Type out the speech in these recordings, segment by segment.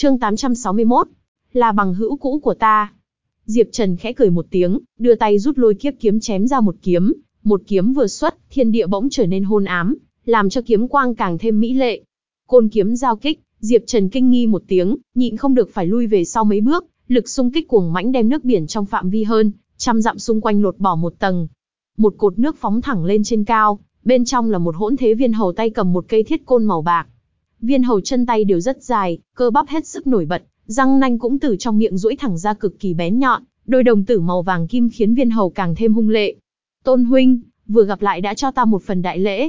Chương 861. Là bằng hữu cũ của ta. Diệp Trần khẽ cười một tiếng, đưa tay rút lôi kiếp kiếm chém ra một kiếm, một kiếm vừa xuất, thiên địa bỗng trở nên hôn ám, làm cho kiếm quang càng thêm mỹ lệ. Côn kiếm giao kích, Diệp Trần kinh nghi một tiếng, nhịn không được phải lui về sau mấy bước, lực xung kích cuồng mãnh đem nước biển trong phạm vi hơn, trăm dặm xung quanh lột bỏ một tầng. Một cột nước phóng thẳng lên trên cao, bên trong là một hỗn thế viên hầu tay cầm một cây thiết côn màu bạc. Viên hầu chân tay đều rất dài, cơ bắp hết sức nổi bật, răng nanh cũng từ trong miệng duỗi thẳng ra cực kỳ bén nhọn, đôi đồng tử màu vàng kim khiến viên hầu càng thêm hung lệ. Tôn huynh, vừa gặp lại đã cho ta một phần đại lễ.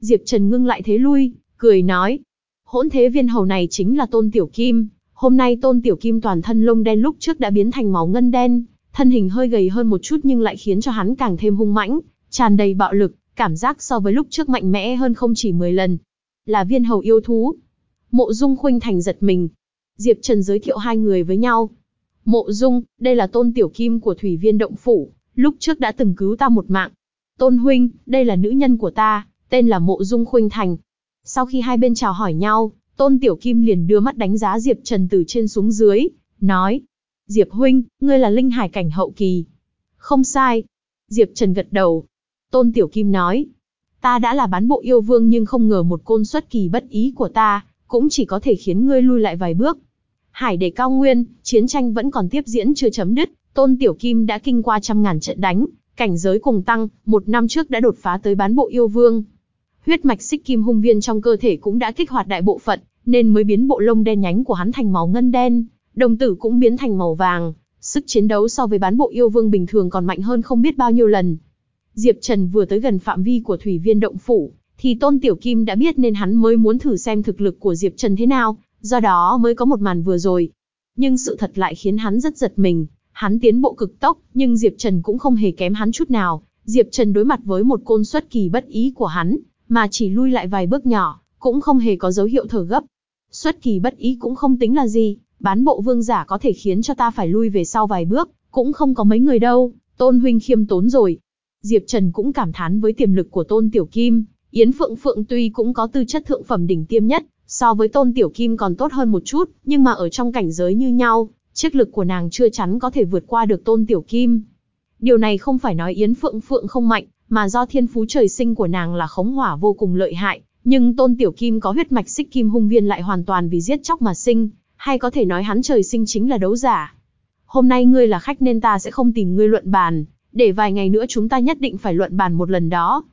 Diệp Trần ngưng lại thế lui, cười nói. Hỗn thế viên hầu này chính là Tôn Tiểu Kim, hôm nay Tôn Tiểu Kim toàn thân lông đen lúc trước đã biến thành máu ngân đen, thân hình hơi gầy hơn một chút nhưng lại khiến cho hắn càng thêm hung mãnh, tràn đầy bạo lực, cảm giác so với lúc trước mạnh mẽ hơn không chỉ 10 lần. Là viên hầu yêu thú. Mộ Dung Khuynh Thành giật mình. Diệp Trần giới thiệu hai người với nhau. Mộ Dung, đây là Tôn Tiểu Kim của Thủy Viên Động Phủ, lúc trước đã từng cứu ta một mạng. Tôn Huynh, đây là nữ nhân của ta, tên là Mộ Dung Khuynh Thành. Sau khi hai bên chào hỏi nhau, Tôn Tiểu Kim liền đưa mắt đánh giá Diệp Trần từ trên xuống dưới, nói. Diệp Huynh, ngươi là linh hải cảnh hậu kỳ. Không sai. Diệp Trần gật đầu. Tôn Tiểu Kim nói. Ta đã là bán bộ yêu vương nhưng không ngờ một côn xuất kỳ bất ý của ta, cũng chỉ có thể khiến ngươi lui lại vài bước. Hải để cao nguyên, chiến tranh vẫn còn tiếp diễn chưa chấm dứt, Tôn Tiểu Kim đã kinh qua trăm ngàn trận đánh, cảnh giới cùng tăng, một năm trước đã đột phá tới bán bộ yêu vương. Huyết mạch xích kim hung viên trong cơ thể cũng đã kích hoạt đại bộ phận, nên mới biến bộ lông đen nhánh của hắn thành màu ngân đen, đồng tử cũng biến thành màu vàng, sức chiến đấu so với bán bộ yêu vương bình thường còn mạnh hơn không biết bao nhiêu lần. Diệp Trần vừa tới gần phạm vi của thủy viên động phủ, thì Tôn Tiểu Kim đã biết nên hắn mới muốn thử xem thực lực của Diệp Trần thế nào, do đó mới có một màn vừa rồi. Nhưng sự thật lại khiến hắn rất giật mình, hắn tiến bộ cực tốc, nhưng Diệp Trần cũng không hề kém hắn chút nào. Diệp Trần đối mặt với một côn xuất kỳ bất ý của hắn, mà chỉ lui lại vài bước nhỏ, cũng không hề có dấu hiệu thở gấp. Xuất kỳ bất ý cũng không tính là gì, bán bộ vương giả có thể khiến cho ta phải lui về sau vài bước, cũng không có mấy người đâu, Tôn huynh khiêm tốn rồi. Diệp Trần cũng cảm thán với tiềm lực của Tôn Tiểu Kim, Yến Phượng Phượng tuy cũng có tư chất thượng phẩm đỉnh tiêm nhất, so với Tôn Tiểu Kim còn tốt hơn một chút, nhưng mà ở trong cảnh giới như nhau, chiếc lực của nàng chưa chắn có thể vượt qua được Tôn Tiểu Kim. Điều này không phải nói Yến Phượng Phượng không mạnh, mà do thiên phú trời sinh của nàng là khống hỏa vô cùng lợi hại, nhưng Tôn Tiểu Kim có huyết mạch xích kim hung viên lại hoàn toàn vì giết chóc mà sinh, hay có thể nói hắn trời sinh chính là đấu giả. Hôm nay ngươi là khách nên ta sẽ không tìm ngươi luận bàn, để vài ngày nữa chúng ta nhất định phải luận bàn một lần đó.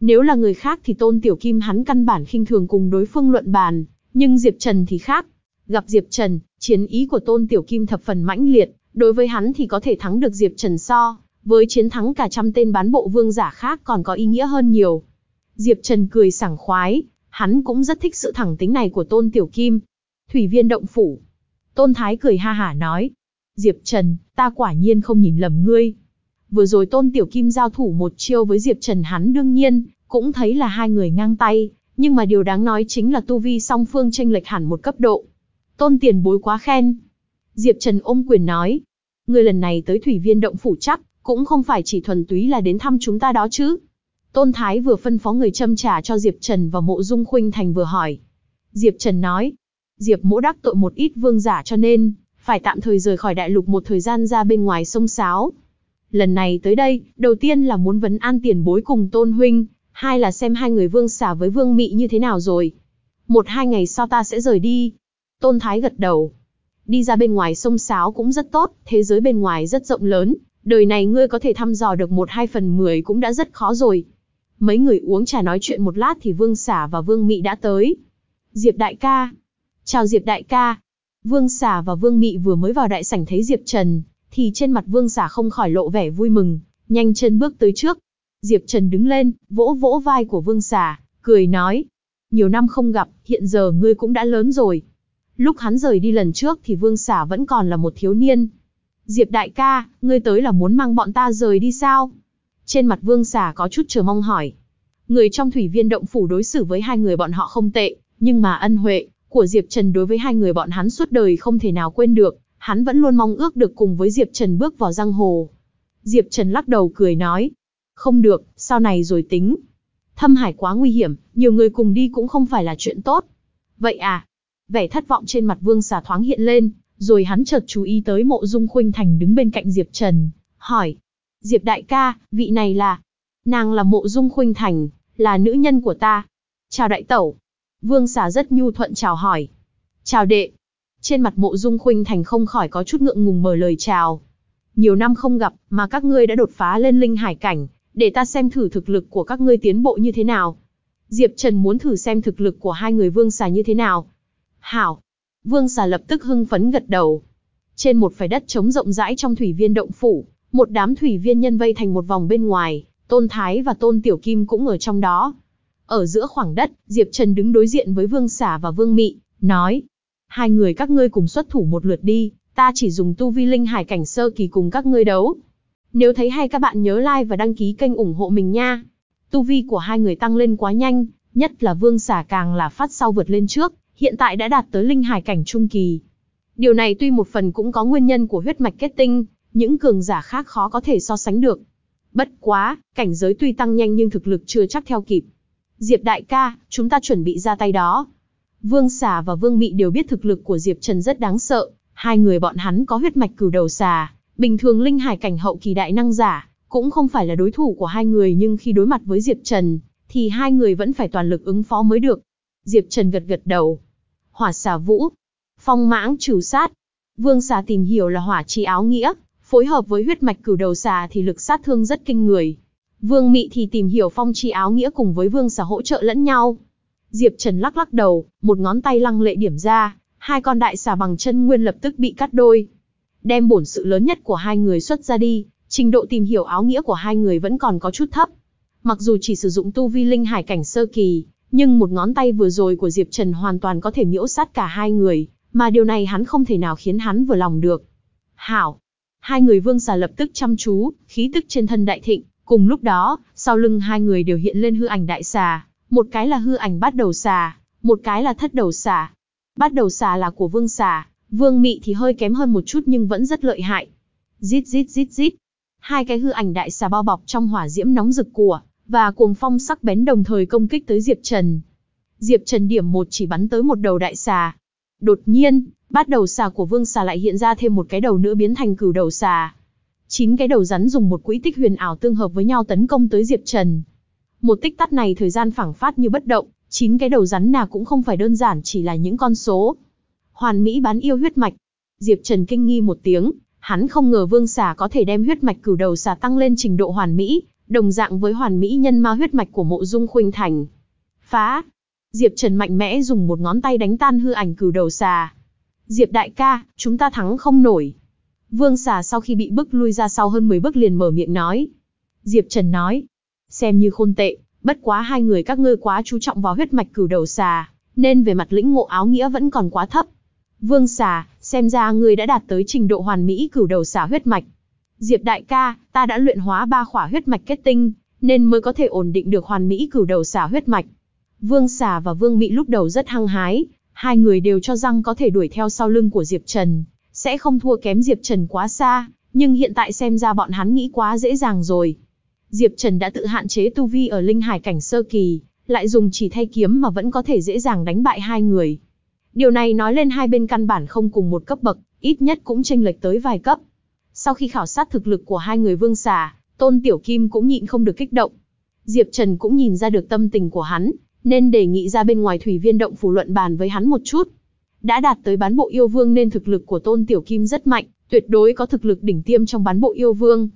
Nếu là người khác thì Tôn Tiểu Kim hắn căn bản khinh thường cùng đối phương luận bàn, nhưng Diệp Trần thì khác. Gặp Diệp Trần, chiến ý của Tôn Tiểu Kim thập phần mãnh liệt, đối với hắn thì có thể thắng được Diệp Trần so, với chiến thắng cả trăm tên bán bộ vương giả khác còn có ý nghĩa hơn nhiều. Diệp Trần cười sảng khoái, hắn cũng rất thích sự thẳng tính này của Tôn Tiểu Kim. Thủy viên động phủ. Tôn Thái cười ha hả nói. Diệp Trần, ta quả nhiên không nhìn lầm ngươi. Vừa rồi Tôn Tiểu Kim giao thủ một chiêu với Diệp Trần hắn đương nhiên, cũng thấy là hai người ngang tay, nhưng mà điều đáng nói chính là tu vi song phương tranh lệch hẳn một cấp độ. Tôn tiền bối quá khen. Diệp Trần ôm quyền nói. Người lần này tới thủy viên động phủ chắc, cũng không phải chỉ thuần túy là đến thăm chúng ta đó chứ. Tôn Thái vừa phân phó người châm trả cho Diệp Trần và mộ dung khuynh thành vừa hỏi. Diệp Trần nói. Diệp mỗ đắc tội một ít vương giả cho nên, phải tạm thời rời khỏi đại lục một thời gian ra bên ngoài sông Sáo. Lần này tới đây, đầu tiên là muốn vấn an tiền bối cùng tôn huynh, hai là xem hai người vương xả với vương mị như thế nào rồi. Một hai ngày sau ta sẽ rời đi. Tôn Thái gật đầu. Đi ra bên ngoài sông Sáo cũng rất tốt, thế giới bên ngoài rất rộng lớn, đời này ngươi có thể thăm dò được một hai phần mười cũng đã rất khó rồi. Mấy người uống trà nói chuyện một lát thì Vương Xả và Vương Mị đã tới. Diệp đại ca. Chào Diệp đại ca. Vương Xả và Vương Mị vừa mới vào đại sảnh thấy Diệp Trần, thì trên mặt Vương Xả không khỏi lộ vẻ vui mừng, nhanh chân bước tới trước. Diệp Trần đứng lên, vỗ vỗ vai của Vương Xả, cười nói. Nhiều năm không gặp, hiện giờ ngươi cũng đã lớn rồi. Lúc hắn rời đi lần trước thì Vương Xả vẫn còn là một thiếu niên. Diệp đại ca, ngươi tới là muốn mang bọn ta rời đi sao? Trên mặt Vương Xả có chút chờ mong hỏi. Người trong thủy viên động phủ đối xử với hai người bọn họ không tệ, nhưng mà ân huệ của Diệp Trần đối với hai người bọn hắn suốt đời không thể nào quên được, hắn vẫn luôn mong ước được cùng với Diệp Trần bước vào giang hồ. Diệp Trần lắc đầu cười nói, không được, sau này rồi tính. Thâm hải quá nguy hiểm, nhiều người cùng đi cũng không phải là chuyện tốt. Vậy à? vẻ thất vọng trên mặt Vương Xà thoáng hiện lên, rồi hắn chợt chú ý tới Mộ Dung Khuynh Thành đứng bên cạnh Diệp Trần, hỏi: "Diệp đại ca, vị này là?" "Nàng là Mộ Dung Khuynh Thành, là nữ nhân của ta." "Chào đại tẩu." Vương Xà rất nhu thuận chào hỏi. "Chào đệ." Trên mặt Mộ Dung Khuynh Thành không khỏi có chút ngượng ngùng mở lời chào. "Nhiều năm không gặp, mà các ngươi đã đột phá lên linh hải cảnh, để ta xem thử thực lực của các ngươi tiến bộ như thế nào." Diệp Trần muốn thử xem thực lực của hai người Vương Xà như thế nào. "Hảo." Vương Xà lập tức hưng phấn gật đầu. Trên một phải đất trống rộng rãi trong thủy viên động phủ, một đám thủy viên nhân vây thành một vòng bên ngoài, Tôn Thái và Tôn Tiểu Kim cũng ở trong đó. Ở giữa khoảng đất, Diệp Trần đứng đối diện với Vương Xả và Vương Mị, nói: "Hai người các ngươi cùng xuất thủ một lượt đi, ta chỉ dùng tu vi linh hải cảnh sơ kỳ cùng các ngươi đấu." Nếu thấy hay các bạn nhớ like và đăng ký kênh ủng hộ mình nha. Tu vi của hai người tăng lên quá nhanh, nhất là Vương Xả càng là phát sau vượt lên trước, hiện tại đã đạt tới linh hải cảnh trung kỳ. Điều này tuy một phần cũng có nguyên nhân của huyết mạch kết tinh, những cường giả khác khó có thể so sánh được. Bất quá, cảnh giới tuy tăng nhanh nhưng thực lực chưa chắc theo kịp. Diệp đại ca, chúng ta chuẩn bị ra tay đó. Vương Xà và Vương Mị đều biết thực lực của Diệp Trần rất đáng sợ, hai người bọn hắn có huyết mạch cửu đầu xà, bình thường linh hải cảnh hậu kỳ đại năng giả, cũng không phải là đối thủ của hai người nhưng khi đối mặt với Diệp Trần, thì hai người vẫn phải toàn lực ứng phó mới được. Diệp Trần gật gật đầu. Hỏa xà vũ, phong mãng trừ sát. Vương xà tìm hiểu là hỏa chi áo nghĩa, phối hợp với huyết mạch cửu đầu xà thì lực sát thương rất kinh người. Vương Mị thì tìm hiểu phong chi áo nghĩa cùng với Vương xà hỗ trợ lẫn nhau. Diệp Trần lắc lắc đầu, một ngón tay lăng lệ điểm ra, hai con đại xà bằng chân nguyên lập tức bị cắt đôi. Đem bổn sự lớn nhất của hai người xuất ra đi, trình độ tìm hiểu áo nghĩa của hai người vẫn còn có chút thấp. Mặc dù chỉ sử dụng tu vi linh hải cảnh sơ kỳ, nhưng một ngón tay vừa rồi của Diệp Trần hoàn toàn có thể miễu sát cả hai người, mà điều này hắn không thể nào khiến hắn vừa lòng được. Hảo! Hai người vương xà lập tức chăm chú, khí tức trên thân đại thịnh, cùng lúc đó, sau lưng hai người đều hiện lên hư ảnh đại xà, một cái là hư ảnh bát đầu xà, một cái là thất đầu xà. Bát đầu xà là của vương xà, vương mị thì hơi kém hơn một chút nhưng vẫn rất lợi hại. Rít rít rít rít. Hai cái hư ảnh đại xà bao bọc trong hỏa diễm nóng rực của, và cuồng phong sắc bén đồng thời công kích tới Diệp Trần. Diệp Trần điểm một chỉ bắn tới một đầu đại xà. Đột nhiên, bát đầu xà của vương xà lại hiện ra thêm một cái đầu nữa biến thành cửu đầu xà. Chín cái đầu rắn dùng một quỹ tích huyền ảo tương hợp với nhau tấn công tới Diệp Trần. Một tích tắt này thời gian phẳng phát như bất động, chín cái đầu rắn nào cũng không phải đơn giản chỉ là những con số. Hoàn Mỹ bán yêu huyết mạch. Diệp Trần kinh nghi một tiếng, hắn không ngờ vương xà có thể đem huyết mạch cửu đầu xà tăng lên trình độ hoàn mỹ, đồng dạng với hoàn mỹ nhân ma huyết mạch của mộ dung khuynh thành. Phá! Diệp Trần mạnh mẽ dùng một ngón tay đánh tan hư ảnh cửu đầu xà. Diệp đại ca, chúng ta thắng không nổi. Vương xà sau khi bị bức lui ra sau hơn 10 bước liền mở miệng nói. Diệp Trần nói, xem như khôn tệ, bất quá hai người các ngươi quá chú trọng vào huyết mạch cửu đầu xà, nên về mặt lĩnh ngộ áo nghĩa vẫn còn quá thấp. Vương xà, xem ra ngươi đã đạt tới trình độ hoàn mỹ cửu đầu xà huyết mạch. Diệp đại ca, ta đã luyện hóa ba khỏa huyết mạch kết tinh, nên mới có thể ổn định được hoàn mỹ cửu đầu xà huyết mạch. Vương xà và Vương Mị lúc đầu rất hăng hái, hai người đều cho rằng có thể đuổi theo sau lưng của Diệp Trần, sẽ không thua kém Diệp Trần quá xa, nhưng hiện tại xem ra bọn hắn nghĩ quá dễ dàng rồi. Diệp Trần đã tự hạn chế tu vi ở linh hải cảnh sơ kỳ, lại dùng chỉ thay kiếm mà vẫn có thể dễ dàng đánh bại hai người. Điều này nói lên hai bên căn bản không cùng một cấp bậc, ít nhất cũng chênh lệch tới vài cấp. Sau khi khảo sát thực lực của hai người vương xà, Tôn Tiểu Kim cũng nhịn không được kích động. Diệp Trần cũng nhìn ra được tâm tình của hắn, nên đề nghị ra bên ngoài thủy viên động phủ luận bàn với hắn một chút. Đã đạt tới bán bộ yêu vương nên thực lực của Tôn Tiểu Kim rất mạnh, tuyệt đối có thực lực đỉnh tiêm trong bán bộ yêu vương.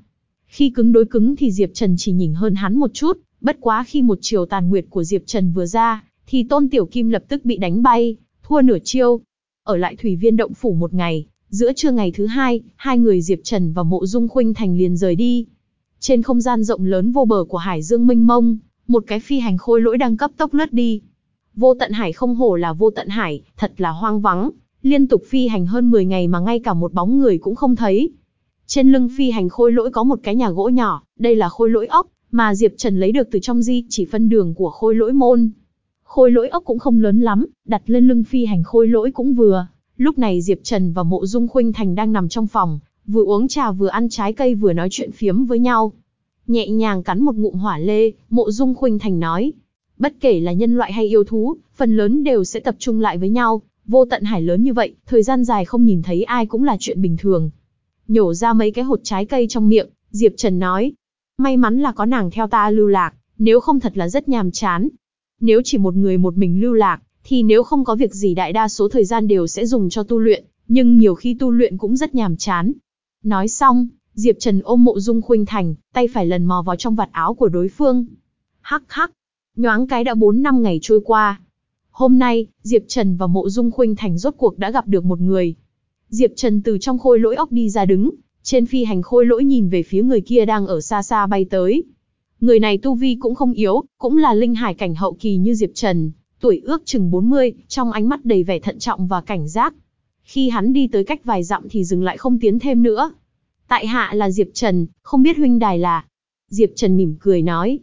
Khi cứng đối cứng thì Diệp Trần chỉ nhỉnh hơn hắn một chút, bất quá khi một chiều tàn nguyệt của Diệp Trần vừa ra, thì Tôn Tiểu Kim lập tức bị đánh bay, thua nửa chiêu. Ở lại thủy viên động phủ một ngày, giữa trưa ngày thứ hai, hai người Diệp Trần và Mộ Dung Khuynh Thành liền rời đi. Trên không gian rộng lớn vô bờ của Hải Dương Minh mông, một cái phi hành khôi lỗi đang cấp tốc lướt đi. Vô tận hải không hổ là vô tận hải, thật là hoang vắng, liên tục phi hành hơn 10 ngày mà ngay cả một bóng người cũng không thấy. Trên lưng phi hành khôi lỗi có một cái nhà gỗ nhỏ, đây là khôi lỗi ốc, mà Diệp Trần lấy được từ trong di chỉ phân đường của khôi lỗi môn. Khôi lỗi ốc cũng không lớn lắm, đặt lên lưng phi hành khôi lỗi cũng vừa. Lúc này Diệp Trần và Mộ Dung Khuynh Thành đang nằm trong phòng, vừa uống trà vừa ăn trái cây vừa nói chuyện phiếm với nhau. Nhẹ nhàng cắn một ngụm hỏa lê, Mộ Dung Khuynh Thành nói, bất kể là nhân loại hay yêu thú, phần lớn đều sẽ tập trung lại với nhau, Vô tận hải lớn như vậy, thời gian dài không nhìn thấy ai cũng là chuyện bình thường. Nhổ ra mấy cái hột trái cây trong miệng, Diệp Trần nói. May mắn là có nàng theo ta lưu lạc, nếu không thật là rất nhàm chán. Nếu chỉ một người một mình lưu lạc, thì nếu không có việc gì đại đa số thời gian đều sẽ dùng cho tu luyện, nhưng nhiều khi tu luyện cũng rất nhàm chán. Nói xong, Diệp Trần ôm mộ dung khuynh thành, tay phải lần mò vào trong vạt áo của đối phương. Hắc hắc, nhoáng cái đã 4 năm ngày trôi qua. Hôm nay, Diệp Trần và mộ dung khuynh thành rốt cuộc đã gặp được một người. Diệp Trần từ trong khôi lỗi ốc đi ra đứng, trên phi hành khôi lỗi nhìn về phía người kia đang ở xa xa bay tới. Người này tu vi cũng không yếu, cũng là linh hải cảnh hậu kỳ như Diệp Trần, tuổi ước chừng 40, trong ánh mắt đầy vẻ thận trọng và cảnh giác. Khi hắn đi tới cách vài dặm thì dừng lại không tiến thêm nữa. Tại hạ là Diệp Trần, không biết huynh đài là. Diệp Trần mỉm cười nói.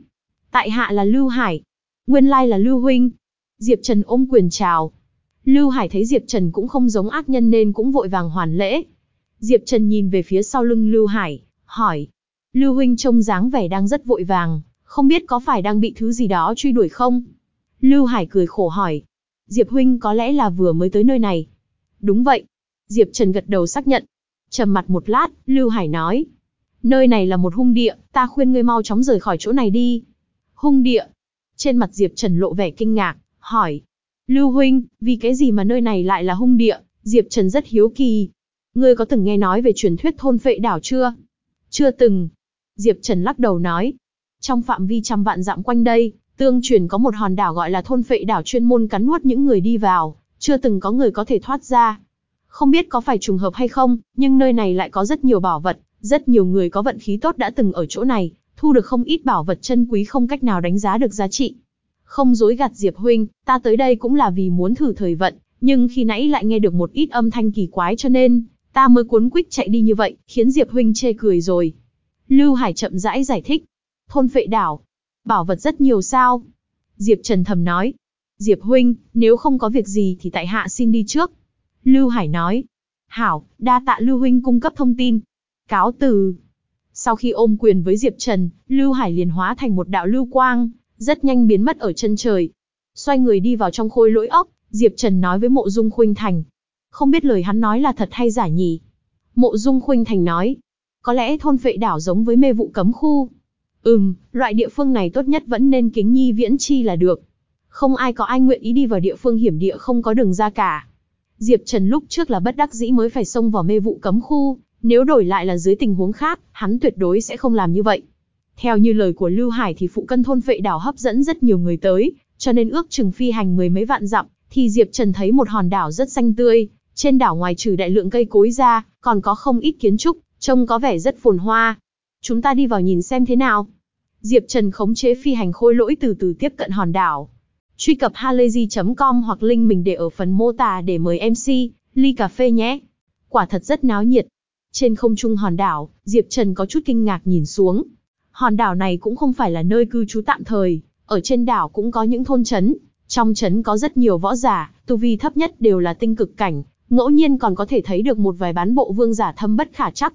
Tại hạ là Lưu Hải. Nguyên lai là Lưu Huynh. Diệp Trần ôm quyền chào. Lưu Hải thấy Diệp Trần cũng không giống ác nhân nên cũng vội vàng hoàn lễ. Diệp Trần nhìn về phía sau lưng Lưu Hải, hỏi. Lưu Huynh trông dáng vẻ đang rất vội vàng, không biết có phải đang bị thứ gì đó truy đuổi không? Lưu Hải cười khổ hỏi. Diệp Huynh có lẽ là vừa mới tới nơi này. Đúng vậy. Diệp Trần gật đầu xác nhận. Trầm mặt một lát, Lưu Hải nói. Nơi này là một hung địa, ta khuyên ngươi mau chóng rời khỏi chỗ này đi. Hung địa. Trên mặt Diệp Trần lộ vẻ kinh ngạc, hỏi. Lưu Huynh, vì cái gì mà nơi này lại là hung địa? Diệp Trần rất hiếu kỳ. Ngươi có từng nghe nói về truyền thuyết thôn phệ đảo chưa? Chưa từng. Diệp Trần lắc đầu nói. Trong phạm vi trăm vạn dặm quanh đây, tương truyền có một hòn đảo gọi là thôn phệ đảo chuyên môn cắn nuốt những người đi vào, chưa từng có người có thể thoát ra. Không biết có phải trùng hợp hay không, nhưng nơi này lại có rất nhiều bảo vật, rất nhiều người có vận khí tốt đã từng ở chỗ này, thu được không ít bảo vật chân quý không cách nào đánh giá được giá trị. Không dối gạt Diệp Huynh, ta tới đây cũng là vì muốn thử thời vận, nhưng khi nãy lại nghe được một ít âm thanh kỳ quái cho nên, ta mới cuốn quýt chạy đi như vậy, khiến Diệp Huynh chê cười rồi. Lưu Hải chậm rãi giải, thích. Thôn phệ đảo. Bảo vật rất nhiều sao? Diệp Trần thầm nói. Diệp Huynh, nếu không có việc gì thì tại hạ xin đi trước. Lưu Hải nói. Hảo, đa tạ Lưu Huynh cung cấp thông tin. Cáo từ. Sau khi ôm quyền với Diệp Trần, Lưu Hải liền hóa thành một đạo lưu quang, rất nhanh biến mất ở chân trời. Xoay người đi vào trong khôi lỗi ốc, Diệp Trần nói với Mộ Dung Khuynh Thành. Không biết lời hắn nói là thật hay giả nhỉ? Mộ Dung Khuynh Thành nói. Có lẽ thôn phệ đảo giống với mê vụ cấm khu. Ừm, loại địa phương này tốt nhất vẫn nên kính nhi viễn chi là được. Không ai có ai nguyện ý đi vào địa phương hiểm địa không có đường ra cả. Diệp Trần lúc trước là bất đắc dĩ mới phải xông vào mê vụ cấm khu, nếu đổi lại là dưới tình huống khác, hắn tuyệt đối sẽ không làm như vậy. Theo như lời của Lưu Hải thì phụ cân thôn vệ đảo hấp dẫn rất nhiều người tới, cho nên ước chừng phi hành mười mấy vạn dặm, thì Diệp Trần thấy một hòn đảo rất xanh tươi, trên đảo ngoài trừ đại lượng cây cối ra, còn có không ít kiến trúc, trông có vẻ rất phồn hoa. Chúng ta đi vào nhìn xem thế nào. Diệp Trần khống chế phi hành khôi lỗi từ từ tiếp cận hòn đảo. Truy cập halayzi.com hoặc link mình để ở phần mô tả để mời MC, ly cà phê nhé. Quả thật rất náo nhiệt. Trên không trung hòn đảo, Diệp Trần có chút kinh ngạc nhìn xuống. Hòn đảo này cũng không phải là nơi cư trú tạm thời, ở trên đảo cũng có những thôn trấn, trong trấn có rất nhiều võ giả, tu vi thấp nhất đều là tinh cực cảnh, ngẫu nhiên còn có thể thấy được một vài bán bộ vương giả thâm bất khả chắc.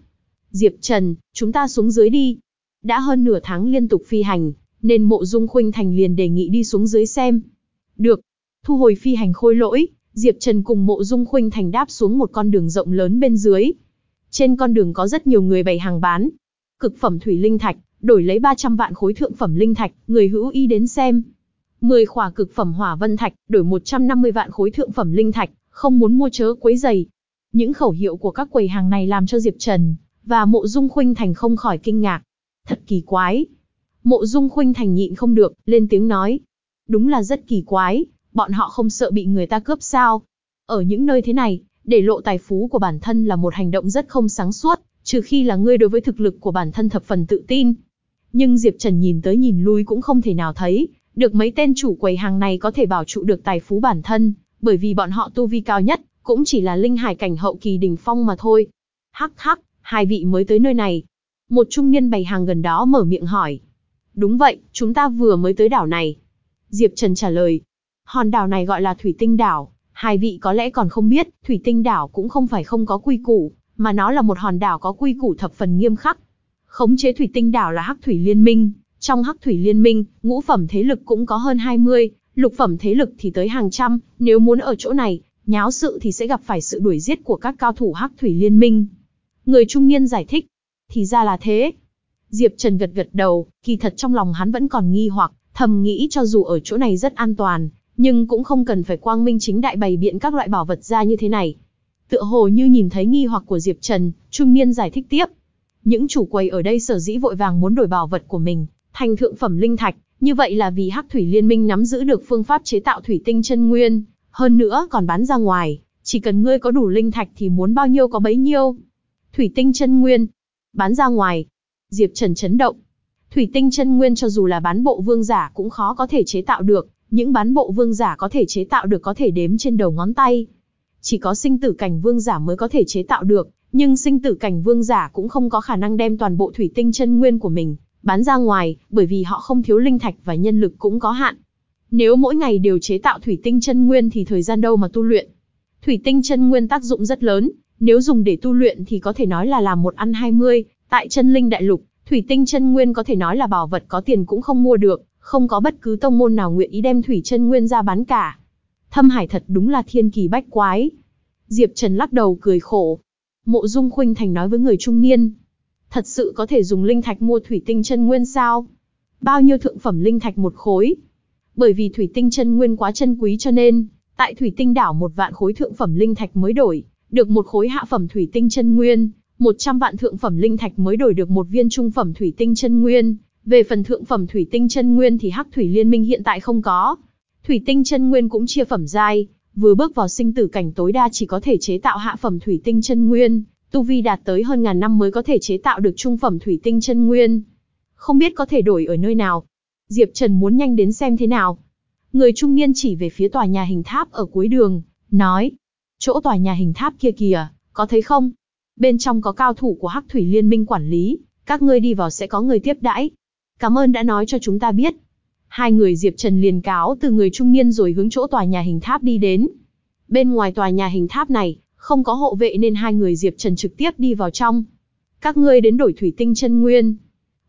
Diệp Trần, chúng ta xuống dưới đi. Đã hơn nửa tháng liên tục phi hành, nên mộ dung khuynh thành liền đề nghị đi xuống dưới xem. Được. Thu hồi phi hành khôi lỗi, Diệp Trần cùng mộ dung khuynh thành đáp xuống một con đường rộng lớn bên dưới. Trên con đường có rất nhiều người bày hàng bán. Cực phẩm thủy linh thạch, đổi lấy 300 vạn khối thượng phẩm linh thạch, người hữu ý đến xem. 10 khỏa cực phẩm hỏa vân thạch, đổi 150 vạn khối thượng phẩm linh thạch, không muốn mua chớ quấy giày. Những khẩu hiệu của các quầy hàng này làm cho Diệp Trần và Mộ Dung Khuynh Thành không khỏi kinh ngạc. Thật kỳ quái. Mộ Dung Khuynh Thành nhịn không được, lên tiếng nói. Đúng là rất kỳ quái, bọn họ không sợ bị người ta cướp sao. Ở những nơi thế này, để lộ tài phú của bản thân là một hành động rất không sáng suốt, trừ khi là ngươi đối với thực lực của bản thân thập phần tự tin. Nhưng Diệp Trần nhìn tới nhìn lui cũng không thể nào thấy, được mấy tên chủ quầy hàng này có thể bảo trụ được tài phú bản thân, bởi vì bọn họ tu vi cao nhất, cũng chỉ là linh hải cảnh hậu kỳ đỉnh phong mà thôi. Hắc hắc, hai vị mới tới nơi này. Một trung niên bày hàng gần đó mở miệng hỏi. Đúng vậy, chúng ta vừa mới tới đảo này. Diệp Trần trả lời. Hòn đảo này gọi là Thủy Tinh Đảo. Hai vị có lẽ còn không biết, Thủy Tinh Đảo cũng không phải không có quy củ, mà nó là một hòn đảo có quy củ thập phần nghiêm khắc. Khống chế Thủy Tinh Đảo là Hắc Thủy Liên Minh. Trong Hắc Thủy Liên Minh, ngũ phẩm thế lực cũng có hơn 20, lục phẩm thế lực thì tới hàng trăm. Nếu muốn ở chỗ này, nháo sự thì sẽ gặp phải sự đuổi giết của các cao thủ Hắc Thủy Liên Minh. Người trung niên giải thích, thì ra là thế. Diệp Trần gật gật đầu, kỳ thật trong lòng hắn vẫn còn nghi hoặc, thầm nghĩ cho dù ở chỗ này rất an toàn, nhưng cũng không cần phải quang minh chính đại bày biện các loại bảo vật ra như thế này. Tựa hồ như nhìn thấy nghi hoặc của Diệp Trần, trung niên giải thích tiếp. Những chủ quầy ở đây sở dĩ vội vàng muốn đổi bảo vật của mình, thành thượng phẩm linh thạch, như vậy là vì Hắc Thủy Liên Minh nắm giữ được phương pháp chế tạo thủy tinh chân nguyên, hơn nữa còn bán ra ngoài, chỉ cần ngươi có đủ linh thạch thì muốn bao nhiêu có bấy nhiêu. Thủy tinh chân nguyên, bán ra ngoài. Diệp Trần chấn động. Thủy tinh chân nguyên cho dù là bán bộ vương giả cũng khó có thể chế tạo được, những bán bộ vương giả có thể chế tạo được có thể đếm trên đầu ngón tay. Chỉ có sinh tử cảnh vương giả mới có thể chế tạo được, nhưng sinh tử cảnh vương giả cũng không có khả năng đem toàn bộ thủy tinh chân nguyên của mình bán ra ngoài, bởi vì họ không thiếu linh thạch và nhân lực cũng có hạn. Nếu mỗi ngày đều chế tạo thủy tinh chân nguyên thì thời gian đâu mà tu luyện. Thủy tinh chân nguyên tác dụng rất lớn, nếu dùng để tu luyện thì có thể nói là làm một ăn 20, tại chân linh đại lục, thủy tinh chân nguyên có thể nói là bảo vật có tiền cũng không mua được, không có bất cứ tông môn nào nguyện ý đem thủy chân nguyên ra bán cả. Thâm Hải thật đúng là thiên kỳ bách quái. Diệp Trần lắc đầu cười khổ. Mộ Dung Khuynh Thành nói với người trung niên. Thật sự có thể dùng linh thạch mua thủy tinh chân nguyên sao? Bao nhiêu thượng phẩm linh thạch một khối? Bởi vì thủy tinh chân nguyên quá chân quý cho nên, tại thủy tinh đảo một vạn khối thượng phẩm linh thạch mới đổi, được một khối hạ phẩm thủy tinh chân nguyên, 100 vạn thượng phẩm linh thạch mới đổi được một viên trung phẩm thủy tinh chân nguyên. Về phần thượng phẩm thủy tinh chân nguyên thì Hắc Thủy Liên Minh hiện tại không có. Thủy tinh chân nguyên cũng chia phẩm giai, vừa bước vào sinh tử cảnh tối đa chỉ có thể chế tạo hạ phẩm thủy tinh chân nguyên, tu vi đạt tới hơn ngàn năm mới có thể chế tạo được trung phẩm thủy tinh chân nguyên. Không biết có thể đổi ở nơi nào. Diệp Trần muốn nhanh đến xem thế nào. Người trung niên chỉ về phía tòa nhà hình tháp ở cuối đường, nói. Chỗ tòa nhà hình tháp kia kìa, có thấy không? Bên trong có cao thủ của Hắc Thủy Liên minh quản lý, các ngươi đi vào sẽ có người tiếp đãi. Cảm ơn đã nói cho chúng ta biết. Hai người Diệp Trần liền cáo từ người trung niên rồi hướng chỗ tòa nhà hình tháp đi đến. Bên ngoài tòa nhà hình tháp này, không có hộ vệ nên hai người Diệp Trần trực tiếp đi vào trong. Các ngươi đến đổi thủy tinh chân nguyên.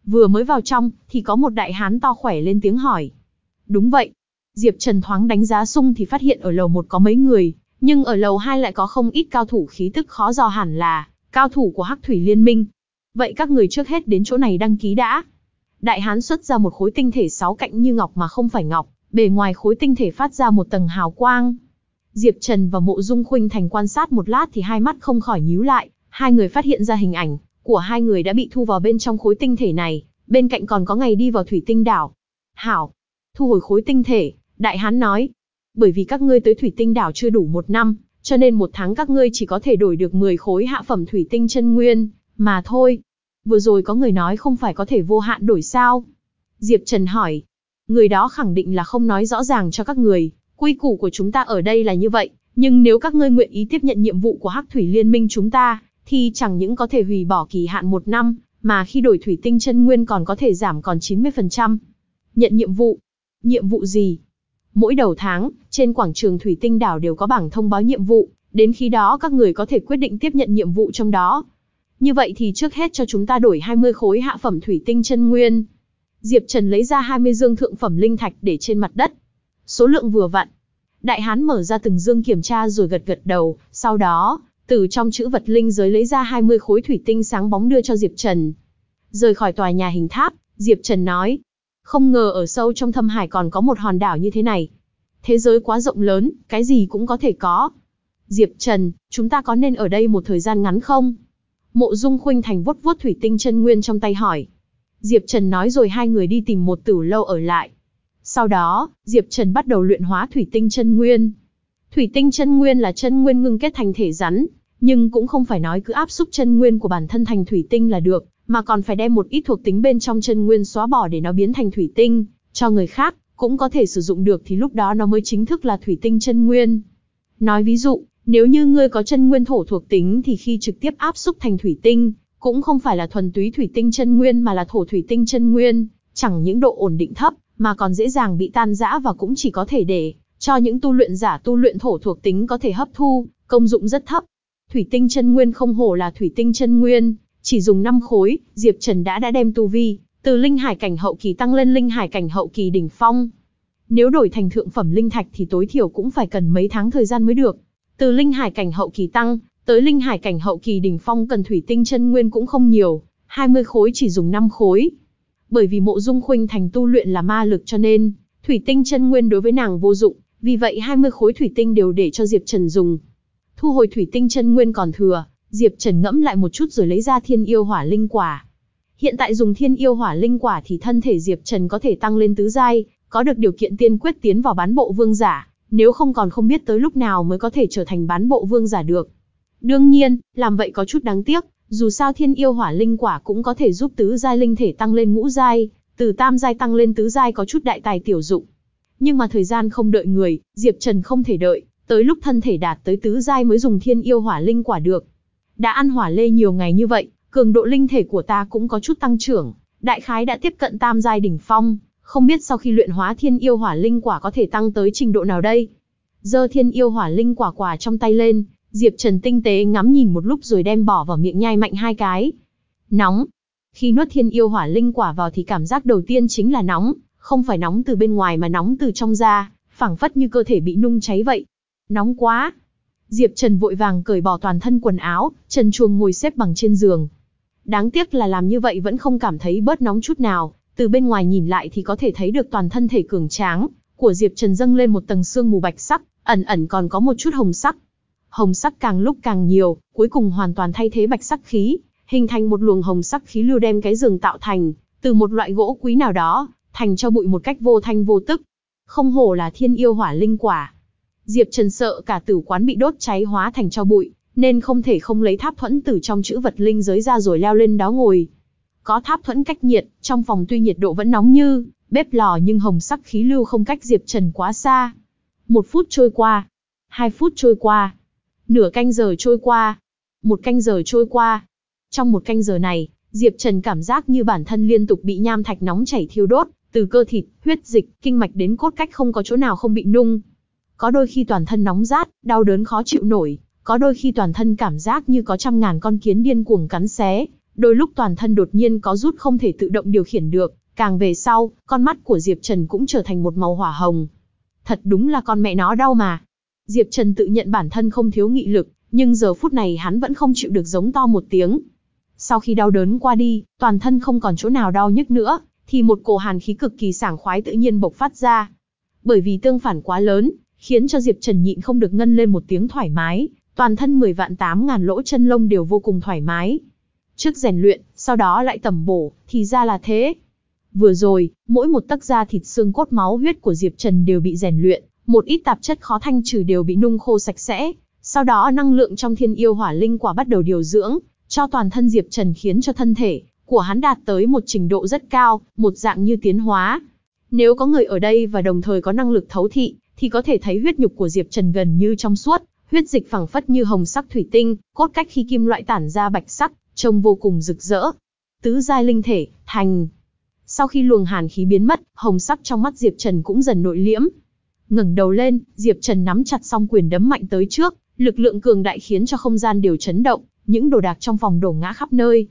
Vừa mới vào trong, thì có một đại hán to khỏe lên tiếng hỏi. Đúng vậy. Diệp Trần thoáng đánh giá sung thì phát hiện ở lầu một có mấy người, nhưng ở lầu hai lại có không ít cao thủ khí tức khó dò hẳn là cao thủ của Hắc Thủy Liên Minh. Vậy các người trước hết đến chỗ này đăng ký đã. Đại hán xuất ra một khối tinh thể sáu cạnh như ngọc mà không phải ngọc, bề ngoài khối tinh thể phát ra một tầng hào quang. Diệp Trần và Mộ Dung Khuynh Thành quan sát một lát thì hai mắt không khỏi nhíu lại, hai người phát hiện ra hình ảnh của hai người đã bị thu vào bên trong khối tinh thể này, bên cạnh còn có ngày đi vào thủy tinh đảo. Hảo, thu hồi khối tinh thể, đại hán nói, bởi vì các ngươi tới thủy tinh đảo chưa đủ một năm, cho nên một tháng các ngươi chỉ có thể đổi được 10 khối hạ phẩm thủy tinh chân nguyên, mà thôi. Vừa rồi có người nói không phải có thể vô hạn đổi sao? Diệp Trần hỏi. Người đó khẳng định là không nói rõ ràng cho các người, quy củ của chúng ta ở đây là như vậy, nhưng nếu các ngươi nguyện ý tiếp nhận nhiệm vụ của Hắc Thủy Liên minh chúng ta, thì chẳng những có thể hủy bỏ kỳ hạn một năm, mà khi đổi thủy tinh chân nguyên còn có thể giảm còn 90%. Nhận nhiệm vụ. Nhiệm vụ gì? Mỗi đầu tháng, trên quảng trường Thủy Tinh Đảo đều có bảng thông báo nhiệm vụ, đến khi đó các người có thể quyết định tiếp nhận nhiệm vụ trong đó. Như vậy thì trước hết cho chúng ta đổi 20 khối hạ phẩm Thủy Tinh chân nguyên. Diệp Trần lấy ra 20 dương thượng phẩm linh thạch để trên mặt đất. Số lượng vừa vặn. Đại hán mở ra từng dương kiểm tra rồi gật gật đầu, sau đó, từ trong chữ vật linh giới lấy ra 20 khối thủy tinh sáng bóng đưa cho Diệp Trần. Rời khỏi tòa nhà hình tháp, Diệp Trần nói, không ngờ ở sâu trong thâm hải còn có một hòn đảo như thế này. Thế giới quá rộng lớn, cái gì cũng có thể có. Diệp Trần, chúng ta có nên ở đây một thời gian ngắn không? Mộ Dung Khuynh Thành vuốt vuốt thủy tinh chân nguyên trong tay hỏi. Diệp Trần nói rồi hai người đi tìm một tử lâu ở lại. Sau đó, Diệp Trần bắt đầu luyện hóa thủy tinh chân nguyên. Thủy tinh chân nguyên là chân nguyên ngưng kết thành thể rắn, nhưng cũng không phải nói cứ áp xúc chân nguyên của bản thân thành thủy tinh là được, mà còn phải đem một ít thuộc tính bên trong chân nguyên xóa bỏ để nó biến thành thủy tinh, cho người khác cũng có thể sử dụng được thì lúc đó nó mới chính thức là thủy tinh chân nguyên. Nói ví dụ, nếu như ngươi có chân nguyên thổ thuộc tính thì khi trực tiếp áp xúc thành thủy tinh, cũng không phải là thuần túy thủy tinh chân nguyên mà là thổ thủy tinh chân nguyên, chẳng những độ ổn định thấp, mà còn dễ dàng bị tan rã và cũng chỉ có thể để cho những tu luyện giả tu luyện thổ thuộc tính có thể hấp thu, công dụng rất thấp. Thủy tinh chân nguyên không hổ là thủy tinh chân nguyên, chỉ dùng 5 khối, Diệp Trần đã đã đem tu vi, từ linh hải cảnh hậu kỳ tăng lên linh hải cảnh hậu kỳ đỉnh phong. Nếu đổi thành thượng phẩm linh thạch thì tối thiểu cũng phải cần mấy tháng thời gian mới được. Từ linh hải cảnh hậu kỳ tăng, tới linh hải cảnh hậu kỳ đỉnh phong cần thủy tinh chân nguyên cũng không nhiều, 20 khối chỉ dùng 5 khối. Bởi vì mộ dung khuynh thành tu luyện là ma lực cho nên, thủy tinh chân nguyên đối với nàng vô dụng, vì vậy 20 khối thủy tinh đều để cho Diệp Trần dùng. Thu hồi thủy tinh chân nguyên còn thừa, Diệp Trần ngẫm lại một chút rồi lấy ra thiên yêu hỏa linh quả. Hiện tại dùng thiên yêu hỏa linh quả thì thân thể Diệp Trần có thể tăng lên tứ giai, có được điều kiện tiên quyết tiến vào bán bộ vương giả, nếu không còn không biết tới lúc nào mới có thể trở thành bán bộ vương giả được. Đương nhiên, làm vậy có chút đáng tiếc, dù sao thiên yêu hỏa linh quả cũng có thể giúp tứ giai linh thể tăng lên ngũ giai, từ tam giai tăng lên tứ giai có chút đại tài tiểu dụng. Nhưng mà thời gian không đợi người, Diệp Trần không thể đợi, tới lúc thân thể đạt tới tứ giai mới dùng thiên yêu hỏa linh quả được. Đã ăn hỏa lê nhiều ngày như vậy, cường độ linh thể của ta cũng có chút tăng trưởng, đại khái đã tiếp cận tam giai đỉnh phong, không biết sau khi luyện hóa thiên yêu hỏa linh quả có thể tăng tới trình độ nào đây. Giơ thiên yêu hỏa linh quả quả trong tay lên, Diệp Trần tinh tế ngắm nhìn một lúc rồi đem bỏ vào miệng nhai mạnh hai cái. Nóng. Khi nuốt thiên yêu hỏa linh quả vào thì cảm giác đầu tiên chính là nóng, không phải nóng từ bên ngoài mà nóng từ trong da, phảng phất như cơ thể bị nung cháy vậy. Nóng quá. Diệp Trần vội vàng cởi bỏ toàn thân quần áo, trần chuồng ngồi xếp bằng trên giường. Đáng tiếc là làm như vậy vẫn không cảm thấy bớt nóng chút nào, từ bên ngoài nhìn lại thì có thể thấy được toàn thân thể cường tráng của Diệp Trần dâng lên một tầng xương mù bạch sắc, ẩn ẩn còn có một chút hồng sắc. Hồng sắc càng lúc càng nhiều, cuối cùng hoàn toàn thay thế bạch sắc khí, hình thành một luồng hồng sắc khí lưu đem cái giường tạo thành, từ một loại gỗ quý nào đó, thành cho bụi một cách vô thanh vô tức. Không hổ là thiên yêu hỏa linh quả. Diệp Trần sợ cả tử quán bị đốt cháy hóa thành cho bụi, nên không thể không lấy tháp thuẫn từ trong chữ vật linh giới ra rồi leo lên đó ngồi. Có tháp thuẫn cách nhiệt, trong phòng tuy nhiệt độ vẫn nóng như bếp lò nhưng hồng sắc khí lưu không cách Diệp Trần quá xa. Một phút trôi qua, hai phút trôi qua, nửa canh giờ trôi qua, một canh giờ trôi qua. Trong một canh giờ này, Diệp Trần cảm giác như bản thân liên tục bị nham thạch nóng chảy thiêu đốt, từ cơ thịt, huyết dịch, kinh mạch đến cốt cách không có chỗ nào không bị nung. Có đôi khi toàn thân nóng rát, đau đớn khó chịu nổi, có đôi khi toàn thân cảm giác như có trăm ngàn con kiến điên cuồng cắn xé, đôi lúc toàn thân đột nhiên có rút không thể tự động điều khiển được, càng về sau, con mắt của Diệp Trần cũng trở thành một màu hỏa hồng. Thật đúng là con mẹ nó đau mà. Diệp Trần tự nhận bản thân không thiếu nghị lực, nhưng giờ phút này hắn vẫn không chịu được giống to một tiếng. Sau khi đau đớn qua đi, toàn thân không còn chỗ nào đau nhức nữa, thì một cổ hàn khí cực kỳ sảng khoái tự nhiên bộc phát ra. Bởi vì tương phản quá lớn, khiến cho Diệp Trần nhịn không được ngân lên một tiếng thoải mái, toàn thân 10 vạn 8 ngàn lỗ chân lông đều vô cùng thoải mái. Trước rèn luyện, sau đó lại tẩm bổ, thì ra là thế. Vừa rồi, mỗi một tấc da thịt xương cốt máu huyết của Diệp Trần đều bị rèn luyện, một ít tạp chất khó thanh trừ đều bị nung khô sạch sẽ. Sau đó năng lượng trong thiên yêu hỏa linh quả bắt đầu điều dưỡng, cho toàn thân Diệp Trần khiến cho thân thể của hắn đạt tới một trình độ rất cao, một dạng như tiến hóa. Nếu có người ở đây và đồng thời có năng lực thấu thị, thì có thể thấy huyết nhục của Diệp Trần gần như trong suốt, huyết dịch phẳng phất như hồng sắc thủy tinh, cốt cách khi kim loại tản ra bạch sắc, trông vô cùng rực rỡ. Tứ giai linh thể, thành. Sau khi luồng hàn khí biến mất, hồng sắc trong mắt Diệp Trần cũng dần nội liễm. ngẩng đầu lên, Diệp Trần nắm chặt song quyền đấm mạnh tới trước, lực lượng cường đại khiến cho không gian đều chấn động, những đồ đạc trong phòng đổ ngã khắp nơi.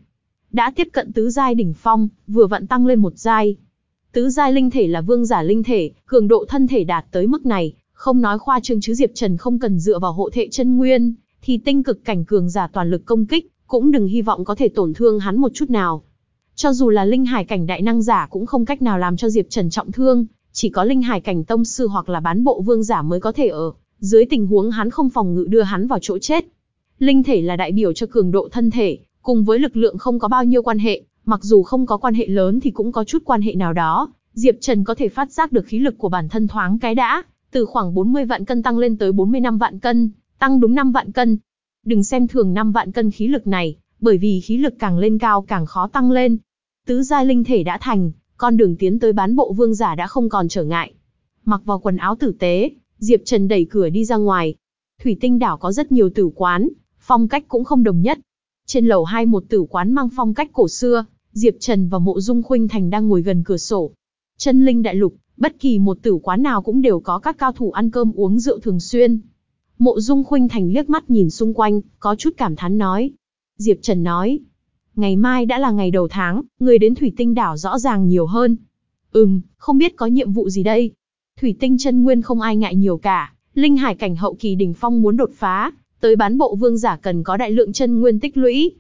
Đã tiếp cận tứ giai đỉnh phong, vừa vặn tăng lên một giai. Tứ giai linh thể là vương giả linh thể, cường độ thân thể đạt tới mức này, không nói khoa trương chứ Diệp Trần không cần dựa vào hộ thể chân nguyên, thì tinh cực cảnh cường giả toàn lực công kích, cũng đừng hy vọng có thể tổn thương hắn một chút nào. Cho dù là linh hải cảnh đại năng giả cũng không cách nào làm cho Diệp Trần trọng thương, chỉ có linh hải cảnh tông sư hoặc là bán bộ vương giả mới có thể ở, dưới tình huống hắn không phòng ngự đưa hắn vào chỗ chết. Linh thể là đại biểu cho cường độ thân thể, cùng với lực lượng không có bao nhiêu quan hệ, mặc dù không có quan hệ lớn thì cũng có chút quan hệ nào đó. Diệp Trần có thể phát giác được khí lực của bản thân thoáng cái đã, từ khoảng 40 vạn cân tăng lên tới 45 vạn cân, tăng đúng 5 vạn cân. Đừng xem thường 5 vạn cân khí lực này, bởi vì khí lực càng lên cao càng khó tăng lên. Tứ giai linh thể đã thành, con đường tiến tới bán bộ vương giả đã không còn trở ngại. Mặc vào quần áo tử tế, Diệp Trần đẩy cửa đi ra ngoài. Thủy Tinh đảo có rất nhiều tử quán, phong cách cũng không đồng nhất. Trên lầu hai một tử quán mang phong cách cổ xưa, Diệp Trần và Mộ Dung Khuynh Thành đang ngồi gần cửa sổ. Chân linh đại lục, bất kỳ một tử quán nào cũng đều có các cao thủ ăn cơm uống rượu thường xuyên. Mộ Dung Khuynh Thành liếc mắt nhìn xung quanh, có chút cảm thán nói. Diệp Trần nói, ngày mai đã là ngày đầu tháng, người đến Thủy Tinh đảo rõ ràng nhiều hơn. Ừm, không biết có nhiệm vụ gì đây. Thủy Tinh chân nguyên không ai ngại nhiều cả, Linh hải cảnh hậu kỳ đỉnh phong muốn đột phá, tới bán bộ vương giả cần có đại lượng chân nguyên tích lũy.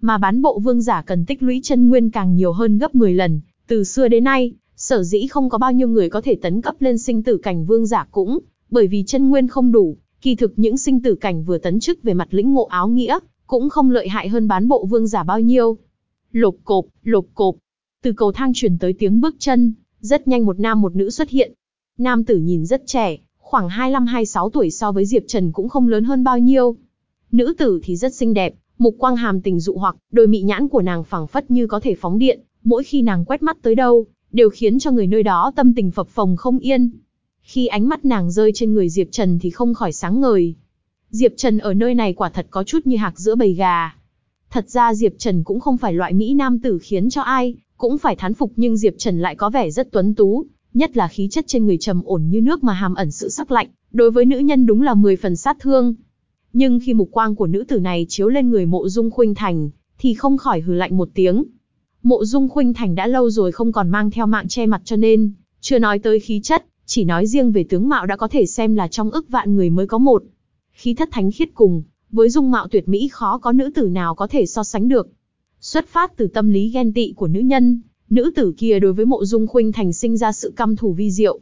Mà bán bộ vương giả cần tích lũy chân nguyên càng nhiều hơn gấp 10 lần, từ xưa đến nay, sở dĩ không có bao nhiêu người có thể tấn cấp lên sinh tử cảnh vương giả cũng, bởi vì chân nguyên không đủ, kỳ thực những sinh tử cảnh vừa tấn chức về mặt lĩnh ngộ áo nghĩa, cũng không lợi hại hơn bán bộ vương giả bao nhiêu. Lộp cộp, lộp cộp, từ cầu thang truyền tới tiếng bước chân, rất nhanh một nam một nữ xuất hiện. Nam tử nhìn rất trẻ, khoảng 25-26 tuổi so với Diệp Trần cũng không lớn hơn bao nhiêu. Nữ tử thì rất xinh đẹp, mục quang hàm tình dụ hoặc, đôi mị nhãn của nàng phẳng phất như có thể phóng điện, mỗi khi nàng quét mắt tới đâu, đều khiến cho người nơi đó tâm tình phập phồng không yên. Khi ánh mắt nàng rơi trên người Diệp Trần thì không khỏi sáng ngời. Diệp Trần ở nơi này quả thật có chút như hạc giữa bầy gà. Thật ra Diệp Trần cũng không phải loại Mỹ nam tử khiến cho ai, cũng phải thán phục nhưng Diệp Trần lại có vẻ rất tuấn tú, nhất là khí chất trên người trầm ổn như nước mà hàm ẩn sự sắc lạnh, đối với nữ nhân đúng là 10 phần sát thương. Nhưng khi mục quang của nữ tử này chiếu lên người mộ dung khuynh thành, thì không khỏi hừ lạnh một tiếng. Mộ dung khuynh thành đã lâu rồi không còn mang theo mạng che mặt cho nên, chưa nói tới khí chất, chỉ nói riêng về tướng mạo đã có thể xem là trong ức vạn người mới có một. Khí thất thánh khiết cùng, với dung mạo tuyệt mỹ khó có nữ tử nào có thể so sánh được. Xuất phát từ tâm lý ghen tị của nữ nhân, nữ tử kia đối với mộ dung khuynh thành sinh ra sự căm thù vi diệu.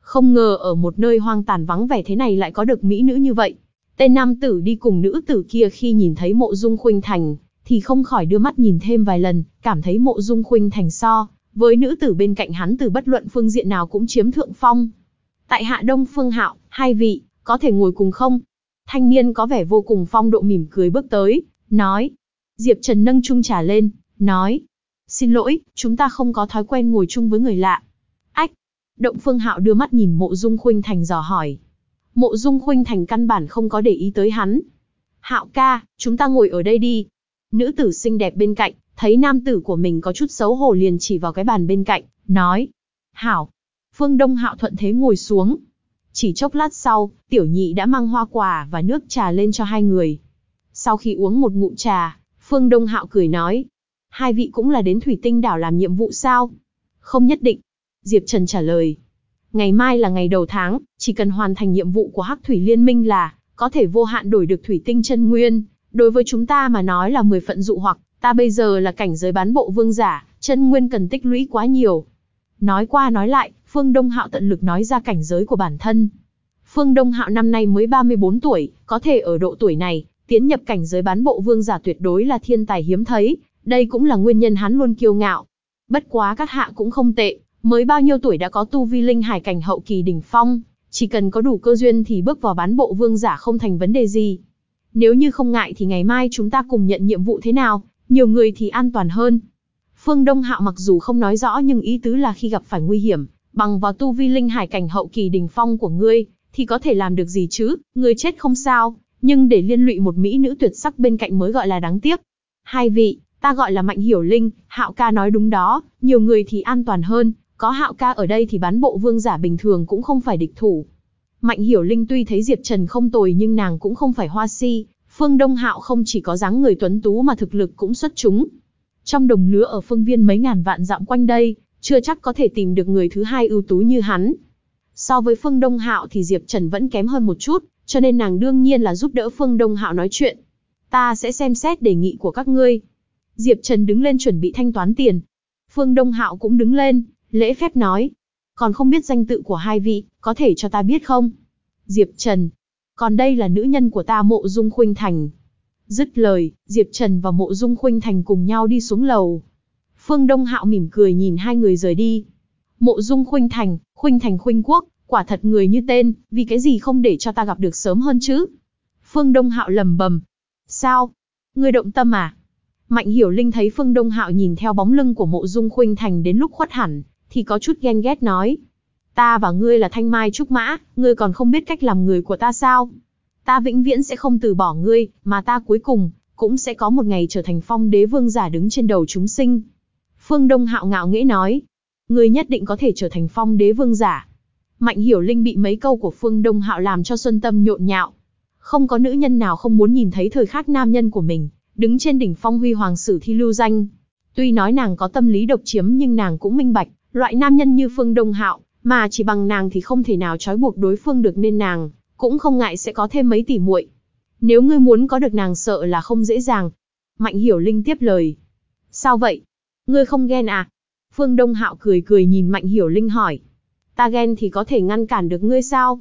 Không ngờ ở một nơi hoang tàn vắng vẻ thế này lại có được mỹ nữ như vậy. Tên nam tử đi cùng nữ tử kia khi nhìn thấy mộ dung khuynh thành, thì không khỏi đưa mắt nhìn thêm vài lần, cảm thấy mộ dung khuynh thành so, với nữ tử bên cạnh hắn từ bất luận phương diện nào cũng chiếm thượng phong. Tại hạ đông phương hạo, hai vị, có thể ngồi cùng không? Thanh niên có vẻ vô cùng phong độ mỉm cười bước tới, nói. Diệp Trần nâng chung trà lên, nói. Xin lỗi, chúng ta không có thói quen ngồi chung với người lạ. Ách! Động Phương Hạo đưa mắt nhìn mộ dung khuynh thành dò hỏi. Mộ dung khuynh thành căn bản không có để ý tới hắn. Hạo ca, chúng ta ngồi ở đây đi. Nữ tử xinh đẹp bên cạnh, thấy nam tử của mình có chút xấu hổ liền chỉ vào cái bàn bên cạnh, nói. Hảo! Phương Đông Hạo thuận thế ngồi xuống. Chỉ chốc lát sau, tiểu nhị đã mang hoa quả và nước trà lên cho hai người. Sau khi uống một ngụm trà, Phương Đông Hạo cười nói, hai vị cũng là đến Thủy Tinh đảo làm nhiệm vụ sao? Không nhất định. Diệp Trần trả lời. Ngày mai là ngày đầu tháng, chỉ cần hoàn thành nhiệm vụ của Hắc Thủy Liên minh là có thể vô hạn đổi được thủy tinh chân nguyên. Đối với chúng ta mà nói là 10 phận dụ hoặc, ta bây giờ là cảnh giới bán bộ vương giả, chân nguyên cần tích lũy quá nhiều. Nói qua nói lại, Phương Đông Hạo tận lực nói ra cảnh giới của bản thân. Phương Đông Hạo năm nay mới 34 tuổi, có thể ở độ tuổi này, tiến nhập cảnh giới bán bộ vương giả tuyệt đối là thiên tài hiếm thấy, đây cũng là nguyên nhân hắn luôn kiêu ngạo. Bất quá các hạ cũng không tệ, mới bao nhiêu tuổi đã có tu vi linh hải cảnh hậu kỳ đỉnh phong, chỉ cần có đủ cơ duyên thì bước vào bán bộ vương giả không thành vấn đề gì. Nếu như không ngại thì ngày mai chúng ta cùng nhận nhiệm vụ thế nào, nhiều người thì an toàn hơn. Phương Đông Hạo mặc dù không nói rõ nhưng ý tứ là khi gặp phải nguy hiểm, bằng vào tu vi linh hải cảnh hậu kỳ đỉnh phong của ngươi, thì có thể làm được gì chứ, ngươi chết không sao, nhưng để liên lụy một mỹ nữ tuyệt sắc bên cạnh mới gọi là đáng tiếc. Hai vị, ta gọi là Mạnh Hiểu Linh, Hạo ca nói đúng đó, nhiều người thì an toàn hơn, có Hạo ca ở đây thì bán bộ vương giả bình thường cũng không phải địch thủ. Mạnh Hiểu Linh tuy thấy Diệp Trần không tồi nhưng nàng cũng không phải hoa si, Phương Đông Hạo không chỉ có dáng người tuấn tú mà thực lực cũng xuất chúng. Trong đồng lứa ở phương viên mấy ngàn vạn dặm quanh đây, chưa chắc có thể tìm được người thứ hai ưu tú như hắn. So với Phương Đông Hạo thì Diệp Trần vẫn kém hơn một chút, cho nên nàng đương nhiên là giúp đỡ Phương Đông Hạo nói chuyện. Ta sẽ xem xét đề nghị của các ngươi. Diệp Trần đứng lên chuẩn bị thanh toán tiền. Phương Đông Hạo cũng đứng lên, lễ phép nói. Còn không biết danh tự của hai vị, có thể cho ta biết không? Diệp Trần. Còn đây là nữ nhân của ta mộ dung khuynh thành. Dứt lời, Diệp Trần và mộ dung khuynh thành cùng nhau đi xuống lầu. Phương Đông Hạo mỉm cười nhìn hai người rời đi. Mộ dung khuynh thành, khuynh thành khuynh quốc, quả thật người như tên, vì cái gì không để cho ta gặp được sớm hơn chứ? Phương Đông Hạo lầm bầm. Sao? người động tâm à? Mạnh Hiểu Linh thấy Phương Đông Hạo nhìn theo bóng lưng của mộ dung khuynh thành đến lúc khuất hẳn, thì có chút ghen ghét nói. Ta và ngươi là thanh mai trúc mã, ngươi còn không biết cách làm người của ta sao? Ta vĩnh viễn sẽ không từ bỏ ngươi, mà ta cuối cùng, cũng sẽ có một ngày trở thành phong đế vương giả đứng trên đầu chúng sinh. Phương Đông Hạo ngạo nghễ nói. Ngươi nhất định có thể trở thành phong đế vương giả. Mạnh Hiểu Linh bị mấy câu của Phương Đông Hạo làm cho Xuân Tâm nhộn nhạo. Không có nữ nhân nào không muốn nhìn thấy thời khắc nam nhân của mình, đứng trên đỉnh phong huy hoàng sử thi lưu danh. Tuy nói nàng có tâm lý độc chiếm nhưng nàng cũng minh bạch, loại nam nhân như Phương Đông Hạo, mà chỉ bằng nàng thì không thể nào trói buộc đối phương được nên nàng, cũng không ngại sẽ có thêm mấy tỷ muội. Nếu ngươi muốn có được nàng sợ là không dễ dàng. Mạnh Hiểu Linh tiếp lời. Sao vậy? Ngươi không ghen à? Phương Đông Hạo cười cười nhìn Mạnh Hiểu Linh hỏi. Ta ghen thì có thể ngăn cản được ngươi sao?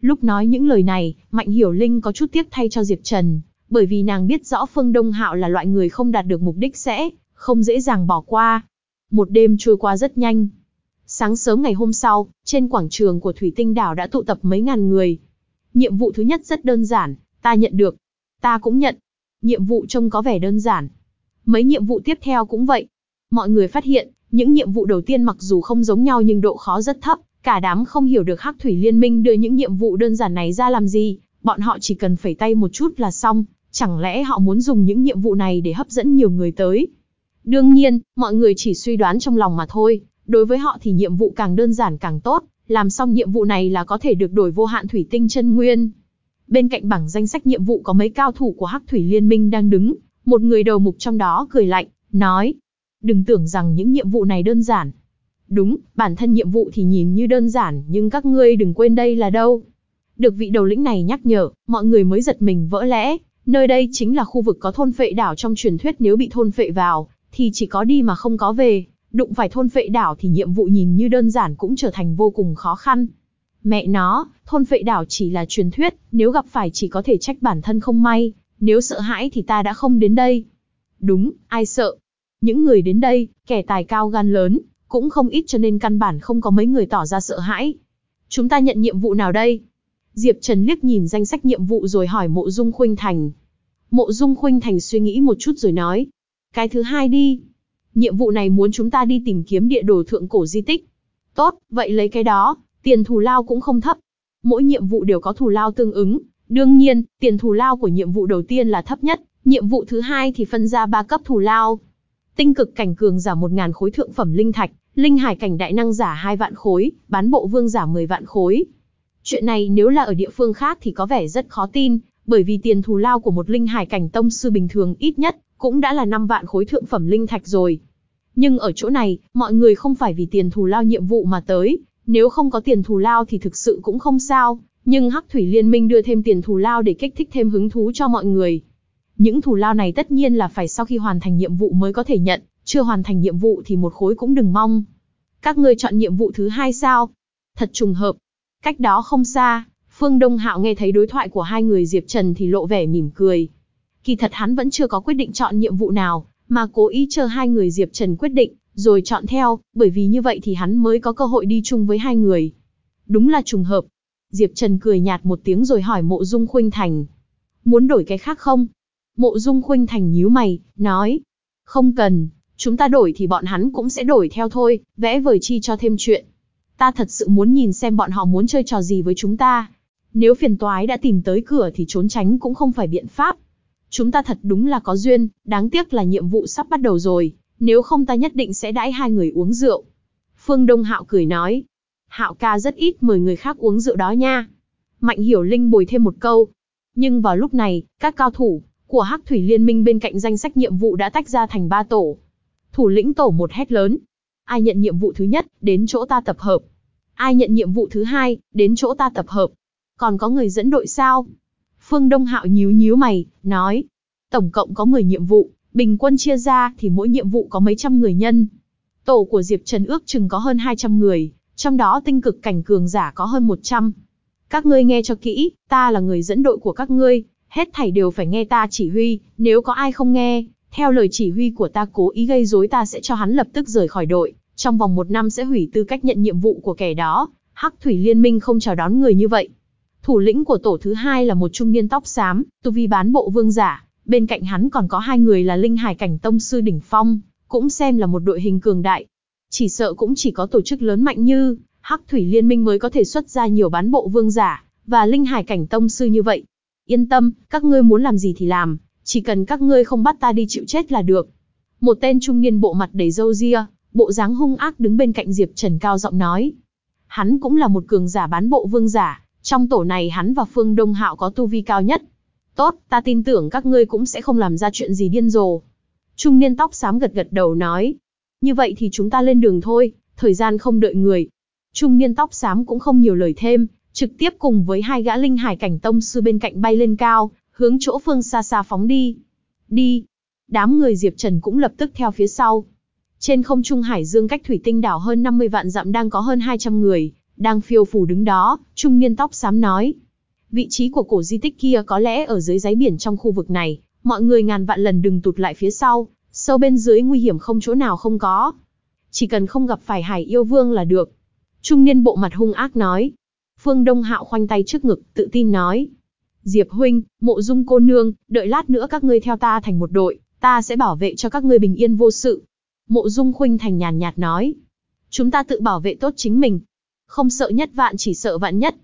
Lúc nói những lời này, Mạnh Hiểu Linh có chút tiếc thay cho Diệp Trần, bởi vì nàng biết rõ Phương Đông Hạo là loại người không đạt được mục đích sẽ không dễ dàng bỏ qua. Một đêm trôi qua rất nhanh. Sáng sớm ngày hôm sau, trên quảng trường của Thủy Tinh Đảo đã tụ tập mấy ngàn người. Nhiệm vụ thứ nhất rất đơn giản, ta nhận được. Ta cũng nhận. Nhiệm vụ trông có vẻ đơn giản. Mấy nhiệm vụ tiếp theo cũng vậy. Mọi người phát hiện, những nhiệm vụ đầu tiên mặc dù không giống nhau nhưng độ khó rất thấp, cả đám không hiểu được Hắc Thủy Liên Minh đưa những nhiệm vụ đơn giản này ra làm gì, bọn họ chỉ cần phẩy tay một chút là xong, chẳng lẽ họ muốn dùng những nhiệm vụ này để hấp dẫn nhiều người tới. Đương nhiên, mọi người chỉ suy đoán trong lòng mà thôi, đối với họ thì nhiệm vụ càng đơn giản càng tốt, làm xong nhiệm vụ này là có thể được đổi vô hạn thủy tinh chân nguyên. Bên cạnh bảng danh sách nhiệm vụ có mấy cao thủ của Hắc Thủy Liên Minh đang đứng, một người đầu mục trong đó cười lạnh, nói, đừng tưởng rằng những nhiệm vụ này đơn giản. Đúng, bản thân nhiệm vụ thì nhìn như đơn giản, nhưng các ngươi đừng quên đây là đâu. Được vị đầu lĩnh này nhắc nhở, mọi người mới giật mình vỡ lẽ, nơi đây chính là khu vực có thôn phệ đảo trong truyền thuyết nếu bị thôn phệ vào, thì chỉ có đi mà không có về, đụng phải thôn phệ đảo thì nhiệm vụ nhìn như đơn giản cũng trở thành vô cùng khó khăn. Mẹ nó, thôn phệ đảo chỉ là truyền thuyết, nếu gặp phải chỉ có thể trách bản thân không may, nếu sợ hãi thì ta đã không đến đây. Đúng, ai sợ? Những người đến đây, kẻ tài cao gan lớn, cũng không ít cho nên căn bản không có mấy người tỏ ra sợ hãi. Chúng ta nhận nhiệm vụ nào đây? Diệp Trần liếc nhìn danh sách nhiệm vụ rồi hỏi Mộ Dung Khuynh Thành. Mộ Dung Khuynh Thành suy nghĩ một chút rồi nói. Cái thứ hai đi. Nhiệm vụ này muốn chúng ta đi tìm kiếm địa đồ thượng cổ di tích. Tốt, vậy lấy cái đó, tiền thù lao cũng không thấp. Mỗi nhiệm vụ đều có thù lao tương ứng. Đương nhiên, tiền thù lao của nhiệm vụ đầu tiên là thấp nhất, nhiệm vụ thứ hai thì phân ra ba cấp thù lao. Tinh cực cảnh cường giả 1.000 khối thượng phẩm linh thạch, linh hải cảnh đại năng giả 2 vạn khối, bán bộ vương giả 10 vạn khối. Chuyện này nếu là ở địa phương khác thì có vẻ rất khó tin, bởi vì tiền thù lao của một linh hải cảnh tông sư bình thường ít nhất cũng đã là 5 vạn khối thượng phẩm linh thạch rồi. Nhưng ở chỗ này, mọi người không phải vì tiền thù lao nhiệm vụ mà tới, nếu không có tiền thù lao thì thực sự cũng không sao, nhưng Hắc Thủy Liên Minh đưa thêm tiền thù lao để kích thích thêm hứng thú cho mọi người. Những thù lao này tất nhiên là phải sau khi hoàn thành nhiệm vụ mới có thể nhận, chưa hoàn thành nhiệm vụ thì một khối cũng đừng mong. Các ngươi chọn nhiệm vụ thứ hai sao? Thật trùng hợp. Cách đó không xa, Phương Đông Hạo nghe thấy đối thoại của hai người Diệp Trần thì lộ vẻ mỉm cười. Kỳ thật hắn vẫn chưa có quyết định chọn nhiệm vụ nào, mà cố ý chờ hai người Diệp Trần quyết định, rồi chọn theo, bởi vì như vậy thì hắn mới có cơ hội đi chung với hai người. Đúng là trùng hợp. Diệp Trần cười nhạt một tiếng rồi hỏi mộ dung khuynh thành. Muốn đổi cái khác không? Mộ dung khuynh thành nhíu mày, nói. Không cần, chúng ta đổi thì bọn hắn cũng sẽ đổi theo thôi, vẽ vời chi cho thêm chuyện. Ta thật sự muốn nhìn xem bọn họ muốn chơi trò gì với chúng ta. Nếu phiền toái đã tìm tới cửa thì trốn tránh cũng không phải biện pháp. Chúng ta thật đúng là có duyên, đáng tiếc là nhiệm vụ sắp bắt đầu rồi, nếu không ta nhất định sẽ đãi hai người uống rượu. Phương Đông Hạo cười nói, Hạo ca rất ít mời người khác uống rượu đó nha. Mạnh Hiểu Linh bồi thêm một câu. Nhưng vào lúc này, các cao thủ của Hắc Thủy Liên Minh bên cạnh danh sách nhiệm vụ đã tách ra thành ba tổ. Thủ lĩnh tổ một hét lớn. Ai nhận nhiệm vụ thứ nhất, đến chỗ ta tập hợp. Ai nhận nhiệm vụ thứ hai, đến chỗ ta tập hợp. Còn có người dẫn đội sao? Phương Đông Hạo nhíu nhíu mày, nói. Tổng cộng có 10 nhiệm vụ, bình quân chia ra thì mỗi nhiệm vụ có mấy trăm người nhân. Tổ của Diệp Trần ước chừng có hơn 200 người, trong đó tinh cực cảnh cường giả có hơn 100. Các ngươi nghe cho kỹ, ta là người dẫn đội của các ngươi, hết thảy đều phải nghe ta chỉ huy, nếu có ai không nghe, theo lời chỉ huy của ta cố ý gây rối ta sẽ cho hắn lập tức rời khỏi đội, trong vòng một năm sẽ hủy tư cách nhận nhiệm vụ của kẻ đó. Hắc Thủy Liên minh không chào đón người như vậy. Thủ lĩnh của tổ thứ hai là một trung niên tóc xám, tu vi bán bộ vương giả, bên cạnh hắn còn có hai người là linh hải cảnh tông sư đỉnh phong, cũng xem là một đội hình cường đại. Chỉ sợ cũng chỉ có tổ chức lớn mạnh như Hắc Thủy Liên minh mới có thể xuất ra nhiều bán bộ vương giả và linh hải cảnh tông sư như vậy. Yên tâm, các ngươi muốn làm gì thì làm, chỉ cần các ngươi không bắt ta đi chịu chết là được. Một tên trung niên bộ mặt đầy râu ria, bộ dáng hung ác đứng bên cạnh Diệp Trần cao giọng nói. Hắn cũng là một cường giả bán bộ vương giả, trong tổ này hắn và Phương Đông Hạo có tu vi cao nhất. Tốt, ta tin tưởng các ngươi cũng sẽ không làm ra chuyện gì điên rồ. Trung niên tóc xám gật gật đầu nói. Như vậy thì chúng ta lên đường thôi, thời gian không đợi người. Trung niên tóc xám cũng không nhiều lời thêm, trực tiếp cùng với hai gã linh hải cảnh tông sư bên cạnh bay lên cao, hướng chỗ phương xa xa phóng đi. Đi! Đám người Diệp Trần cũng lập tức theo phía sau. Trên không trung hải dương cách thủy tinh đảo hơn 50 vạn dặm đang có hơn 200 người, đang phiêu phù đứng đó, trung niên tóc xám nói. Vị trí của cổ di tích kia có lẽ ở dưới đáy biển trong khu vực này, mọi người ngàn vạn lần đừng tụt lại phía sau, sâu bên dưới nguy hiểm không chỗ nào không có. Chỉ cần không gặp phải hải yêu vương là được. Trung niên bộ mặt hung ác nói. Phương Đông Hạo khoanh tay trước ngực, tự tin nói. Diệp huynh, mộ dung cô nương, đợi lát nữa các ngươi theo ta thành một đội, ta sẽ bảo vệ cho các ngươi bình yên vô sự. Mộ dung khuynh thành nhàn nhạt nói. Chúng ta tự bảo vệ tốt chính mình. Không sợ nhất vạn chỉ sợ vạn nhất.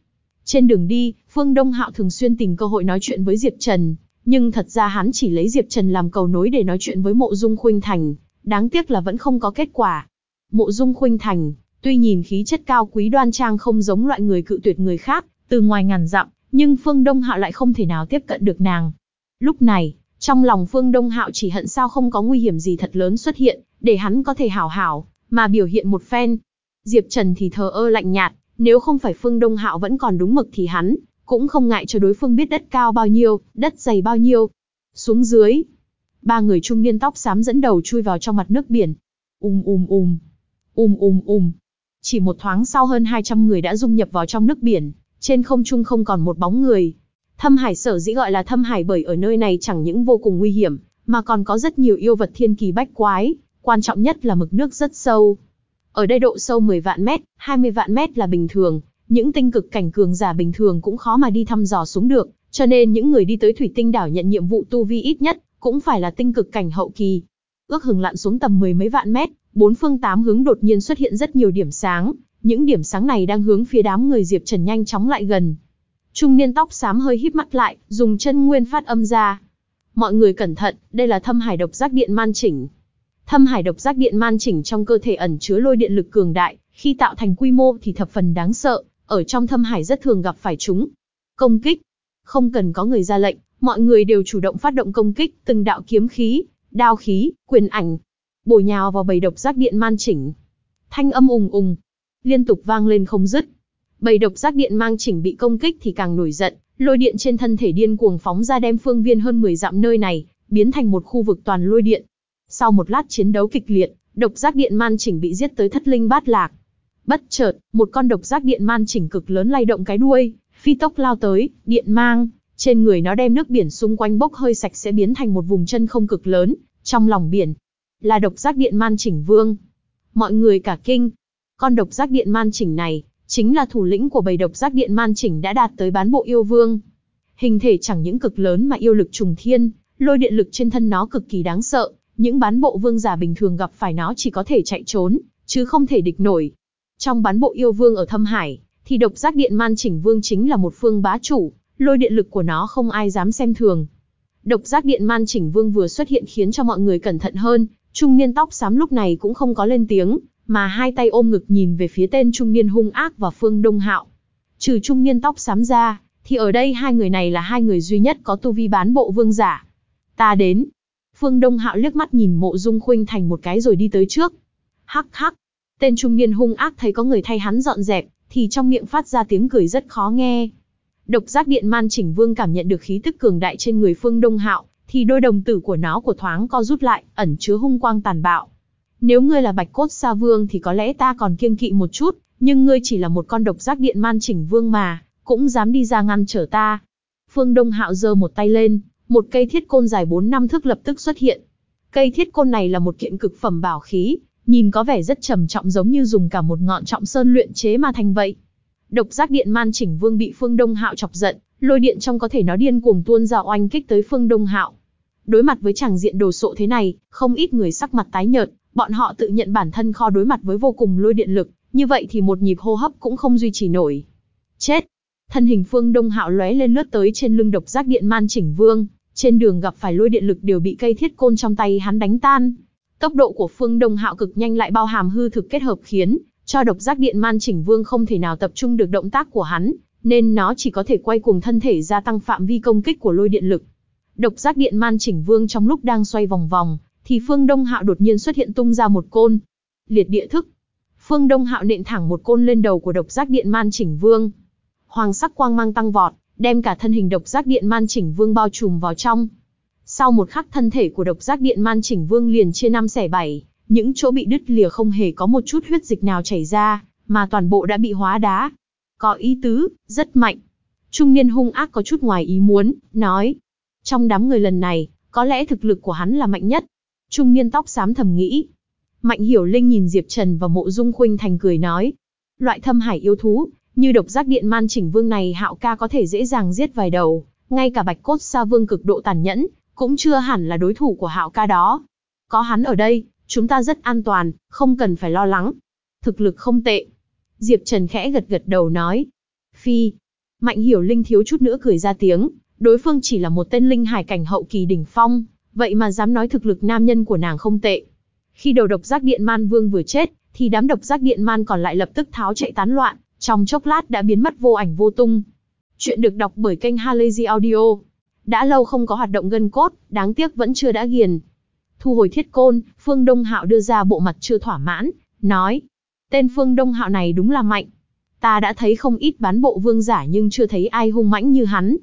Trên đường đi, Phương Đông Hạo thường xuyên tìm cơ hội nói chuyện với Diệp Trần, nhưng thật ra hắn chỉ lấy Diệp Trần làm cầu nối để nói chuyện với mộ dung khuynh thành, đáng tiếc là vẫn không có kết quả. Mộ dung khuynh thành, tuy nhìn khí chất cao quý đoan trang không giống loại người cự tuyệt người khác, từ ngoài ngàn dặm, nhưng Phương Đông Hạo lại không thể nào tiếp cận được nàng. Lúc này, trong lòng Phương Đông Hạo chỉ hận sao không có nguy hiểm gì thật lớn xuất hiện, để hắn có thể hảo hảo, mà biểu hiện một phen. Diệp Trần thì thờ ơ lạnh nhạt, nếu không phải Phương Đông Hạo vẫn còn đúng mực thì hắn, cũng không ngại cho đối phương biết đất cao bao nhiêu, đất dày bao nhiêu. Xuống dưới, ba người trung niên tóc xám dẫn đầu chui vào trong mặt nước biển. Ùm ùm ùm, ùm ùm ùm. Chỉ một thoáng sau hơn 200 người đã dung nhập vào trong nước biển, trên không trung không còn một bóng người. Thâm hải sở dĩ gọi là thâm hải bởi ở nơi này chẳng những vô cùng nguy hiểm, mà còn có rất nhiều yêu vật thiên kỳ bách quái, quan trọng nhất là mực nước rất sâu. Ở đây độ sâu 10 vạn mét, 20 vạn mét là bình thường, những tinh cực cảnh cường giả bình thường cũng khó mà đi thăm dò xuống được, cho nên những người đi tới thủy tinh đảo nhận nhiệm vụ tu vi ít nhất, cũng phải là tinh cực cảnh hậu kỳ. Ước hừng lặn xuống tầm mười mấy vạn mét, bốn phương tám hướng đột nhiên xuất hiện rất nhiều điểm sáng, những điểm sáng này đang hướng phía đám người Diệp Trần nhanh chóng lại gần. Trung niên tóc xám hơi híp mắt lại, dùng chân nguyên phát âm ra. Mọi người cẩn thận, đây là thâm hải độc giác điện man chỉnh. Thâm hải độc giác điện man chỉnh trong cơ thể ẩn chứa lôi điện lực cường đại, khi tạo thành quy mô thì thập phần đáng sợ, ở trong thâm hải rất thường gặp phải chúng. Công kích. Không cần có người ra lệnh, mọi người đều chủ động phát động công kích, từng đạo kiếm khí, đao khí, quyền ảnh, bổ nhào vào bầy độc giác điện man chỉnh. Thanh âm ùng ùng, liên tục vang lên không dứt. Bầy độc giác điện mang chỉnh bị công kích thì càng nổi giận, lôi điện trên thân thể điên cuồng phóng ra đem phương viên hơn 10 dặm nơi này, biến thành một khu vực toàn lôi điện. Sau một lát chiến đấu kịch liệt, độc giác điện man chỉnh bị giết tới thất linh bát lạc. Bất chợt, một con độc giác điện man chỉnh cực lớn lay động cái đuôi, phi tốc lao tới, điện mang, trên người nó đem nước biển xung quanh bốc hơi sạch sẽ biến thành một vùng chân không cực lớn, trong lòng biển, là độc giác điện man chỉnh vương. Mọi người cả kinh, con độc giác điện man chỉnh này, chính là thủ lĩnh của bầy độc giác điện man chỉnh đã đạt tới bán bộ yêu vương. Hình thể chẳng những cực lớn mà yêu lực trùng thiên, lôi điện lực trên thân nó cực kỳ đáng sợ, những bán bộ vương giả bình thường gặp phải nó chỉ có thể chạy trốn, chứ không thể địch nổi. Trong bán bộ yêu vương ở Thâm Hải, thì độc giác điện man chỉnh vương chính là một phương bá chủ, lôi điện lực của nó không ai dám xem thường. Độc giác điện man chỉnh vương vừa xuất hiện khiến cho mọi người cẩn thận hơn, trung niên tóc xám lúc này cũng không có lên tiếng, mà hai tay ôm ngực nhìn về phía tên trung niên hung ác và phương đông hạo. Trừ trung niên tóc xám ra, thì ở đây hai người này là hai người duy nhất có tu vi bán bộ vương giả. Ta đến. Phương Đông Hạo liếc mắt nhìn mộ dung khuynh thành một cái rồi đi tới trước. Hắc hắc. Tên trung niên hung ác thấy có người thay hắn dọn dẹp, thì trong miệng phát ra tiếng cười rất khó nghe. Độc giác điện man chỉnh vương cảm nhận được khí tức cường đại trên người Phương Đông Hạo, thì đôi đồng tử của nó của thoáng co rút lại, ẩn chứa hung quang tàn bạo. Nếu ngươi là bạch cốt sa vương thì có lẽ ta còn kiêng kỵ một chút, nhưng ngươi chỉ là một con độc giác điện man chỉnh vương mà, cũng dám đi ra ngăn trở ta. Phương Đông Hạo giơ một tay lên, một cây thiết côn dài 4 năm thước lập tức xuất hiện. Cây thiết côn này là một kiện cực phẩm bảo khí, nhìn có vẻ rất trầm trọng giống như dùng cả một ngọn trọng sơn luyện chế mà thành vậy. Độc giác điện man chỉnh vương bị Phương Đông Hạo chọc giận, lôi điện trong có thể nó điên cuồng tuôn ra oanh kích tới Phương Đông Hạo. Đối mặt với tràng diện đồ sộ thế này, không ít người sắc mặt tái nhợt, bọn họ tự nhận bản thân kho đối mặt với vô cùng lôi điện lực, như vậy thì một nhịp hô hấp cũng không duy trì nổi. Chết! Thân hình Phương Đông Hạo lóe lên lướt tới trên lưng độc giác điện man chỉnh vương, trên đường gặp phải lôi điện lực đều bị cây thiết côn trong tay hắn đánh tan. Tốc độ của Phương Đông Hạo cực nhanh lại bao hàm hư thực kết hợp khiến cho độc giác điện man chỉnh vương không thể nào tập trung được động tác của hắn, nên nó chỉ có thể quay cuồng thân thể gia tăng phạm vi công kích của lôi điện lực. Độc giác điện man chỉnh vương trong lúc đang xoay vòng vòng, thì Phương Đông Hạo đột nhiên xuất hiện tung ra một côn. Liệt địa thức. Phương Đông Hạo nện thẳng một côn lên đầu của độc giác điện man chỉnh vương. hoàng sắc quang mang tăng vọt, đem cả thân hình độc giác điện man chỉnh vương bao trùm vào trong. Sau một khắc thân thể của độc giác điện man chỉnh vương liền chia năm xẻ bảy, những chỗ bị đứt lìa không hề có một chút huyết dịch nào chảy ra, mà toàn bộ đã bị hóa đá. Có ý tứ, rất mạnh. Trung niên hung ác có chút ngoài ý muốn, nói. Trong đám người lần này, có lẽ thực lực của hắn là mạnh nhất. Trung niên tóc xám thầm nghĩ. Mạnh hiểu linh nhìn Diệp Trần và mộ dung khuynh thành cười nói. Loại thâm hải yêu thú, như độc giác điện man chỉnh vương này hạo ca có thể dễ dàng giết vài đầu. Ngay cả bạch cốt sa vương cực độ tàn nhẫn, cũng chưa hẳn là đối thủ của hạo ca đó. Có hắn ở đây, chúng ta rất an toàn, không cần phải lo lắng. Thực lực không tệ. Diệp Trần khẽ gật gật đầu nói. Phi. Mạnh hiểu linh thiếu chút nữa cười ra tiếng, đối phương chỉ là một tên linh hải cảnh hậu kỳ đỉnh phong, vậy mà dám nói thực lực nam nhân của nàng không tệ. Khi đầu độc giác điện man vương vừa chết, thì đám độc giác điện man còn lại lập tức tháo chạy tán loạn, trong chốc lát đã biến mất vô ảnh vô tung. Chuyện được đọc bởi kênh Halazy Audio. Đã lâu không có hoạt động gân cốt, đáng tiếc vẫn chưa đã ghiền. Thu hồi thiết côn, Phương Đông Hạo đưa ra bộ mặt chưa thỏa mãn, nói. Tên Phương Đông Hạo này đúng là mạnh. Ta đã thấy không ít bán bộ vương giả nhưng chưa thấy ai hung mãnh như hắn.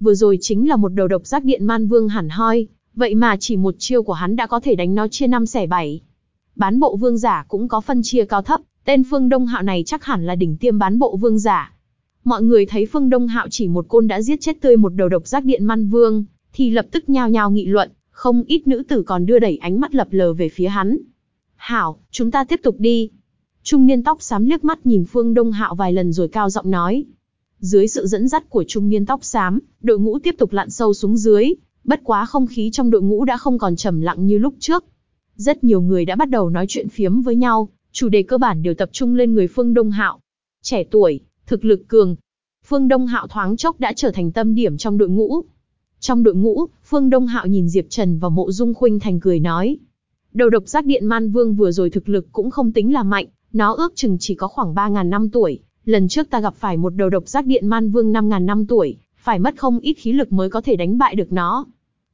Vừa rồi chính là một đầu độc giác điện man vương hẳn hoi, vậy mà chỉ một chiêu của hắn đã có thể đánh nó chia năm xẻ bảy. Bán bộ vương giả cũng có phân chia cao thấp, tên Phương Đông Hạo này chắc hẳn là đỉnh tiêm bán bộ vương giả. Mọi người thấy Phương Đông Hạo chỉ một côn đã giết chết tươi một đầu độc giác điện man vương, thì lập tức nhao nhao nghị luận, không ít nữ tử còn đưa đẩy ánh mắt lập lờ về phía hắn. Hảo, chúng ta tiếp tục đi. Trung niên tóc xám liếc mắt nhìn Phương Đông Hạo vài lần rồi cao giọng nói. Dưới sự dẫn dắt của trung niên tóc xám, đội ngũ tiếp tục lặn sâu xuống dưới, bất quá không khí trong đội ngũ đã không còn trầm lặng như lúc trước. Rất nhiều người đã bắt đầu nói chuyện phiếm với nhau, chủ đề cơ bản đều tập trung lên người Phương Đông Hạo. Trẻ tuổi, thực lực cường. Phương Đông Hạo thoáng chốc đã trở thành tâm điểm trong đội ngũ. Trong đội ngũ, Phương Đông Hạo nhìn Diệp Trần và Mộ Dung Khuynh Thành cười nói. Đầu độc giác điện man vương vừa rồi thực lực cũng không tính là mạnh, nó ước chừng chỉ có khoảng 3.000 năm tuổi. Lần trước ta gặp phải một đầu độc giác điện man vương 5.000 năm tuổi, phải mất không ít khí lực mới có thể đánh bại được nó.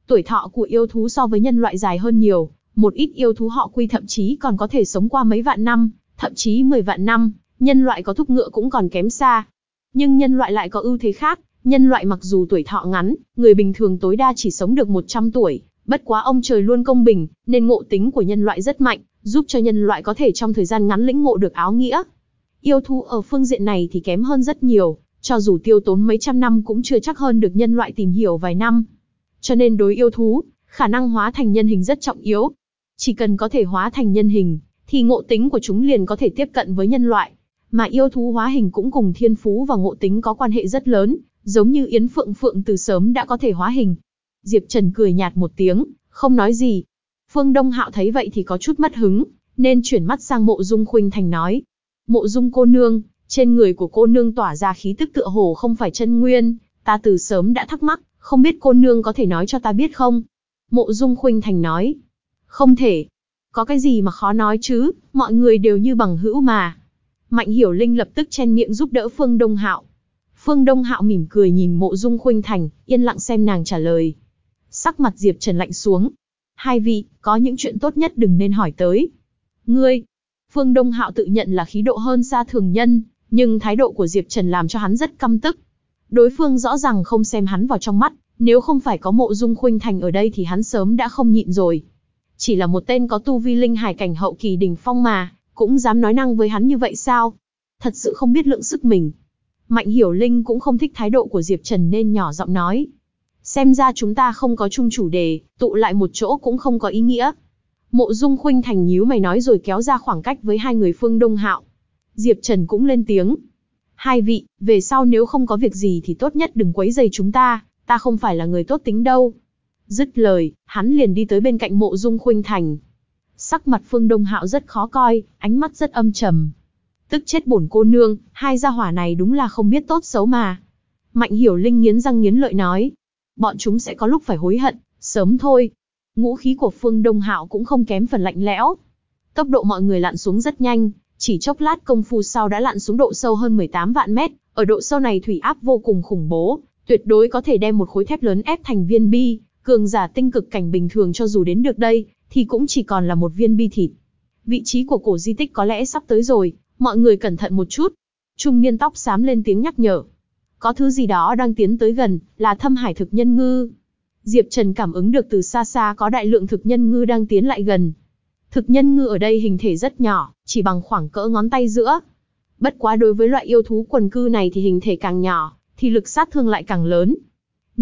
Tuổi thọ của yêu thú so với nhân loại dài hơn nhiều, một ít yêu thú họ quy thậm chí còn có thể sống qua mấy vạn năm, thậm chí 10 vạn năm, nhân loại có thúc ngựa cũng còn kém xa. Nhưng nhân loại lại có ưu thế khác, nhân loại mặc dù tuổi thọ ngắn, người bình thường tối đa chỉ sống được 100 tuổi, bất quá ông trời luôn công bình, nên ngộ tính của nhân loại rất mạnh, giúp cho nhân loại có thể trong thời gian ngắn lĩnh ngộ được áo nghĩa. Yêu thú ở phương diện này thì kém hơn rất nhiều, cho dù tiêu tốn mấy trăm năm cũng chưa chắc hơn được nhân loại tìm hiểu vài năm. Cho nên đối yêu thú, khả năng hóa thành nhân hình rất trọng yếu. Chỉ cần có thể hóa thành nhân hình, thì ngộ tính của chúng liền có thể tiếp cận với nhân loại. Mà yêu thú hóa hình cũng cùng thiên phú và ngộ tính có quan hệ rất lớn, giống như Yến Phượng Phượng từ sớm đã có thể hóa hình. Diệp Trần cười nhạt một tiếng, không nói gì. Phương Đông Hạo thấy vậy thì có chút mất hứng, nên chuyển mắt sang mộ dung khuynh thành nói. Mộ dung cô nương, trên người của cô nương tỏa ra khí tức tựa hồ không phải chân nguyên, ta từ sớm đã thắc mắc, không biết cô nương có thể nói cho ta biết không? Mộ dung khuynh thành nói. Không thể. Có cái gì mà khó nói chứ, mọi người đều như bằng hữu mà. Mạnh hiểu linh lập tức chen miệng giúp đỡ Phương Đông Hạo. Phương Đông Hạo mỉm cười nhìn mộ dung khuynh thành, yên lặng xem nàng trả lời. Sắc mặt Diệp Trần lạnh xuống. Hai vị, có những chuyện tốt nhất đừng nên hỏi tới. Ngươi, Phương Đông Hạo tự nhận là khí độ hơn xa thường nhân, nhưng thái độ của Diệp Trần làm cho hắn rất căm tức. Đối phương rõ ràng không xem hắn vào trong mắt, nếu không phải có mộ dung khuynh thành ở đây thì hắn sớm đã không nhịn rồi. Chỉ là một tên có tu vi linh hải cảnh hậu kỳ đỉnh phong mà, cũng dám nói năng với hắn như vậy sao? Thật sự không biết lượng sức mình. Mạnh Hiểu Linh cũng không thích thái độ của Diệp Trần nên nhỏ giọng nói. Xem ra chúng ta không có chung chủ đề, tụ lại một chỗ cũng không có ý nghĩa. Mộ Dung Khuynh Thành nhíu mày nói rồi kéo ra khoảng cách với hai người Phương Đông Hạo. Diệp Trần cũng lên tiếng. Hai vị, về sau nếu không có việc gì thì tốt nhất đừng quấy rầy chúng ta, ta không phải là người tốt tính đâu. Dứt lời, hắn liền đi tới bên cạnh mộ Dung Khuynh Thành. Sắc mặt Phương Đông Hạo rất khó coi, ánh mắt rất âm trầm. Tức chết bổn cô nương, hai gia hỏa này đúng là không biết tốt xấu mà. Mạnh hiểu linh nghiến răng nghiến lợi nói. Bọn chúng sẽ có lúc phải hối hận, sớm thôi. Ngũ khí của Phương Đông Hạo cũng không kém phần lạnh lẽo. Tốc độ mọi người lặn xuống rất nhanh, chỉ chốc lát công phu sau đã lặn xuống độ sâu hơn 18 vạn mét. Ở độ sâu này thủy áp vô cùng khủng bố, tuyệt đối có thể đem một khối thép lớn ép thành viên bi, cường giả tinh cực cảnh bình thường cho dù đến được đây, thì cũng chỉ còn là một viên bi thịt. Vị trí của cổ di tích có lẽ sắp tới rồi, mọi người cẩn thận một chút. Trung niên tóc xám lên tiếng nhắc nhở. Có thứ gì đó đang tiến tới gần, là thâm hải thực nhân ngư. Diệp Trần cảm ứng được từ xa xa có đại lượng thực nhân ngư đang tiến lại gần. Thực nhân ngư ở đây hình thể rất nhỏ, chỉ bằng khoảng cỡ ngón tay giữa. Bất quá đối với loại yêu thú quần cư này thì hình thể càng nhỏ, thì lực sát thương lại càng lớn.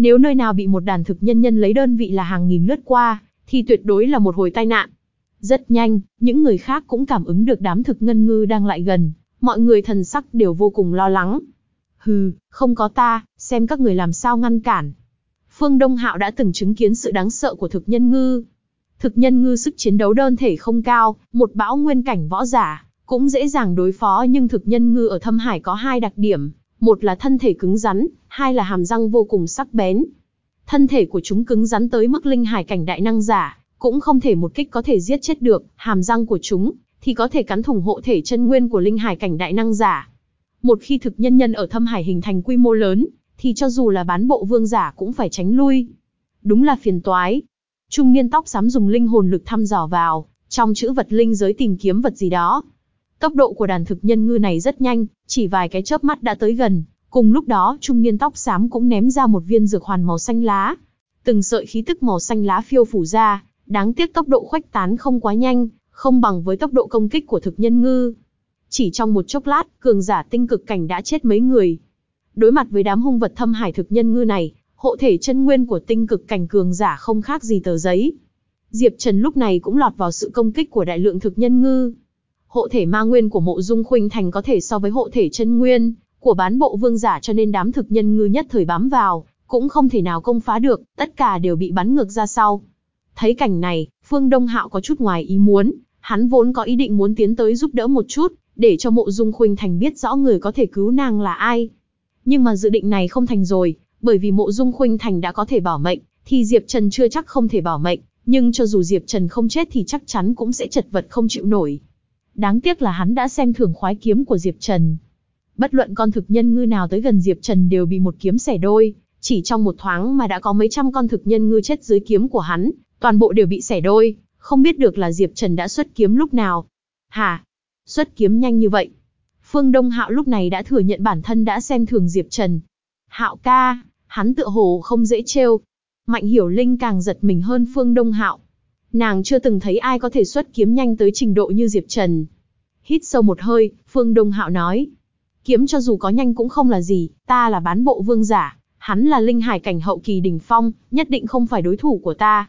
Nếu nơi nào bị một đàn thực nhân nhân lấy đơn vị là hàng nghìn lướt qua, thì tuyệt đối là một hồi tai nạn. Rất nhanh, những người khác cũng cảm ứng được đám thực ngân ngư đang lại gần, mọi người thần sắc đều vô cùng lo lắng. Hừ, không có ta, xem các người làm sao ngăn cản. Phương Đông Hạo đã từng chứng kiến sự đáng sợ của thực nhân ngư. Thực nhân ngư sức chiến đấu đơn thể không cao, một bão nguyên cảnh võ giả, cũng dễ dàng đối phó nhưng thực nhân ngư ở thâm hải có hai đặc điểm, một là thân thể cứng rắn, hai là hàm răng vô cùng sắc bén. Thân thể của chúng cứng rắn tới mức linh hải cảnh đại năng giả, cũng không thể một kích có thể giết chết được, hàm răng của chúng thì có thể cắn thủng hộ thể chân nguyên của linh hải cảnh đại năng giả. Một khi thực nhân nhân ở thâm hải hình thành quy mô lớn, thì cho dù là bán bộ vương giả cũng phải tránh lui. Đúng là phiền toái. Trung niên tóc xám dùng linh hồn lực thăm dò vào, trong chữ vật linh giới tìm kiếm vật gì đó. Tốc độ của đàn thực nhân ngư này rất nhanh, chỉ vài cái chớp mắt đã tới gần. Cùng lúc đó, trung niên tóc xám cũng ném ra một viên dược hoàn màu xanh lá. Từng sợi khí tức màu xanh lá phiêu phủ ra, đáng tiếc tốc độ khuếch tán không quá nhanh, không bằng với tốc độ công kích của thực nhân ngư. Chỉ trong một chốc lát, cường giả tinh cực cảnh đã chết mấy người. Đối mặt với đám hung vật thâm hải thực nhân ngư này, hộ thể chân nguyên của tinh cực cảnh cường giả không khác gì tờ giấy. Diệp Trần lúc này cũng lọt vào sự công kích của đại lượng thực nhân ngư. Hộ thể ma nguyên của mộ dung khuynh thành có thể so với hộ thể chân nguyên của bán bộ vương giả cho nên đám thực nhân ngư nhất thời bám vào, cũng không thể nào công phá được, tất cả đều bị bắn ngược ra sau. Thấy cảnh này, Phương Đông Hạo có chút ngoài ý muốn, hắn vốn có ý định muốn tiến tới giúp đỡ một chút, để cho mộ dung khuynh thành biết rõ người có thể cứu nàng là ai. Nhưng mà dự định này không thành rồi, bởi vì mộ dung khuynh thành đã có thể bảo mệnh, thì Diệp Trần chưa chắc không thể bảo mệnh, nhưng cho dù Diệp Trần không chết thì chắc chắn cũng sẽ chật vật không chịu nổi. Đáng tiếc là hắn đã xem thường khoái kiếm của Diệp Trần. Bất luận con thực nhân ngư nào tới gần Diệp Trần đều bị một kiếm xẻ đôi, chỉ trong một thoáng mà đã có mấy trăm con thực nhân ngư chết dưới kiếm của hắn, toàn bộ đều bị xẻ đôi, không biết được là Diệp Trần đã xuất kiếm lúc nào. Hả? Xuất kiếm nhanh như vậy? Phương Đông Hạo lúc này đã thừa nhận bản thân đã xem thường Diệp Trần. Hạo ca, hắn tựa hồ không dễ trêu. Mạnh Hiểu Linh càng giật mình hơn Phương Đông Hạo. Nàng chưa từng thấy ai có thể xuất kiếm nhanh tới trình độ như Diệp Trần. Hít sâu một hơi, Phương Đông Hạo nói. Kiếm cho dù có nhanh cũng không là gì, ta là bán bộ vương giả, hắn là linh hải cảnh hậu kỳ đỉnh phong, nhất định không phải đối thủ của ta.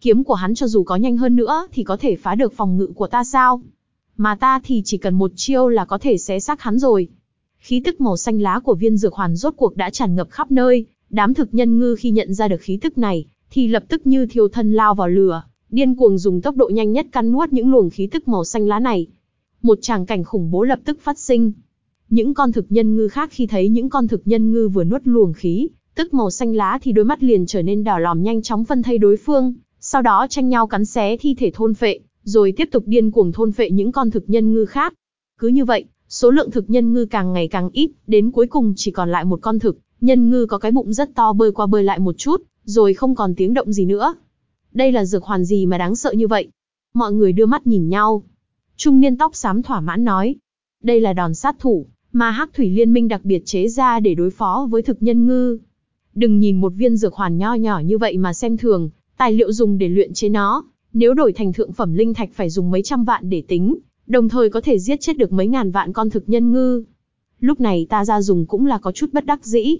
Kiếm của hắn cho dù có nhanh hơn nữa thì có thể phá được phòng ngự của ta sao? Mà ta thì chỉ cần một chiêu là có thể xé xác hắn rồi. Khí tức màu xanh lá của viên dược hoàn rốt cuộc đã tràn ngập khắp nơi, đám thực nhân ngư khi nhận ra được khí tức này, thì lập tức như thiêu thân lao vào lửa, điên cuồng dùng tốc độ nhanh nhất cắn nuốt những luồng khí tức màu xanh lá này. Một tràng cảnh khủng bố lập tức phát sinh. Những con thực nhân ngư khác khi thấy những con thực nhân ngư vừa nuốt luồng khí, tức màu xanh lá thì đôi mắt liền trở nên đỏ lòm nhanh chóng phân thây đối phương, sau đó tranh nhau cắn xé thi thể thôn phệ, rồi tiếp tục điên cuồng thôn phệ những con thực nhân ngư khác. Cứ như vậy, số lượng thực nhân ngư càng ngày càng ít, đến cuối cùng chỉ còn lại một con thực, nhân ngư có cái bụng rất to bơi qua bơi lại một chút, rồi không còn tiếng động gì nữa. Đây là dược hoàn gì mà đáng sợ như vậy? Mọi người đưa mắt nhìn nhau. Trung niên tóc xám thỏa mãn nói. Đây là đòn sát thủ, mà Hắc Thủy Liên minh đặc biệt chế ra để đối phó với thực nhân ngư. Đừng nhìn một viên dược hoàn nho nhỏ như vậy mà xem thường, tài liệu dùng để luyện chế nó, nếu đổi thành thượng phẩm linh thạch phải dùng mấy trăm vạn để tính, đồng thời có thể giết chết được mấy ngàn vạn con thực nhân ngư. Lúc này ta ra dùng cũng là có chút bất đắc dĩ.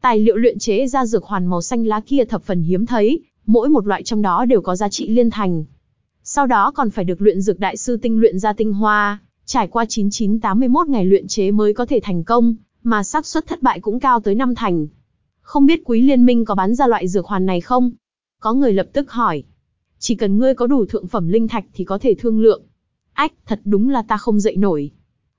Tài liệu luyện chế ra dược hoàn màu xanh lá kia thập phần hiếm thấy, mỗi một loại trong đó đều có giá trị liên thành. Sau đó còn phải được luyện dược đại sư tinh luyện ra tinh hoa, trải qua 9981 ngày luyện chế mới có thể thành công, mà xác suất thất bại cũng cao tới năm thành. Không biết quý liên minh có bán ra loại dược hoàn này không? Có người lập tức hỏi. Chỉ cần ngươi có đủ thượng phẩm linh thạch thì có thể thương lượng. Ách, thật đúng là ta không dậy nổi.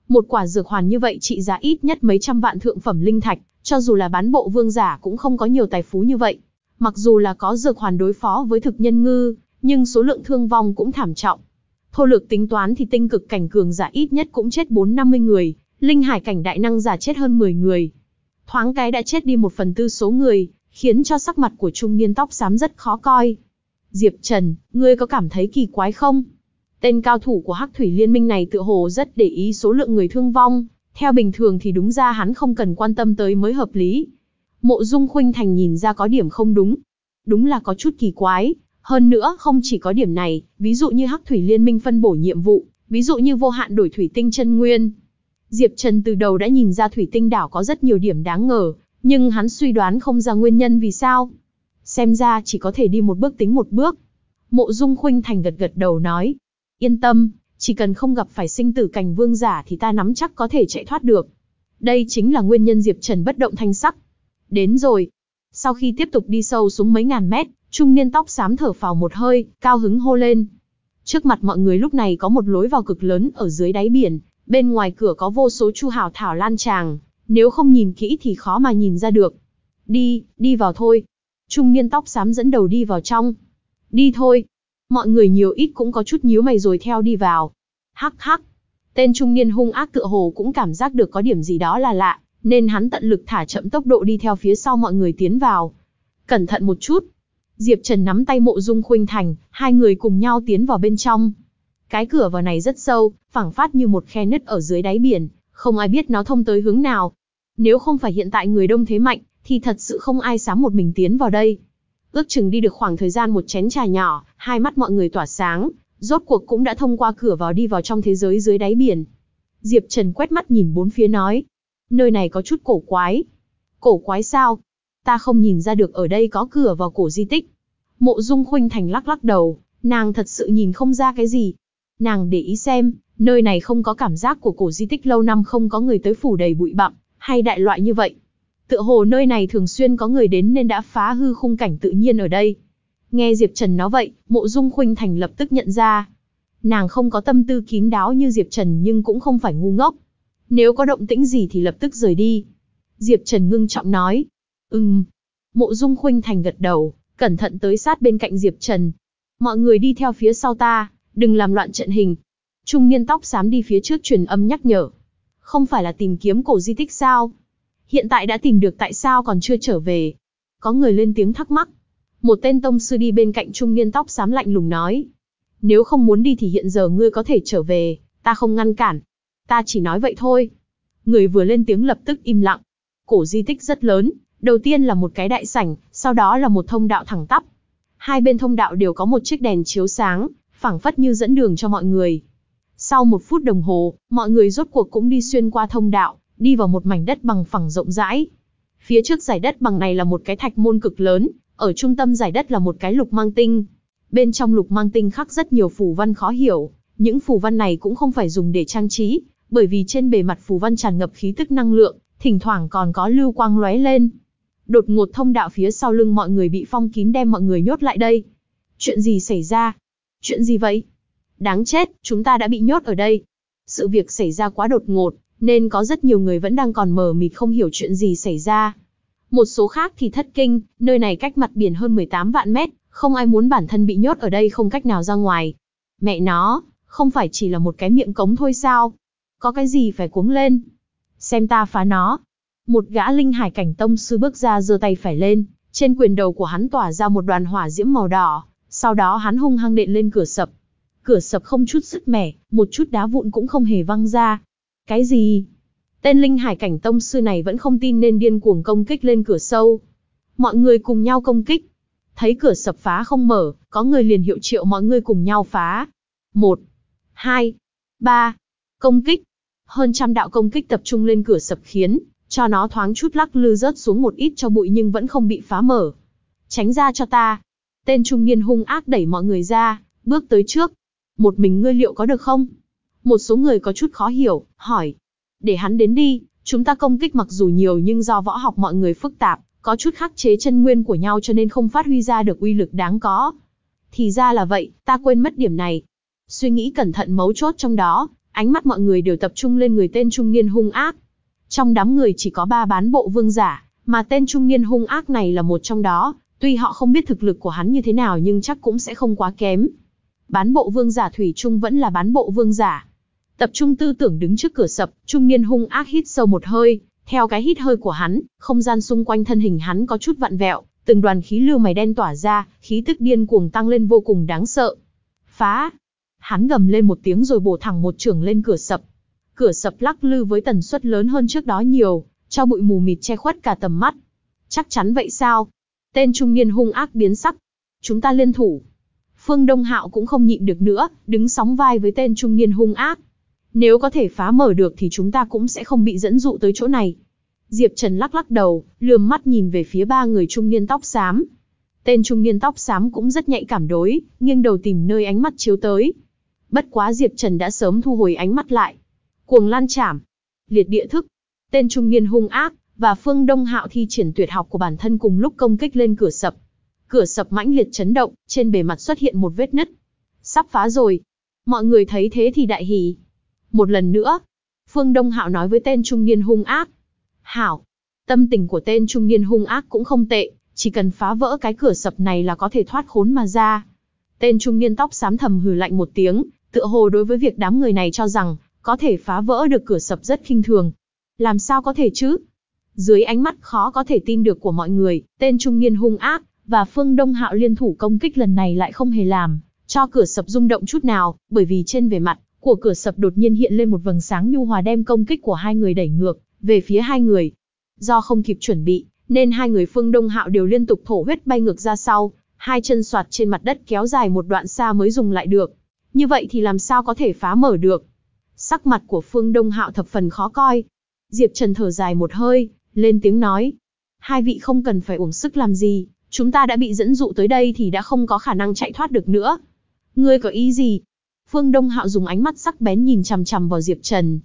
Một quả dược hoàn như vậy trị giá ít nhất mấy trăm vạn thượng phẩm linh thạch, cho dù là bán bộ vương giả cũng không có nhiều tài phú như vậy. Mặc dù là có dược hoàn đối phó với thực nhân ngư, nhưng số lượng thương vong cũng thảm trọng. Thô lực tính toán thì tinh cực cảnh cường giả ít nhất cũng chết 4-50 người, linh hải cảnh đại năng giả chết hơn 10 người. Thoáng cái đã chết đi một phần tư số người, khiến cho sắc mặt của trung niên tóc xám rất khó coi. Diệp Trần, ngươi có cảm thấy kỳ quái không? Tên cao thủ của Hắc Thủy Liên minh này tựa hồ rất để ý số lượng người thương vong, Theo bình thường thì đúng ra hắn không cần quan tâm tới mới hợp lý. Mộ Dung Khuynh Thành nhìn ra có điểm không đúng. Đúng là có chút kỳ quái. Hơn nữa không chỉ có điểm này, ví dụ như Hắc Thủy Liên minh phân bổ nhiệm vụ, ví dụ như vô hạn đổi thủy tinh chân nguyên. Diệp Trần từ đầu đã nhìn ra thủy tinh đảo có rất nhiều điểm đáng ngờ, nhưng hắn suy đoán không ra nguyên nhân vì sao. Xem ra chỉ có thể đi một bước tính một bước. Mộ Dung Khuynh Thành gật gật đầu nói. Yên tâm, chỉ cần không gặp phải sinh tử cảnh vương giả thì ta nắm chắc có thể chạy thoát được. Đây chính là nguyên nhân Diệp Trần bất động thanh sắc. Đến rồi. Sau khi tiếp tục đi sâu xuống mấy ngàn mét, trung niên tóc xám thở phào một hơi, cao hứng hô lên. Trước mặt mọi người lúc này có một lối vào cực lớn ở dưới đáy biển, bên ngoài cửa có vô số chu hào thảo lan tràng, nếu không nhìn kỹ thì khó mà nhìn ra được. Đi, đi vào thôi. Trung niên tóc xám dẫn đầu đi vào trong. Đi thôi. Mọi người nhiều ít cũng có chút nhíu mày rồi theo đi vào. Hắc hắc. Tên trung niên hung ác tựa hồ cũng cảm giác được có điểm gì đó là lạ, nên hắn tận lực thả chậm tốc độ đi theo phía sau mọi người tiến vào. Cẩn thận một chút. Diệp Trần nắm tay mộ dung khuynh thành, hai người cùng nhau tiến vào bên trong. Cái cửa vào này rất sâu, phẳng phát như một khe nứt ở dưới đáy biển, không ai biết nó thông tới hướng nào. Nếu không phải hiện tại người đông thế mạnh, thì thật sự không ai dám một mình tiến vào đây. Ước chừng đi được khoảng thời gian một chén trà nhỏ, hai mắt mọi người tỏa sáng, rốt cuộc cũng đã thông qua cửa vào đi vào trong thế giới dưới đáy biển. Diệp Trần quét mắt nhìn bốn phía nói, nơi này có chút cổ quái. Cổ quái sao? Ta không nhìn ra được ở đây có cửa vào cổ di tích. Mộ Dung Khuynh Thành lắc lắc đầu, nàng thật sự nhìn không ra cái gì. Nàng để ý xem, nơi này không có cảm giác của cổ di tích lâu năm không có người tới phủ đầy bụi bặm, hay đại loại như vậy. Tựa hồ nơi này thường xuyên có người đến nên đã phá hư khung cảnh tự nhiên ở đây. Nghe Diệp Trần nói vậy, mộ dung khuynh thành lập tức nhận ra. Nàng không có tâm tư kín đáo như Diệp Trần nhưng cũng không phải ngu ngốc. Nếu có động tĩnh gì thì lập tức rời đi. Diệp Trần ngưng trọng nói. Ừm. Mộ dung khuynh thành gật đầu, cẩn thận tới sát bên cạnh Diệp Trần. Mọi người đi theo phía sau ta, đừng làm loạn trận hình. Trung niên tóc xám đi phía trước truyền âm nhắc nhở. Không phải là tìm kiếm cổ di tích sao? Hiện tại đã tìm được tại sao còn chưa trở về? Có người lên tiếng thắc mắc. Một tên tông sư đi bên cạnh trung niên tóc xám lạnh lùng nói. Nếu không muốn đi thì hiện giờ ngươi có thể trở về, ta không ngăn cản. Ta chỉ nói vậy thôi. Người vừa lên tiếng lập tức im lặng. Cổ di tích rất lớn, đầu tiên là một cái đại sảnh, sau đó là một thông đạo thẳng tắp. Hai bên thông đạo đều có một chiếc đèn chiếu sáng, phảng phất như dẫn đường cho mọi người. Sau một phút đồng hồ, mọi người rốt cuộc cũng đi xuyên qua thông đạo, đi vào một mảnh đất bằng phẳng rộng rãi. Phía trước giải đất bằng này là một cái thạch môn cực lớn, ở trung tâm giải đất là một cái lục mang tinh. Bên trong lục mang tinh khắc rất nhiều phù văn khó hiểu, những phù văn này cũng không phải dùng để trang trí, bởi vì trên bề mặt phù văn tràn ngập khí tức năng lượng, thỉnh thoảng còn có lưu quang lóe lên. Đột ngột thông đạo phía sau lưng mọi người bị phong kín đem mọi người nhốt lại đây. Chuyện gì xảy ra? Chuyện gì vậy? Đáng chết, chúng ta đã bị nhốt ở đây. Sự việc xảy ra quá đột ngột, nên có rất nhiều người vẫn đang còn mờ mịt không hiểu chuyện gì xảy ra. Một số khác thì thất kinh, nơi này cách mặt biển hơn 18 vạn mét, không ai muốn bản thân bị nhốt ở đây không cách nào ra ngoài. Mẹ nó, không phải chỉ là một cái miệng cống thôi sao? Có cái gì phải cuống lên? Xem ta phá nó. Một gã linh hải cảnh tông sư bước ra giơ tay phải lên, trên quyền đầu của hắn tỏa ra một đoàn hỏa diễm màu đỏ, sau đó hắn hung hăng đện lên cửa sập. Cửa sập không chút sức mẻ, một chút đá vụn cũng không hề văng ra. Cái gì? Tên linh hải cảnh tông sư này vẫn không tin nên điên cuồng công kích lên cửa sâu. Mọi người cùng nhau công kích. Thấy cửa sập phá không mở, có người liền hiệu triệu mọi người cùng nhau phá. Một, hai, ba, công kích. Hơn trăm đạo công kích tập trung lên cửa sập khiến cho nó thoáng chút lắc lư rớt xuống một ít cho bụi nhưng vẫn không bị phá mở. Tránh ra cho ta. Tên trung niên hung ác đẩy mọi người ra, bước tới trước. Một mình ngươi liệu có được không? Một số người có chút khó hiểu, hỏi. Để hắn đến đi, chúng ta công kích mặc dù nhiều nhưng do võ học mọi người phức tạp, có chút khắc chế chân nguyên của nhau cho nên không phát huy ra được uy lực đáng có. Thì ra là vậy, ta quên mất điểm này. Suy nghĩ cẩn thận mấu chốt trong đó, ánh mắt mọi người đều tập trung lên người tên trung niên hung ác. Trong đám người chỉ có ba bán bộ vương giả, mà tên trung niên hung ác này là một trong đó, tuy họ không biết thực lực của hắn như thế nào nhưng chắc cũng sẽ không quá kém. Bán bộ vương giả Thủy Trung vẫn là bán bộ vương giả. Tập trung tư tưởng đứng trước cửa sập, trung niên hung ác hít sâu một hơi, theo cái hít hơi của hắn, không gian xung quanh thân hình hắn có chút vặn vẹo, từng đoàn khí lưu mày đen tỏa ra, khí tức điên cuồng tăng lên vô cùng đáng sợ. Phá! Hắn gầm lên một tiếng rồi bổ thẳng một trường lên cửa sập. cửa sập lắc lư với tần suất lớn hơn trước đó nhiều, cho bụi mù mịt che khuất cả tầm mắt. Chắc chắn vậy sao? Tên trung niên hung ác biến sắc. Chúng ta liên thủ. Phương Đông Hạo cũng không nhịn được nữa, đứng sóng vai với tên trung niên hung ác. Nếu có thể phá mở được thì chúng ta cũng sẽ không bị dẫn dụ tới chỗ này. Diệp Trần lắc lắc đầu, lườm mắt nhìn về phía ba người trung niên tóc xám. Tên trung niên tóc xám cũng rất nhạy cảm đối, nghiêng đầu tìm nơi ánh mắt chiếu tới. Bất quá Diệp Trần đã sớm thu hồi ánh mắt lại. Cuồng lan chảm, liệt địa thức, tên trung niên hung ác, và Phương Đông Hạo thi triển tuyệt học của bản thân cùng lúc công kích lên cửa sập. Cửa sập mãnh liệt chấn động, trên bề mặt xuất hiện một vết nứt. Sắp phá rồi. Mọi người thấy thế thì đại hỉ. Một lần nữa, Phương Đông Hạo nói với tên trung niên hung ác. Hảo, tâm tình của tên trung niên hung ác cũng không tệ, chỉ cần phá vỡ cái cửa sập này là có thể thoát khốn mà ra. Tên trung niên tóc xám thầm hừ lạnh một tiếng, tựa hồ đối với việc đám người này cho rằng, có thể phá vỡ được cửa sập rất khinh thường. Làm sao có thể chứ? Dưới ánh mắt khó có thể tin được của mọi người, tên trung niên hung ác, và Phương Đông Hạo liên thủ công kích lần này lại không hề làm, cho cửa sập rung động chút nào, bởi vì trên bề mặt của cửa sập đột nhiên hiện lên một vầng sáng nhu hòa đem công kích của hai người đẩy ngược, về phía hai người. Do không kịp chuẩn bị, nên hai người Phương Đông Hạo đều liên tục thổ huyết bay ngược ra sau, hai chân soạt trên mặt đất kéo dài một đoạn xa mới dùng lại được. Như vậy thì làm sao có thể phá mở được? Sắc mặt của Phương Đông Hạo thập phần khó coi. Diệp Trần thở dài một hơi, lên tiếng nói. Hai vị không cần phải uổng sức làm gì, chúng ta đã bị dẫn dụ tới đây thì đã không có khả năng chạy thoát được nữa. Ngươi có ý gì? Phương Đông Hạo dùng ánh mắt sắc bén nhìn chằm chằm vào Diệp Trần.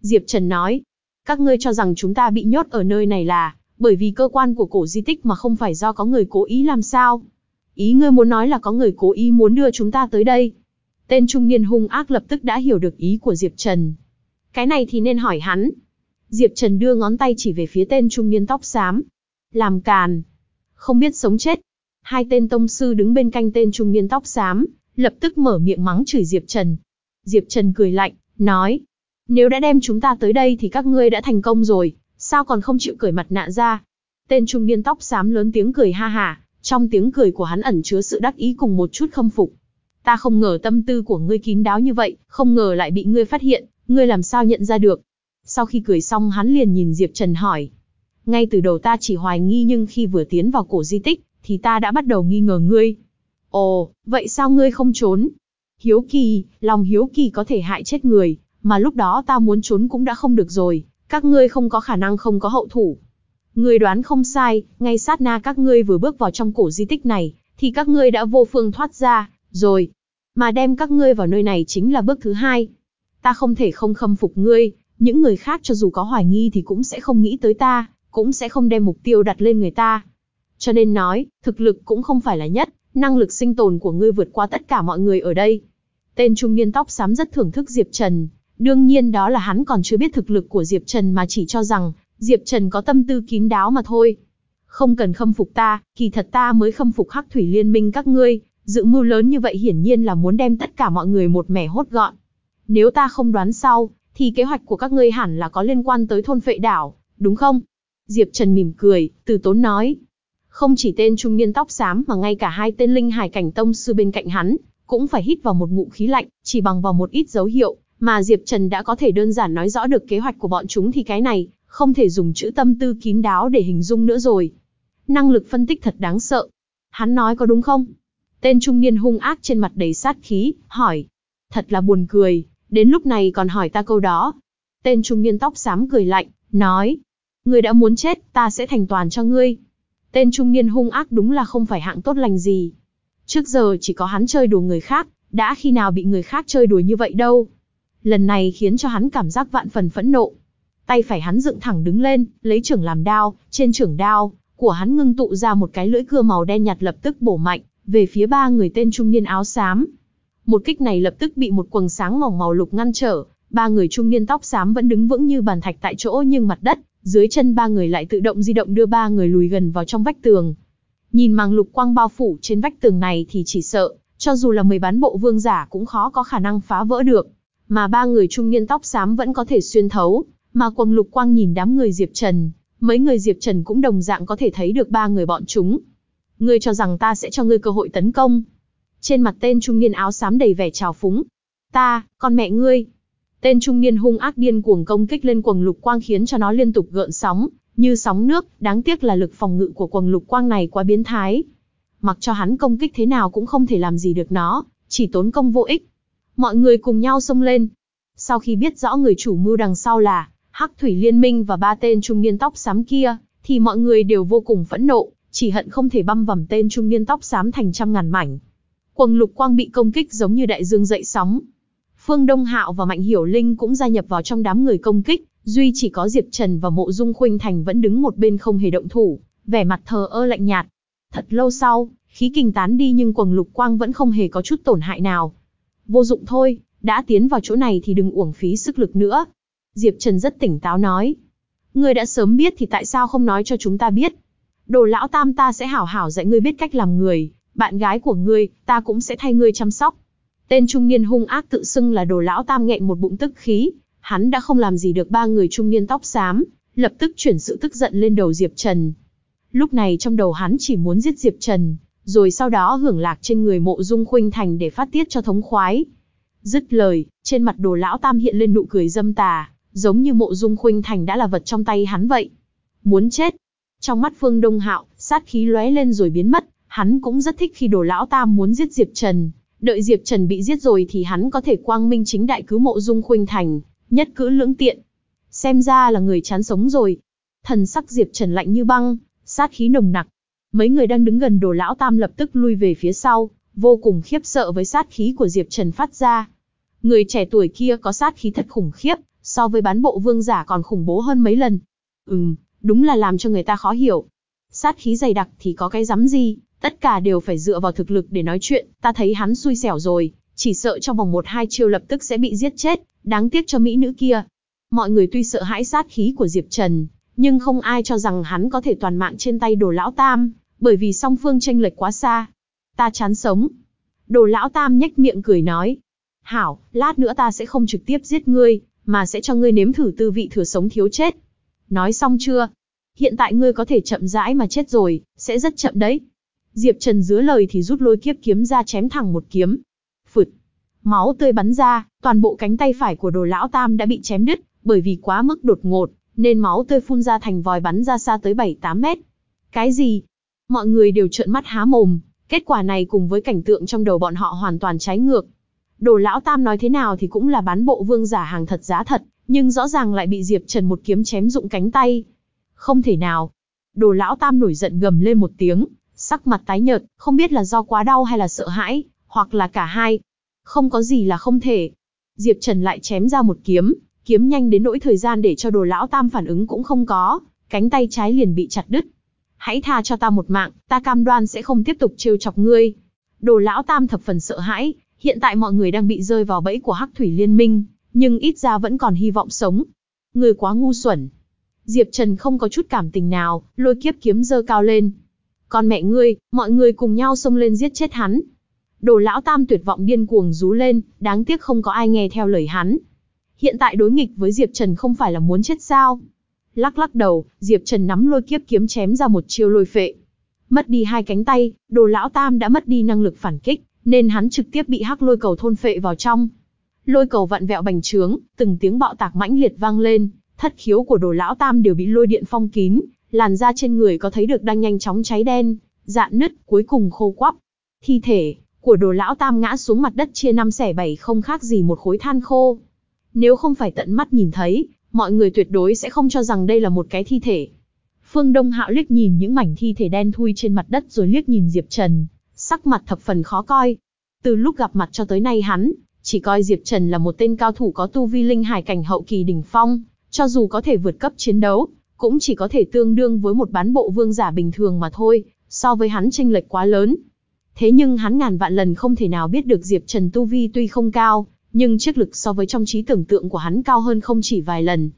Diệp Trần nói, các ngươi cho rằng chúng ta bị nhốt ở nơi này là bởi vì cơ quan của cổ di tích mà không phải do có người cố ý làm sao? Ý ngươi muốn nói là có người cố ý muốn đưa chúng ta tới đây. Tên trung niên hung ác lập tức đã hiểu được ý của Diệp Trần. Cái này thì nên hỏi hắn. Diệp Trần đưa ngón tay chỉ về phía tên trung niên tóc xám. Làm càn. Không biết sống chết. Hai tên tông sư đứng bên cạnh tên trung niên tóc xám, lập tức mở miệng mắng chửi Diệp Trần. Diệp Trần cười lạnh, nói. Nếu đã đem chúng ta tới đây thì các ngươi đã thành công rồi, sao còn không chịu cởi mặt nạ ra? Tên trung niên tóc xám lớn tiếng cười ha ha, trong tiếng cười của hắn ẩn chứa sự đắc ý cùng một chút khâm phục. Ta không ngờ tâm tư của ngươi kín đáo như vậy, không ngờ lại bị ngươi phát hiện, ngươi làm sao nhận ra được. Sau khi cười xong hắn liền nhìn Diệp Trần hỏi. Ngay từ đầu ta chỉ hoài nghi nhưng khi vừa tiến vào cổ di tích, thì ta đã bắt đầu nghi ngờ ngươi. Ồ, vậy sao ngươi không trốn? Hiếu kỳ, lòng hiếu kỳ có thể hại chết người, mà lúc đó ta muốn trốn cũng đã không được rồi, các ngươi không có khả năng không có hậu thủ. Ngươi đoán không sai, ngay sát na các ngươi vừa bước vào trong cổ di tích này, thì các ngươi đã vô phương thoát ra, rồi. Mà đem các ngươi vào nơi này chính là bước thứ hai. Ta không thể không khâm phục ngươi, những người khác cho dù có hoài nghi thì cũng sẽ không nghĩ tới ta, cũng sẽ không đem mục tiêu đặt lên người ta. Cho nên nói, thực lực cũng không phải là nhất, năng lực sinh tồn của ngươi vượt qua tất cả mọi người ở đây. Tên trung niên tóc xám rất thưởng thức Diệp Trần, đương nhiên đó là hắn còn chưa biết thực lực của Diệp Trần mà chỉ cho rằng, Diệp Trần có tâm tư kín đáo mà thôi. Không cần khâm phục ta, kỳ thật ta mới khâm phục Hắc Thủy Liên minh các ngươi, dự mưu lớn như vậy hiển nhiên là muốn đem tất cả mọi người một mẻ hốt gọn. Nếu ta không đoán sau, thì kế hoạch của các ngươi hẳn là có liên quan tới thôn phệ đảo, đúng không? Diệp Trần mỉm cười, từ tốn nói. Không chỉ tên trung niên tóc xám mà ngay cả hai tên linh hải cảnh tông sư bên cạnh hắn, cũng phải hít vào một ngụm khí lạnh, chỉ bằng vào một ít dấu hiệu, mà Diệp Trần đã có thể đơn giản nói rõ được kế hoạch của bọn chúng thì cái này, không thể dùng chữ tâm tư kín đáo để hình dung nữa rồi. Năng lực phân tích thật đáng sợ. Hắn nói có đúng không? Tên trung niên hung ác trên mặt đầy sát khí, hỏi. Thật là buồn cười, đến lúc này còn hỏi ta câu đó. Tên trung niên tóc xám cười lạnh, nói. Ngươi đã muốn chết, ta sẽ thành toàn cho ngươi. Tên trung niên hung ác đúng là không phải hạng tốt lành gì. Trước giờ chỉ có hắn chơi đùa người khác, đã khi nào bị người khác chơi đùa như vậy đâu. Lần này khiến cho hắn cảm giác vạn phần phẫn nộ. Tay phải hắn dựng thẳng đứng lên, lấy trưởng làm đao, trên trưởng đao, của hắn ngưng tụ ra một cái lưỡi cưa màu đen nhạt lập tức bổ mạnh, về phía ba người tên trung niên áo xám. Một kích này lập tức bị một quầng sáng mỏng màu lục ngăn trở, ba người trung niên tóc xám vẫn đứng vững như bàn thạch tại chỗ nhưng mặt đất, dưới chân ba người lại tự động di động đưa ba người lùi gần vào trong vách tường. Nhìn màng lục quang bao phủ trên vách tường này thì chỉ sợ, cho dù là mười bán bộ vương giả cũng khó có khả năng phá vỡ được. Mà ba người trung niên tóc xám vẫn có thể xuyên thấu, mà quầng lục quang nhìn đám người Diệp Trần, mấy người Diệp Trần cũng đồng dạng có thể thấy được ba người bọn chúng. Ngươi cho rằng ta sẽ cho ngươi cơ hội tấn công. Trên mặt tên trung niên áo xám đầy vẻ trào phúng. Ta, con mẹ ngươi. Tên trung niên hung ác điên cuồng công kích lên quầng lục quang khiến cho nó liên tục gợn sóng, như sóng nước, đáng tiếc là lực phòng ngự của quầng lục quang này quá biến thái. Mặc cho hắn công kích thế nào cũng không thể làm gì được nó, chỉ tốn công vô ích. Mọi người cùng nhau xông lên. Sau khi biết rõ người chủ mưu đằng sau là Hắc Thủy Liên Minh và ba tên trung niên tóc xám kia, thì mọi người đều vô cùng phẫn nộ, chỉ hận không thể băm vằm tên trung niên tóc xám thành trăm ngàn mảnh. quần lục quang bị công kích giống như đại dương dậy sóng. Phương Đông Hạo và Mạnh Hiểu Linh cũng gia nhập vào trong đám người công kích, duy chỉ có Diệp Trần và Mộ Dung Khuynh Thành vẫn đứng một bên không hề động thủ, vẻ mặt thờ ơ lạnh nhạt. Thật lâu sau, khí kình tán đi nhưng quần lục quang vẫn không hề có chút tổn hại nào. Vô dụng thôi, đã tiến vào chỗ này thì đừng uổng phí sức lực nữa. Diệp Trần rất tỉnh táo nói. người đã sớm biết thì tại sao không nói cho chúng ta biết? Đồ lão tam ta sẽ hảo hảo dạy ngươi biết cách làm người, bạn gái của ngươi, ta cũng sẽ thay ngươi chăm sóc. Tên trung niên hung ác tự xưng là đồ lão tam nghẹn một bụng tức khí, hắn đã không làm gì được ba người trung niên tóc xám, lập tức chuyển sự tức giận lên đầu Diệp Trần. Lúc này trong đầu hắn chỉ muốn giết Diệp Trần, rồi sau đó hưởng lạc trên người mộ dung khuynh thành để phát tiết cho thống khoái. Dứt lời, trên mặt đồ lão tam hiện lên nụ cười dâm tà, giống như mộ dung khuynh thành đã là vật trong tay hắn vậy. Muốn chết. Trong mắt Phương Đông Hạo, sát khí lóe lên rồi biến mất, hắn cũng rất thích khi đồ lão tam muốn giết Diệp Trần. Đợi Diệp Trần bị giết rồi thì hắn có thể quang minh chính đại cứu mộ dung khuynh thành, nhất cử lưỡng tiện. Xem ra là người chán sống rồi. Thần sắc Diệp Trần lạnh như băng, sát khí nồng nặc. Mấy người đang đứng gần đồ lão tam lập tức lui về phía sau, vô cùng khiếp sợ với sát khí của Diệp Trần phát ra. Người trẻ tuổi kia có sát khí thật khủng khiếp, so với bán bộ vương giả còn khủng bố hơn mấy lần. Ừm, đúng là làm cho người ta khó hiểu. Sát khí dày đặc thì có cái rắm gì, tất cả đều phải dựa vào thực lực để nói chuyện, ta thấy hắn xui xẻo rồi, chỉ sợ trong vòng một hai chiêu lập tức sẽ bị giết chết, đáng tiếc cho mỹ nữ kia. Mọi người tuy sợ hãi sát khí của Diệp Trần, nhưng không ai cho rằng hắn có thể toàn mạng trên tay đồ lão tam, bởi vì song phương tranh lệch quá xa. Ta chán sống. Đồ lão tam nhếch miệng cười nói. Hảo, lát nữa ta sẽ không trực tiếp giết ngươi, mà sẽ cho ngươi nếm thử tư vị thừa sống thiếu chết. Nói xong chưa? Hiện tại ngươi có thể chậm rãi mà chết rồi, sẽ rất chậm đấy. Diệp Trần dứa lời thì rút lôi kiếp kiếm ra chém thẳng một kiếm. Phụt. Máu tươi bắn ra, toàn bộ cánh tay phải của đồ lão tam đã bị chém đứt, bởi vì quá mức đột ngột, nên máu tươi phun ra thành vòi bắn ra xa tới 7-8 mét. Cái gì? Mọi người đều trợn mắt há mồm, kết quả này cùng với cảnh tượng trong đầu bọn họ hoàn toàn trái ngược. Đồ lão tam nói thế nào thì cũng là bán bộ vương giả hàng thật giá thật, nhưng rõ ràng lại bị Diệp Trần một kiếm chém dụng cánh tay. Không thể nào. Đồ lão tam nổi giận gầm lên một tiếng, sắc mặt tái nhợt, không biết là do quá đau hay là sợ hãi, hoặc là cả hai. Không có gì là không thể. Diệp Trần lại chém ra một kiếm, kiếm nhanh đến nỗi thời gian để cho đồ lão tam phản ứng cũng không có, cánh tay trái liền bị chặt đứt. Hãy tha cho ta một mạng, ta cam đoan sẽ không tiếp tục trêu chọc ngươi. Đồ lão tam thập phần sợ hãi, hiện tại mọi người đang bị rơi vào bẫy của Hắc Thủy Liên Minh, nhưng ít ra vẫn còn hy vọng sống. người quá ngu xuẩn. Diệp Trần không có chút cảm tình nào, lôi kiếp kiếm dơ cao lên. Con mẹ ngươi, mọi người cùng nhau xông lên giết chết hắn. Đồ lão tam tuyệt vọng điên cuồng rú lên, đáng tiếc không có ai nghe theo lời hắn. Hiện tại đối nghịch với Diệp Trần không phải là muốn chết sao? Lắc lắc đầu, Diệp Trần nắm lôi kiếp kiếm chém ra một chiêu lôi phệ. Mất đi hai cánh tay, đồ lão tam đã mất đi năng lực phản kích, nên hắn trực tiếp bị hắc lôi cầu thôn phệ vào trong. Lôi cầu vặn vẹo bành trướng, từng tiếng bạo tạc mãnh liệt vang lên, thất khiếu của đồ lão tam đều bị lôi điện phong kín, làn da trên người có thấy được đang nhanh chóng cháy đen, dạn nứt, cuối cùng khô quắp. Thi thể của đồ lão tam ngã xuống mặt đất chia năm xẻ bảy không khác gì một khối than khô. Nếu không phải tận mắt nhìn thấy, mọi người tuyệt đối sẽ không cho rằng đây là một cái thi thể. Phương Đông Hạo liếc nhìn những mảnh thi thể đen thui trên mặt đất rồi liếc nhìn Diệp Trần, sắc mặt thập phần khó coi. Từ lúc gặp mặt cho tới nay hắn, chỉ coi Diệp Trần là một tên cao thủ có tu vi linh hải cảnh hậu kỳ đỉnh phong, cho dù có thể vượt cấp chiến đấu, cũng chỉ có thể tương đương với một bán bộ vương giả bình thường mà thôi, so với hắn chênh lệch quá lớn. Thế nhưng hắn ngàn vạn lần không thể nào biết được Diệp Trần tu vi tuy không cao, nhưng chiếc lực so với trong trí tưởng tượng của hắn cao hơn không chỉ vài lần.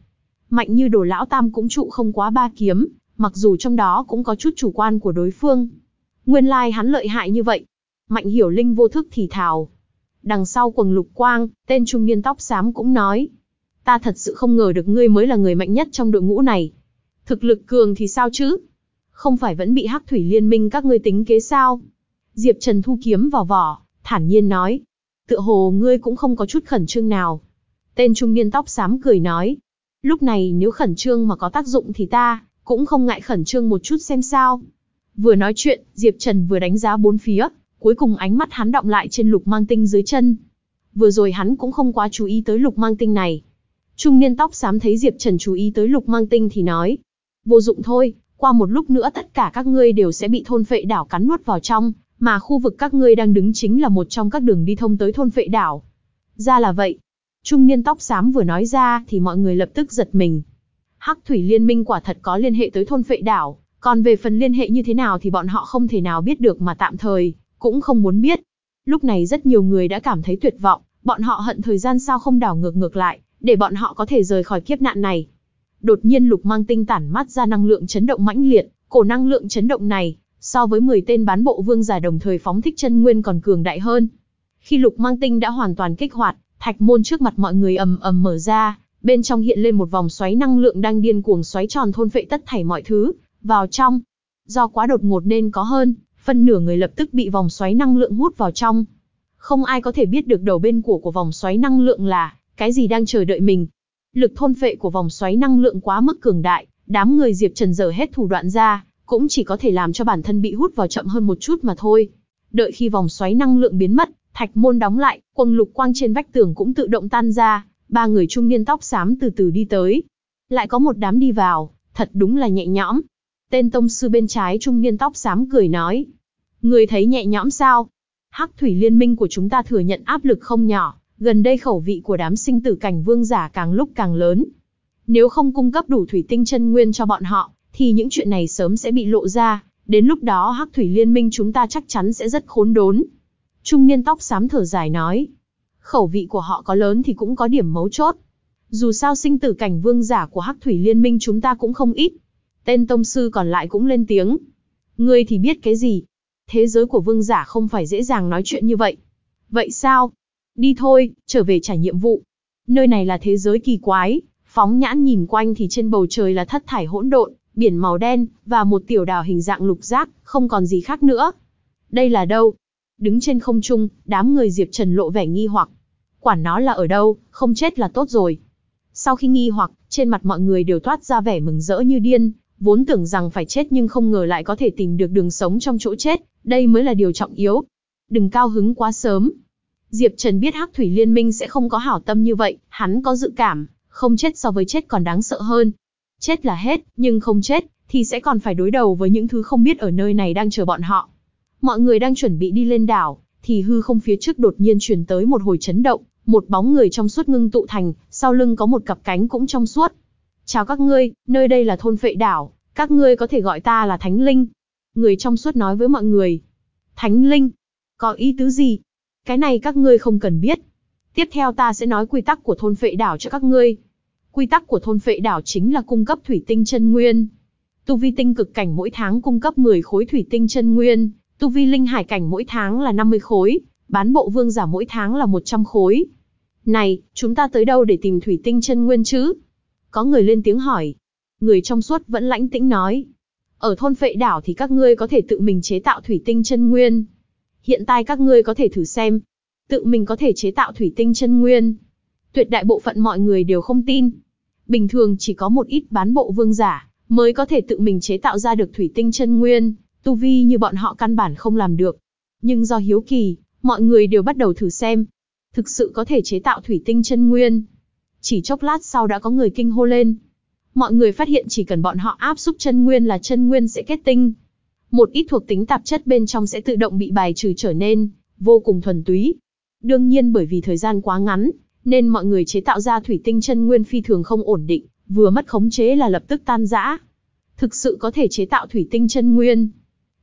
Mạnh như đồ lão tam cũng trụ không quá ba kiếm, mặc dù trong đó cũng có chút chủ quan của đối phương. Nguyên lai like hắn lợi hại như vậy. Mạnh hiểu linh vô thức thì thào. Đằng sau quần lục quang, tên trung niên tóc xám cũng nói. Ta thật sự không ngờ được ngươi mới là người mạnh nhất trong đội ngũ này. Thực lực cường thì sao chứ? Không phải vẫn bị hắc thủy liên minh các ngươi tính kế sao? Diệp Trần thu kiếm vào vỏ, thản nhiên nói. Tựa hồ ngươi cũng không có chút khẩn trương nào. Tên trung niên tóc xám cười nói. Lúc này nếu khẩn trương mà có tác dụng thì ta, cũng không ngại khẩn trương một chút xem sao. Vừa nói chuyện, Diệp Trần vừa đánh giá bốn phía, cuối cùng ánh mắt hắn động lại trên lục mang tinh dưới chân. Vừa rồi hắn cũng không quá chú ý tới lục mang tinh này. Trung niên tóc xám thấy Diệp Trần chú ý tới lục mang tinh thì nói. Vô dụng thôi, qua một lúc nữa tất cả các ngươi đều sẽ bị thôn phệ đảo cắn nuốt vào trong, mà khu vực các ngươi đang đứng chính là một trong các đường đi thông tới thôn phệ đảo. Ra là vậy. Trung niên tóc xám vừa nói ra thì mọi người lập tức giật mình. Hắc thủy liên minh quả thật có liên hệ tới thôn phệ đảo, còn về phần liên hệ như thế nào thì bọn họ không thể nào biết được mà tạm thời, cũng không muốn biết. Lúc này rất nhiều người đã cảm thấy tuyệt vọng, bọn họ hận thời gian sao không đảo ngược ngược lại, để bọn họ có thể rời khỏi kiếp nạn này. Đột nhiên lục mang tinh tản mắt ra năng lượng chấn động mãnh liệt, cổ năng lượng chấn động này, so với 10 tên bán bộ vương giả đồng thời phóng thích chân nguyên còn cường đại hơn. Khi lục mang tinh đã hoàn toàn kích hoạt, thạch môn trước mặt mọi người ầm ầm mở ra, bên trong hiện lên một vòng xoáy năng lượng đang điên cuồng xoáy tròn thôn phệ tất thảy mọi thứ, vào trong. Do quá đột ngột nên có hơn, phân nửa người lập tức bị vòng xoáy năng lượng hút vào trong. Không ai có thể biết được đầu bên của của vòng xoáy năng lượng là cái gì đang chờ đợi mình. Lực thôn phệ của vòng xoáy năng lượng quá mức cường đại, đám người Diệp Trần dở hết thủ đoạn ra, cũng chỉ có thể làm cho bản thân bị hút vào chậm hơn một chút mà thôi. Đợi khi vòng xoáy năng lượng biến mất, thạch môn đóng lại, quầng lục quang trên vách tường cũng tự động tan ra, ba người trung niên tóc xám từ từ đi tới. Lại có một đám đi vào, thật đúng là nhẹ nhõm. Tên tông sư bên trái trung niên tóc xám cười nói. Người thấy nhẹ nhõm sao? Hắc thủy liên minh của chúng ta thừa nhận áp lực không nhỏ, gần đây khẩu vị của đám sinh tử cảnh vương giả càng lúc càng lớn. Nếu không cung cấp đủ thủy tinh chân nguyên cho bọn họ, thì những chuyện này sớm sẽ bị lộ ra, đến lúc đó Hắc thủy liên minh chúng ta chắc chắn sẽ rất khốn đốn. Trung niên tóc xám thở dài nói. Khẩu vị của họ có lớn thì cũng có điểm mấu chốt. Dù sao sinh tử cảnh vương giả của Hắc thủy liên minh chúng ta cũng không ít. Tên tông sư còn lại cũng lên tiếng. Ngươi thì biết cái gì? Thế giới của vương giả không phải dễ dàng nói chuyện như vậy. Vậy sao? Đi thôi, trở về trải nhiệm vụ. Nơi này là thế giới kỳ quái, phóng nhãn nhìn quanh thì trên bầu trời là thất thải hỗn độn, biển màu đen, và một tiểu đảo hình dạng lục giác, không còn gì khác nữa. Đây là đâu? Đứng trên không trung, đám người Diệp Trần lộ vẻ nghi hoặc. Quản nó là ở đâu, không chết là tốt rồi. Sau khi nghi hoặc, trên mặt mọi người đều toát ra vẻ mừng rỡ như điên, vốn tưởng rằng phải chết nhưng không ngờ lại có thể tìm được đường sống trong chỗ chết, đây mới là điều trọng yếu. Đừng cao hứng quá sớm. Diệp Trần biết Hắc Thủy Liên Minh sẽ không có hảo tâm như vậy, hắn có dự cảm, không chết so với chết còn đáng sợ hơn. Chết là hết, nhưng không chết, thì sẽ còn phải đối đầu với những thứ không biết ở nơi này đang chờ bọn họ. Mọi người đang chuẩn bị đi lên đảo, thì hư không phía trước đột nhiên truyền tới một hồi chấn động, một bóng người trong suốt ngưng tụ thành, sau lưng có một cặp cánh cũng trong suốt. Chào các ngươi, nơi đây là thôn phệ đảo, các ngươi có thể gọi ta là Thánh Linh. Người trong suốt nói với mọi người. Thánh Linh? Có ý tứ gì? Cái này các ngươi không cần biết. Tiếp theo ta sẽ nói quy tắc của thôn phệ đảo cho các ngươi. Quy tắc của thôn phệ đảo chính là cung cấp thủy tinh chân nguyên. Tu vi tinh cực cảnh mỗi tháng cung cấp 10 khối thủy tinh chân nguyên, tu vi linh hải cảnh mỗi tháng là 50 khối, bán bộ vương giả mỗi tháng là 100 khối. Này, chúng ta tới đâu để tìm thủy tinh chân nguyên chứ? Có người lên tiếng hỏi. Người trong suốt vẫn lãnh tĩnh nói. Ở thôn phệ đảo thì các ngươi có thể tự mình chế tạo thủy tinh chân nguyên. Hiện tại các ngươi có thể thử xem. Tự mình có thể chế tạo thủy tinh chân nguyên. Tuyệt đại bộ phận mọi người đều không tin. Bình thường chỉ có một ít bán bộ vương giả, mới có thể tự mình chế tạo ra được thủy tinh chân nguyên, tu vi như bọn họ căn bản không làm được. Nhưng do hiếu kỳ, mọi người đều bắt đầu thử xem. Thực sự có thể chế tạo thủy tinh chân nguyên. Chỉ chốc lát sau đã có người kinh hô lên. Mọi người phát hiện chỉ cần bọn họ áp xúc chân nguyên là chân nguyên sẽ kết tinh. Một ít thuộc tính tạp chất bên trong sẽ tự động bị bài trừ trở nên vô cùng thuần túy. Đương nhiên bởi vì thời gian quá ngắn, nên mọi người chế tạo ra thủy tinh chân nguyên phi thường không ổn định, vừa mất khống chế là lập tức tan rã. Thực sự có thể chế tạo thủy tinh chân nguyên.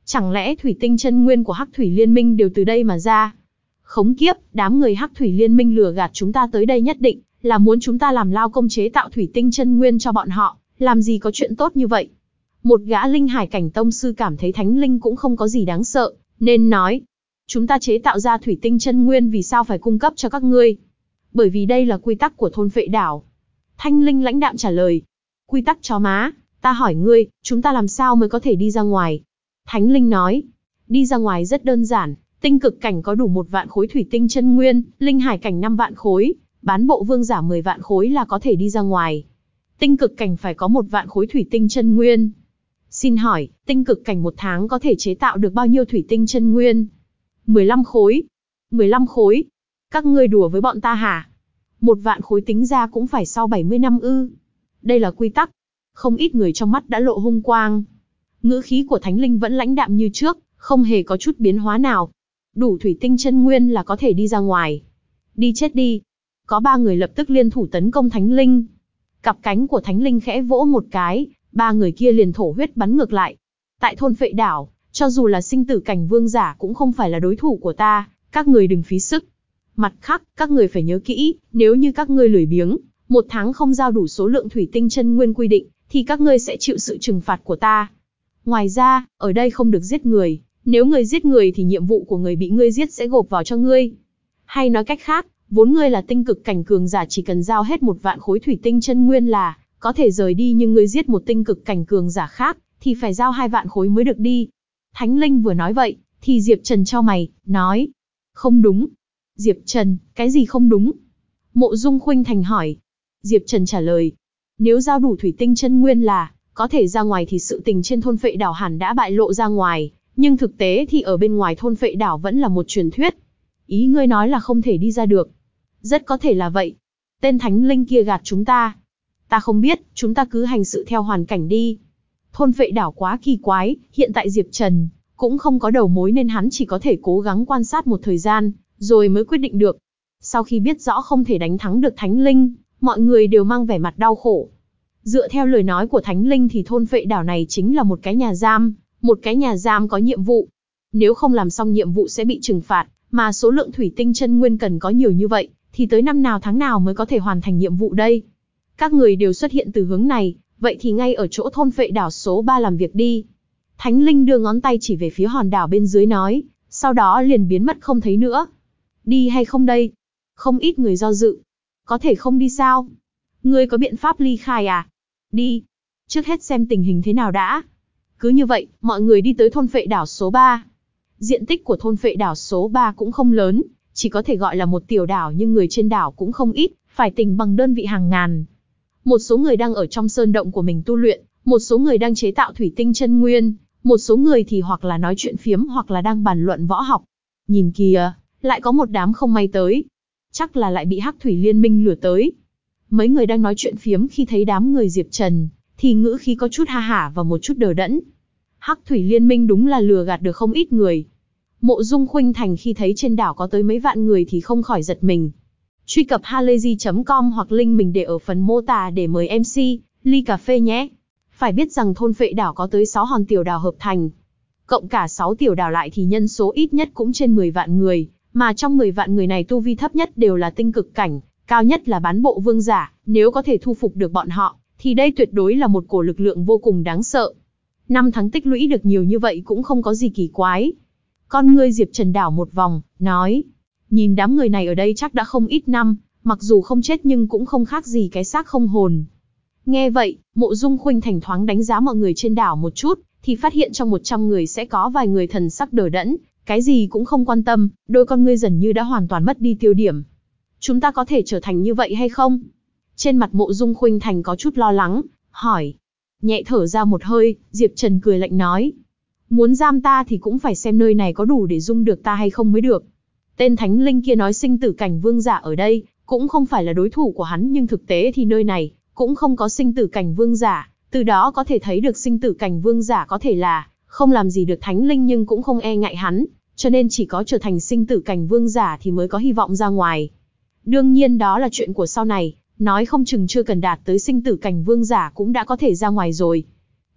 Chẳng lẽ thủy tinh chân nguyên của Hắc Thủy Liên Minh đều từ đây mà ra? Khống kiếp, đám người Hắc Thủy Liên Minh lừa gạt chúng ta tới đây nhất định là muốn chúng ta làm lao công chế tạo thủy tinh chân nguyên cho bọn họ, làm gì có chuyện tốt như vậy. Một gã linh hải cảnh tông sư cảm thấy thánh linh cũng không có gì đáng sợ, nên nói, chúng ta chế tạo ra thủy tinh chân nguyên vì sao phải cung cấp cho các ngươi? Bởi vì đây là quy tắc của thôn vệ đảo. Thanh linh lãnh đạm trả lời, quy tắc chó má, ta hỏi ngươi, chúng ta làm sao mới có thể đi ra ngoài? Thánh linh nói, đi ra ngoài rất đơn giản, tinh cực cảnh có đủ một vạn khối thủy tinh chân nguyên, linh hải cảnh năm vạn khối, bán bộ vương giả 10 vạn khối là có thể đi ra ngoài. Tinh cực cảnh phải có một vạn khối thủy tinh chân nguyên. Xin hỏi, tinh cực cảnh một tháng có thể chế tạo được bao nhiêu thủy tinh chân nguyên? 15 khối. 15 khối. Các ngươi đùa với bọn ta hả? Một vạn khối tính ra cũng phải sau 70 năm ư. Đây là quy tắc. Không ít người trong mắt đã lộ hung quang. Ngữ khí của Thánh Linh vẫn lãnh đạm như trước, không hề có chút biến hóa nào. Đủ thủy tinh chân nguyên là có thể đi ra ngoài. Đi chết đi. Có ba người lập tức liên thủ tấn công Thánh Linh. Cặp cánh của Thánh Linh khẽ vỗ một cái, ba người kia liền thổ huyết bắn ngược lại. Tại thôn phệ đảo, cho dù là sinh tử cảnh vương giả cũng không phải là đối thủ của ta, các người đừng phí sức. Mặt khác, các người phải nhớ kỹ, nếu như các ngươi lười biếng, một tháng không giao đủ số lượng thủy tinh chân nguyên quy định, thì các ngươi sẽ chịu sự trừng phạt của ta. Ngoài ra, ở đây không được giết người, nếu người giết người thì nhiệm vụ của người bị ngươi giết sẽ gộp vào cho ngươi. Hay nói cách khác, vốn ngươi là tinh cực cảnh cường giả chỉ cần giao hết một vạn khối thủy tinh chân nguyên là có thể rời đi nhưng ngươi giết một tinh cực cảnh cường giả khác thì phải giao hai vạn khối mới được đi. Thánh Linh vừa nói vậy, thì Diệp Trần cho mày, nói. Không đúng. Diệp Trần, cái gì không đúng? Mộ Dung Khuynh Thành hỏi. Diệp Trần trả lời. Nếu giao đủ thủy tinh chân nguyên là, có thể ra ngoài thì sự tình trên thôn phệ đảo hẳn đã bại lộ ra ngoài, nhưng thực tế thì ở bên ngoài thôn phệ đảo vẫn là một truyền thuyết. Ý ngươi nói là không thể đi ra được. Rất có thể là vậy. Tên thánh linh kia gạt chúng ta. Ta không biết, chúng ta cứ hành sự theo hoàn cảnh đi. Thôn vệ đảo quá kỳ quái, hiện tại Diệp Trần cũng không có đầu mối nên hắn chỉ có thể cố gắng quan sát một thời gian, rồi mới quyết định được. Sau khi biết rõ không thể đánh thắng được Thánh Linh, mọi người đều mang vẻ mặt đau khổ. Dựa theo lời nói của Thánh Linh thì thôn vệ đảo này chính là một cái nhà giam, một cái nhà giam có nhiệm vụ. Nếu không làm xong nhiệm vụ sẽ bị trừng phạt, mà số lượng thủy tinh chân nguyên cần có nhiều như vậy, thì tới năm nào tháng nào mới có thể hoàn thành nhiệm vụ đây? Các người đều xuất hiện từ hướng này, vậy thì ngay ở chỗ thôn phệ đảo số 3 làm việc đi. Thánh Linh đưa ngón tay chỉ về phía hòn đảo bên dưới nói, sau đó liền biến mất không thấy nữa. Đi hay không đây? Không ít người do dự. Có thể không đi sao? Ngươi có biện pháp ly khai à? Đi. Trước hết xem tình hình thế nào đã. Cứ như vậy, mọi người đi tới thôn phệ đảo số 3. Diện tích của thôn phệ đảo số 3 cũng không lớn, chỉ có thể gọi là một tiểu đảo nhưng người trên đảo cũng không ít, phải tính bằng đơn vị hàng ngàn. Một số người đang ở trong sơn động của mình tu luyện, một số người đang chế tạo thủy tinh chân nguyên, một số người thì hoặc là nói chuyện phiếm hoặc là đang bàn luận võ học. Nhìn kìa, lại có một đám không may tới. Chắc là lại bị Hắc Thủy Liên Minh lừa tới. Mấy người đang nói chuyện phiếm khi thấy đám người Diệp Trần, thì ngữ khí có chút ha hả và một chút đờ đẫn. Hắc Thủy Liên Minh đúng là lừa gạt được không ít người. Mộ Dung Khuynh Thành khi thấy trên đảo có tới mấy vạn người thì không khỏi giật mình. Truy cập halayzi.com hoặc link mình để ở phần mô tả để mời MC, ly cà phê nhé. Phải biết rằng thôn phệ đảo có tới 6 hòn tiểu đảo hợp thành. Cộng cả 6 tiểu đảo lại thì nhân số ít nhất cũng trên 10 vạn người, mà trong 10 vạn người này tu vi thấp nhất đều là tinh cực cảnh, cao nhất là bán bộ vương giả, nếu có thể thu phục được bọn họ, thì đây tuyệt đối là một cổ lực lượng vô cùng đáng sợ. Năm tháng tích lũy được nhiều như vậy cũng không có gì kỳ quái. Con ngươi Diệp Trần đảo một vòng, nói, nhìn đám người này ở đây chắc đã không ít năm, mặc dù không chết nhưng cũng không khác gì cái xác không hồn. Nghe vậy, mộ dung khuynh thành thoáng đánh giá mọi người trên đảo một chút, thì phát hiện trong 100 người sẽ có vài người thần sắc đờ đẫn, cái gì cũng không quan tâm, đôi con ngươi dần như đã hoàn toàn mất đi tiêu điểm. Chúng ta có thể trở thành như vậy hay không? Trên mặt mộ dung khuynh thành có chút lo lắng, hỏi. Nhẹ thở ra một hơi, Diệp Trần cười lạnh nói. Muốn giam ta thì cũng phải xem nơi này có đủ để dung được ta hay không mới được. Tên thánh linh kia nói sinh tử cảnh vương giả ở đây, cũng không phải là đối thủ của hắn nhưng thực tế thì nơi này, cũng không có sinh tử cảnh vương giả, từ đó có thể thấy được sinh tử cảnh vương giả có thể là, không làm gì được thánh linh nhưng cũng không e ngại hắn, cho nên chỉ có trở thành sinh tử cảnh vương giả thì mới có hy vọng ra ngoài. Đương nhiên đó là chuyện của sau này, nói không chừng chưa cần đạt tới sinh tử cảnh vương giả cũng đã có thể ra ngoài rồi.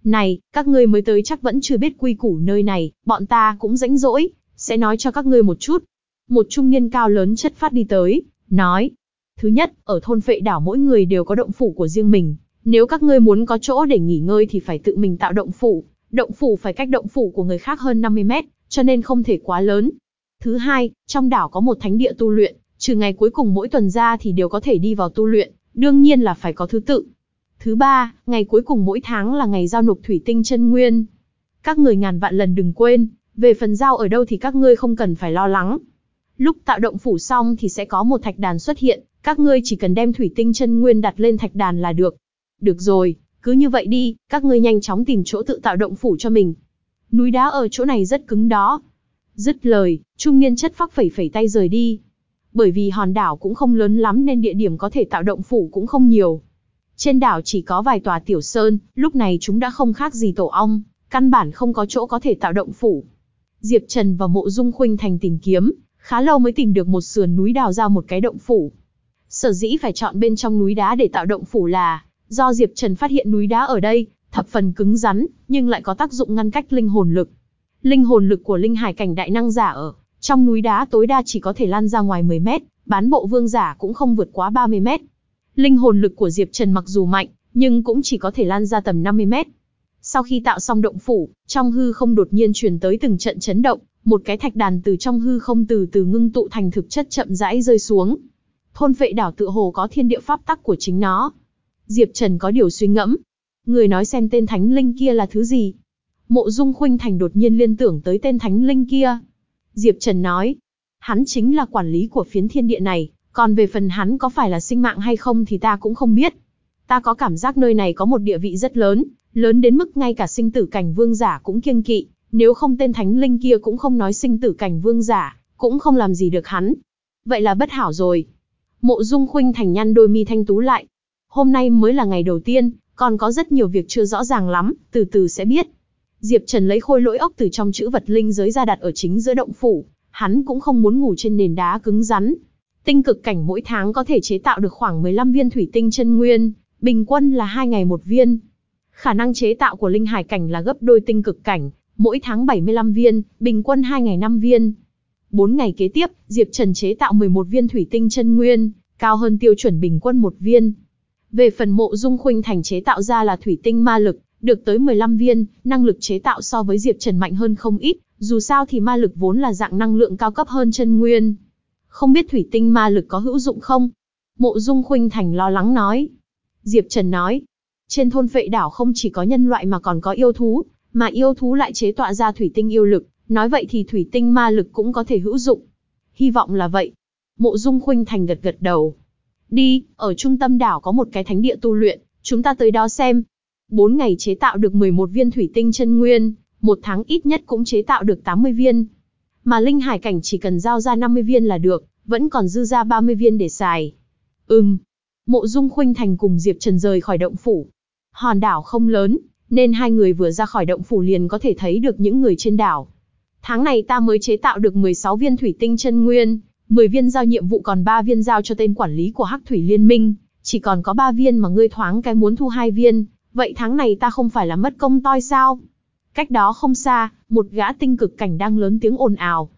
Này, các ngươi mới tới chắc vẫn chưa biết quy củ nơi này, bọn ta cũng rãnh rỗi, sẽ nói cho các ngươi một chút. Một trung niên cao lớn chất phát đi tới, nói. Thứ nhất, ở thôn phệ đảo mỗi người đều có động phủ của riêng mình. Nếu các ngươi muốn có chỗ để nghỉ ngơi thì phải tự mình tạo động phủ. Động phủ phải cách động phủ của người khác hơn 50 mét, cho nên không thể quá lớn. Thứ hai, trong đảo có một thánh địa tu luyện, trừ ngày cuối cùng mỗi tuần ra thì đều có thể đi vào tu luyện, đương nhiên là phải có thứ tự. Thứ ba, ngày cuối cùng mỗi tháng là ngày giao nộp thủy tinh chân nguyên. Các người ngàn vạn lần đừng quên, về phần giao ở đâu thì các ngươi không cần phải lo lắng. Lúc tạo động phủ xong thì sẽ có một thạch đàn xuất hiện, Các ngươi chỉ cần đem thủy tinh chân nguyên đặt lên thạch đàn là được. Được rồi, cứ như vậy đi, các ngươi nhanh chóng tìm chỗ tự tạo động phủ cho mình. Núi đá ở chỗ này rất cứng đó. Dứt lời, trung niên chất phác phẩy phẩy tay rời đi. Bởi vì hòn đảo cũng không lớn lắm nên địa điểm có thể tạo động phủ cũng không nhiều. Trên đảo chỉ có vài tòa tiểu sơn, lúc này chúng đã không khác gì tổ ong, căn bản không có chỗ có thể tạo động phủ. Diệp Trần và Mộ Dung Khuynh Thành tìm kiếm, khá lâu mới tìm được một sườn núi đào ra một cái động phủ. Sở dĩ phải chọn bên trong núi đá để tạo động phủ là, do Diệp Trần phát hiện núi đá ở đây, thập phần cứng rắn, nhưng lại có tác dụng ngăn cách linh hồn lực. Linh hồn lực của linh hải cảnh đại năng giả ở trong núi đá tối đa chỉ có thể lan ra ngoài 10 mét, bán bộ vương giả cũng không vượt quá 30 mét. Linh hồn lực của Diệp Trần mặc dù mạnh, nhưng cũng chỉ có thể lan ra tầm 50 mét. Sau khi tạo xong động phủ, trong hư không đột nhiên truyền tới từng trận chấn động, một cái thạch đàn từ trong hư không từ từ ngưng tụ thành thực chất chậm rãi rơi xuống. Thôn vệ đảo tựa hồ có thiên địa pháp tắc của chính nó. Diệp Trần có điều suy ngẫm. Người nói xem tên thánh linh kia là thứ gì? Mộ Dung Khuynh Thành đột nhiên liên tưởng tới tên thánh linh kia. Diệp Trần nói, hắn chính là quản lý của phiến thiên địa này, còn về phần hắn có phải là sinh mạng hay không thì ta cũng không biết. Ta có cảm giác nơi này có một địa vị rất lớn, lớn đến mức ngay cả sinh tử cảnh vương giả cũng kiêng kỵ, nếu không tên thánh linh kia cũng không nói sinh tử cảnh vương giả, cũng không làm gì được hắn. Vậy là bất hảo rồi. Mộ Dung Khuynh Thành nhăn đôi mi thanh tú lại. Hôm nay mới là ngày đầu tiên, còn có rất nhiều việc chưa rõ ràng lắm, từ từ sẽ biết. Diệp Trần lấy khôi lỗi ốc từ trong chữ vật linh giới ra đặt ở chính giữa động phủ, hắn cũng không muốn ngủ trên nền đá cứng rắn. Tinh cực cảnh mỗi tháng có thể chế tạo được khoảng 15 viên thủy tinh chân nguyên, bình quân là 2 ngày một viên. Khả năng chế tạo của linh hải cảnh là gấp đôi tinh cực cảnh, mỗi tháng 75 viên, bình quân 2 ngày 5 viên. 4 ngày kế tiếp, Diệp Trần chế tạo 11 viên thủy tinh chân nguyên, cao hơn tiêu chuẩn bình quân một viên. Về phần mộ dung khuynh thành chế tạo ra là thủy tinh ma lực, được tới 15 viên, năng lực chế tạo so với Diệp Trần mạnh hơn không ít, dù sao thì ma lực vốn là dạng năng lượng cao cấp hơn chân nguyên. Không biết thủy tinh ma lực có hữu dụng không? Mộ Dung Khuynh Thành lo lắng nói. Diệp Trần nói, trên thôn vệ đảo không chỉ có nhân loại mà còn có yêu thú, mà yêu thú lại chế tọa ra thủy tinh yêu lực, nói vậy thì thủy tinh ma lực cũng có thể hữu dụng. Hy vọng là vậy. Mộ Dung Khuynh Thành gật gật đầu. Đi, ở trung tâm đảo có một cái thánh địa tu luyện, chúng ta tới đó xem. Bốn ngày chế tạo được 11 viên thủy tinh chân nguyên, một tháng ít nhất cũng chế tạo được 80 viên. Mà linh hải cảnh chỉ cần giao ra 50 viên là được, vẫn còn dư ra 30 viên để xài. Ừm. Mộ Dung Khuynh Thành cùng Diệp Trần rời khỏi động phủ. Hòn đảo không lớn, nên hai người vừa ra khỏi động phủ liền có thể thấy được những người trên đảo. Tháng này ta mới chế tạo được 16 viên thủy tinh chân nguyên, 10 viên giao nhiệm vụ còn 3 viên giao cho tên quản lý của Hắc Thủy Liên Minh, chỉ còn có 3 viên mà ngươi thoáng cái muốn thu hai viên, vậy tháng này ta không phải là mất công toi sao? Cách đó không xa, một gã tinh cực cảnh đang lớn tiếng ồn ào.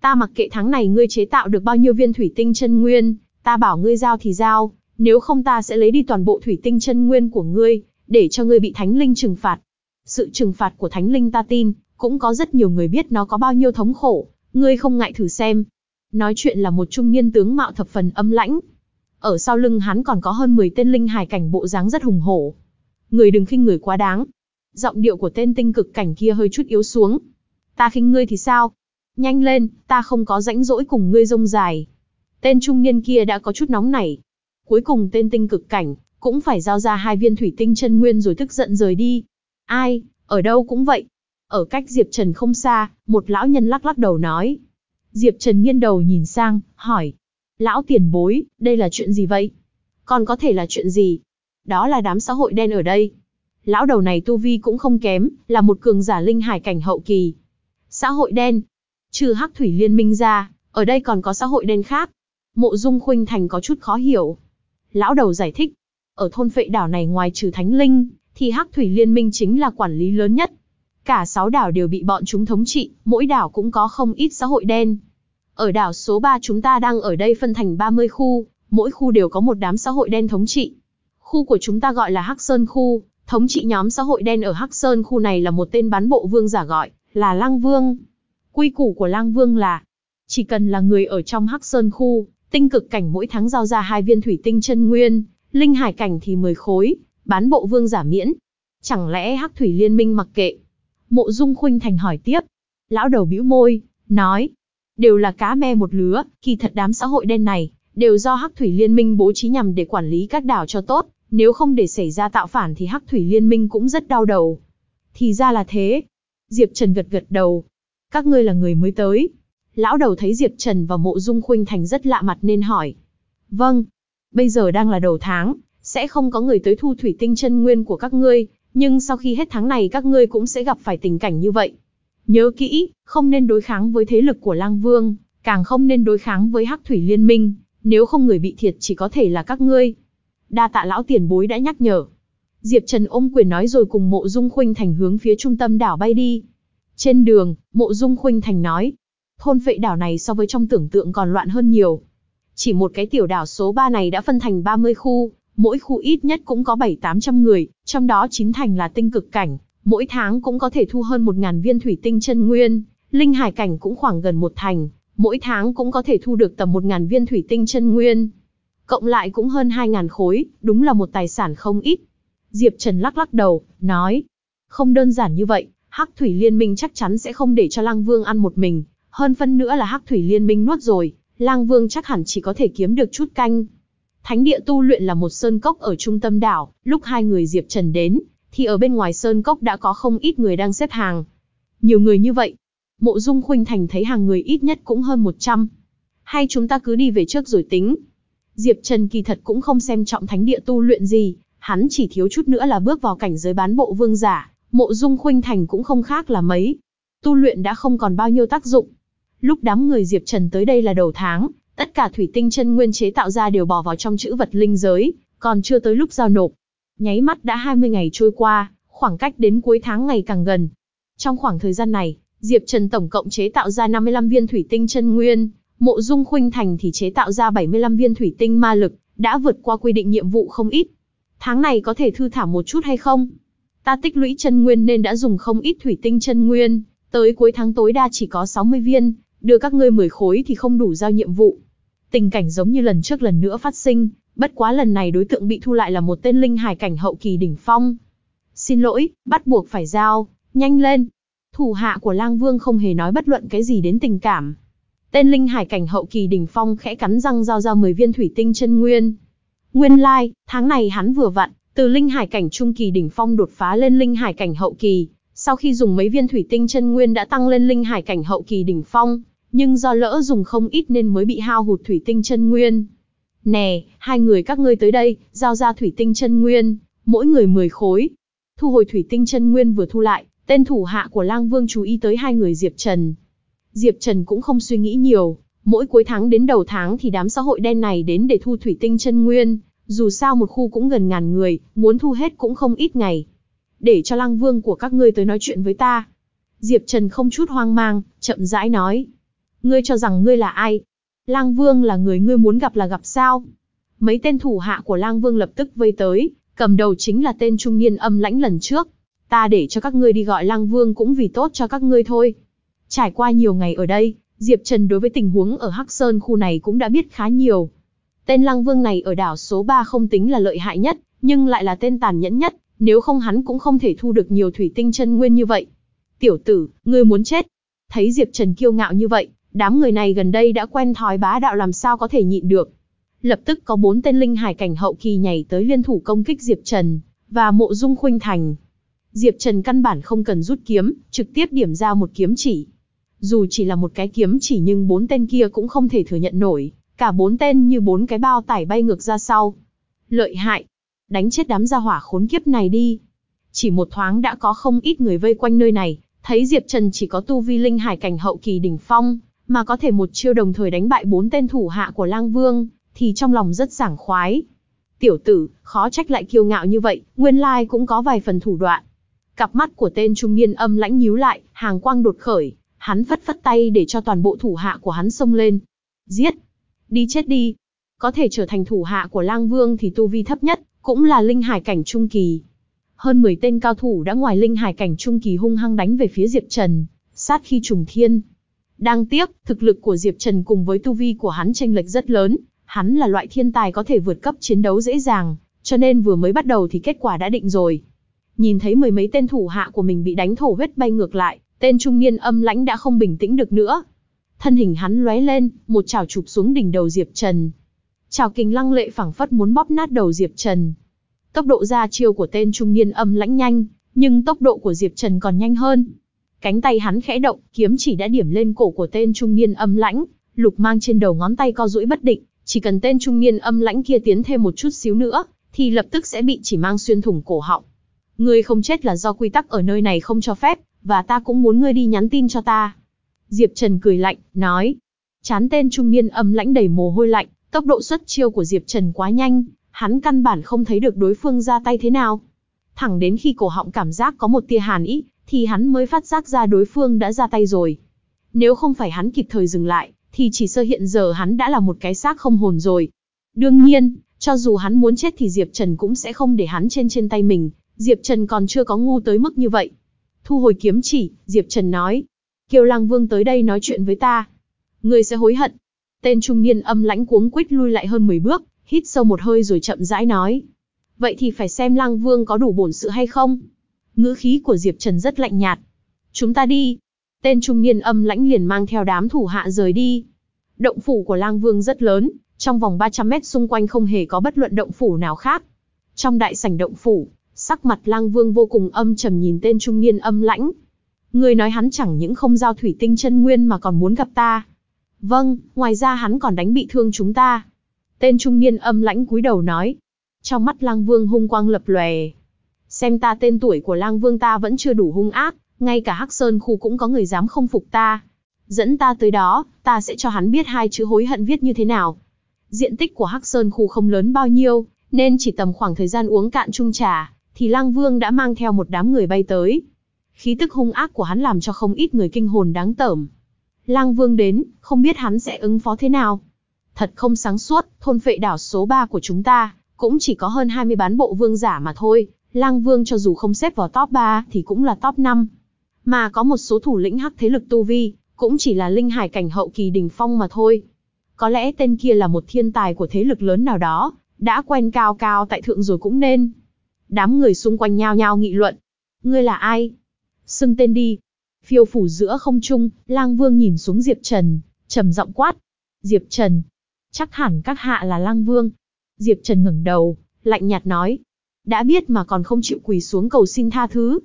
Ta mặc kệ tháng này ngươi chế tạo được bao nhiêu viên thủy tinh chân nguyên, ta bảo ngươi giao thì giao, nếu không ta sẽ lấy đi toàn bộ thủy tinh chân nguyên của ngươi, để cho ngươi bị thánh linh trừng phạt. Sự trừng phạt của thánh linh ta tin, cũng có rất nhiều người biết nó có bao nhiêu thống khổ, ngươi không ngại thử xem. Nói chuyện là một trung niên tướng mạo thập phần âm lãnh. Ở sau lưng hắn còn có hơn 10 tên linh hải cảnh bộ dáng rất hùng hổ. Người đừng khinh người quá đáng. Giọng điệu của tên tinh cực cảnh kia hơi chút yếu xuống. Ta khinh ngươi thì sao? Nhanh lên, ta không có rãnh rỗi cùng ngươi rông dài. Tên trung niên kia đã có chút nóng nảy. Cuối cùng tên tinh cực cảnh, cũng phải giao ra hai viên thủy tinh chân nguyên rồi tức giận rời đi. Ai, ở đâu cũng vậy. Ở cách Diệp Trần không xa, một lão nhân lắc lắc đầu nói. Diệp Trần nghiêng đầu nhìn sang, hỏi. Lão tiền bối, đây là chuyện gì vậy? Còn có thể là chuyện gì? Đó là đám xã hội đen ở đây. Lão đầu này tu vi cũng không kém, là một cường giả linh hải cảnh hậu kỳ. Xã hội đen. Trừ hắc thủy liên minh ra, ở đây còn có xã hội đen khác. Mộ dung khuynh thành có chút khó hiểu. Lão đầu giải thích. Ở thôn phệ đảo này ngoài trừ thánh linh, thì hắc thủy liên minh chính là quản lý lớn nhất. Cả sáu đảo đều bị bọn chúng thống trị, mỗi đảo cũng có không ít xã hội đen. Ở đảo số 3 chúng ta đang ở đây phân thành 30 khu, mỗi khu đều có một đám xã hội đen thống trị. Khu của chúng ta gọi là Hắc Sơn khu, thống trị nhóm xã hội đen ở Hắc Sơn khu này là một tên bán bộ vương giả gọi là Lang Vương. Quy củ của Lang Vương là chỉ cần là người ở trong Hắc Sơn khu, tinh cực cảnh mỗi tháng giao ra hai viên thủy tinh chân nguyên, linh hải cảnh thì 10 khối, bán bộ vương giả miễn. Chẳng lẽ Hắc Thủy Liên minh mặc kệ? Mộ Dung Khuynh Thành hỏi tiếp. Lão đầu bĩu môi, nói, đều là cá me một lứa, kỳ thật đám xã hội đen này đều do Hắc Thủy Liên Minh bố trí nhằm để quản lý các đảo cho tốt, nếu không để xảy ra tạo phản thì Hắc Thủy Liên Minh cũng rất đau đầu. Thì ra là thế. Diệp Trần gật gật đầu. Các ngươi là người mới tới. Lão đầu thấy Diệp Trần và mộ dung khuynh thành rất lạ mặt nên hỏi. Vâng. Bây giờ đang là đầu tháng, sẽ không có người tới thu thủy tinh chân nguyên của các ngươi, nhưng sau khi hết tháng này các ngươi cũng sẽ gặp phải tình cảnh như vậy. Nhớ kỹ, không nên đối kháng với thế lực của Lang Vương, càng không nên đối kháng với Hắc Thủy Liên Minh, nếu không người bị thiệt chỉ có thể là các ngươi. Đa tạ lão tiền bối đã nhắc nhở. Diệp Trần ôm quyền nói rồi cùng mộ dung khuynh thành hướng phía trung tâm đảo bay đi. Trên đường, mộ dung khuynh thành nói, thôn vệ đảo này so với trong tưởng tượng còn loạn hơn nhiều. Chỉ một cái tiểu đảo số 3 này đã phân thành 30 khu, mỗi khu ít nhất cũng có 7-800 người, trong đó chín thành là tinh cực cảnh, mỗi tháng cũng có thể thu hơn 1.000 viên thủy tinh chân nguyên, linh hải cảnh cũng khoảng gần một thành, mỗi tháng cũng có thể thu được tầm 1.000 viên thủy tinh chân nguyên. Cộng lại cũng hơn 2.000 khối, đúng là một tài sản không ít. Diệp Trần lắc lắc đầu, nói, không đơn giản như vậy, Hắc Thủy Liên Minh chắc chắn sẽ không để cho Lang Vương ăn một mình, hơn phân nữa là Hắc Thủy Liên Minh nuốt rồi, Lang Vương chắc hẳn chỉ có thể kiếm được chút canh. Thánh địa tu luyện là một sơn cốc ở trung tâm đảo, lúc hai người Diệp Trần đến, thì ở bên ngoài sơn cốc đã có không ít người đang xếp hàng. Nhiều người như vậy, Mộ Dung Khuynh Thành thấy hàng người ít nhất cũng hơn 100. Hay chúng ta cứ đi về trước rồi tính. Diệp Trần kỳ thật cũng không xem trọng thánh địa tu luyện gì, hắn chỉ thiếu chút nữa là bước vào cảnh giới bán bộ vương giả, Mộ Dung Khuynh Thành cũng không khác là mấy. Tu luyện đã không còn bao nhiêu tác dụng. Lúc đám người Diệp Trần tới đây là đầu tháng, tất cả thủy tinh chân nguyên chế tạo ra đều bỏ vào trong chữ vật linh giới, còn chưa tới lúc giao nộp. Nháy mắt đã 20 ngày trôi qua, khoảng cách đến cuối tháng ngày càng gần. Trong khoảng thời gian này, Diệp Trần tổng cộng chế tạo ra 55 viên thủy tinh chân nguyên, Mộ Dung Khuynh Thành thì chế tạo ra 75 viên thủy tinh ma lực, đã vượt qua quy định nhiệm vụ không ít. Tháng này có thể thư thả một chút hay không? Ta tích lũy chân nguyên nên đã dùng không ít thủy tinh chân nguyên, tới cuối tháng tối đa chỉ có 60 viên, đưa các ngươi 10 khối thì không đủ giao nhiệm vụ. Tình cảnh giống như lần trước lần nữa phát sinh, bất quá lần này đối tượng bị thu lại là một tên linh hải cảnh hậu kỳ đỉnh phong. Xin lỗi, bắt buộc phải giao, nhanh lên. Thủ hạ của lang vương không hề nói bất luận cái gì đến tình cảm. Tên linh hải cảnh hậu kỳ đỉnh phong khẽ cắn răng giao ra 10 viên thủy tinh chân nguyên. Nguyên lai, like, tháng này hắn vừa vặn, từ linh hải cảnh trung kỳ đỉnh phong đột phá lên linh hải cảnh hậu kỳ, sau khi dùng mấy viên thủy tinh chân nguyên đã tăng lên linh hải cảnh hậu kỳ đỉnh phong, nhưng do lỡ dùng không ít nên mới bị hao hụt thủy tinh chân nguyên. Nè, hai người các ngươi tới đây, giao ra thủy tinh chân nguyên, mỗi người 10 khối. Thu hồi thủy tinh chân nguyên vừa thu lại, tên thủ hạ của lang vương chú ý tới hai người Diệp Trần. Diệp Trần cũng không suy nghĩ nhiều, mỗi cuối tháng đến đầu tháng thì đám xã hội đen này đến để thu thủy tinh chân nguyên, dù sao một khu cũng gần ngàn người, muốn thu hết cũng không ít ngày. Để cho lang vương của các ngươi tới nói chuyện với ta. Diệp Trần không chút hoang mang, chậm rãi nói. Ngươi cho rằng ngươi là ai? Lang Vương là người ngươi muốn gặp là gặp sao? Mấy tên thủ hạ của Lang Vương lập tức vây tới, cầm đầu chính là tên trung niên âm lãnh lần trước. Ta để cho các ngươi đi gọi Lang Vương cũng vì tốt cho các ngươi thôi. Trải qua nhiều ngày ở đây, Diệp Trần đối với tình huống ở Hắc Sơn khu này cũng đã biết khá nhiều. Tên Lang Vương này ở đảo số 3 không tính là lợi hại nhất, nhưng lại là tên tàn nhẫn nhất, nếu không hắn cũng không thể thu được nhiều thủy tinh chân nguyên như vậy. Tiểu tử, ngươi muốn chết. Thấy Diệp Trần kiêu ngạo như vậy, Đám người này gần đây đã quen thói bá đạo làm sao có thể nhịn được. Lập tức có bốn tên linh hải cảnh hậu kỳ nhảy tới liên thủ công kích Diệp Trần, và mộ dung khuynh thành. Diệp Trần căn bản không cần rút kiếm, trực tiếp điểm ra một kiếm chỉ. Dù chỉ là một cái kiếm chỉ nhưng bốn tên kia cũng không thể thừa nhận nổi, cả bốn tên như bốn cái bao tải bay ngược ra sau. Lợi hại, đánh chết đám gia hỏa khốn kiếp này đi. Chỉ một thoáng đã có không ít người vây quanh nơi này, thấy Diệp Trần chỉ có tu vi linh hải cảnh hậu kỳ đỉnh phong, mà có thể một chiêu đồng thời đánh bại bốn tên thủ hạ của Lang Vương, thì trong lòng rất sảng khoái. Tiểu tử, khó trách lại kiêu ngạo như vậy, nguyên lai cũng có vài phần thủ đoạn. Cặp mắt của tên trung niên âm lãnh nhíu lại, hàng quang đột khởi, hắn phất phất tay để cho toàn bộ thủ hạ của hắn xông lên. Giết! Đi chết đi! Có thể trở thành thủ hạ của Lang Vương thì tu vi thấp nhất, cũng là linh hải cảnh trung kỳ. Hơn 10 tên cao thủ đã ngoài linh hải cảnh trung kỳ hung hăng đánh về phía Diệp Trần, sát khi trùng thiên. đang tiếc, thực lực của Diệp Trần cùng với tu vi của hắn tranh lệch rất lớn, hắn là loại thiên tài có thể vượt cấp chiến đấu dễ dàng, cho nên vừa mới bắt đầu thì kết quả đã định rồi. Nhìn thấy mười mấy tên thủ hạ của mình bị đánh thổ huyết bay ngược lại, tên trung niên âm lãnh đã không bình tĩnh được nữa. Thân hình hắn lóe lên, một chảo chụp xuống đỉnh đầu Diệp Trần. chảo kình lăng lệ phảng phất muốn bóp nát đầu Diệp Trần. Tốc độ ra chiêu của tên trung niên âm lãnh nhanh, nhưng tốc độ của Diệp Trần còn nhanh hơn. Cánh tay hắn khẽ động, kiếm chỉ đã điểm lên cổ của tên trung niên âm lãnh, lục mang trên đầu ngón tay co duỗi bất định, chỉ cần tên trung niên âm lãnh kia tiến thêm một chút xíu nữa, thì lập tức sẽ bị chỉ mang xuyên thủng cổ họng. Ngươi không chết là do quy tắc ở nơi này không cho phép, và ta cũng muốn ngươi đi nhắn tin cho ta. Diệp Trần cười lạnh, nói. Chán tên trung niên âm lãnh đầy mồ hôi lạnh, tốc độ xuất chiêu của Diệp Trần quá nhanh, hắn căn bản không thấy được đối phương ra tay thế nào. Thẳng đến khi cổ họng cảm giác có một tia hàn ý, thì hắn mới phát giác ra đối phương đã ra tay rồi. Nếu không phải hắn kịp thời dừng lại, thì chỉ sơ hiện giờ hắn đã là một cái xác không hồn rồi. Đương nhiên, cho dù hắn muốn chết thì Diệp Trần cũng sẽ không để hắn trên trên tay mình, Diệp Trần còn chưa có ngu tới mức như vậy. Thu hồi kiếm chỉ, Diệp Trần nói. Kiều Lang Vương tới đây nói chuyện với ta. Ngươi sẽ hối hận. Tên trung niên âm lãnh cuống quýt lui lại hơn 10 bước, hít sâu một hơi rồi chậm rãi nói. Vậy thì phải xem Lang Vương có đủ bổn sự hay không? Ngữ khí của Diệp Trần rất lạnh nhạt. Chúng ta đi. Tên trung niên âm lãnh liền mang theo đám thủ hạ rời đi. Động phủ của Lang Vương rất lớn, trong vòng 300 mét xung quanh không hề có bất luận động phủ nào khác. Trong đại sảnh động phủ, sắc mặt Lang Vương vô cùng âm trầm nhìn tên trung niên âm lãnh. Người nói hắn chẳng những không giao thủy tinh chân nguyên mà còn muốn gặp ta. Vâng, ngoài ra hắn còn đánh bị thương chúng ta. Tên trung niên âm lãnh cúi đầu nói. Trong mắt Lang Vương hung quang lập lòe. Xem ta tên tuổi của Lang Vương ta vẫn chưa đủ hung ác, ngay cả Hắc Sơn khu cũng có người dám không phục ta. Dẫn ta tới đó, ta sẽ cho hắn biết hai chữ hối hận viết như thế nào. Diện tích của Hắc Sơn khu không lớn bao nhiêu, nên chỉ tầm khoảng thời gian uống cạn chung trà, thì Lang Vương đã mang theo một đám người bay tới. Khí tức hung ác của hắn làm cho không ít người kinh hồn đáng tởm. Lang Vương đến, không biết hắn sẽ ứng phó thế nào. Thật không sáng suốt, thôn phệ đảo số 3 của chúng ta, cũng chỉ có hơn 20 bán bộ vương giả mà thôi. Lang Vương cho dù không xếp vào top 3 thì cũng là top 5. Mà có một số thủ lĩnh hắc thế lực tu vi, cũng chỉ là linh hải cảnh hậu kỳ đỉnh phong mà thôi. Có lẽ tên kia là một thiên tài của thế lực lớn nào đó, đã quen cao cao tại thượng rồi cũng nên. Đám người xung quanh nhao nhao nghị luận. Ngươi là ai? Xưng tên đi. Phiêu phủ giữa không trung, lang vương nhìn xuống Diệp Trần, trầm giọng quát. Diệp Trần. Chắc hẳn các hạ là lang vương. Diệp Trần ngẩng đầu, lạnh nhạt nói. Đã biết mà còn không chịu quỳ xuống cầu xin tha thứ.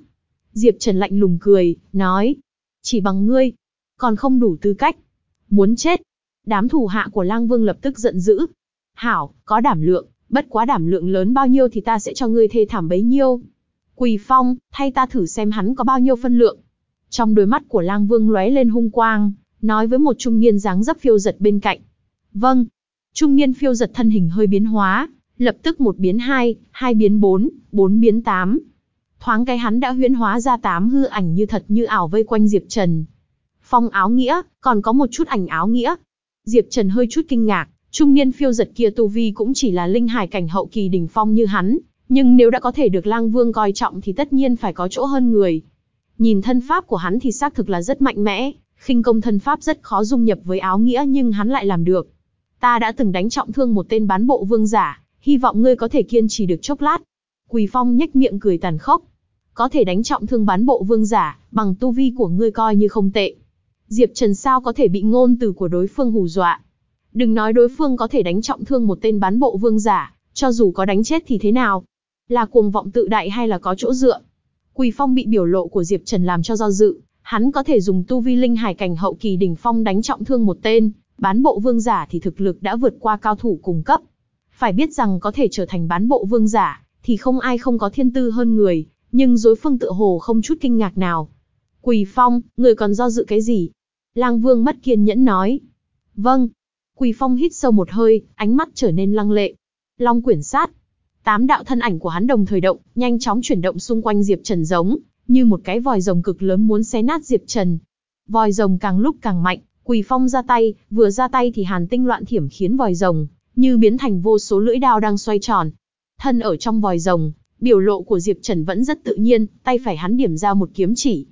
Diệp Trần lạnh lùng cười, nói. Chỉ bằng ngươi, còn không đủ tư cách. Muốn chết. Đám thủ hạ của lang vương lập tức giận dữ. Hảo, có đảm lượng, bất quá đảm lượng lớn bao nhiêu thì ta sẽ cho ngươi thê thảm bấy nhiêu. Quỳ phong, thay ta thử xem hắn có bao nhiêu phân lượng. Trong đôi mắt của lang vương lóe lên hung quang, nói với một trung niên dáng dấp phiêu giật bên cạnh. Vâng. Trung niên phiêu giật thân hình hơi biến hóa, lập tức một biến hai, hai biến bốn, bốn biến tám. Thoáng cái hắn đã huyễn hóa ra tám hư ảnh như thật như ảo vây quanh Diệp Trần. Phong áo nghĩa, còn có một chút ảnh áo nghĩa. Diệp Trần hơi chút kinh ngạc, trung niên phiêu giật kia tu vi cũng chỉ là linh hải cảnh hậu kỳ đỉnh phong như hắn, nhưng nếu đã có thể được lang vương coi trọng thì tất nhiên phải có chỗ hơn người. Nhìn thân pháp của hắn thì xác thực là rất mạnh mẽ, khinh công thân pháp rất khó dung nhập với áo nghĩa nhưng hắn lại làm được. Ta đã từng đánh trọng thương một tên bán bộ vương giả, hy vọng ngươi có thể kiên trì được chốc lát. Quỳ Phong nhếch miệng cười tàn khốc. Có thể đánh trọng thương bán bộ vương giả, bằng tu vi của ngươi coi như không tệ. Diệp Trần sao có thể bị ngôn từ của đối phương hù dọa. Đừng nói đối phương có thể đánh trọng thương một tên bán bộ vương giả, cho dù có đánh chết thì thế nào. Là cuồng vọng tự đại hay là có chỗ dựa. Quỳ Phong bị biểu lộ của Diệp Trần làm cho do dự, hắn có thể dùng tu vi linh hải cảnh hậu kỳ đỉnh phong đánh trọng thương một tên, bán bộ vương giả thì thực lực đã vượt qua cao thủ cùng cấp. Phải biết rằng có thể trở thành bán bộ vương giả, thì không ai không có thiên tư hơn người, nhưng đối phương tự hồ không chút kinh ngạc nào. Quỳ Phong, người còn do dự cái gì? Lang Vương mất kiên nhẫn nói. Vâng. Quỳ Phong hít sâu một hơi, ánh mắt trở nên lăng lệ. Long quyển sát. Tám đạo thân ảnh của hắn đồng thời động, nhanh chóng chuyển động xung quanh Diệp Trần giống, như một cái vòi rồng cực lớn muốn xé nát Diệp Trần. Vòi rồng càng lúc càng mạnh, Quỳ Phong ra tay, vừa ra tay thì hàn tinh loạn thiểm khiến vòi rồng, như biến thành vô số lưỡi đao đang xoay tròn. Thân ở trong vòi rồng, biểu lộ của Diệp Trần vẫn rất tự nhiên, tay phải hắn điểm ra một kiếm chỉ.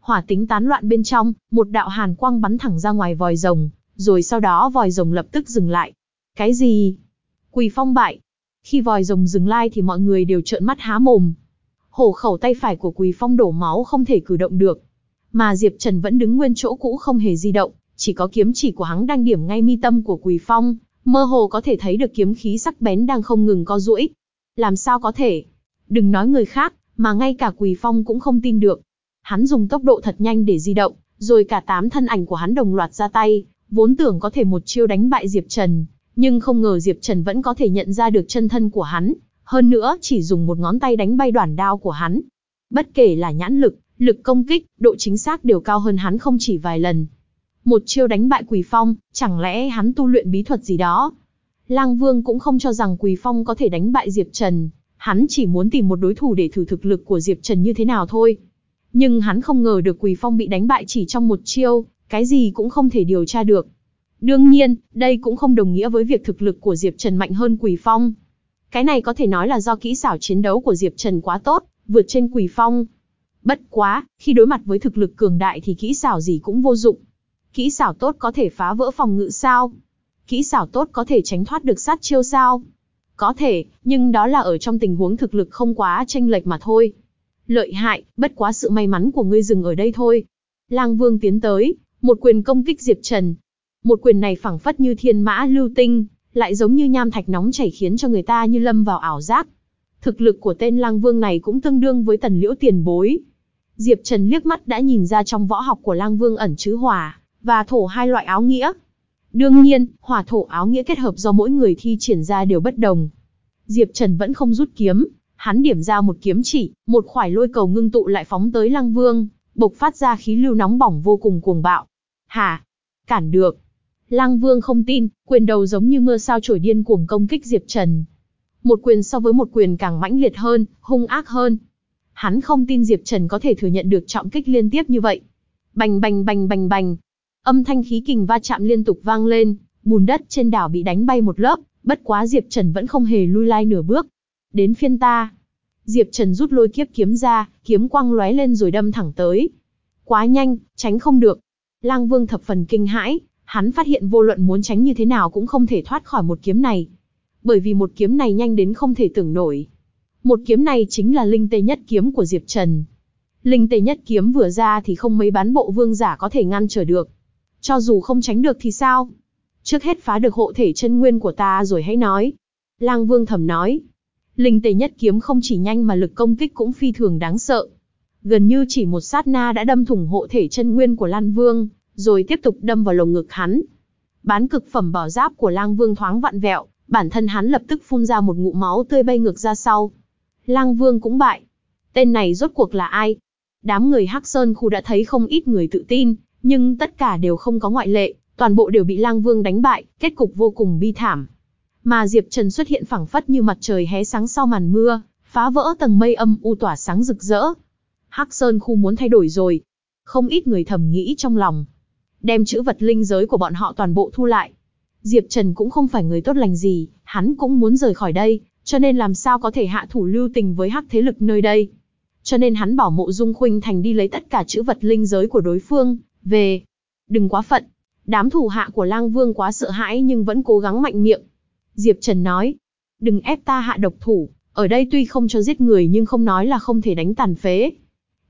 Hỏa tính tán loạn bên trong, một đạo hàn quang bắn thẳng ra ngoài vòi rồng, rồi sau đó vòi rồng lập tức dừng lại. Cái gì? Quỳ phong bại. Khi vòi rồng dừng lại thì mọi người đều trợn mắt há mồm. Hổ khẩu tay phải của Quỳ phong đổ máu không thể cử động được. Mà Diệp Trần vẫn đứng nguyên chỗ cũ không hề di động, chỉ có kiếm chỉ của hắn đang điểm ngay mi tâm của Quỳ phong, Mơ hồ có thể thấy được kiếm khí sắc bén đang không ngừng co duỗi. Làm sao có thể? Đừng nói người khác, mà ngay cả Quỳ Phong cũng không tin được. Hắn dùng tốc độ thật nhanh để di động, rồi cả tám thân ảnh của hắn đồng loạt ra tay, vốn tưởng có thể một chiêu đánh bại Diệp Trần, nhưng không ngờ Diệp Trần vẫn có thể nhận ra được chân thân của hắn, hơn nữa chỉ dùng một ngón tay đánh bay đoạn đao của hắn. Bất kể là nhãn lực, lực công kích, độ chính xác đều cao hơn hắn không chỉ vài lần. Một chiêu đánh bại Quỳ Phong, chẳng lẽ hắn tu luyện bí thuật gì đó? Lang Vương cũng không cho rằng Quỳ Phong có thể đánh bại Diệp Trần, hắn chỉ muốn tìm một đối thủ để thử thực lực của Diệp Trần như thế nào thôi. Nhưng hắn không ngờ được Quỳ Phong bị đánh bại chỉ trong một chiêu, cái gì cũng không thể điều tra được. Đương nhiên, đây cũng không đồng nghĩa với việc thực lực của Diệp Trần mạnh hơn Quỳ Phong. Cái này có thể nói là do kỹ xảo chiến đấu của Diệp Trần quá tốt, vượt trên Quỳ Phong. Bất quá, khi đối mặt với thực lực cường đại thì kỹ xảo gì cũng vô dụng. Kỹ xảo tốt có thể phá vỡ phòng ngự sao? Kỹ xảo tốt có thể tránh thoát được sát chiêu sao? Có thể, nhưng đó là ở trong tình huống thực lực không quá tranh lệch mà thôi. Lợi hại, bất quá sự may mắn của ngươi dừng ở đây thôi. Lang Vương tiến tới, một quyền công kích Diệp Trần. Một quyền này phẳng phất như thiên mã lưu tinh, lại giống như nham thạch nóng chảy khiến cho người ta như lâm vào ảo giác. Thực lực của tên Lang Vương này cũng tương đương với tần liễu tiền bối. Diệp Trần liếc mắt đã nhìn ra trong võ học của Lang Vương ẩn chứa hỏa, và thổ hai loại áo nghĩa. Đương nhiên, hỏa thổ áo nghĩa kết hợp do mỗi người thi triển ra đều bất đồng. Diệp Trần vẫn không rút kiếm, hắn điểm ra một kiếm chỉ, một khoải lôi cầu ngưng tụ lại phóng tới Lăng Vương, bộc phát ra khí lưu nóng bỏng vô cùng cuồng bạo. Hả? Cản được. Lăng Vương không tin, quyền đầu giống như mưa sao trổi điên cuồng công kích Diệp Trần. Một quyền so với một quyền càng mãnh liệt hơn, hung ác hơn. Hắn không tin Diệp Trần có thể thừa nhận được trọng kích liên tiếp như vậy. Bành bành bành bành bành. Âm thanh khí kình va chạm liên tục vang lên, bùn đất trên đảo bị đánh bay một lớp, bất quá Diệp Trần vẫn không hề lui lai nửa bước. Đến phiên ta. Diệp Trần rút lôi kiếp kiếm ra, kiếm quang lóe lên rồi đâm thẳng tới. Quá nhanh, tránh không được. Lang Vương thập phần kinh hãi, hắn phát hiện vô luận muốn tránh như thế nào cũng không thể thoát khỏi một kiếm này. Bởi vì một kiếm này nhanh đến không thể tưởng nổi. Một kiếm này chính là linh tê nhất kiếm của Diệp Trần. Linh tê nhất kiếm vừa ra thì không mấy bán bộ vương giả có thể ngăn trở được. Cho dù không tránh được thì sao? Trước hết phá được hộ thể chân nguyên của ta rồi hãy nói. Lang Vương thầm nói. Linh tề nhất kiếm không chỉ nhanh mà lực công kích cũng phi thường đáng sợ. Gần như chỉ một sát na đã đâm thủng hộ thể chân nguyên của Lan Vương, rồi tiếp tục đâm vào lồng ngực hắn. Bán cực phẩm bảo giáp của Lang Vương thoáng vặn vẹo, bản thân hắn lập tức phun ra một ngụm máu tươi bay ngược ra sau. Lang Vương cũng bại. Tên này rốt cuộc là ai? Đám người Hắc Sơn khu đã thấy không ít người tự tin, nhưng tất cả đều không có ngoại lệ, toàn bộ đều bị Lang Vương đánh bại, kết cục vô cùng bi thảm. Mà Diệp Trần xuất hiện phẳng phất như mặt trời hé sáng sau màn mưa, phá vỡ tầng mây âm u tỏa sáng rực rỡ. Hắc Sơn khu muốn thay đổi rồi. Không ít người thầm nghĩ trong lòng. Đem chữ vật linh giới của bọn họ toàn bộ thu lại. Diệp Trần cũng không phải người tốt lành gì, hắn cũng muốn rời khỏi đây, cho nên làm sao có thể hạ thủ lưu tình với hắc thế lực nơi đây. Cho nên hắn bảo mộ dung khuynh thành đi lấy tất cả chữ vật linh giới của đối phương, về. Đừng quá phận. Đám thủ hạ của lang vương quá sợ hãi nhưng vẫn cố gắng mạnh miệng. Diệp Trần nói. Đừng ép ta hạ độc thủ, ở đây tuy không cho giết người nhưng không nói là không thể đánh tàn phế.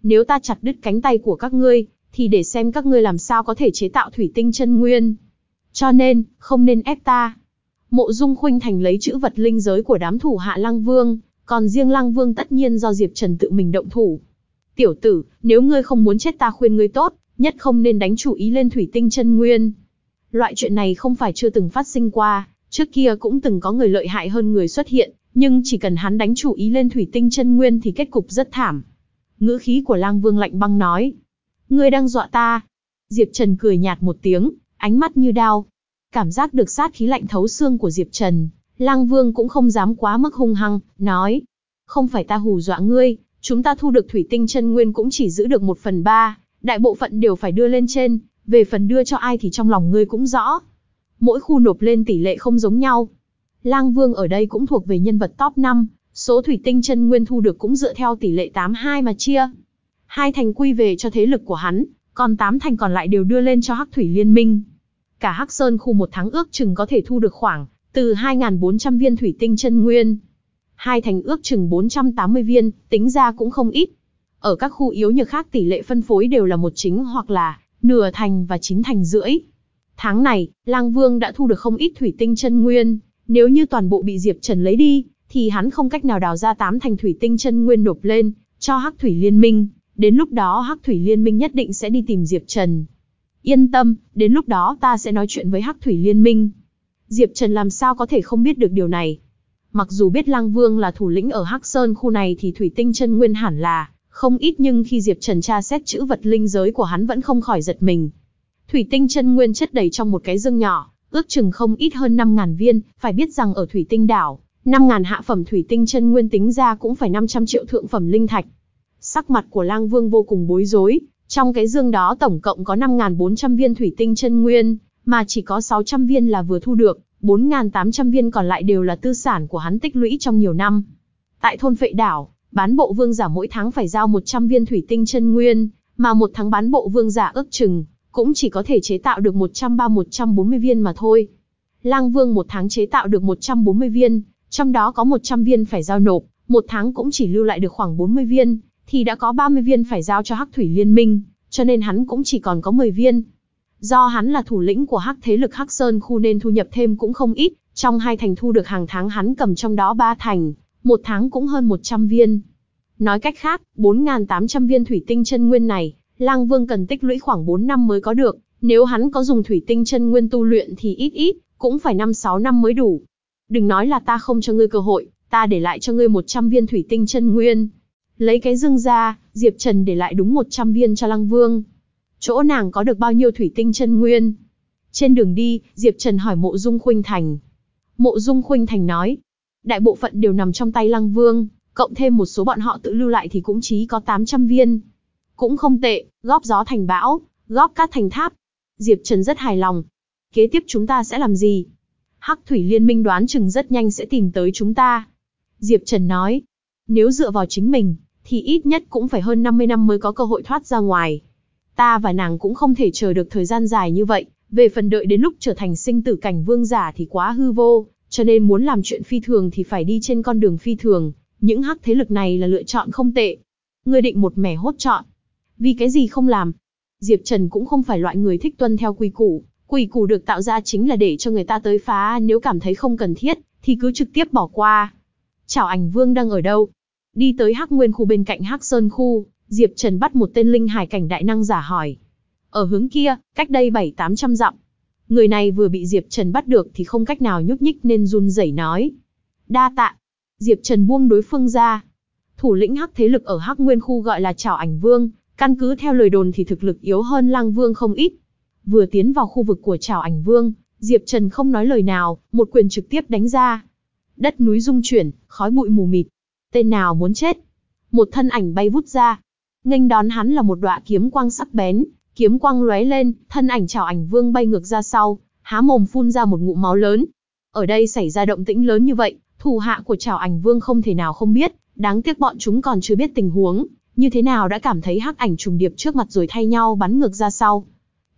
Nếu ta chặt đứt cánh tay của các ngươi, thì để xem các ngươi làm sao có thể chế tạo thủy tinh chân nguyên. Cho nên, không nên ép ta. Mộ Dung Khuynh Thành lấy chữ vật linh giới của đám thủ hạ Lăng Vương, còn riêng Lăng Vương tất nhiên do Diệp Trần tự mình động thủ. Tiểu tử, nếu ngươi không muốn chết ta khuyên ngươi tốt, nhất không nên đánh chủ ý lên thủy tinh chân nguyên. Loại chuyện này không phải chưa từng phát sinh qua, trước kia cũng từng có người lợi hại hơn người xuất hiện, nhưng chỉ cần hắn đánh chủ ý lên thủy tinh chân nguyên thì kết cục rất thảm. Ngữ khí của lang vương lạnh băng nói. Ngươi đang dọa ta. Diệp Trần cười nhạt một tiếng, ánh mắt như đao. Cảm giác được sát khí lạnh thấu xương của Diệp Trần, lang vương cũng không dám quá mức hung hăng, nói. Không phải ta hù dọa ngươi, chúng ta thu được thủy tinh chân nguyên cũng chỉ giữ được một phần ba, đại bộ phận đều phải đưa lên trên, về phần đưa cho ai thì trong lòng ngươi cũng rõ. Mỗi khu nộp lên tỷ lệ không giống nhau. Lang Vương ở đây cũng thuộc về nhân vật top 5, số thủy tinh chân nguyên thu được cũng dựa theo tỷ lệ 82 mà chia. Hai thành quy về cho thế lực của hắn, còn 8 thành còn lại đều đưa lên cho Hắc Thủy Liên Minh. Cả Hắc Sơn khu một tháng ước chừng có thể thu được khoảng từ 2.400 viên thủy tinh chân nguyên. Hai thành ước chừng 480 viên, tính ra cũng không ít. Ở các khu yếu như khác tỷ lệ phân phối đều là một chính hoặc là nửa thành và chín thành rưỡi. Tháng này, Lang Vương đã thu được không ít thủy tinh chân nguyên, nếu như toàn bộ bị Diệp Trần lấy đi, thì hắn không cách nào đào ra tám thành thủy tinh chân nguyên nộp lên cho Hắc Thủy Liên Minh, đến lúc đó Hắc Thủy Liên Minh nhất định sẽ đi tìm Diệp Trần. Yên tâm, đến lúc đó ta sẽ nói chuyện với Hắc Thủy Liên Minh. Diệp Trần làm sao có thể không biết được điều này? Mặc dù biết Lang Vương là thủ lĩnh ở Hắc Sơn khu này thì thủy tinh chân nguyên hẳn là không ít nhưng khi Diệp Trần tra xét chữ vật linh giới của hắn vẫn không khỏi giật mình. Thủy tinh chân nguyên chất đầy trong một cái dương nhỏ, ước chừng không ít hơn năm ngàn viên, phải biết rằng ở thủy tinh đảo, 5.000 hạ phẩm thủy tinh chân nguyên tính ra cũng phải 500 triệu thượng phẩm linh thạch. Sắc mặt của lang vương vô cùng bối rối, trong cái dương đó tổng cộng có 5.400 viên thủy tinh chân nguyên, mà chỉ có 600 viên là vừa thu được, 4.800 viên còn lại đều là tư sản của hắn tích lũy trong nhiều năm. Tại thôn phệ đảo, bán bộ vương giả mỗi tháng phải giao 100 viên thủy tinh chân nguyên, mà một tháng bán bộ vương giả ước chừng, cũng chỉ có thể chế tạo được 130-140 viên mà thôi. Lang Vương một tháng chế tạo được 140 viên, trong đó có 100 viên phải giao nộp, một tháng cũng chỉ lưu lại được khoảng 40 viên, thì đã có 30 viên phải giao cho Hắc Thủy Liên Minh, cho nên hắn cũng chỉ còn có 10 viên. Do hắn là thủ lĩnh của Hắc thế lực Hắc Sơn khu nên thu nhập thêm cũng không ít, trong hai thành thu được hàng tháng hắn cầm trong đó ba thành, một tháng cũng hơn 100 viên. Nói cách khác, 4.800 viên thủy tinh chân nguyên này, Lang Vương cần tích lũy khoảng 4 năm mới có được, nếu hắn có dùng thủy tinh chân nguyên tu luyện thì ít ít, cũng phải 5-6 năm mới đủ. Đừng nói là ta không cho ngươi cơ hội, ta để lại cho ngươi 100 viên thủy tinh chân nguyên. Lấy cái dương ra, Diệp Trần để lại đúng 100 viên cho Lăng Vương. Chỗ nàng có được bao nhiêu thủy tinh chân nguyên? Trên đường đi, Diệp Trần hỏi mộ dung khuynh thành. Mộ dung khuynh thành nói, đại bộ phận đều nằm trong tay Lăng Vương, cộng thêm một số bọn họ tự lưu lại thì cũng chỉ có 800 viên. Cũng không tệ, góp gió thành bão, góp cát thành tháp. Diệp Trần rất hài lòng. Kế tiếp chúng ta sẽ làm gì? Hắc Thủy Liên minh đoán chừng rất nhanh sẽ tìm tới chúng ta. Diệp Trần nói, nếu dựa vào chính mình, thì ít nhất cũng phải hơn 50 năm mới có cơ hội thoát ra ngoài. Ta và nàng cũng không thể chờ được thời gian dài như vậy, về phần đợi đến lúc trở thành sinh tử cảnh vương giả thì quá hư vô, cho nên muốn làm chuyện phi thường thì phải đi trên con đường phi thường, những hắc thế lực này là lựa chọn không tệ. Ngươi định một mẻ hốt chọn. Vì cái gì không làm? Diệp Trần cũng không phải loại người thích tuân theo quy củ, Quỷ củ được tạo ra chính là để cho người ta tới phá, nếu cảm thấy không cần thiết, thì cứ trực tiếp bỏ qua. Chảo ảnh vương đang ở đâu? Đi tới Hắc Nguyên khu bên cạnh Hắc Sơn khu, Diệp Trần bắt một tên linh hải cảnh đại năng giả hỏi. Ở hướng kia, cách đây 7-800 dặm. Người này vừa bị Diệp Trần bắt được thì không cách nào nhúc nhích nên run rẩy nói. Đa tạ. Diệp Trần buông đối phương ra. Thủ lĩnh Hắc thế lực ở Hắc Nguyên khu gọi là Chảo ảnh vương, căn cứ theo lời đồn thì thực lực yếu hơn Lang Vương không ít, Vừa tiến vào khu vực của Trảo Ảnh Vương, Diệp Trần không nói lời nào, một quyền trực tiếp đánh ra. Đất núi rung chuyển, khói bụi mù mịt. Tên nào muốn chết? Một thân ảnh bay vút ra. Nghênh đón hắn là một đọa kiếm quang sắc bén, kiếm quang lóe lên, thân ảnh Trảo Ảnh Vương bay ngược ra sau, há mồm phun ra một ngụm máu lớn. Ở đây xảy ra động tĩnh lớn như vậy, thủ hạ của Trảo Ảnh Vương không thể nào không biết, đáng tiếc bọn chúng còn chưa biết tình huống, như thế nào đã cảm thấy hắc ảnh trùng điệp trước mặt rồi thay nhau bắn ngược ra sau.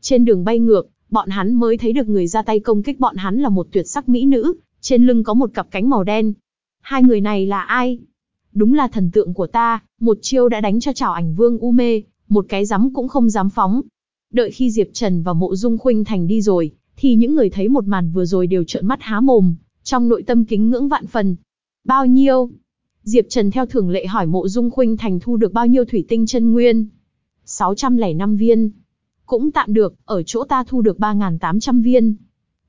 Trên đường bay ngược, bọn hắn mới thấy được người ra tay công kích bọn hắn là một tuyệt sắc mỹ nữ, trên lưng có một cặp cánh màu đen. Hai người này là ai? Đúng là thần tượng của ta, một chiêu đã đánh cho chảo ảnh vương u mê, một cái dám cũng không dám phóng. Đợi khi Diệp Trần và mộ dung khuynh thành đi rồi, thì những người thấy một màn vừa rồi đều trợn mắt há mồm, trong nội tâm kính ngưỡng vạn phần. Bao nhiêu? Diệp Trần theo thường lệ hỏi mộ dung khuynh thành thu được bao nhiêu thủy tinh chân nguyên? 605 viên. Cũng tạm được, ở chỗ ta thu được 3.800 viên.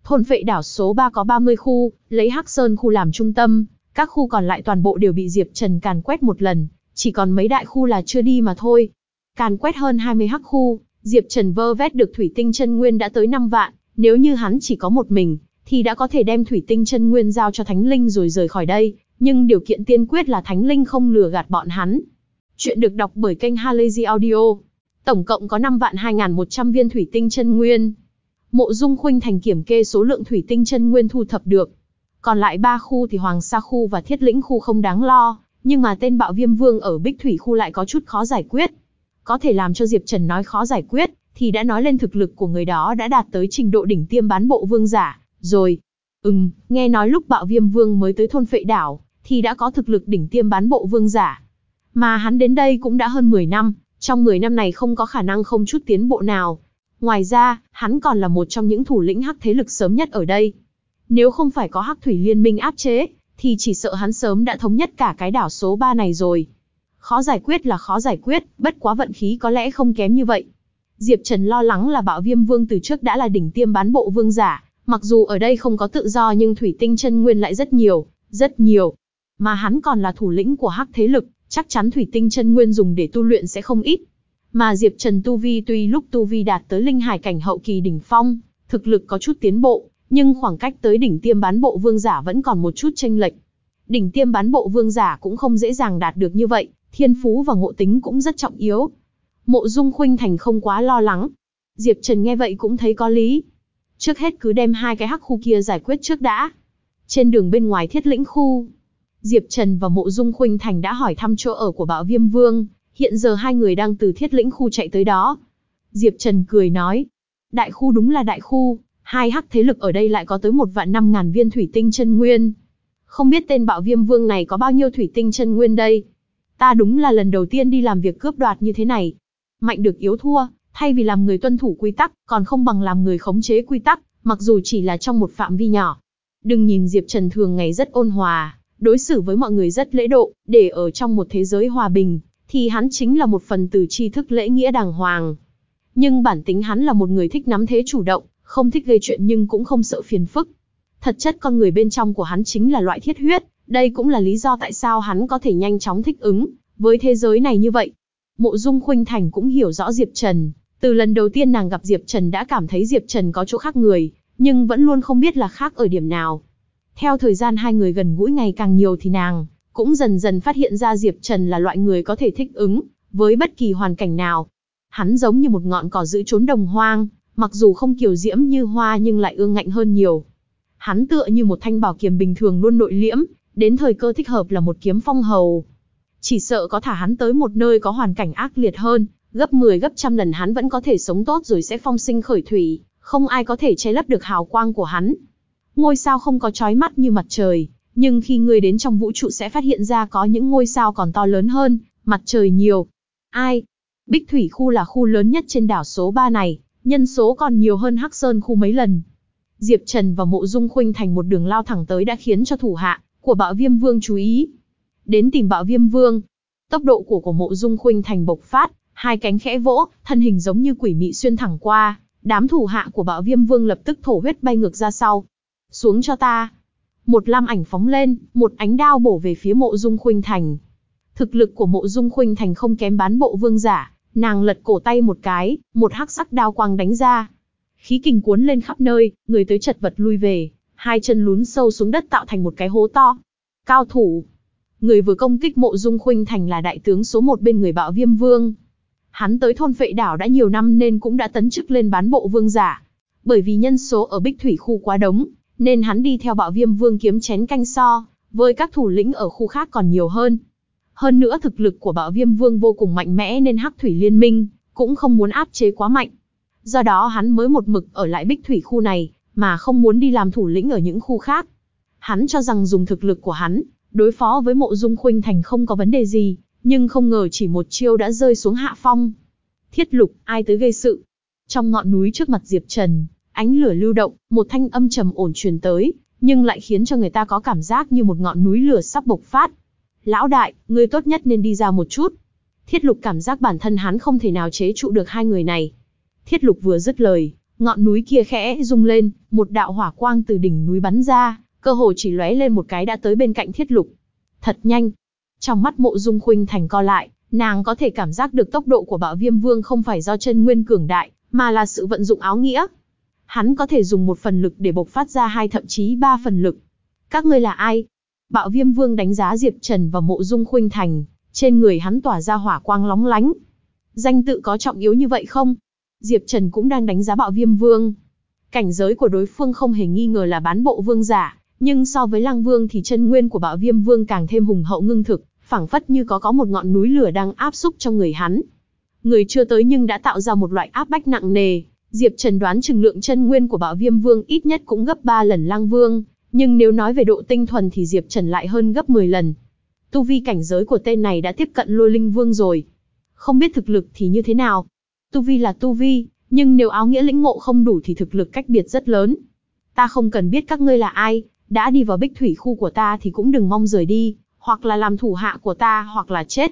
Thôn vệ đảo số 3 có 30 khu, lấy Hắc Sơn khu làm trung tâm, các khu còn lại toàn bộ đều bị Diệp Trần càn quét một lần, chỉ còn mấy đại khu là chưa đi mà thôi. Càn quét hơn 20 hắc khu, Diệp Trần vơ vét được thủy tinh chân nguyên đã tới 5 vạn, nếu như hắn chỉ có một mình, thì đã có thể đem thủy tinh chân nguyên giao cho Thánh Linh rồi rời khỏi đây, nhưng điều kiện tiên quyết là Thánh Linh không lừa gạt bọn hắn. Chuyện được đọc bởi kênh Halazy Audio. Tổng cộng có 5 vạn 2.100 viên thủy tinh chân nguyên. Mộ Dung Khuynh Thành kiểm kê số lượng thủy tinh chân nguyên thu thập được. Còn lại 3 khu thì Hoàng Sa khu và Thiết Lĩnh khu không đáng lo, nhưng mà tên Bạo Viêm Vương ở Bích Thủy khu lại có chút khó giải quyết. Có thể làm cho Diệp Trần nói khó giải quyết, thì đã nói lên thực lực của người đó đã đạt tới trình độ đỉnh tiêm bán bộ vương giả, rồi. Ừm, nghe nói lúc Bạo Viêm Vương mới tới thôn Phệ Đảo, thì đã có thực lực đỉnh tiêm bán bộ vương giả. Mà hắn đến đây cũng đã hơn 10 năm, trong 10 năm này không có khả năng không chút tiến bộ nào. Ngoài ra, hắn còn là một trong những thủ lĩnh hắc thế lực sớm nhất ở đây. Nếu không phải có hắc thủy liên minh áp chế, thì chỉ sợ hắn sớm đã thống nhất cả cái đảo số 3 này rồi. Khó giải quyết là khó giải quyết, bất quá vận khí có lẽ không kém như vậy. Diệp Trần lo lắng là bạo viêm vương từ trước đã là đỉnh tiêm bán bộ vương giả, mặc dù ở đây không có tự do nhưng thủy tinh chân nguyên lại rất nhiều, rất nhiều. Mà hắn còn là thủ lĩnh của hắc thế lực, chắc chắn thủy tinh chân nguyên dùng để tu luyện sẽ không ít. Mà Diệp Trần tu vi tuy lúc tu vi đạt tới linh hải cảnh hậu kỳ đỉnh phong, thực lực có chút tiến bộ, nhưng khoảng cách tới đỉnh tiêm bán bộ vương giả vẫn còn một chút chênh lệch. Đỉnh tiêm bán bộ vương giả cũng không dễ dàng đạt được như vậy, thiên phú và ngộ tính cũng rất trọng yếu. Mộ Dung Khuynh Thành không quá lo lắng. Diệp Trần nghe vậy cũng thấy có lý. Trước hết cứ đem hai cái hắc khu kia giải quyết trước đã. Trên đường bên ngoài thiết lĩnh khu, Diệp Trần và Mộ Dung Khuynh Thành đã hỏi thăm chỗ ở của Bạo Viêm Vương, hiện giờ hai người đang từ thiết lĩnh khu chạy tới đó. Diệp Trần cười nói, đại khu đúng là đại khu, hai hắc thế lực ở đây lại có tới một vạn năm ngàn viên thủy tinh chân nguyên. Không biết tên Bạo Viêm Vương này có bao nhiêu thủy tinh chân nguyên đây? Ta đúng là lần đầu tiên đi làm việc cướp đoạt như thế này. Mạnh được yếu thua, thay vì làm người tuân thủ quy tắc, còn không bằng làm người khống chế quy tắc, mặc dù chỉ là trong một phạm vi nhỏ. Đừng nhìn Diệp Trần thường ngày rất ôn hòa, đối xử với mọi người rất lễ độ, để ở trong một thế giới hòa bình, thì hắn chính là một phần từ tri thức lễ nghĩa đàng hoàng. Nhưng bản tính hắn là một người thích nắm thế chủ động, không thích gây chuyện nhưng cũng không sợ phiền phức. Thật chất con người bên trong của hắn chính là loại thiết huyết, đây cũng là lý do tại sao hắn có thể nhanh chóng thích ứng với thế giới này như vậy. Mộ Dung Khuynh Thành cũng hiểu rõ Diệp Trần, từ lần đầu tiên nàng gặp Diệp Trần đã cảm thấy Diệp Trần có chỗ khác người, nhưng vẫn luôn không biết là khác ở điểm nào. Theo thời gian hai người gần gũi ngày càng nhiều thì nàng cũng dần dần phát hiện ra Diệp Trần là loại người có thể thích ứng với bất kỳ hoàn cảnh nào. Hắn giống như một ngọn cỏ giữ trốn đồng hoang, mặc dù không kiều diễm như hoa nhưng lại ương ngạnh hơn nhiều. Hắn tựa như một thanh bảo kiếm bình thường luôn nội liễm, đến thời cơ thích hợp là một kiếm phong hầu. Chỉ sợ có thả hắn tới một nơi có hoàn cảnh ác liệt hơn, gấp 10 gấp trăm lần hắn vẫn có thể sống tốt rồi sẽ phong sinh khởi thủy, không ai có thể che lấp được hào quang của hắn. Ngôi sao không có chói mắt như mặt trời, nhưng khi ngươi đến trong vũ trụ sẽ phát hiện ra có những ngôi sao còn to lớn hơn, mặt trời nhiều. Ai? Bích Thủy khu là khu lớn nhất trên đảo số 3 này, nhân số còn nhiều hơn Hắc Sơn khu mấy lần. Diệp Trần và Mộ Dung Khuynh thành một đường lao thẳng tới đã khiến cho thủ hạ của Bạo Viêm Vương chú ý. Đến tìm Bạo Viêm Vương. Tốc độ của của Mộ Dung Khuynh thành bộc phát, hai cánh khẽ vỗ, thân hình giống như quỷ mị xuyên thẳng qua, đám thủ hạ của Bạo Viêm Vương lập tức thổ huyết bay ngược ra sau. Xuống cho ta. Một lam ảnh phóng lên, một ánh đao bổ về phía mộ dung khuynh thành. Thực lực của mộ dung khuynh thành không kém bán bộ vương giả, nàng lật cổ tay một cái, một hắc sắc đao quang đánh ra. Khí kình cuốn lên khắp nơi, người tới chật vật lui về, hai chân lún sâu xuống đất tạo thành một cái hố to. Cao thủ. Người vừa công kích mộ dung khuynh thành là đại tướng số một bên người bạo viêm vương. Hắn tới thôn phệ đảo đã nhiều năm nên cũng đã tấn chức lên bán bộ vương giả. Bởi vì nhân số ở bích thủy khu quá đống, nên hắn đi theo bạo viêm vương kiếm chén canh so, với các thủ lĩnh ở khu khác còn nhiều hơn. Hơn nữa thực lực của bạo viêm vương vô cùng mạnh mẽ nên hắc thủy liên minh, cũng không muốn áp chế quá mạnh. Do đó hắn mới một mực ở lại bích thủy khu này, mà không muốn đi làm thủ lĩnh ở những khu khác. Hắn cho rằng dùng thực lực của hắn, đối phó với mộ dung khuynh thành không có vấn đề gì, nhưng không ngờ chỉ một chiêu đã rơi xuống hạ phong. Thiết lục, ai tới gây sự? Trong ngọn núi trước mặt Diệp Trần, Ánh lửa lưu động, một thanh âm trầm ổn truyền tới, nhưng lại khiến cho người ta có cảm giác như một ngọn núi lửa sắp bộc phát. Lão đại, ngươi tốt nhất nên đi ra một chút. Thiết lục cảm giác bản thân hắn không thể nào chế trụ được hai người này. Thiết lục vừa dứt lời, ngọn núi kia khẽ rung lên, một đạo hỏa quang từ đỉnh núi bắn ra, cơ hồ chỉ lóe lên một cái đã tới bên cạnh thiết lục. Thật nhanh. Trong mắt mộ dung khuynh thành co lại, nàng có thể cảm giác được tốc độ của bạo viêm vương không phải do chân nguyên cường đại, mà là sự vận dụng áo nghĩa hắn có thể dùng một phần lực để bộc phát ra hai thậm chí ba phần lực. Các ngươi là ai? Bạo viêm vương đánh giá Diệp Trần và mộ dung khuynh thành, trên người hắn tỏa ra hỏa quang lóng lánh. Danh tự có trọng yếu như vậy không? Diệp Trần cũng đang đánh giá bạo viêm vương. Cảnh giới của đối phương không hề nghi ngờ là bán bộ vương giả, nhưng so với lăng vương thì chân nguyên của bạo viêm vương càng thêm hùng hậu ngưng thực, phảng phất như có có một ngọn núi lửa đang áp xúc trong người hắn. Người chưa tới nhưng đã tạo ra một loại áp bách nặng nề, Diệp Trần đoán chừng lượng chân nguyên của Bảo Viêm Vương ít nhất cũng gấp 3 lần Lang Vương, nhưng nếu nói về độ tinh thuần thì Diệp Trần lại hơn gấp 10 lần. Tu vi cảnh giới của tên này đã tiếp cận Lôi Linh Vương rồi. Không biết thực lực thì như thế nào. Tu vi là tu vi, Nhưng nếu áo nghĩa lĩnh ngộ không đủ thì thực lực cách biệt rất lớn. Ta không cần biết các ngươi là ai, đã đi vào bích thủy khu của ta thì cũng đừng mong rời đi, hoặc là làm thủ hạ của ta hoặc là chết.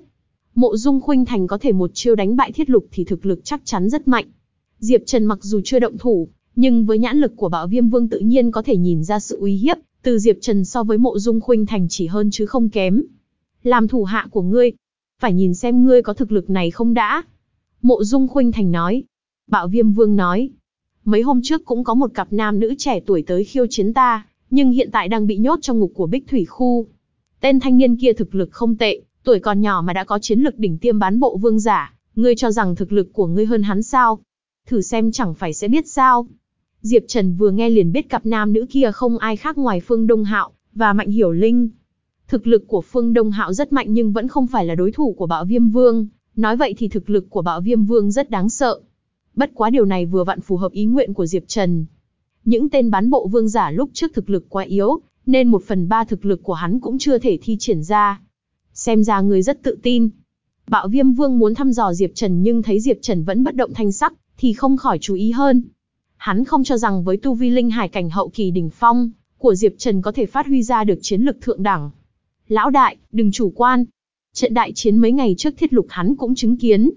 Mộ Dung Khuynh Thành có thể một chiêu đánh bại thiết lục thì thực lực chắc chắn rất mạnh. Diệp Trần mặc dù chưa động thủ, nhưng với nhãn lực của Bạo Viêm Vương tự nhiên có thể nhìn ra sự uy hiếp, từ Diệp Trần so với Mộ Dung Khuynh Thành chỉ hơn chứ không kém. Làm thủ hạ của ngươi, phải nhìn xem ngươi có thực lực này không đã. Mộ Dung Khuynh Thành nói. Bạo Viêm Vương nói. Mấy hôm trước cũng có một cặp nam nữ trẻ tuổi tới khiêu chiến ta, nhưng hiện tại đang bị nhốt trong ngục của Bích Thủy Khu. Tên thanh niên kia thực lực không tệ, tuổi còn nhỏ mà đã có chiến lực đỉnh tiêm bán bộ vương giả, ngươi cho rằng thực lực của ngươi hơn hắn sao? Thử xem chẳng phải sẽ biết sao. Diệp Trần vừa nghe liền biết cặp nam nữ kia không ai khác ngoài Phương Đông Hạo và Mạnh Hiểu Linh. Thực lực của Phương Đông Hạo rất mạnh nhưng vẫn không phải là đối thủ của Bạo Viêm Vương, nói vậy thì thực lực của Bạo Viêm Vương rất đáng sợ. Bất quá điều này vừa vặn phù hợp ý nguyện của Diệp Trần. Những tên bán bộ vương giả lúc trước thực lực quá yếu, nên một phần ba thực lực của hắn cũng chưa thể thi triển ra. Xem ra người rất tự tin. Bạo Viêm Vương muốn thăm dò Diệp Trần nhưng thấy Diệp Trần vẫn bất động thanh sắc, thì không khỏi chú ý hơn. Hắn không cho rằng với tu vi linh hải cảnh hậu kỳ đỉnh phong, của Diệp Trần có thể phát huy ra được chiến lực thượng đẳng. Lão đại, đừng chủ quan. Trận đại chiến mấy ngày trước thiết lục hắn cũng chứng kiến.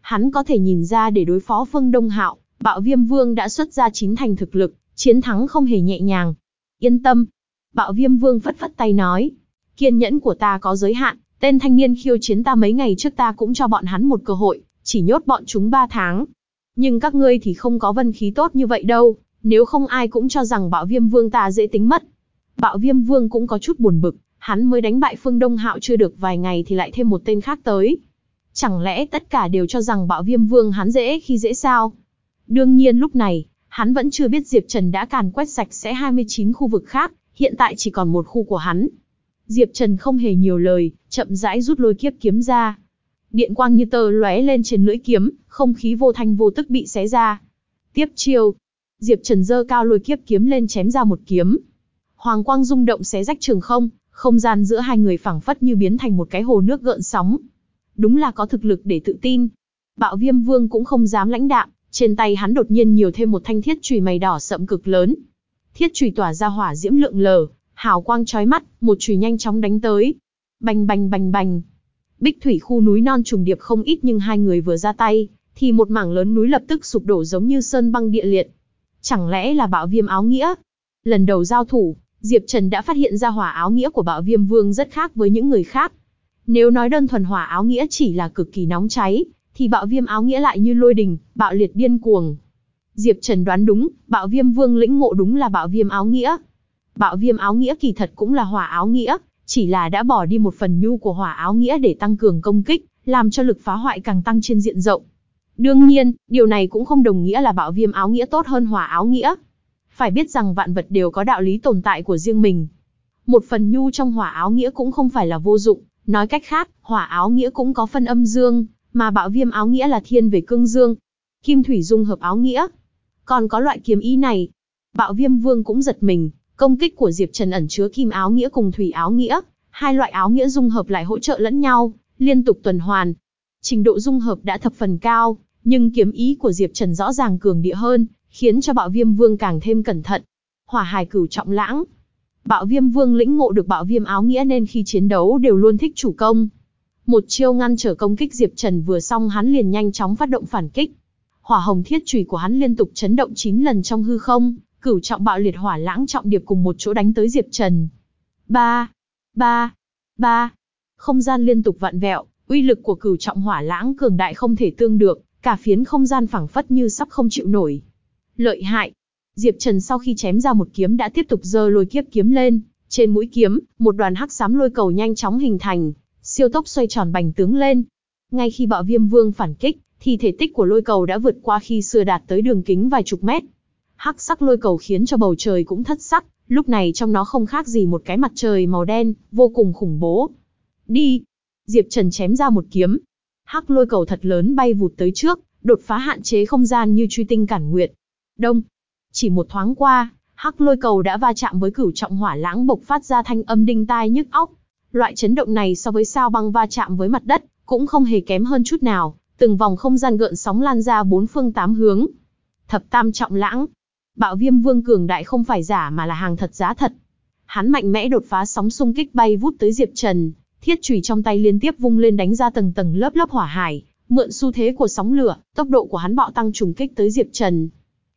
Hắn có thể nhìn ra để đối phó Phương Đông Hạo, Bạo Viêm Vương đã xuất ra chín thành thực lực, chiến thắng không hề nhẹ nhàng. Yên tâm. Bạo Viêm Vương phất phất tay nói. Kiên nhẫn của ta có giới hạn, tên thanh niên khiêu chiến ta mấy ngày trước ta cũng cho bọn hắn một cơ hội, chỉ nhốt bọn chúng ba tháng. Nhưng các ngươi thì không có vân khí tốt như vậy đâu, nếu không ai cũng cho rằng bạo viêm vương ta dễ tính mất. Bạo viêm vương cũng có chút buồn bực, hắn mới đánh bại phương Đông Hạo chưa được vài ngày thì lại thêm một tên khác tới. Chẳng lẽ tất cả đều cho rằng bạo viêm vương hắn dễ khi dễ sao? Đương nhiên lúc này, hắn vẫn chưa biết Diệp Trần đã càn quét sạch sẽ 29 khu vực khác, hiện tại chỉ còn một khu của hắn. Diệp Trần không hề nhiều lời, chậm rãi rút lôi kiếp kiếm ra. Điện quang như tơ lóe lên trên lưỡi kiếm, không khí vô thanh vô tức bị xé ra. Tiếp chiêu, Diệp Trần dơ cao lôi kiếp kiếm lên chém ra một kiếm. Hoàng quang rung động xé rách trường không, không gian giữa hai người phẳng phất như biến thành một cái hồ nước gợn sóng. Đúng là có thực lực để tự tin. Bạo Viêm Vương cũng không dám lãnh đạm, trên tay hắn đột nhiên nhiều thêm một thanh thiết chùy mày đỏ sậm cực lớn. Thiết chùy tỏa ra hỏa diễm lượng lờ, hào quang chói mắt, một chùy nhanh chóng đánh tới. Bành bành bành bành. Bích thủy khu núi non trùng điệp không ít nhưng hai người vừa ra tay, thì một mảng lớn núi lập tức sụp đổ giống như sơn băng địa liệt. Chẳng lẽ là bạo viêm áo nghĩa? Lần đầu giao thủ, Diệp Trần đã phát hiện ra hỏa áo nghĩa của bạo viêm vương rất khác với những người khác. Nếu nói đơn thuần hỏa áo nghĩa chỉ là cực kỳ nóng cháy, thì bạo viêm áo nghĩa lại như lôi đình, bạo liệt điên cuồng. Diệp Trần đoán đúng, bạo viêm vương lĩnh ngộ đúng là bạo viêm áo nghĩa. Bạo viêm áo nghĩa kỳ thật cũng là hỏa áo nghĩa, chỉ là đã bỏ đi một phần nhu của hỏa áo nghĩa để tăng cường công kích, làm cho lực phá hoại càng tăng trên diện rộng. Đương nhiên, điều này cũng không đồng nghĩa là bạo viêm áo nghĩa tốt hơn hỏa áo nghĩa. Phải biết rằng vạn vật đều có đạo lý tồn tại của riêng mình. Một phần nhu trong hỏa áo nghĩa cũng không phải là vô dụng, nói cách khác, hỏa áo nghĩa cũng có phân âm dương, mà bạo viêm áo nghĩa là thiên về cương dương. Kim thủy dung hợp áo nghĩa. Còn có loại kiếm ý này. Bạo viêm vương cũng giật mình, công kích của Diệp Trần ẩn chứa kim áo nghĩa cùng thủy áo nghĩa, hai loại áo nghĩa dung hợp lại hỗ trợ lẫn nhau, liên tục tuần hoàn. Trình độ dung hợp đã thập phần cao, nhưng kiếm ý của Diệp Trần rõ ràng cường địa hơn, khiến cho Bạo Viêm Vương càng thêm cẩn thận. Hỏa Hải Cửu trọng lãng. Bạo Viêm Vương lĩnh ngộ được Bạo Viêm áo nghĩa nên khi chiến đấu đều luôn thích chủ công. Một chiêu ngăn trở công kích Diệp Trần vừa xong hắn liền nhanh chóng phát động phản kích. Hỏa Hồng Thiết chùy của hắn liên tục chấn động 9 lần trong hư không, cửu trọng bạo liệt hỏa lãng trọng điệp cùng một chỗ đánh tới Diệp Trần. Ba, ba, ba. Không gian liên tục vặn vẹo, uy lực của cửu trọng hỏa lãng cường đại không thể tương được, cả phiến không gian phẳng phất như sắp không chịu nổi. Lợi hại. Diệp Trần sau khi chém ra một kiếm đã tiếp tục giơ lôi kiếp kiếm lên, trên mũi kiếm, một đoàn hắc xám lôi cầu nhanh chóng hình thành, siêu tốc xoay tròn bành tướng lên. Ngay khi bạo viêm vương phản kích, thì thể tích của lôi cầu đã vượt qua khi xưa đạt tới đường kính vài chục mét. Hắc sắc lôi cầu khiến cho bầu trời cũng thất sắc, lúc này trong nó không khác gì một cái mặt trời màu đen, vô cùng khủng bố. Đi! Diệp Trần chém ra một kiếm. Hắc lôi cầu thật lớn bay vụt tới trước, đột phá hạn chế không gian như truy tinh cản nguyệt. Đông! Chỉ một thoáng qua, hắc lôi cầu đã va chạm với cửu trọng hỏa lãng bộc phát ra thanh âm đinh tai nhức óc. Loại chấn động này so với sao băng va chạm với mặt đất, cũng không hề kém hơn chút nào, từng vòng không gian gợn sóng lan ra bốn phương tám hướng. Thập tam trọng lãng. Bạo viêm vương cường đại không phải giả mà là hàng thật giá thật. Hắn mạnh mẽ đột phá sóng xung kích bay vút tới Diệp Trần, thiết chùy trong tay liên tiếp vung lên đánh ra tầng tầng lớp lớp hỏa hải, mượn xu thế của sóng lửa, tốc độ của hắn bạo tăng trùng kích tới Diệp Trần.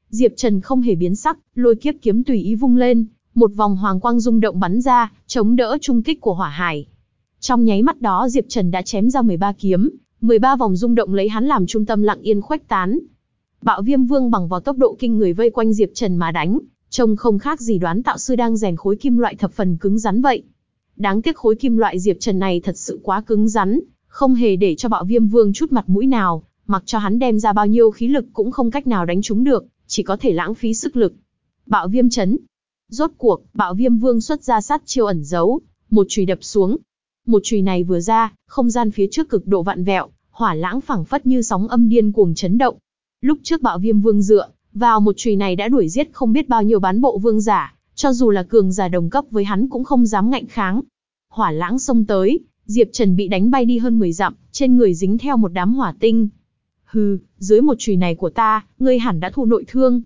Diệp Trần không hề biến sắc, lôi kiếp kiếm tùy ý vung lên, một vòng hoàng quang rung động bắn ra, chống đỡ trung kích của hỏa hải. Trong nháy mắt đó Diệp Trần đã chém ra 13 kiếm, 13 vòng rung động lấy hắn làm trung tâm lặng yên khuếch tán. Bạo Viêm Vương bằng vào tốc độ kinh người vây quanh Diệp Trần mà đánh, trông không khác gì đoán tạo sư đang rèn khối kim loại thập phần cứng rắn vậy. Đáng tiếc khối kim loại Diệp Trần này thật sự quá cứng rắn, không hề để cho Bạo Viêm Vương chút mặt mũi nào, mặc cho hắn đem ra bao nhiêu khí lực cũng không cách nào đánh trúng được, chỉ có thể lãng phí sức lực. Bạo Viêm chấn. Rốt cuộc, Bạo Viêm Vương xuất ra sát chiêu ẩn giấu, một chùy đập xuống. Một chùy này vừa ra, không gian phía trước cực độ vặn vẹo, hỏa lãng phẳng phất như sóng âm điên cuồng chấn động. Lúc trước Bạo Viêm Vương dựa vào một chùy này đã đuổi giết không biết bao nhiêu bán bộ vương giả, cho dù là cường giả đồng cấp với hắn cũng không dám ngạnh kháng. Hỏa lãng xông tới, Diệp Trần bị đánh bay đi hơn 10 dặm, trên người dính theo một đám hỏa tinh. Hừ, dưới một chùy này của ta, ngươi hẳn đã thụ nội thương.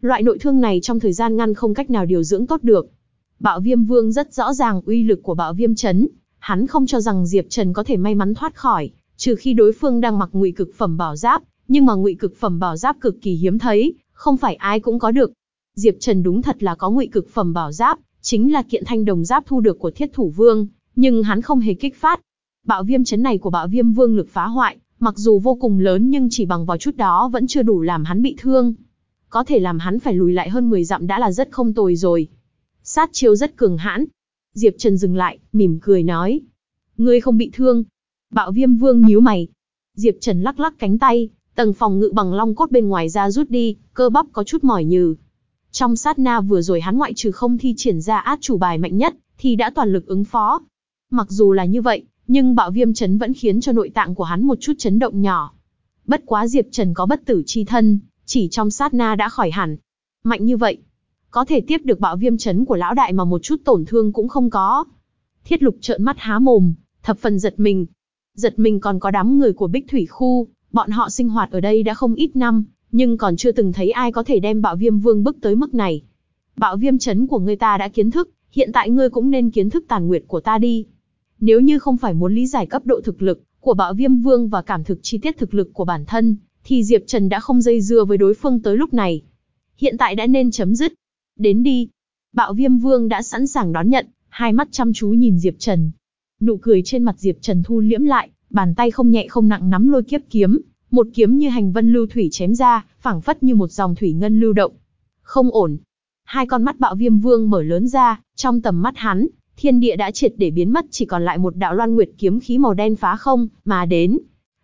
Loại nội thương này trong thời gian ngăn không cách nào điều dưỡng tốt được. Bạo Viêm Vương rất rõ ràng uy lực của Bạo Viêm chấn, hắn không cho rằng Diệp Trần có thể may mắn thoát khỏi, trừ khi đối phương đang mặc ngụy cực phẩm bảo giáp, nhưng mà ngụy cực phẩm bảo giáp cực kỳ hiếm thấy, không phải ai cũng có được. Diệp Trần đúng thật là có ngụy cực phẩm bảo giáp, chính là kiện thanh đồng giáp thu được của Thiết Thủ Vương, nhưng hắn không hề kích phát. Bạo viêm chấn này của Bạo Viêm Vương lực phá hoại, mặc dù vô cùng lớn nhưng chỉ bằng vào chút đó vẫn chưa đủ làm hắn bị thương. Có thể làm hắn phải lùi lại hơn 10 dặm đã là rất không tồi rồi. Sát chiêu rất cường hãn. Diệp Trần dừng lại, mỉm cười nói. Ngươi không bị thương. Bạo Viêm Vương nhíu mày. Diệp Trần lắc lắc cánh tay, Tầng phòng ngự bằng long cốt bên ngoài ra rút đi, cơ bắp có chút mỏi nhừ. Trong sát na vừa rồi hắn ngoại trừ không thi triển ra át chủ bài mạnh nhất, thì đã toàn lực ứng phó. Mặc dù là như vậy, nhưng bạo viêm chấn vẫn khiến cho nội tạng của hắn một chút chấn động nhỏ. Bất quá Diệp Trần có bất tử chi thân, chỉ trong sát na đã khỏi hẳn. Mạnh như vậy, có thể tiếp được bạo viêm chấn của lão đại mà một chút tổn thương cũng không có. Thiết lục trợn mắt há mồm, thập phần giật mình. Giật mình còn có đám người của Bích Thủy Khu, Bọn họ sinh hoạt ở đây đã không ít năm, nhưng còn chưa từng thấy ai có thể đem bạo viêm vương bức tới mức này. Bạo viêm chấn của người ta đã kiến thức, hiện tại ngươi cũng nên kiến thức tàn nguyệt của ta đi. Nếu như không phải muốn lý giải cấp độ thực lực của bạo viêm vương và cảm thực chi tiết thực lực của bản thân, thì Diệp Trần đã không dây dưa với đối phương tới lúc này. Hiện tại đã nên chấm dứt. Đến đi. Bạo viêm vương đã sẵn sàng đón nhận, hai mắt chăm chú nhìn Diệp Trần. Nụ cười trên mặt Diệp Trần thu liễm lại, bàn tay không nhẹ không nặng nắm lôi kiếp kiếm, một kiếm như hành vân lưu thủy chém ra, phảng phất như một dòng thủy ngân lưu động. Không ổn. Hai con mắt bạo viêm vương mở lớn ra, trong tầm mắt hắn, thiên địa đã triệt để biến mất chỉ còn lại một đạo loan nguyệt kiếm khí màu đen phá không, mà đến.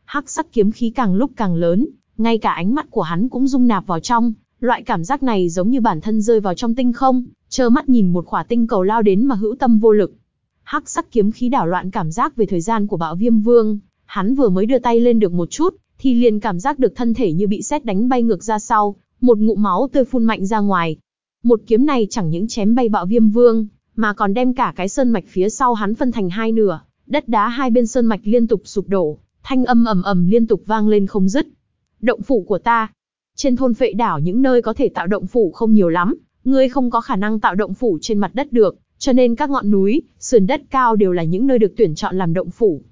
Hắc sắc kiếm khí càng lúc càng lớn, ngay cả ánh mắt của hắn cũng dung nạp vào trong, loại cảm giác này giống như bản thân rơi vào trong tinh không, trơ mắt nhìn một khỏa tinh cầu lao đến mà hữu tâm vô lực hắc sắc kiếm khí đảo loạn cảm giác về thời gian của bạo viêm vương, hắn vừa mới đưa tay lên được một chút, thì liền cảm giác được thân thể như bị sét đánh bay ngược ra sau, một ngụm máu tươi phun mạnh ra ngoài. Một kiếm này chẳng những chém bay bạo viêm vương, mà còn đem cả cái sơn mạch phía sau hắn phân thành hai nửa, đất đá hai bên sơn mạch liên tục sụp đổ, thanh âm ầm ầm liên tục vang lên không dứt. Động phủ của ta. Trên thôn phệ đảo những nơi có thể tạo động phủ không nhiều lắm, ngươi không có khả năng tạo động phủ trên mặt đất được, cho nên các ngọn núi, sườn đất cao đều là những nơi được tuyển chọn làm động phủ.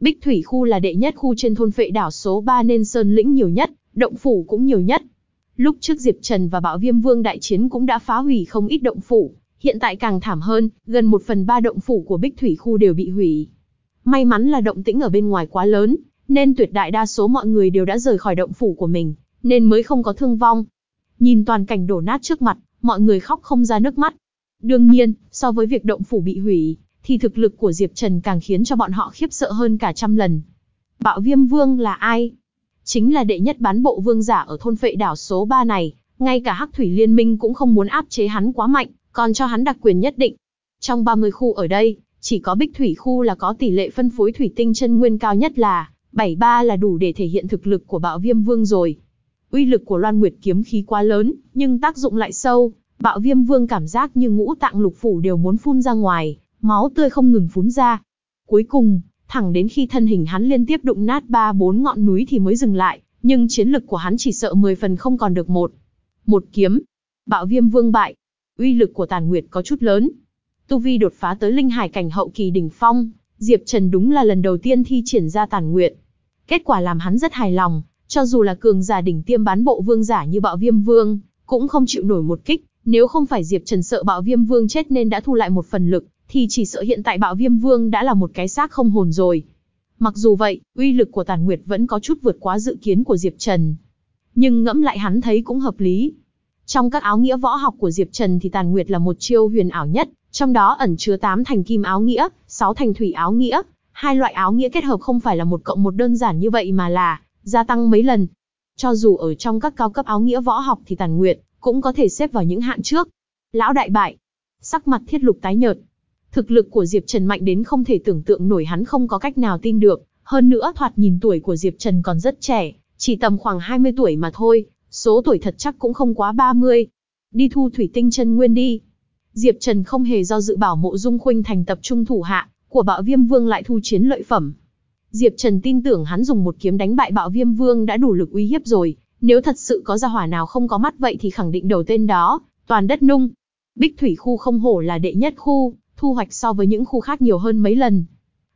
Bích Thủy khu là đệ nhất khu trên thôn phệ đảo số 3 nên sơn lĩnh nhiều nhất, động phủ cũng nhiều nhất. Lúc trước Diệp Trần và Bảo Viêm Vương đại chiến cũng đã phá hủy không ít động phủ, hiện tại càng thảm hơn, gần một phần ba động phủ của Bích Thủy khu đều bị hủy. May mắn là động tĩnh ở bên ngoài quá lớn, nên tuyệt đại đa số mọi người đều đã rời khỏi động phủ của mình, nên mới không có thương vong. Nhìn toàn cảnh đổ nát trước mặt, mọi người khóc không ra nước mắt. Đương nhiên, so với việc động phủ bị hủy, thì thực lực của Diệp Trần càng khiến cho bọn họ khiếp sợ hơn cả trăm lần. Bạo Viêm Vương là ai? Chính là đệ nhất bán bộ vương giả ở thôn phệ đảo số 3 này, ngay cả Hắc Thủy Liên Minh cũng không muốn áp chế hắn quá mạnh, còn cho hắn đặc quyền nhất định. Trong 30 khu ở đây, chỉ có Bích Thủy khu là có tỷ lệ phân phối thủy tinh chân nguyên cao nhất là 73 là đủ để thể hiện thực lực của Bạo Viêm Vương rồi. Uy lực của Loan Nguyệt kiếm khí quá lớn, nhưng tác dụng lại sâu, Bạo viêm vương cảm giác như ngũ tạng lục phủ đều muốn phun ra ngoài, máu tươi không ngừng phun ra. Cuối cùng, thẳng đến khi thân hình hắn liên tiếp đụng nát ba bốn ngọn núi thì mới dừng lại, nhưng chiến lực của hắn chỉ sợ 10 phần không còn được một. Một kiếm, bạo viêm vương bại, uy lực của tàn nguyệt có chút lớn. Tu Vi đột phá tới linh hải cảnh hậu kỳ đỉnh phong, Diệp Trần đúng là lần đầu tiên thi triển ra tàn nguyệt. Kết quả làm hắn rất hài lòng, cho dù là cường giả đỉnh tiêm bán bộ vương giả như bạo viêm vương, cũng không chịu nổi một kích, nếu không phải Diệp Trần sợ bạo viêm vương chết nên đã thu lại một phần lực, thì chỉ sợ hiện tại bạo viêm vương đã là một cái xác không hồn rồi. Mặc dù vậy, uy lực của tàn nguyệt vẫn có chút vượt quá dự kiến của Diệp Trần. Nhưng ngẫm lại hắn thấy cũng hợp lý. Trong các áo nghĩa võ học của Diệp Trần thì tàn nguyệt là một chiêu huyền ảo nhất, trong đó ẩn chứa 8 thành kim áo nghĩa, 6 thành thủy áo nghĩa. Hai loại áo nghĩa kết hợp không phải là một cộng một đơn giản như vậy mà là gia tăng mấy lần. Cho dù ở trong các cao cấp áo nghĩa võ học thì tàn nguyệt cũng có thể xếp vào những hạn trước. Lão đại bại. Sắc mặt thiết lục tái nhợt. Thực lực của Diệp Trần mạnh đến không thể tưởng tượng nổi hắn không có cách nào tin được. Hơn nữa thoạt nhìn tuổi của Diệp Trần còn rất trẻ, chỉ tầm khoảng 20 tuổi mà thôi, số tuổi thật chắc cũng không quá 30. Đi thu thủy tinh chân nguyên đi. Diệp Trần không hề do dự bảo mộ dung khuynh thành tập trung thủ hạ, của bạo viêm vương lại thu chiến lợi phẩm. Diệp Trần tin tưởng hắn dùng một kiếm đánh bại bạo viêm vương đã đủ lực uy hiếp rồi, nếu thật sự có gia hỏa nào không có mắt vậy thì khẳng định đầu tên đó, toàn đất nung. Bích thủy khu không hổ là đệ nhất khu, thu hoạch so với những khu khác nhiều hơn mấy lần.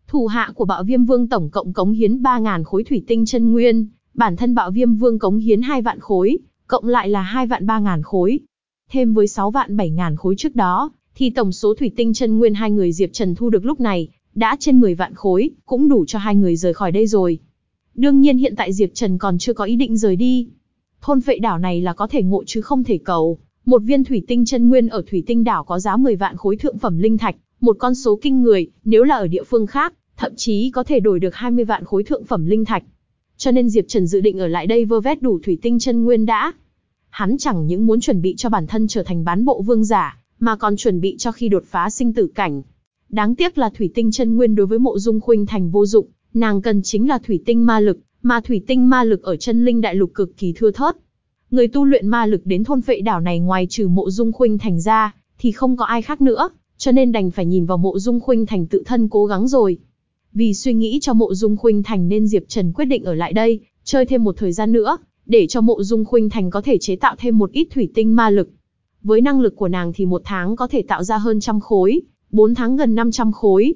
Thủ hạ của bạo viêm vương tổng cộng cống hiến 3.000 khối thủy tinh chân nguyên, bản thân bạo viêm vương cống hiến 2 vạn khối, cộng lại là 2 vạn 3.000 khối. Thêm với 6 vạn 7.000 khối trước đó, thì tổng số thủy tinh chân nguyên hai người Diệp Trần thu được lúc này, đã trên 10 vạn khối, cũng đủ cho hai người rời khỏi đây rồi. Đương nhiên hiện tại Diệp Trần còn chưa có ý định rời đi. Thôn phệ đảo này là có thể ngộ chứ không thể cầu. Một viên thủy tinh chân nguyên ở thủy tinh đảo có giá 10 vạn khối thượng phẩm linh thạch, một con số kinh người, nếu là ở địa phương khác, thậm chí có thể đổi được 20 vạn khối thượng phẩm linh thạch. Cho nên Diệp Trần dự định ở lại đây vơ vét đủ thủy tinh chân nguyên đã. Hắn chẳng những muốn chuẩn bị cho bản thân trở thành bán bộ vương giả, mà còn chuẩn bị cho khi đột phá sinh tử cảnh. Đáng tiếc là thủy tinh chân nguyên đối với mộ dung khuynh thành vô dụng, nàng cần chính là thủy tinh ma lực, mà thủy tinh ma lực ở chân linh đại lục cực kỳ thưa thớt. Người tu luyện ma lực đến thôn phệ đảo này ngoài trừ mộ dung khuynh thành ra, thì không có ai khác nữa, cho nên đành phải nhìn vào mộ dung khuynh thành tự thân cố gắng rồi. Vì suy nghĩ cho mộ dung khuynh thành nên Diệp Trần quyết định ở lại đây, chơi thêm một thời gian nữa, để cho mộ dung khuynh thành có thể chế tạo thêm một ít thủy tinh ma lực. Với năng lực của nàng thì một tháng có thể tạo ra hơn trăm khối, 4 tháng gần 500 khối.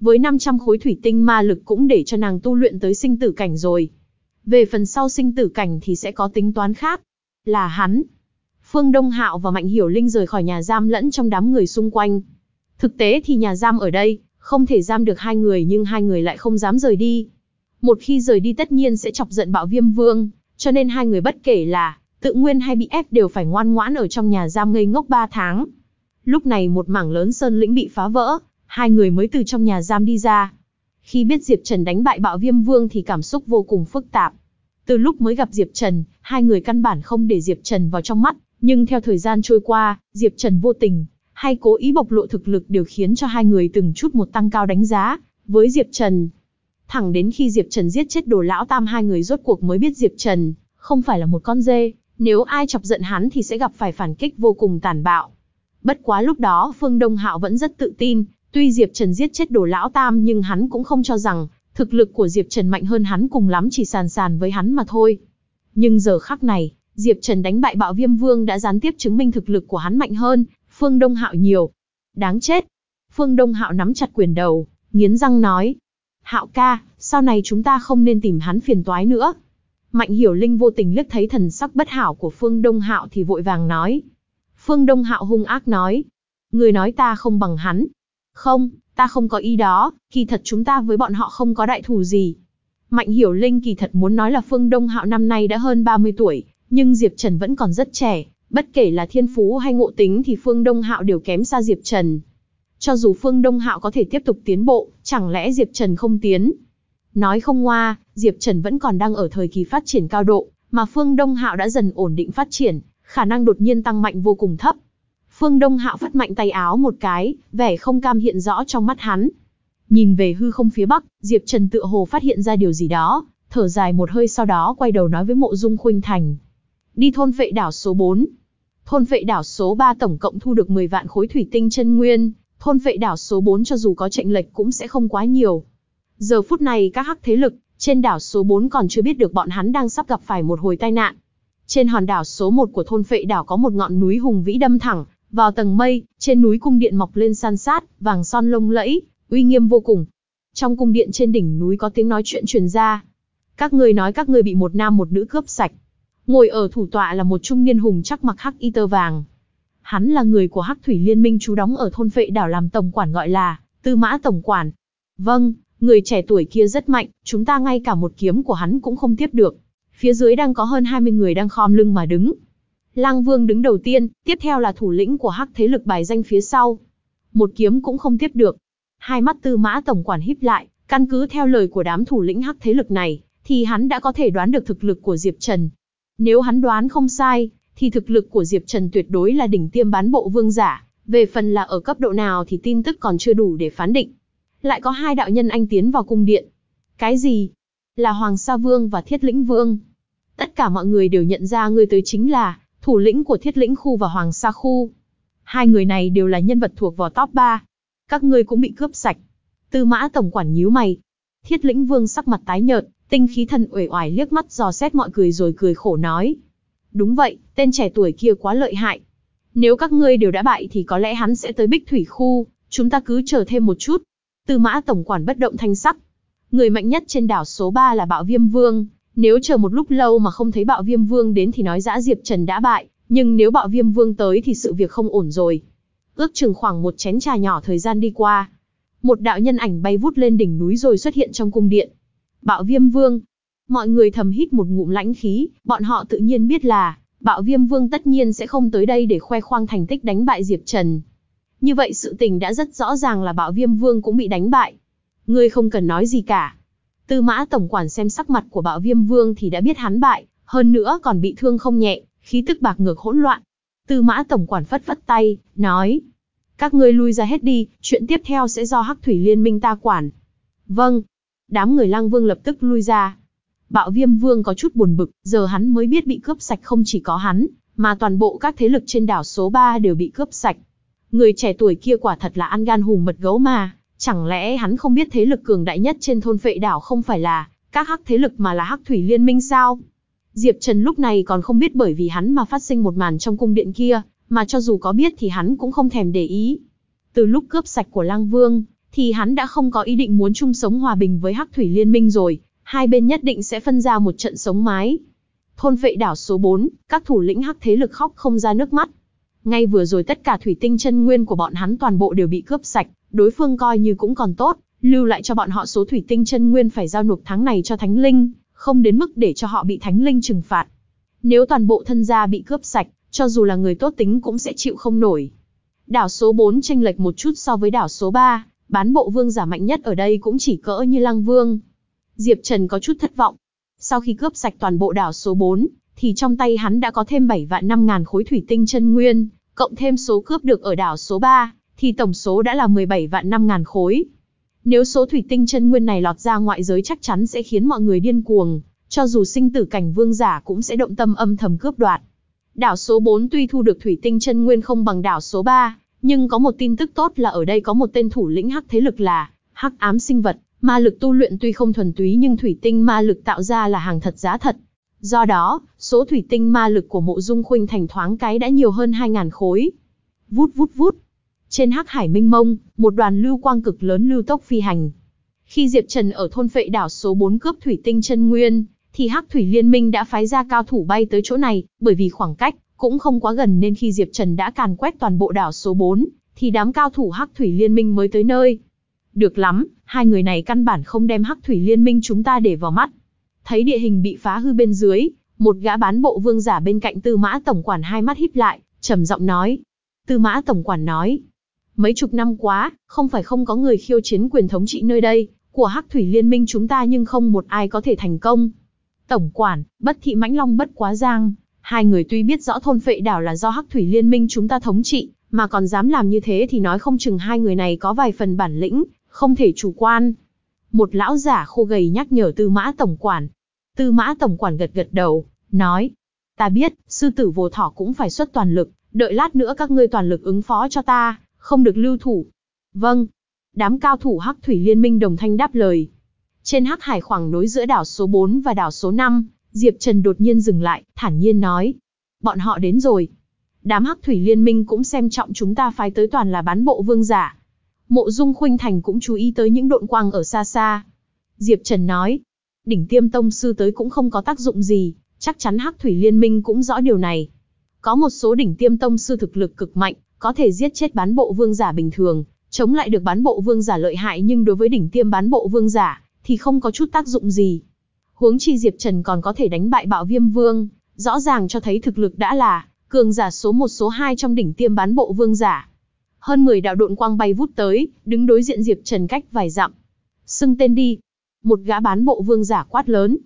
Với 500 khối thủy tinh ma lực cũng để cho nàng tu luyện tới sinh tử cảnh rồi. Về phần sau sinh tử cảnh thì sẽ có tính toán khác. Là hắn. Phương Đông Hạo và Mạnh Hiểu Linh rời khỏi nhà giam lẫn trong đám người xung quanh. Thực tế thì nhà giam ở đây, không thể giam được hai người nhưng hai người lại không dám rời đi. Một khi rời đi tất nhiên sẽ chọc giận bạo viêm vương, cho nên hai người bất kể là tự nguyên hay bị ép đều phải ngoan ngoãn ở trong nhà giam ngây ngốc 3 tháng. Lúc này một mảng lớn sơn lĩnh bị phá vỡ, hai người mới từ trong nhà giam đi ra. Khi biết Diệp Trần đánh bại bạo viêm vương thì cảm xúc vô cùng phức tạp. Từ lúc mới gặp Diệp Trần, hai người căn bản không để Diệp Trần vào trong mắt, nhưng theo thời gian trôi qua, Diệp Trần vô tình, hay cố ý bộc lộ thực lực đều khiến cho hai người từng chút một tăng cao đánh giá, với Diệp Trần. Thẳng đến khi Diệp Trần giết chết đồ lão tam hai người rốt cuộc mới biết Diệp Trần, không phải là một con dê, nếu ai chọc giận hắn thì sẽ gặp phải phản kích vô cùng tàn bạo. Bất quá lúc đó Phương Đông Hạo vẫn rất tự tin, tuy Diệp Trần giết chết đồ lão tam nhưng hắn cũng không cho rằng, thực lực của Diệp Trần mạnh hơn hắn cùng lắm chỉ sàn sàn với hắn mà thôi. Nhưng giờ khắc này, Diệp Trần đánh bại bạo viêm vương đã gián tiếp chứng minh thực lực của hắn mạnh hơn, Phương Đông Hạo nhiều. Đáng chết. Phương Đông Hạo nắm chặt quyền đầu, nghiến răng nói. Hạo ca, sau này chúng ta không nên tìm hắn phiền toái nữa. Mạnh hiểu linh vô tình liếc thấy thần sắc bất hảo của Phương Đông Hạo thì vội vàng nói. Phương Đông Hạo hung ác nói. Người nói ta không bằng hắn. Không, ta không có ý đó, kỳ thật chúng ta với bọn họ không có đại thù gì. Mạnh hiểu linh kỳ thật muốn nói là Phương Đông Hạo năm nay đã hơn 30 tuổi, nhưng Diệp Trần vẫn còn rất trẻ, bất kể là thiên phú hay ngộ tính thì Phương Đông Hạo đều kém xa Diệp Trần. Cho dù Phương Đông Hạo có thể tiếp tục tiến bộ, chẳng lẽ Diệp Trần không tiến? Nói không ngoa, Diệp Trần vẫn còn đang ở thời kỳ phát triển cao độ, mà Phương Đông Hạo đã dần ổn định phát triển, khả năng đột nhiên tăng mạnh vô cùng thấp. Phương Đông Hạo phát mạnh tay áo một cái, vẻ không cam hiện rõ trong mắt hắn. Nhìn về hư không phía bắc, Diệp Trần tựa hồ phát hiện ra điều gì đó, thở dài một hơi sau đó quay đầu nói với Mộ Dung Khuynh Thành. Đi thôn vệ đảo số 4. Thôn vệ đảo số 3 tổng cộng thu được 10 vạn khối thủy tinh chân nguyên, thôn vệ đảo số 4 cho dù có chệnh lệch cũng sẽ không quá nhiều. Giờ phút này các hắc thế lực, trên đảo số 4 còn chưa biết được bọn hắn đang sắp gặp phải một hồi tai nạn. Trên hòn đảo số 1 của thôn phệ đảo có một ngọn núi hùng vĩ đâm thẳng, vào tầng mây, trên núi cung điện mọc lên san sát, vàng son lông lẫy, uy nghiêm vô cùng. Trong cung điện trên đỉnh núi có tiếng nói chuyện truyền ra. Các người nói các người bị một nam một nữ cướp sạch. Ngồi ở thủ tọa là một trung niên hùng chắc mặc hắc y tơ vàng. Hắn là người của Hắc Thủy Liên minh trú đóng ở thôn phệ đảo làm tổng quản gọi là Tư Mã tổng quản. Vâng, người trẻ tuổi kia rất mạnh, chúng ta ngay cả một kiếm của hắn cũng không tiếp được. Phía dưới đang có hơn 20 người đang khom lưng mà đứng. Lang Vương đứng đầu tiên, tiếp theo là thủ lĩnh của Hắc thế lực bài danh phía sau. Một kiếm cũng không tiếp được. Hai mắt Tư Mã tổng quản híp lại, căn cứ theo lời của đám thủ lĩnh Hắc thế lực này, thì hắn đã có thể đoán được thực lực của Diệp Trần. Nếu hắn đoán không sai, thì thực lực của Diệp Trần tuyệt đối là đỉnh tiêm bán bộ vương giả, về phần là ở cấp độ nào thì tin tức còn chưa đủ để phán định. Lại có hai đạo nhân anh tiến vào cung điện. Cái gì? Là Hoàng Sa Vương và Thiết Lĩnh Vương. Tất cả mọi người đều nhận ra người tới chính là thủ lĩnh của Thiết Lĩnh khu và Hoàng Sa khu. Hai người này đều là nhân vật thuộc vào top 3. Các ngươi cũng bị cướp sạch. Tư Mã tổng quản nhíu mày. Thiết Lĩnh Vương sắc mặt tái nhợt, tinh khí thần uể oải liếc mắt dò xét mọi người rồi cười khổ nói, Đúng vậy, tên trẻ tuổi kia quá lợi hại. Nếu các ngươi đều đã bại thì có lẽ hắn sẽ tới Bích Thủy khu, chúng ta cứ chờ thêm một chút. Tư mã tổng quản bất động thanh sắc. Người mạnh nhất trên đảo số 3 là Bạo Viêm Vương. Nếu chờ một lúc lâu mà không thấy Bạo Viêm Vương đến thì nói dã Diệp Trần đã bại, nhưng nếu Bạo Viêm Vương tới thì sự việc không ổn rồi. Ước chừng khoảng một chén trà nhỏ thời gian đi qua. Một đạo nhân ảnh bay vút lên đỉnh núi rồi xuất hiện trong cung điện. Bạo Viêm Vương, Mọi người thầm hít một ngụm lãnh khí, bọn họ tự nhiên biết là, bạo viêm vương tất nhiên sẽ không tới đây để khoe khoang thành tích đánh bại Diệp Trần. Như vậy sự tình đã rất rõ ràng là bạo viêm vương cũng bị đánh bại. Ngươi không cần nói gì cả. Tư mã tổng quản xem sắc mặt của bạo viêm vương thì đã biết hắn bại, hơn nữa còn bị thương không nhẹ, khí tức bạc ngược hỗn loạn. Tư mã tổng quản phất phất tay, nói. Các ngươi lui ra hết đi, chuyện tiếp theo sẽ do Hắc Thủy Liên minh ta quản. Vâng. Đám người lang vương lập tức lui ra. Bạo viêm vương có chút buồn bực, giờ hắn mới biết bị cướp sạch không chỉ có hắn, mà toàn bộ các thế lực trên đảo số 3 đều bị cướp sạch. Người trẻ tuổi kia quả thật là ăn gan hùm mật gấu mà, chẳng lẽ hắn không biết thế lực cường đại nhất trên thôn phệ đảo không phải là các hắc thế lực mà là hắc thủy liên minh sao? Diệp Trần lúc này còn không biết bởi vì hắn mà phát sinh một màn trong cung điện kia, mà cho dù có biết thì hắn cũng không thèm để ý. Từ lúc cướp sạch của Lang Vương, thì hắn đã không có ý định muốn chung sống hòa bình với Hắc Thủy Liên Minh rồi, hai bên nhất định sẽ phân ra một trận sống mái. Thôn vệ đảo số 4, các thủ lĩnh hắc thế lực khóc không ra nước mắt. Ngay vừa rồi tất cả thủy tinh chân nguyên của bọn hắn toàn bộ đều bị cướp sạch, đối phương coi như cũng còn tốt, lưu lại cho bọn họ số thủy tinh chân nguyên phải giao nộp tháng này cho thánh linh, không đến mức để cho họ bị thánh linh trừng phạt. Nếu toàn bộ thân gia bị cướp sạch, cho dù là người tốt tính cũng sẽ chịu không nổi. Đảo số 4 tranh lệch một chút so với đảo số 3, bán bộ vương giả mạnh nhất ở đây cũng chỉ cỡ như lăng vương. Diệp Trần có chút thất vọng. Sau khi cướp sạch toàn bộ đảo số 4, thì trong tay hắn đã có thêm 7 vạn 5 ngàn khối thủy tinh chân nguyên, cộng thêm số cướp được ở đảo số 3, thì tổng số đã là 17 vạn 5 ngàn khối. Nếu số thủy tinh chân nguyên này lọt ra ngoại giới chắc chắn sẽ khiến mọi người điên cuồng, cho dù sinh tử cảnh vương giả cũng sẽ động tâm âm thầm cướp đoạt. Đảo số 4 tuy thu được thủy tinh chân nguyên không bằng đảo số 3, nhưng có một tin tức tốt là ở đây có một tên thủ lĩnh hắc thế lực là hắc ám sinh vật, Ma lực tu luyện tuy không thuần túy nhưng thủy tinh ma lực tạo ra là hàng thật giá thật. Do đó, số thủy tinh ma lực của mộ dung khuynh thành thoáng cái đã nhiều hơn 2.000 khối. Vút vút vút. Trên hắc hải minh mông, một đoàn lưu quang cực lớn lưu tốc phi hành. Khi Diệp Trần ở thôn phệ đảo số 4 cướp thủy tinh chân nguyên, thì hắc thủy liên minh đã phái ra cao thủ bay tới chỗ này, bởi vì khoảng cách cũng không quá gần nên khi Diệp Trần đã càn quét toàn bộ đảo số 4, thì đám cao thủ hắc thủy liên minh mới tới nơi. Được lắm, hai người này căn bản không đem hắc thủy liên minh chúng ta để vào mắt. Thấy địa hình bị phá hư bên dưới, một gã bán bộ vương giả bên cạnh tư mã tổng quản hai mắt híp lại, trầm giọng nói. Tư mã tổng quản nói, mấy chục năm quá, không phải không có người khiêu chiến quyền thống trị nơi đây, của hắc thủy liên minh chúng ta nhưng không một ai có thể thành công. Tổng quản, bất thị mãnh long bất quá giang, hai người tuy biết rõ thôn phệ đảo là do hắc thủy liên minh chúng ta thống trị, mà còn dám làm như thế thì nói không chừng hai người này có vài phần bản lĩnh, không thể chủ quan. Một lão giả khô gầy nhắc nhở tư mã tổng quản. Tư mã tổng quản gật gật đầu, nói. Ta biết, sư tử vô thỏ cũng phải xuất toàn lực, đợi lát nữa các ngươi toàn lực ứng phó cho ta, không được lưu thủ. Vâng. Đám cao thủ hắc thủy liên minh đồng thanh đáp lời. Trên hắc hải khoảng nối giữa đảo số 4 và đảo số 5, Diệp Trần đột nhiên dừng lại, thản nhiên nói. Bọn họ đến rồi. Đám hắc thủy liên minh cũng xem trọng chúng ta phái tới toàn là bán bộ vương giả. Mộ Dung Khuynh Thành cũng chú ý tới những độn quang ở xa xa. Diệp Trần nói, đỉnh tiêm tông sư tới cũng không có tác dụng gì, chắc chắn hắc thủy liên minh cũng rõ điều này. Có một số đỉnh tiêm tông sư thực lực cực mạnh, có thể giết chết bán bộ vương giả bình thường, chống lại được bán bộ vương giả lợi hại nhưng đối với đỉnh tiêm bán bộ vương giả, thì không có chút tác dụng gì. Huống chi Diệp Trần còn có thể đánh bại bạo viêm vương, rõ ràng cho thấy thực lực đã là cường giả số 1 số 2 trong đỉnh tiêm bán bộ vương giả. Hơn 10 đạo độn quang bay vút tới, đứng đối diện Diệp Trần cách vài dặm. Xưng tên đi. Một gã bán bộ vương giả quát lớn.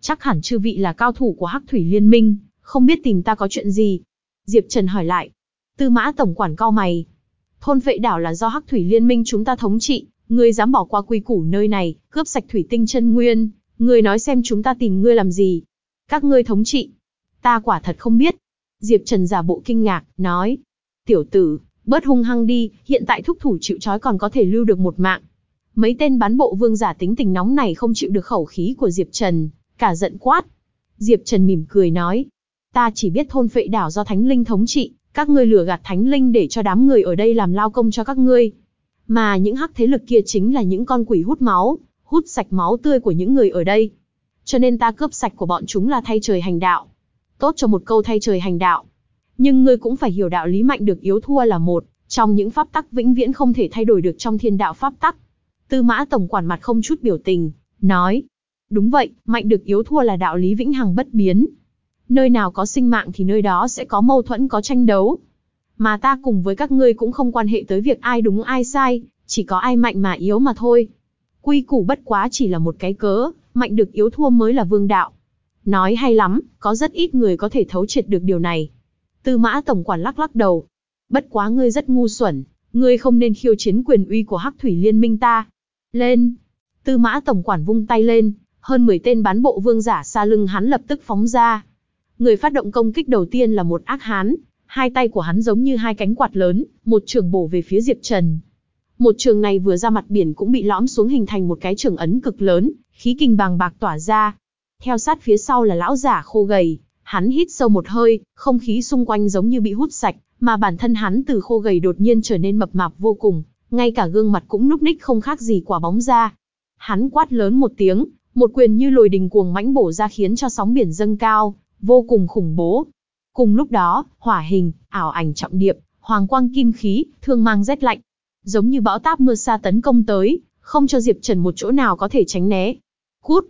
Chắc hẳn chư vị là cao thủ của Hắc Thủy Liên Minh, không biết tìm ta có chuyện gì. Diệp Trần hỏi lại. Tư mã tổng quản cao mày. Thôn vệ đảo là do Hắc Thủy Liên Minh chúng ta thống trị, ngươi dám bỏ qua quy củ nơi này, cướp sạch thủy tinh chân nguyên, ngươi nói xem chúng ta tìm ngươi làm gì? Các ngươi thống trị. Ta quả thật không biết. Diệp Trần giả bộ kinh ngạc, nói. Tiểu tử, bớt hung hăng đi, hiện tại thúc thủ chịu trói còn có thể lưu được một mạng. Mấy tên bán bộ vương giả tính tình nóng này không chịu được khẩu khí của Diệp Trần, cả giận quát. Diệp Trần mỉm cười nói. Ta chỉ biết thôn phệ đảo do Thánh Linh thống trị, các ngươi lừa gạt Thánh Linh để cho đám người ở đây làm lao công cho các ngươi. Mà những hắc thế lực kia chính là những con quỷ hút máu, hút sạch máu tươi của những người ở đây. Cho nên ta cướp sạch của bọn chúng là thay trời hành đạo. Tốt cho một câu thay trời hành đạo. Nhưng ngươi cũng phải hiểu đạo lý mạnh được yếu thua là một, trong những pháp tắc vĩnh viễn không thể thay đổi được trong thiên đạo pháp tắc. Tư mã tổng quản mặt không chút biểu tình, nói. Đúng vậy, mạnh được yếu thua là đạo lý vĩnh hằng bất biến. Nơi nào có sinh mạng thì nơi đó sẽ có mâu thuẫn có tranh đấu. Mà ta cùng với các ngươi cũng không quan hệ tới việc ai đúng ai sai, chỉ có ai mạnh mà yếu mà thôi. Quy củ bất quá chỉ là một cái cớ, mạnh được yếu thua mới là vương đạo. Nói hay lắm, có rất ít người có thể thấu triệt được điều này. Tư mã tổng quản lắc lắc đầu. Bất quá ngươi rất ngu xuẩn, ngươi không nên khiêu chiến quyền uy của hắc thủy liên minh ta. Lên! Tư mã tổng quản vung tay lên, hơn 10 tên bán bộ vương giả xa lưng hắn lập tức phóng ra. Người phát động công kích đầu tiên là một ác hán, hai tay của hắn giống như hai cánh quạt lớn, một trường bổ về phía Diệp Trần. Một trường này vừa ra mặt biển cũng bị lõm xuống hình thành một cái trường ấn cực lớn, khí kinh bàng bạc tỏa ra. Theo sát phía sau là lão giả khô gầy, hắn hít sâu một hơi, không khí xung quanh giống như bị hút sạch, mà bản thân hắn từ khô gầy đột nhiên trở nên mập mạp vô cùng, ngay cả gương mặt cũng núc ních không khác gì quả bóng ra. Hắn quát lớn một tiếng, một quyền như lồi đình cuồng mãnh bổ ra khiến cho sóng biển dâng cao, vô cùng khủng bố. Cùng lúc đó, hỏa hình, ảo ảnh trọng điệp, hoàng quang kim khí, thương mang rét lạnh, giống như bão táp mưa sa tấn công tới, không cho Diệp Trần một chỗ nào có thể tránh né. Cút!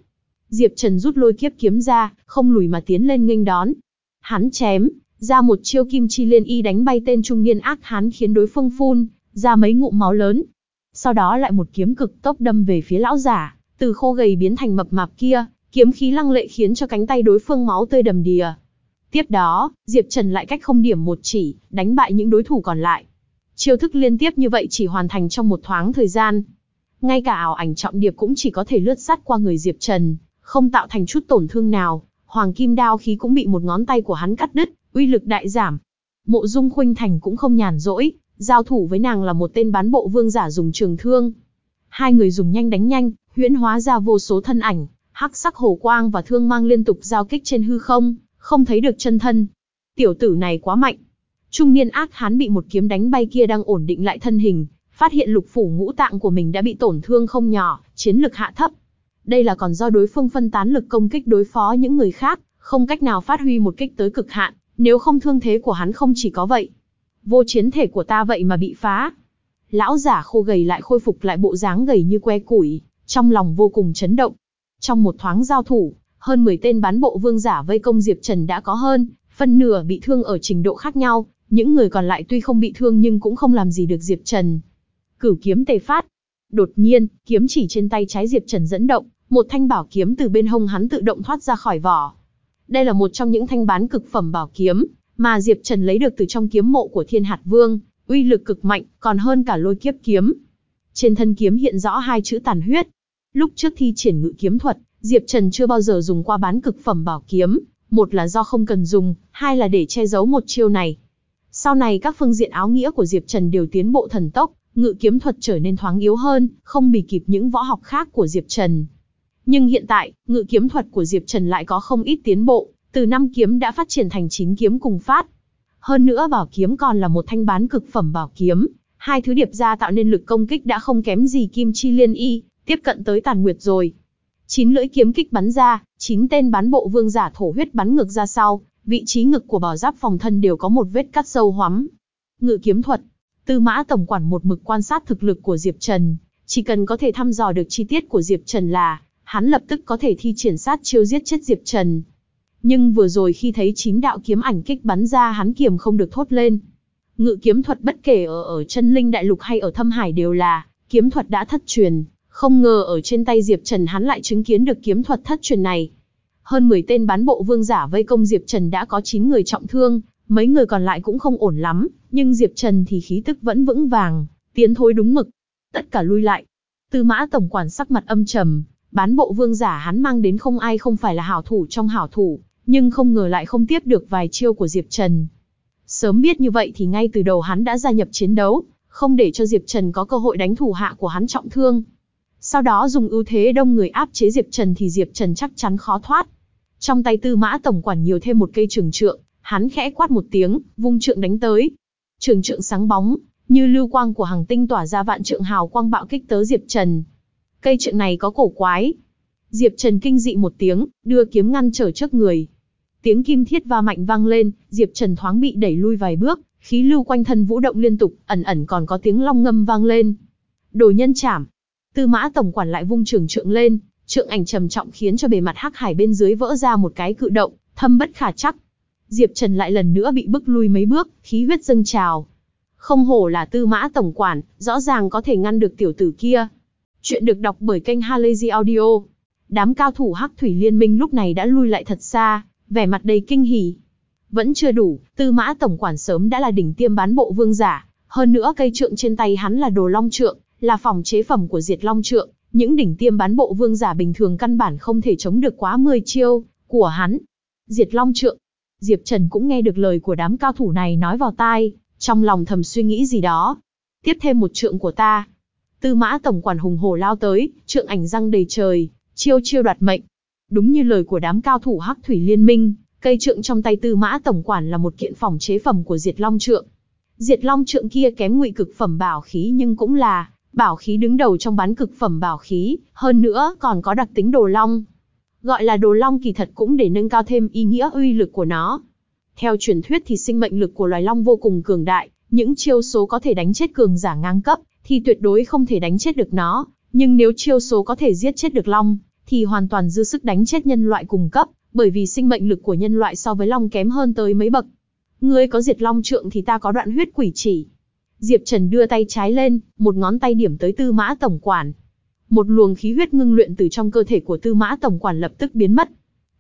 Diệp Trần rút lôi kiếp kiếm ra, không lùi mà tiến lên nghênh đón. Hắn chém, ra một chiêu kim chi liên y đánh bay tên trung niên ác hán khiến đối phương phun, ra mấy ngụm máu lớn. Sau đó lại một kiếm cực tốc đâm về phía lão giả, từ khô gầy biến thành mập mạp kia, kiếm khí lăng lệ khiến cho cánh tay đối phương máu tươi đầm đìa. Tiếp đó, Diệp Trần lại cách không điểm một chỉ, đánh bại những đối thủ còn lại. Chiêu thức liên tiếp như vậy chỉ hoàn thành trong một thoáng thời gian. Ngay cả ảo ảnh trọng điệp cũng chỉ có thể lướt sát qua người Diệp Trần, không tạo thành chút tổn thương nào. Hoàng kim đao khí cũng bị một ngón tay của hắn cắt đứt, uy lực đại giảm. Mộ Dung Khuynh Thành cũng không nhàn rỗi, giao thủ với nàng là một tên bán bộ vương giả dùng trường thương. Hai người dùng nhanh đánh nhanh, huyễn hóa ra vô số thân ảnh, hắc sắc hồ quang và thương mang liên tục giao kích trên hư không, không thấy được chân thân. Tiểu tử này quá mạnh. Trung niên ác hán bị một kiếm đánh bay kia đang ổn định lại thân hình, phát hiện lục phủ ngũ tạng của mình đã bị tổn thương không nhỏ, chiến lực hạ thấp. Đây là còn do đối phương phân tán lực công kích đối phó những người khác, không cách nào phát huy một kích tới cực hạn, nếu không thương thế của hắn không chỉ có vậy. Vô chiến thể của ta vậy mà bị phá. Lão giả khô gầy lại khôi phục lại bộ dáng gầy như que củi, trong lòng vô cùng chấn động. Trong một thoáng giao thủ, hơn 10 tên bán bộ vương giả vây công Diệp Trần đã có hơn, phân nửa bị thương ở trình độ khác nhau, những người còn lại tuy không bị thương nhưng cũng không làm gì được Diệp Trần. Cửu kiếm tề phát. Đột nhiên, kiếm chỉ trên tay trái Diệp Trần dẫn động, một thanh bảo kiếm từ bên hông hắn tự động thoát ra khỏi vỏ. Đây là một trong những thanh bán cực phẩm bảo kiếm, mà Diệp Trần lấy được từ trong kiếm mộ của Thiên Hạt Vương, uy lực cực mạnh, còn hơn cả lôi kiếp kiếm. Trên thân kiếm hiện rõ hai chữ tàn huyết. Lúc trước thi triển ngự kiếm thuật, Diệp Trần chưa bao giờ dùng qua bán cực phẩm bảo kiếm, một là do không cần dùng, hai là để che giấu một chiêu này. Sau này các phương diện áo nghĩa của Diệp Trần đều tiến bộ thần tốc, ngự kiếm thuật trở nên thoáng yếu hơn, không bị kịp những võ học khác của Diệp Trần. Nhưng hiện tại, ngự kiếm thuật của Diệp Trần lại có không ít tiến bộ, từ năm kiếm đã phát triển thành 9 kiếm cùng phát. Hơn nữa bảo kiếm còn là một thanh bán cực phẩm bảo kiếm, hai thứ điệp ra tạo nên lực công kích đã không kém gì kim chi liên y, tiếp cận tới tàn nguyệt rồi. Chín lưỡi kiếm kích bắn ra, chín tên bán bộ vương giả thổ huyết bắn ngược ra sau, vị trí ngực của bảo giáp phòng thân đều có một vết cắt sâu hoắm. Ngự kiếm thuật, Tư Mã tổng quản một mực quan sát thực lực của Diệp Trần, chỉ cần có thể thăm dò được chi tiết của Diệp Trần là, hắn lập tức có thể thi triển sát chiêu giết chết Diệp Trần. Nhưng vừa rồi khi thấy chín đạo kiếm ảnh kích bắn ra hắn kiềm không được thốt lên. Ngự kiếm thuật bất kể ở ở chân linh đại lục hay ở thâm hải đều là, kiếm thuật đã thất truyền, không ngờ ở trên tay Diệp Trần hắn lại chứng kiến được kiếm thuật thất truyền này. Hơn 10 tên bán bộ vương giả vây công Diệp Trần đã có 9 người trọng thương, mấy người còn lại cũng không ổn lắm, nhưng Diệp Trần thì khí tức vẫn vững vàng, tiến thối đúng mực. Tất cả lui lại. Tư mã tổng quản sắc mặt âm trầm, bán bộ vương giả hắn mang đến không ai không phải là hảo thủ trong hảo thủ, nhưng không ngờ lại không tiếp được vài chiêu của Diệp Trần. Sớm biết như vậy thì ngay từ đầu hắn đã gia nhập chiến đấu, không để cho Diệp Trần có cơ hội đánh thủ hạ của hắn trọng thương. Sau đó dùng ưu thế đông người áp chế Diệp Trần thì Diệp Trần chắc chắn khó thoát. Trong tay tư mã tổng quản nhiều thêm một cây trường trượng, hắn khẽ quát một tiếng, vung trượng đánh tới. Trường trượng sáng bóng, như lưu quang của hàng tinh tỏa ra vạn trượng hào quang bạo kích tới Diệp Trần. Cây trượng này có cổ quái. Diệp Trần kinh dị một tiếng, đưa kiếm ngăn trở trước người. Tiếng kim thiết va mạnh vang lên, Diệp Trần thoáng bị đẩy lui vài bước, khí lưu quanh thân vũ động liên tục, ẩn ẩn còn có tiếng long ngâm vang lên. Đồ nhân chảm. Tư mã tổng quản lại vung trường trượng lên, trượng ảnh trầm trọng khiến cho bề mặt hắc hải bên dưới vỡ ra một cái cự động, thâm bất khả chắc. Diệp Trần lại lần nữa bị bức lui mấy bước, khí huyết dâng trào. Không hổ là tư mã tổng quản, rõ ràng có thể ngăn được tiểu tử kia. Chuyện được đọc bởi kênh Halazy Audio. Đám cao thủ hắc thủy liên minh lúc này đã lui lại thật xa, vẻ mặt đầy kinh hỉ. Vẫn chưa đủ, tư mã tổng quản sớm đã là đỉnh tiêm bán bộ vương giả, hơn nữa cây trượng trên tay hắn là đồ long trượng, là phòng chế phẩm của diệt long trượng, những đỉnh tiêm bán bộ vương giả bình thường căn bản không thể chống được quá 10 chiêu của hắn. Diệt long trượng. Diệp Trần cũng nghe được lời của đám cao thủ này nói vào tai, trong lòng thầm suy nghĩ gì đó. Tiếp thêm một trượng của ta. Tư mã tổng quản hùng hổ lao tới, trượng ảnh răng đầy trời, chiêu chiêu đoạt mệnh. Đúng như lời của đám cao thủ Hắc Thủy Liên Minh, cây trượng trong tay Tư Mã tổng quản là một kiện phòng chế phẩm của Diệt Long trượng. Diệt Long trượng kia kém ngụy cực phẩm bảo khí nhưng cũng là bảo khí đứng đầu trong bán cực phẩm bảo khí, hơn nữa còn có đặc tính đồ long. Gọi là đồ long kỳ thật cũng để nâng cao thêm ý nghĩa uy lực của nó. Theo truyền thuyết thì sinh mệnh lực của loài long vô cùng cường đại, những chiêu số có thể đánh chết cường giả ngang cấp, thì tuyệt đối không thể đánh chết được nó. Nhưng nếu chiêu số có thể giết chết được long, thì hoàn toàn dư sức đánh chết nhân loại cùng cấp, bởi vì sinh mệnh lực của nhân loại so với long kém hơn tới mấy bậc. Ngươi có diệt long trượng thì ta có đoạn huyết quỷ chỉ. Diệp Trần đưa tay trái lên, một ngón tay điểm tới Tư Mã tổng quản. Một luồng khí huyết ngưng luyện từ trong cơ thể của Tư Mã tổng quản lập tức biến mất.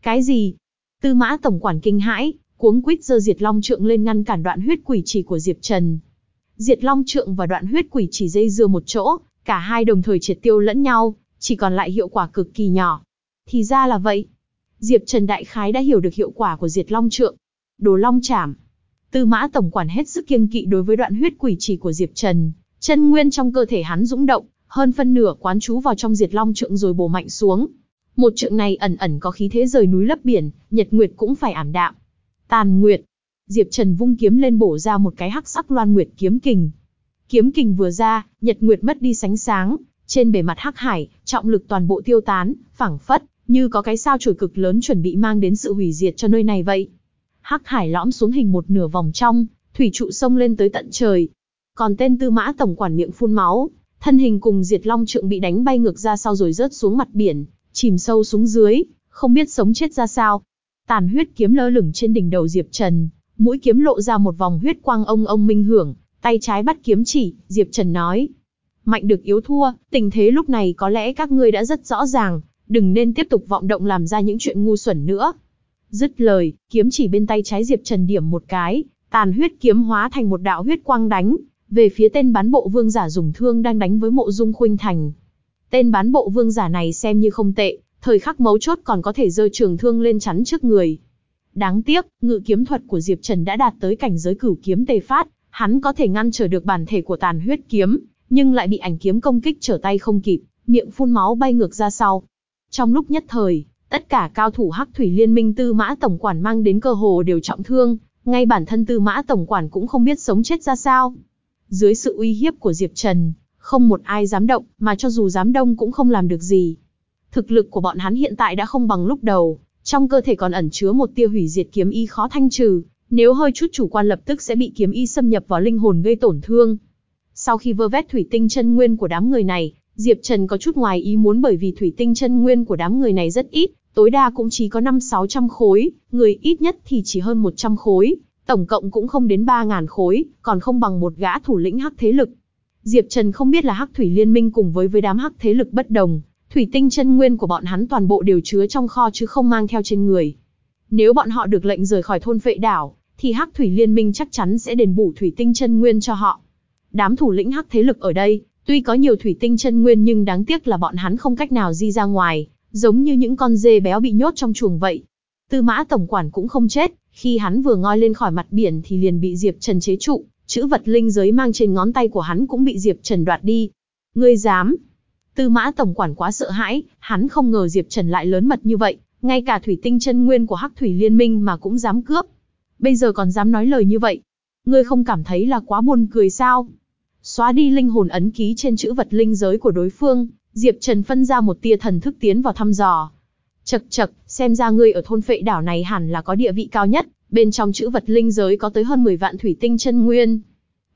Cái gì? Tư Mã tổng quản kinh hãi, cuống quýt giơ diệt long trượng lên ngăn cản đoạn huyết quỷ chỉ của Diệp Trần. Diệt long trượng và đoạn huyết quỷ chỉ dây dưa một chỗ, cả hai đồng thời triệt tiêu lẫn nhau, chỉ còn lại hiệu quả cực kỳ nhỏ. Thì ra là vậy. Diệp Trần Đại Khái đã hiểu được hiệu quả của diệt long trượng. Đồ long chảm. Tư mã tổng quản hết sức kiêng kỵ đối với đoạn huyết quỷ chỉ của Diệp Trần. Chân nguyên trong cơ thể hắn dũng động, hơn phân nửa quán chú vào trong diệt long trượng rồi bổ mạnh xuống. Một trượng này ẩn ẩn có khí thế rời núi lấp biển, nhật nguyệt cũng phải ảm đạm. Tàn nguyệt. Diệp Trần vung kiếm lên bổ ra một cái hắc sắc loan nguyệt kiếm kình. Kiếm kình vừa ra, nhật nguyệt mất đi sánh sáng, trên bề mặt hắc hải, trọng lực toàn bộ tiêu tán, phảng phất, như có cái sao chổi cực lớn chuẩn bị mang đến sự hủy diệt cho nơi này vậy. Hắc hải lõm xuống hình một nửa vòng trong, thủy trụ sông lên tới tận trời. Còn tên tư mã tổng quản miệng phun máu, thân hình cùng diệt long trượng bị đánh bay ngược ra sau rồi rớt xuống mặt biển, chìm sâu xuống dưới, không biết sống chết ra sao. Tàn huyết kiếm lơ lửng trên đỉnh đầu Diệp Trần, mũi kiếm lộ ra một vòng huyết quang ông ông minh hưởng, tay trái bắt kiếm chỉ, Diệp Trần nói, mạnh được yếu thua, tình thế lúc này có lẽ các ngươi đã rất rõ ràng, đừng nên tiếp tục vọng động làm ra những chuyện ngu xuẩn nữa. Dứt lời, kiếm chỉ bên tay trái Diệp Trần điểm một cái, tàn huyết kiếm hóa thành một đạo huyết quang đánh, về phía tên bán bộ vương giả dùng thương đang đánh với mộ dung khuynh thành. Tên bán bộ vương giả này xem như không tệ, thời khắc mấu chốt còn có thể rơi trường thương lên chắn trước người. Đáng tiếc, ngự kiếm thuật của Diệp Trần đã đạt tới cảnh giới cửu kiếm tề phát, hắn có thể ngăn trở được bản thể của tàn huyết kiếm, nhưng lại bị ảnh kiếm công kích trở tay không kịp, miệng phun máu bay ngược ra sau. Trong lúc nhất thời, tất cả cao thủ Hắc Thủy Liên minh Tư Mã tổng quản mang đến cơ hồ đều trọng thương, ngay bản thân Tư Mã tổng quản cũng không biết sống chết ra sao. Dưới sự uy hiếp của Diệp Trần, không một ai dám động, mà cho dù dám đông cũng không làm được gì. Thực lực của bọn hắn hiện tại đã không bằng lúc đầu, trong cơ thể còn ẩn chứa một tia hủy diệt kiếm y khó thanh trừ, nếu hơi chút chủ quan lập tức sẽ bị kiếm y xâm nhập vào linh hồn gây tổn thương. Sau khi vơ vét thủy tinh chân nguyên của đám người này, Diệp Trần có chút ngoài ý muốn bởi vì thủy tinh chân nguyên của đám người này rất ít, tối đa cũng chỉ có 5-600 khối, người ít nhất thì chỉ hơn 100 khối, tổng cộng cũng không đến 3.000 khối, còn không bằng một gã thủ lĩnh hắc thế lực. Diệp Trần không biết là hắc thủy liên minh cùng với với đám hắc thế lực bất đồng, thủy tinh chân nguyên của bọn hắn toàn bộ đều chứa trong kho chứ không mang theo trên người. Nếu bọn họ được lệnh rời khỏi thôn vệ đảo, thì hắc thủy liên minh chắc chắn sẽ đền bù thủy tinh chân nguyên cho họ. Đám thủ lĩnh hắc thế lực ở đây, tuy có nhiều thủy tinh chân nguyên nhưng đáng tiếc là bọn hắn không cách nào di ra ngoài, giống như những con dê béo bị nhốt trong chuồng vậy. Tư mã tổng quản cũng không chết, khi hắn vừa ngoi lên khỏi mặt biển thì liền bị Diệp Trần chế trụ, chữ vật linh giới mang trên ngón tay của hắn cũng bị Diệp Trần đoạt đi. Ngươi dám? Tư mã tổng quản quá sợ hãi, hắn không ngờ Diệp Trần lại lớn mật như vậy, ngay cả thủy tinh chân nguyên của Hắc Thủy Liên Minh mà cũng dám cướp. Bây giờ còn dám nói lời như vậy. Ngươi không cảm thấy là quá buồn cười sao? Xóa đi linh hồn ấn ký trên chữ vật linh giới của đối phương, Diệp Trần phân ra một tia thần thức tiến vào thăm dò. Chật chật, xem ra ngươi ở thôn phệ đảo này hẳn là có địa vị cao nhất, bên trong chữ vật linh giới có tới hơn 10 vạn thủy tinh chân nguyên.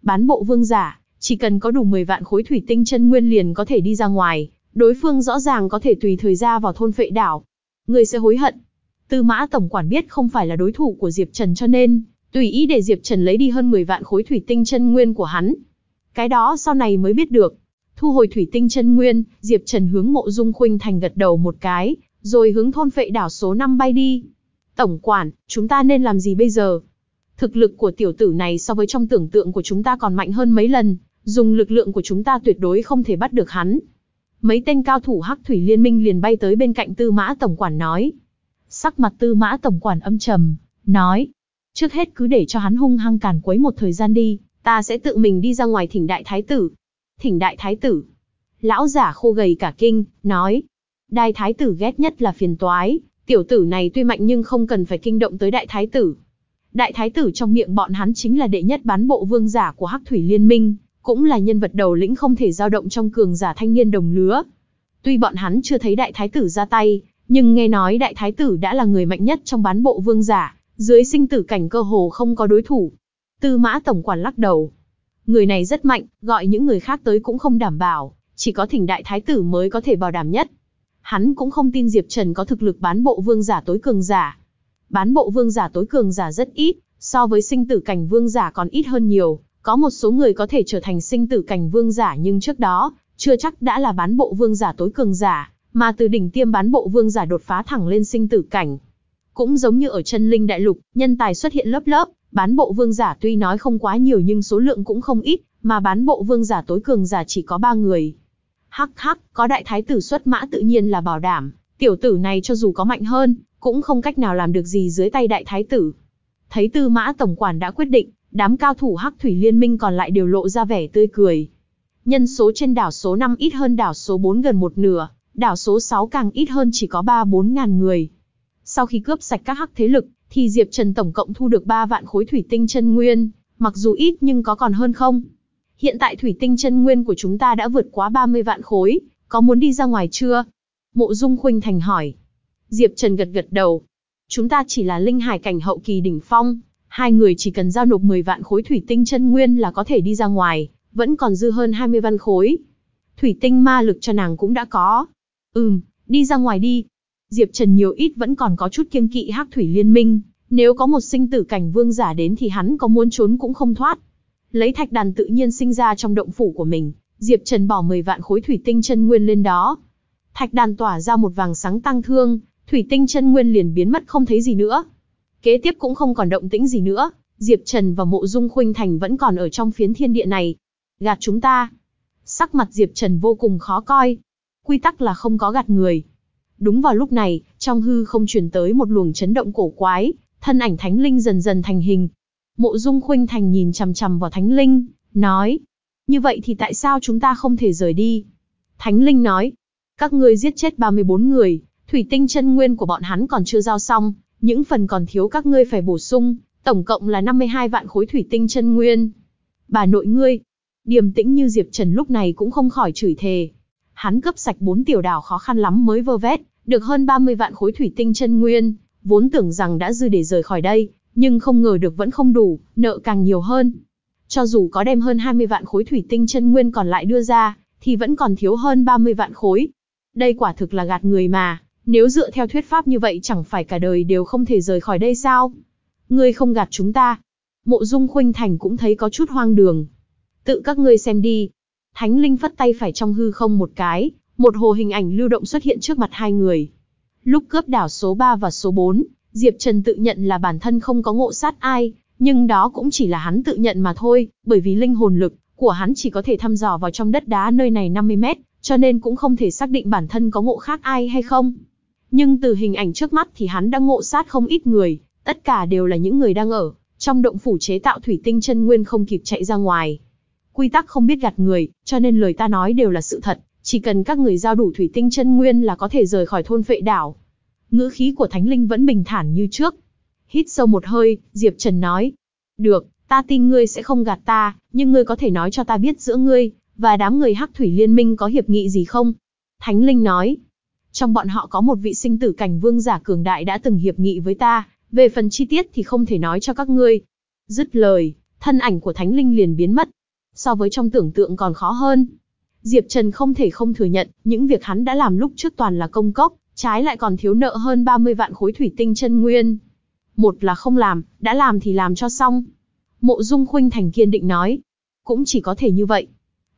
Bán bộ vương giả, chỉ cần có đủ 10 vạn khối thủy tinh chân nguyên liền có thể đi ra ngoài, đối phương rõ ràng có thể tùy thời ra vào thôn phệ đảo. Ngươi sẽ hối hận. Tư mã tổng quản biết không phải là đối thủ của Diệp Trần cho nên, tùy ý để Diệp Trần lấy đi hơn 10 vạn khối thủy tinh chân nguyên của hắn. Cái đó sau này mới biết được. Thu hồi thủy tinh chân nguyên, Diệp Trần hướng mộ dung khuynh thành gật đầu một cái, rồi hướng thôn phệ đảo số 5 bay đi. Tổng quản, chúng ta nên làm gì bây giờ? Thực lực của tiểu tử này so với trong tưởng tượng của chúng ta còn mạnh hơn mấy lần, dùng lực lượng của chúng ta tuyệt đối không thể bắt được hắn. Mấy tên cao thủ hắc thủy liên minh liền bay tới bên cạnh tư mã tổng quản nói. Sắc mặt tư mã tổng quản âm trầm, nói. Trước hết cứ để cho hắn hung hăng càn quấy một thời gian đi, ta sẽ tự mình đi ra ngoài thỉnh đại thái tử. Thỉnh đại thái tử. Lão giả khô gầy cả kinh, nói. Đại thái tử ghét nhất là phiền toái, tiểu tử này tuy mạnh nhưng không cần phải kinh động tới đại thái tử. Đại thái tử trong miệng bọn hắn chính là đệ nhất bán bộ vương giả của Hắc Thủy Liên Minh, cũng là nhân vật đầu lĩnh không thể dao động trong cường giả thanh niên đồng lứa. Tuy bọn hắn chưa thấy đại thái tử ra tay, nhưng nghe nói đại thái tử đã là người mạnh nhất trong bán bộ vương giả, dưới sinh tử cảnh cơ hồ không có đối thủ. Tư mã tổng quản lắc đầu. Người này rất mạnh, gọi những người khác tới cũng không đảm bảo, chỉ có thỉnh đại thái tử mới có thể bảo đảm nhất. Hắn cũng không tin Diệp Trần có thực lực bán bộ vương giả tối cường giả. Bán bộ vương giả tối cường giả rất ít, so với sinh tử cảnh vương giả còn ít hơn nhiều. Có một số người có thể trở thành sinh tử cảnh vương giả nhưng trước đó, chưa chắc đã là bán bộ vương giả tối cường giả, mà từ đỉnh tiêm bán bộ vương giả đột phá thẳng lên sinh tử cảnh. Cũng giống như ở chân linh đại lục, nhân tài xuất hiện lớp lớp, bán bộ vương giả tuy nói không quá nhiều nhưng số lượng cũng không ít, mà bán bộ vương giả tối cường giả chỉ có ba người. Hắc hắc, có đại thái tử xuất mã tự nhiên là bảo đảm, tiểu tử này cho dù có mạnh hơn, cũng không cách nào làm được gì dưới tay đại thái tử. Thấy tư mã tổng quản đã quyết định, đám cao thủ hắc thủy liên minh còn lại đều lộ ra vẻ tươi cười. Nhân số trên đảo số 5 ít hơn đảo số 4 gần một nửa, đảo số 6 càng ít hơn chỉ có 3-4 ngàn người. Sau khi cướp sạch các hắc thế lực, thì Diệp Trần tổng cộng thu được 3 vạn khối thủy tinh chân nguyên, mặc dù ít nhưng có còn hơn không? Hiện tại thủy tinh chân nguyên của chúng ta đã vượt quá 30 vạn khối, có muốn đi ra ngoài chưa? Mộ Dung Khuynh Thành hỏi. Diệp Trần gật gật đầu. Chúng ta chỉ là linh hải cảnh hậu kỳ đỉnh phong, hai người chỉ cần giao nộp 10 vạn khối thủy tinh chân nguyên là có thể đi ra ngoài, vẫn còn dư hơn 20 vạn khối. Thủy tinh ma lực cho nàng cũng đã có. Ừm, đi ra ngoài đi. Diệp Trần nhiều ít vẫn còn có chút kiêng kỵ hắc thủy liên minh, nếu có một sinh tử cảnh vương giả đến thì hắn có muốn trốn cũng không thoát. Lấy thạch đàn tự nhiên sinh ra trong động phủ của mình, Diệp Trần bỏ 10 vạn khối thủy tinh chân nguyên lên đó. Thạch đàn tỏa ra một vàng sáng tăng thương, thủy tinh chân nguyên liền biến mất không thấy gì nữa. Kế tiếp cũng không còn động tĩnh gì nữa, Diệp Trần và Mộ Dung Khuynh Thành vẫn còn ở trong phiến thiên địa này. Gạt chúng ta. Sắc mặt Diệp Trần vô cùng khó coi. Quy tắc là không có gạt người. Đúng vào lúc này, trong hư không truyền tới một luồng chấn động cổ quái, thân ảnh thánh linh dần dần thành hình. Mộ Dung Khuynh Thành nhìn chằm chằm vào thánh linh, nói: "Như vậy thì tại sao chúng ta không thể rời đi?" Thánh linh nói: "Các ngươi giết chết 34 người, thủy tinh chân nguyên của bọn hắn còn chưa giao xong, những phần còn thiếu các ngươi phải bổ sung, tổng cộng là 52 vạn khối thủy tinh chân nguyên. Bà nội ngươi, điềm tĩnh như Diệp Trần lúc này cũng không khỏi chửi thề. Hắn cướp sạch bốn tiểu đảo khó khăn lắm mới vơ vét, được hơn 30 vạn khối thủy tinh chân nguyên, vốn tưởng rằng đã dư để rời khỏi đây, nhưng không ngờ được vẫn không đủ, nợ càng nhiều hơn. Cho dù có đem hơn 20 vạn khối thủy tinh chân nguyên còn lại đưa ra, thì vẫn còn thiếu hơn 30 vạn khối. Đây quả thực là gạt người mà, nếu dựa theo thuyết pháp như vậy chẳng phải cả đời đều không thể rời khỏi đây sao? Ngươi không gạt chúng ta. Mộ Dung Khuynh Thành cũng thấy có chút hoang đường. Tự các ngươi xem đi. Thánh Linh phất tay phải trong hư không một cái, một hồ hình ảnh lưu động xuất hiện trước mặt hai người. Lúc cướp đảo số 3 và số 4, Diệp Trần tự nhận là bản thân không có ngộ sát ai, nhưng đó cũng chỉ là hắn tự nhận mà thôi, bởi vì linh hồn lực của hắn chỉ có thể thăm dò vào trong đất đá nơi này 50 mét, cho nên cũng không thể xác định bản thân có ngộ khác ai hay không. Nhưng từ hình ảnh trước mắt thì hắn đã ngộ sát không ít người, tất cả đều là những người đang ở trong động phủ chế tạo thủy tinh chân nguyên không kịp chạy ra ngoài. Quy tắc không biết gạt người, cho nên lời ta nói đều là sự thật, chỉ cần các người giao đủ thủy tinh chân nguyên là có thể rời khỏi thôn phệ đảo. Ngữ khí của Thánh Linh vẫn bình thản như trước. Hít sâu một hơi, Diệp Trần nói. Được, ta tin ngươi sẽ không gạt ta, nhưng ngươi có thể nói cho ta biết giữa ngươi, và đám người Hắc Thủy Liên minh có hiệp nghị gì không? Thánh Linh nói. Trong bọn họ có một vị sinh tử cảnh vương giả cường đại đã từng hiệp nghị với ta, về phần chi tiết thì không thể nói cho các ngươi. Dứt lời, thân ảnh của Thánh Linh liền biến mất. So với trong tưởng tượng còn khó hơn. Diệp Trần không thể không thừa nhận, những việc hắn đã làm lúc trước toàn là công cốc, trái lại còn thiếu nợ hơn 30 vạn khối thủy tinh chân nguyên. Một là không làm, đã làm thì làm cho xong. Mộ Dung Khuynh Thành kiên định nói. Cũng chỉ có thể như vậy.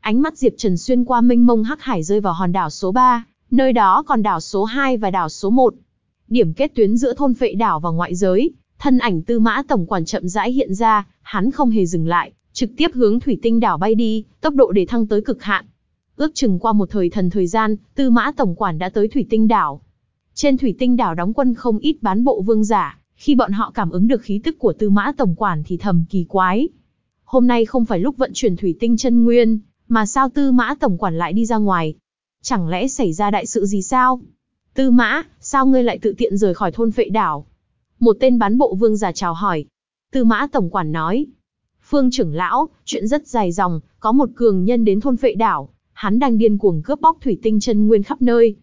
Ánh mắt Diệp Trần xuyên qua mênh mông hắc hải rơi vào hòn đảo số 3, nơi đó còn đảo số 2 và đảo số 1. Điểm kết tuyến giữa thôn phệ đảo và ngoại giới, thân ảnh tư mã tổng quản chậm rãi hiện ra, hắn không hề dừng lại, trực tiếp hướng thủy tinh đảo bay đi, tốc độ để thăng tới cực hạn. Ước chừng qua một thời thần thời gian, tư mã tổng quản đã tới thủy tinh đảo. Trên thủy tinh đảo đóng quân không ít bán bộ vương giả, khi bọn họ cảm ứng được khí tức của tư mã tổng quản thì thầm kỳ quái. Hôm nay không phải lúc vận chuyển thủy tinh chân nguyên, mà sao tư mã tổng quản lại đi ra ngoài? Chẳng lẽ xảy ra đại sự gì sao? Tư mã, sao ngươi lại tự tiện rời khỏi thôn phệ đảo? Một tên bán bộ vương giả chào hỏi. Tư mã tổng quản nói. Phương trưởng lão, chuyện rất dài dòng, có một cường nhân đến thôn phệ đảo, hắn đang điên cuồng cướp bóc thủy tinh chân nguyên khắp nơi.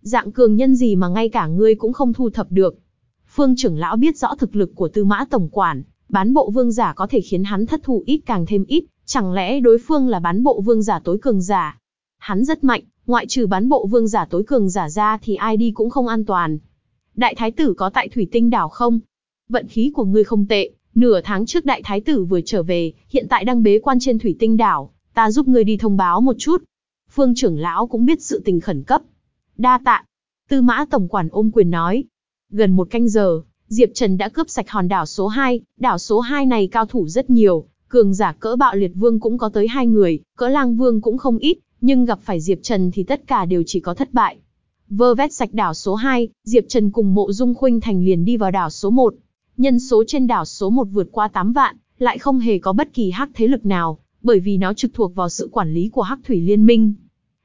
Dạng cường nhân gì mà ngay cả ngươi cũng không thu thập được. Phương trưởng lão biết rõ thực lực của tư mã tổng quản, bán bộ vương giả có thể khiến hắn thất thủ ít càng thêm ít, chẳng lẽ đối phương là bán bộ vương giả tối cường giả. Hắn rất mạnh, ngoại trừ bán bộ vương giả tối cường giả ra thì ai đi cũng không an toàn. Đại thái tử có tại thủy tinh đảo không? Vận khí của ngươi không tệ, nửa tháng trước đại thái tử vừa trở về, hiện tại đang bế quan trên thủy tinh đảo, ta giúp ngươi đi thông báo một chút. Phương trưởng lão cũng biết sự tình khẩn cấp. Đa tạ. Tư mã tổng quản ôm quyền nói. Gần một canh giờ, Diệp Trần đã cướp sạch hòn đảo số 2, đảo số 2 này cao thủ rất nhiều, cường giả cỡ bạo liệt vương cũng có tới hai người, cỡ lang vương cũng không ít, nhưng gặp phải Diệp Trần thì tất cả đều chỉ có thất bại. Vơ vét sạch đảo số 2, Diệp Trần cùng mộ dung khuynh thành liền đi vào đảo số 1. Nhân số trên đảo số 1 vượt qua 8 vạn, lại không hề có bất kỳ hắc thế lực nào, bởi vì nó trực thuộc vào sự quản lý của hắc thủy liên minh.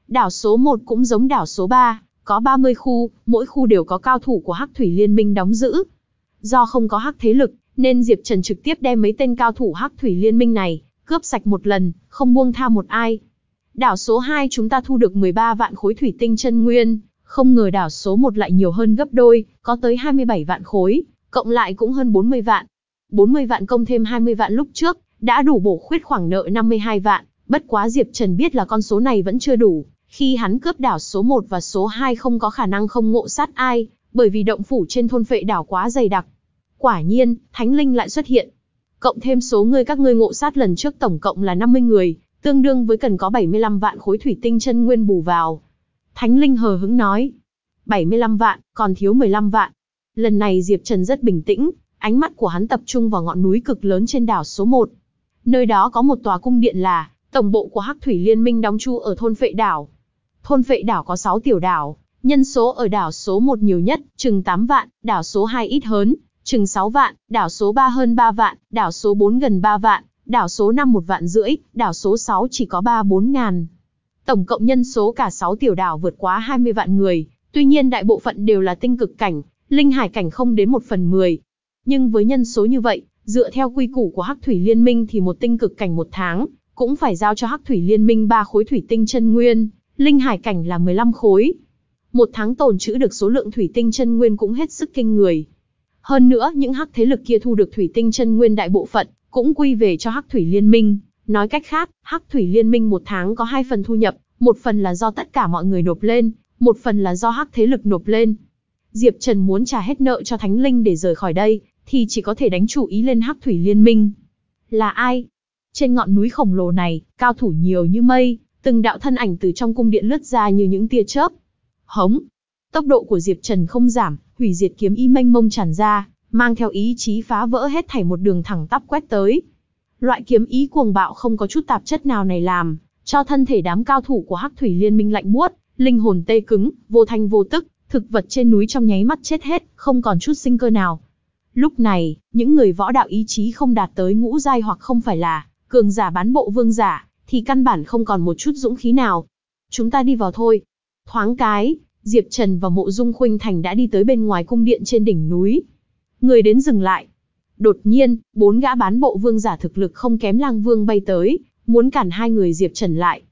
Đảo số 1 cũng giống đảo số 3, có 30 khu, mỗi khu đều có cao thủ của Hắc Thủy Liên minh đóng giữ. Do không có hắc thế lực, nên Diệp Trần trực tiếp đem mấy tên cao thủ Hắc Thủy Liên minh này, cướp sạch một lần, không buông tha một ai. Đảo số 2 chúng ta thu được 13 vạn khối thủy tinh chân nguyên, không ngờ đảo số 1 lại nhiều hơn gấp đôi, có tới 27 vạn khối, cộng lại cũng hơn 40 vạn. 40 vạn công thêm 20 vạn lúc trước, đã đủ bổ khuyết khoảng nợ 52 vạn, bất quá Diệp Trần biết là con số này vẫn chưa đủ, khi hắn cướp đảo số 1 và số 2 không có khả năng không ngộ sát ai, bởi vì động phủ trên thôn phệ đảo quá dày đặc. Quả nhiên, Thánh Linh lại xuất hiện. Cộng thêm số người các ngươi ngộ sát lần trước tổng cộng là 50 người, tương đương với cần có 75 vạn khối thủy tinh chân nguyên bù vào. Thánh Linh hờ hững nói. 75 vạn, còn thiếu 15 vạn. Lần này Diệp Trần rất bình tĩnh, ánh mắt của hắn tập trung vào ngọn núi cực lớn trên đảo số 1. Nơi đó có một tòa cung điện là, tổng bộ của Hắc Thủy Liên minh đóng trú ở thôn phệ đảo. Thôn phệ đảo có 6 tiểu đảo, nhân số ở đảo số 1 nhiều nhất, chừng 8 vạn, đảo số 2 ít hơn, chừng 6 vạn, đảo số 3 hơn 3 vạn, đảo số 4 gần 3 vạn, đảo số 5 một vạn rưỡi, đảo số 6 chỉ có 3-4 ngàn. Tổng cộng nhân số cả 6 tiểu đảo vượt quá 20 vạn người, Tuy nhiên đại bộ phận đều là tinh cực cảnh, linh hải cảnh không đến một phần mười. Nhưng với nhân số như vậy, dựa theo quy củ của Hắc Thủy Liên Minh thì một tinh cực cảnh một tháng, cũng phải giao cho Hắc Thủy Liên Minh ba khối thủy tinh chân nguyên, linh hải cảnh là 15 khối. Một tháng tồn trữ được số lượng thủy tinh chân nguyên cũng hết sức kinh người. Hơn nữa, những hắc thế lực kia thu được thủy tinh chân nguyên đại bộ phận, cũng quy về cho Hắc Thủy Liên Minh. Nói cách khác, Hắc Thủy Liên Minh một tháng có hai phần thu nhập, một phần là do tất cả mọi người nộp lên, một phần là do Hắc thế lực nộp lên. Diệp Trần muốn trả hết nợ cho Thánh Linh để rời khỏi đây, thì chỉ có thể đánh chủ ý lên Hắc Thủy Liên Minh. Là ai? Trên ngọn núi khổng lồ này, cao thủ nhiều như mây, từng đạo thân ảnh từ trong cung điện lướt ra như những tia chớp. Hống! Tốc độ của Diệp Trần không giảm, hủy diệt kiếm y mênh mông tràn ra, mang theo ý chí phá vỡ hết thảy một đường thẳng tắp quét tới. Loại kiếm ý cuồng bạo không có chút tạp chất nào này làm, cho thân thể đám cao thủ của Hắc Thủy Liên Minh lạnh buốt, linh hồn tê cứng, vô thanh vô tức, thực vật trên núi trong nháy mắt chết hết, không còn chút sinh cơ nào. Lúc này, những người võ đạo ý chí không đạt tới ngũ giai hoặc không phải là cường giả bán bộ vương giả, thì căn bản không còn một chút dũng khí nào. Chúng ta đi vào thôi. Thoáng cái, Diệp Trần và Mộ Dung Khuynh Thành đã đi tới bên ngoài cung điện trên đỉnh núi. Người đến dừng lại. Đột nhiên, bốn gã bán bộ vương giả thực lực không kém lang vương bay tới, muốn cản hai người Diệp Trần lại.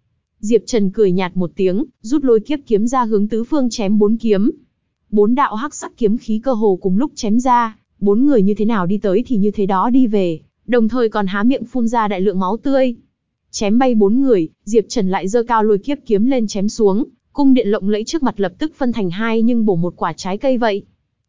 Diệp Trần cười nhạt một tiếng, rút lôi kiếp kiếm ra hướng tứ phương chém bốn kiếm. Bốn đạo hắc sắc kiếm khí cơ hồ cùng lúc chém ra, bốn người như thế nào đi tới thì như thế đó đi về, đồng thời còn há miệng phun ra đại lượng máu tươi. Chém bay bốn người, Diệp Trần lại giơ cao lôi kiếp kiếm lên chém xuống, cung điện lộng lẫy trước mặt lập tức phân thành hai nhưng bổ một quả trái cây vậy.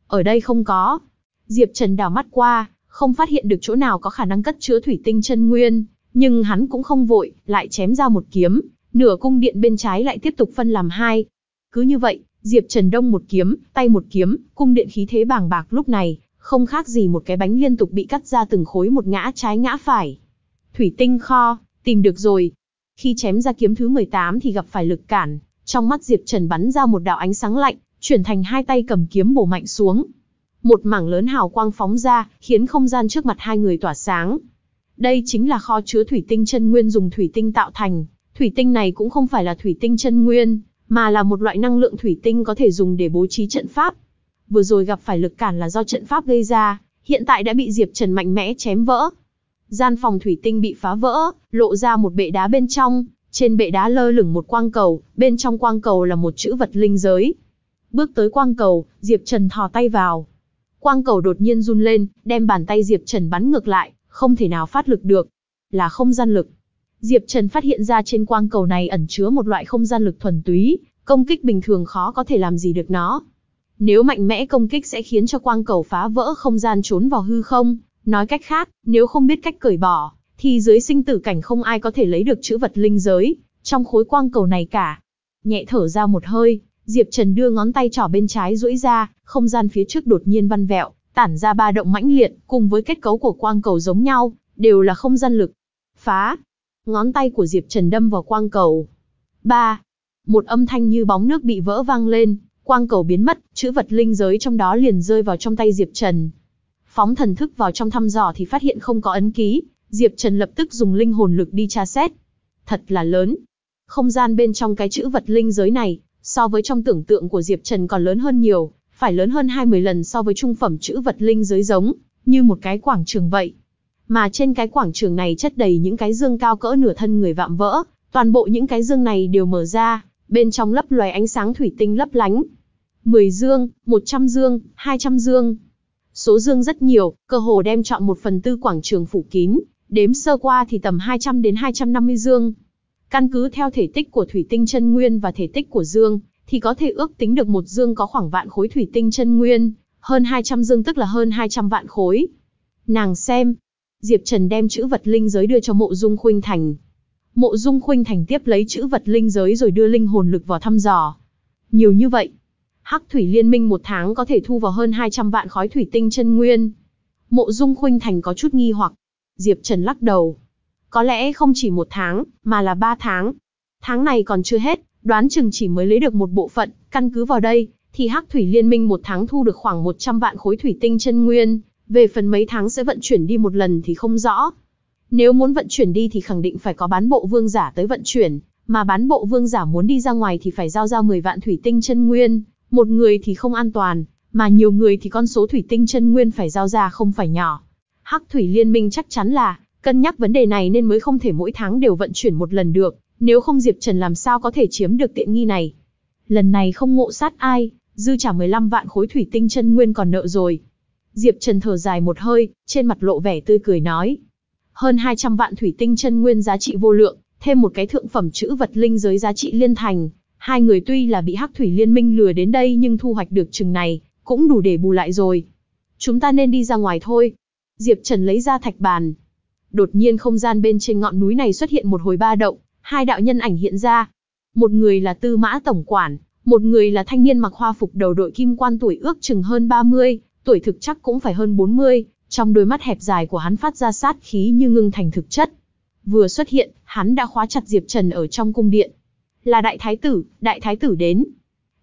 Ở đây không có. Diệp Trần đảo mắt qua, không phát hiện được chỗ nào có khả năng cất chứa thủy tinh chân nguyên, nhưng hắn cũng không vội, lại chém ra một kiếm, nửa cung điện bên trái lại tiếp tục phân làm hai. Cứ như vậy, Diệp Trần đông một kiếm, tay một kiếm, cung điện khí thế bàng bạc lúc này, không khác gì một cái bánh liên tục bị cắt ra từng khối một ngã trái ngã phải. Thủy tinh kho, tìm được rồi. Khi chém ra kiếm thứ 18 thì gặp phải lực cản, trong mắt Diệp Trần bắn ra một đạo ánh sáng lạnh, chuyển thành hai tay cầm kiếm bổ mạnh xuống. Một mảng lớn hào quang phóng ra, khiến không gian trước mặt hai người tỏa sáng. Đây chính là kho chứa thủy tinh chân nguyên dùng thủy tinh tạo thành. Thủy tinh này cũng không phải là thủy tinh chân nguyên, mà là một loại năng lượng thủy tinh có thể dùng để bố trí trận pháp. Vừa rồi gặp phải lực cản là do trận pháp gây ra, hiện tại đã bị Diệp Trần mạnh mẽ chém vỡ. Gian phòng thủy tinh bị phá vỡ, lộ ra một bệ đá bên trong, trên bệ đá lơ lửng một quang cầu, bên trong quang cầu là một chữ vật linh giới. Bước tới quang cầu, Diệp Trần thò tay vào. Quang cầu đột nhiên run lên, đem bàn tay Diệp Trần bắn ngược lại, không thể nào phát lực được. Là không gian lực. Diệp Trần phát hiện ra trên quang cầu này ẩn chứa một loại không gian lực thuần túy, công kích bình thường khó có thể làm gì được nó. Nếu mạnh mẽ công kích sẽ khiến cho quang cầu phá vỡ không gian trốn vào hư không, nói cách khác, nếu không biết cách cởi bỏ, thì dưới sinh tử cảnh không ai có thể lấy được chữ vật linh giới, trong khối quang cầu này cả. Nhẹ thở ra một hơi, Diệp Trần đưa ngón tay trỏ bên trái duỗi ra, không gian phía trước đột nhiên văn vẹo, tản ra ba động mãnh liệt, cùng với kết cấu của quang cầu giống nhau, đều là không gian lực. Phá! Ngón tay của Diệp Trần đâm vào quang cầu. Ba! Một âm thanh như bóng nước bị vỡ vang lên, quang cầu biến mất, chữ vật linh giới trong đó liền rơi vào trong tay Diệp Trần. Phóng thần thức vào trong thăm dò thì phát hiện không có ấn ký, Diệp Trần lập tức dùng linh hồn lực đi tra xét. Thật là lớn. Không gian bên trong cái chữ vật linh giới này, so với trong tưởng tượng của Diệp Trần còn lớn hơn nhiều, phải lớn hơn 20 lần so với trung phẩm chữ vật linh giới giống, như một cái quảng trường vậy. Mà trên cái quảng trường này chất đầy những cái dương cao cỡ nửa thân người vạm vỡ, toàn bộ những cái dương này đều mở ra, bên trong lấp loài ánh sáng thủy tinh lấp lánh. 10 dương, 100 dương, 200 dương. Số dương rất nhiều, cơ hồ đem chọn một phần tư quảng trường phủ kín, đếm sơ qua thì tầm 200 đến 250 dương. Căn cứ theo thể tích của thủy tinh chân nguyên và thể tích của dương, thì có thể ước tính được một dương có khoảng vạn khối thủy tinh chân nguyên, hơn 200 dương tức là hơn 200 vạn khối. Nàng xem, Diệp Trần đem chữ vật linh giới đưa cho mộ dung khuynh thành. Mộ dung khuynh thành tiếp lấy chữ vật linh giới rồi đưa linh hồn lực vào thăm dò. Nhiều như vậy. Hắc thủy liên minh một tháng có thể thu vào hơn 200 vạn khói thủy tinh chân nguyên. Mộ dung khuynh thành có chút nghi hoặc. Diệp Trần lắc đầu. Có lẽ không chỉ một tháng, mà là ba tháng. Tháng này còn chưa hết, đoán chừng chỉ mới lấy được một bộ phận, căn cứ vào đây, thì Hắc Thủy Liên minh một tháng thu được khoảng 100 vạn khối thủy tinh chân nguyên, về phần mấy tháng sẽ vận chuyển đi một lần thì không rõ. Nếu muốn vận chuyển đi thì khẳng định phải có bán bộ vương giả tới vận chuyển, mà bán bộ vương giả muốn đi ra ngoài thì phải giao ra 10 vạn thủy tinh chân nguyên, Một người thì không an toàn, mà nhiều người thì con số thủy tinh chân nguyên phải giao ra không phải nhỏ. Hắc thủy liên minh chắc chắn là cân nhắc vấn đề này nên mới không thể mỗi tháng đều vận chuyển một lần được, nếu không Diệp Trần làm sao có thể chiếm được tiện nghi này. Lần này không ngộ sát ai, dư trả 15 vạn khối thủy tinh chân nguyên còn nợ rồi. Diệp Trần thở dài một hơi, trên mặt lộ vẻ tươi cười nói. Hơn 200 vạn thủy tinh chân nguyên giá trị vô lượng, thêm một cái thượng phẩm chữ vật linh giới giá trị liên thành. Hai người tuy là bị hắc thủy liên minh lừa đến đây nhưng thu hoạch được chừng này, cũng đủ để bù lại rồi. Chúng ta nên đi ra ngoài thôi. Diệp Trần lấy ra thạch bàn. Đột nhiên không gian bên trên ngọn núi này xuất hiện một hồi ba động, hai đạo nhân ảnh hiện ra. Một người là tư mã tổng quản, một người là thanh niên mặc hoa phục đầu đội kim quan tuổi ước chừng hơn 30, tuổi thực chắc cũng phải hơn 40, trong đôi mắt hẹp dài của hắn phát ra sát khí như ngưng thành thực chất. Vừa xuất hiện, hắn đã khóa chặt Diệp Trần ở trong cung điện. Là đại thái tử, đại thái tử đến.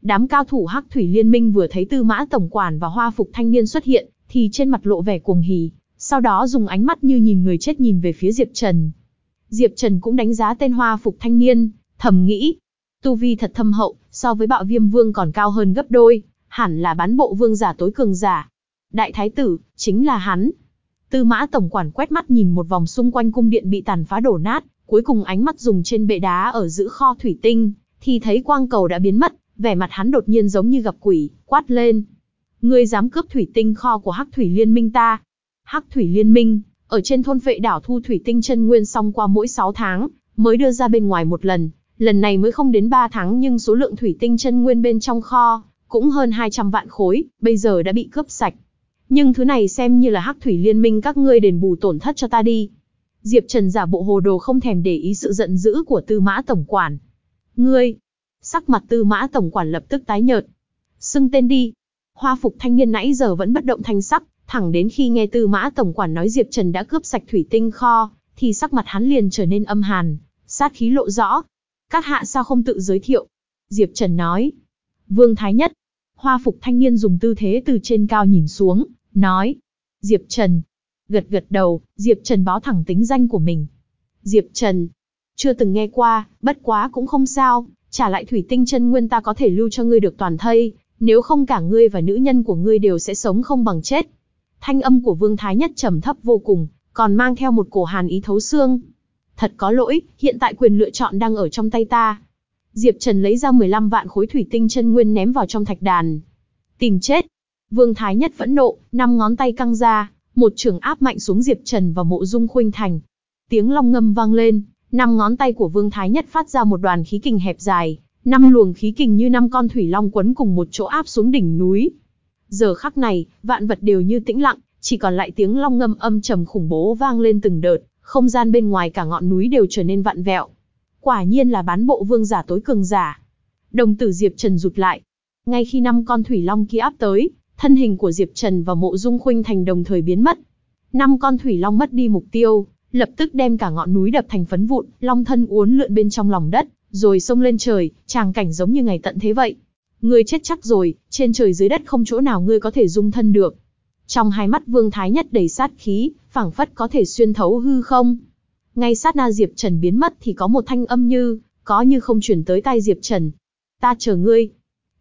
Đám cao thủ Hắc Thủy Liên Minh vừa thấy Tư Mã tổng quản và Hoa phục thanh niên xuất hiện, thì trên mặt lộ vẻ cuồng hỉ, sau đó dùng ánh mắt như nhìn người chết nhìn về phía Diệp Trần. Diệp Trần cũng đánh giá tên Hoa phục thanh niên, thầm nghĩ, tu vi thật thâm hậu, so với Bạo Viêm Vương còn cao hơn gấp đôi, hẳn là bán bộ vương giả tối cường giả. Đại thái tử, chính là hắn. Tư mã tổng quản quét mắt nhìn một vòng xung quanh cung điện bị tàn phá đổ nát, cuối cùng ánh mắt dùng trên bệ đá ở giữ kho thủy tinh, thì thấy quang cầu đã biến mất, vẻ mặt hắn đột nhiên giống như gặp quỷ, quát lên. Ngươi dám cướp thủy tinh kho của Hắc Thủy Liên minh ta? Hắc Thủy Liên minh, ở trên thôn phệ đảo thu thủy tinh chân nguyên xong qua mỗi 6 tháng, mới đưa ra bên ngoài một lần, lần này mới không đến 3 tháng nhưng số lượng thủy tinh chân nguyên bên trong kho, cũng hơn 200 vạn khối, bây giờ đã bị cướp sạch. Nhưng thứ này xem như là hắc thủy liên minh các ngươi đền bù tổn thất cho ta đi. Diệp Trần giả bộ hồ đồ không thèm để ý sự giận dữ của tư mã tổng quản. Ngươi! Sắc mặt tư mã tổng quản lập tức tái nhợt. Xưng tên đi. Hoa phục thanh niên nãy giờ vẫn bất động thanh sắc, thẳng đến khi nghe tư mã tổng quản nói Diệp Trần đã cướp sạch thủy tinh kho, thì sắc mặt hắn liền trở nên âm hàn, sát khí lộ rõ. Các hạ sao không tự giới thiệu? Diệp Trần nói. Vương Thái Nhất. Hoa phục thanh niên dùng tư thế từ trên cao nhìn xuống, nói. Diệp Trần. Gật gật đầu, Diệp Trần báo thẳng tính danh của mình. Diệp Trần. Chưa từng nghe qua, bất quá cũng không sao, trả lại thủy tinh chân nguyên ta có thể lưu cho ngươi được toàn thây, nếu không cả ngươi và nữ nhân của ngươi đều sẽ sống không bằng chết. Thanh âm của Vương Thái Nhất trầm thấp vô cùng, còn mang theo một cổ hàn ý thấu xương. Thật có lỗi, hiện tại quyền lựa chọn đang ở trong tay ta. Diệp Trần lấy ra 15 vạn khối thủy tinh chân nguyên ném vào trong thạch đàn. Tìm chết. Vương Thái Nhất phẫn nộ, năm ngón tay căng ra, một trường áp mạnh xuống Diệp Trần và mộ dung khuynh thành. Tiếng long ngâm vang lên, năm ngón tay của Vương Thái Nhất phát ra một đoàn khí kình hẹp dài, năm luồng khí kình như năm con thủy long quấn cùng một chỗ áp xuống đỉnh núi. Giờ khắc này, vạn vật đều như tĩnh lặng, chỉ còn lại tiếng long ngâm âm trầm khủng bố vang lên từng đợt, không gian bên ngoài cả ngọn núi đều trở nên vặn vẹo. Quả nhiên là bán bộ vương giả tối cường giả. Đồng tử Diệp Trần rụt lại. Ngay khi năm con thủy long kia áp tới, thân hình của Diệp Trần và mộ dung khuynh thành đồng thời biến mất. Năm con thủy long mất đi mục tiêu, lập tức đem cả ngọn núi đập thành phấn vụn, long thân uốn lượn bên trong lòng đất, rồi xông lên trời, tràng cảnh giống như ngày tận thế vậy. Ngươi chết chắc rồi, trên trời dưới đất không chỗ nào ngươi có thể dung thân được. Trong hai mắt Vương Thái Nhất đầy sát khí, phảng phất có thể xuyên thấu hư không. Ngay sát na Diệp Trần biến mất thì có một thanh âm như, có như không chuyển tới tai Diệp Trần. Ta chờ ngươi.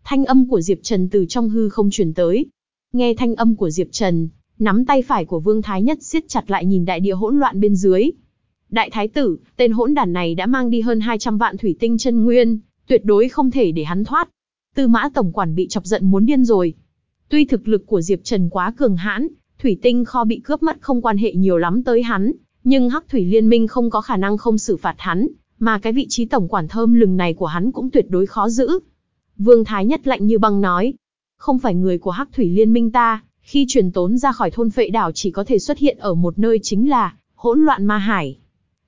Thanh âm của Diệp Trần từ trong hư không chuyển tới. Nghe thanh âm của Diệp Trần, nắm tay phải của Vương Thái Nhất siết chặt lại nhìn đại địa hỗn loạn bên dưới. Đại Thái tử, tên hỗn đản này đã mang đi hơn 200 vạn thủy tinh chân nguyên, tuyệt đối không thể để hắn thoát. Tư mã tổng quản bị chọc giận muốn điên rồi. Tuy thực lực của Diệp Trần quá cường hãn, thủy tinh kho bị cướp mất không quan hệ nhiều lắm tới hắn, nhưng Hắc Thủy Liên minh không có khả năng không xử phạt hắn, mà cái vị trí tổng quản thơm lừng này của hắn cũng tuyệt đối khó giữ. Vương Thái Nhất lạnh như băng nói, không phải người của Hắc Thủy Liên minh ta, khi truyền tốn ra khỏi thôn phệ đảo chỉ có thể xuất hiện ở một nơi chính là hỗn loạn ma hải.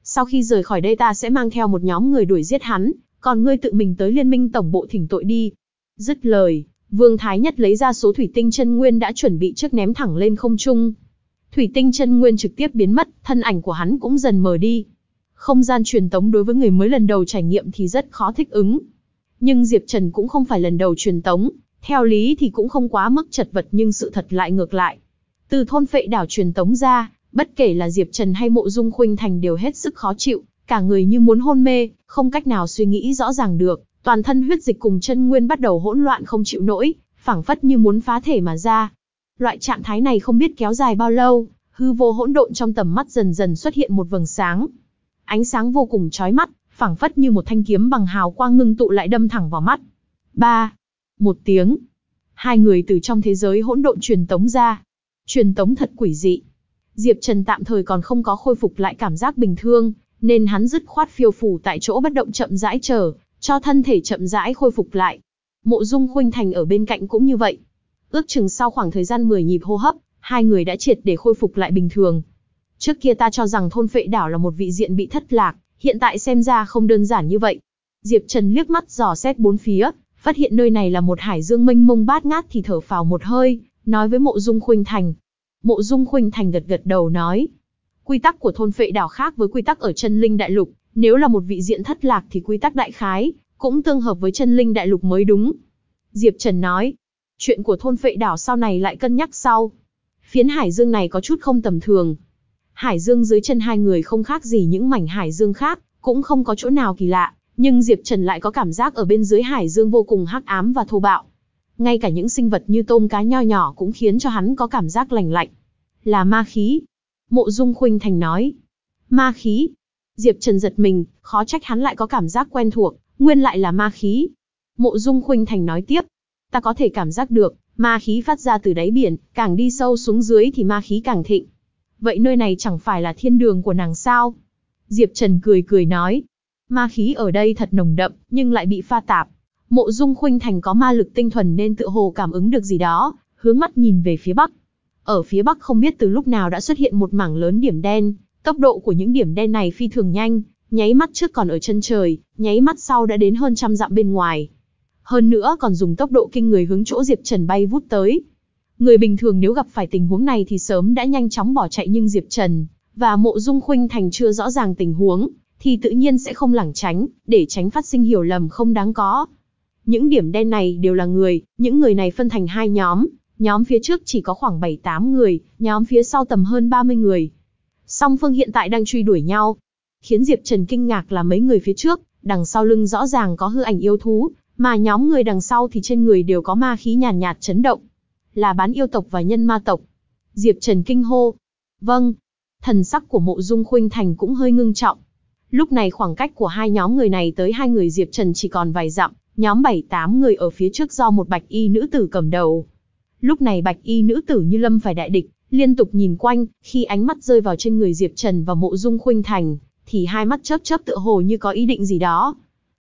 Sau khi rời khỏi đây ta sẽ mang theo một nhóm người đuổi giết hắn, còn ngươi tự mình tới liên minh tổng bộ thỉnh tội đi. Dứt lời, Vương Thái Nhất lấy ra số thủy tinh chân nguyên đã chuẩn bị trước ném thẳng lên không trung. Thủy tinh chân nguyên trực tiếp biến mất, thân ảnh của hắn cũng dần mờ đi. Không gian truyền tống đối với người mới lần đầu trải nghiệm thì rất khó thích ứng. Nhưng Diệp Trần cũng không phải lần đầu truyền tống, theo lý thì cũng không quá mức chật vật nhưng sự thật lại ngược lại. Từ thôn phệ đảo truyền tống ra, bất kể là Diệp Trần hay mộ dung khuynh thành đều hết sức khó chịu, cả người như muốn hôn mê, không cách nào suy nghĩ rõ ràng được, Toàn thân huyết dịch cùng chân nguyên bắt đầu hỗn loạn không chịu nổi, phảng phất như muốn phá thể mà ra. Loại trạng thái này không biết kéo dài bao lâu, hư vô hỗn độn trong tầm mắt dần dần xuất hiện một vầng sáng. Ánh sáng vô cùng chói mắt, phảng phất như một thanh kiếm bằng hào quang ngưng tụ lại đâm thẳng vào mắt. Ba, một tiếng, hai người từ trong thế giới hỗn độn truyền tống ra. Truyền tống thật quỷ dị. Diệp Trần tạm thời còn không có khôi phục lại cảm giác bình thường, nên hắn dứt khoát phiêu phủ tại chỗ bất động chậm rãi chờ, cho thân thể chậm rãi khôi phục lại. Mộ Dung Khuynh Thành ở bên cạnh cũng như vậy. Ước chừng sau khoảng thời gian 10 nhịp hô hấp, hai người đã triệt để khôi phục lại bình thường. Trước kia ta cho rằng thôn phệ đảo là một vị diện bị thất lạc, hiện tại xem ra không đơn giản như vậy. Diệp Trần liếc mắt dò xét bốn phía, phát hiện nơi này là một hải dương mênh mông bát ngát thì thở phào một hơi, nói với Mộ Dung Khuynh Thành. Mộ Dung Khuynh Thành gật gật đầu nói, quy tắc của thôn phệ đảo khác với quy tắc ở chân linh đại lục, nếu là một vị diện thất lạc thì quy tắc đại khái, cũng tương hợp với chân linh đại lục mới đúng. Diệp Trần nói, chuyện của thôn phệ đảo sau này lại cân nhắc sau. Phiến hải dương này có chút không tầm thường. Hải dương dưới chân hai người không khác gì những mảnh hải dương khác, cũng không có chỗ nào kỳ lạ, nhưng Diệp Trần lại có cảm giác ở bên dưới hải dương vô cùng hắc ám và thô bạo. Ngay cả những sinh vật như tôm cá nho nhỏ cũng khiến cho hắn có cảm giác lành lạnh. Là ma khí. Mộ Dung Khuynh Thành nói. Ma khí. Diệp Trần giật mình, khó trách hắn lại có cảm giác quen thuộc, nguyên lại là ma khí. Mộ Dung Khuynh Thành nói tiếp. Ta có thể cảm giác được, ma khí phát ra từ đáy biển, càng đi sâu xuống dưới thì ma khí càng thịnh. Vậy nơi này chẳng phải là thiên đường của nàng sao? Diệp Trần cười cười nói. Ma khí ở đây thật nồng đậm, nhưng lại bị pha tạp. Mộ Dung Khuynh Thành có ma lực tinh thuần nên tự hồ cảm ứng được gì đó, hướng mắt nhìn về phía bắc. Ở phía bắc không biết từ lúc nào đã xuất hiện một mảng lớn điểm đen, tốc độ của những điểm đen này phi thường nhanh, nháy mắt trước còn ở chân trời, nháy mắt sau đã đến hơn trăm dặm bên ngoài. Hơn nữa còn dùng tốc độ kinh người hướng chỗ Diệp Trần bay vút tới. Người bình thường nếu gặp phải tình huống này thì sớm đã nhanh chóng bỏ chạy nhưng Diệp Trần và Mộ Dung Khuynh Thành chưa rõ ràng tình huống, thì tự nhiên sẽ không lảng tránh, để tránh phát sinh hiểu lầm không đáng có. Những điểm đen này đều là người, những người này phân thành hai nhóm, nhóm phía trước chỉ có khoảng 7-8 người, nhóm phía sau tầm hơn 30 người. Song phương hiện tại đang truy đuổi nhau. Khiến Diệp Trần kinh ngạc là mấy người phía trước, đằng sau lưng rõ ràng có hư ảnh yêu thú, mà nhóm người đằng sau thì trên người đều có ma khí nhàn nhạt, nhạt chấn động. Là bán yêu tộc và nhân ma tộc. Diệp Trần kinh hô. Vâng. Thần sắc của mộ dung khuynh thành cũng hơi ngưng trọng. Lúc này khoảng cách của hai nhóm người này tới hai người Diệp Trần chỉ còn vài dặm, nhóm 7-8 người ở phía trước do một bạch y nữ tử cầm đầu. Lúc này bạch y nữ tử như lâm phải đại địch, liên tục nhìn quanh, khi ánh mắt rơi vào trên người Diệp Trần và mộ dung khuynh thành, thì hai mắt chớp chớp tựa hồ như có ý định gì đó.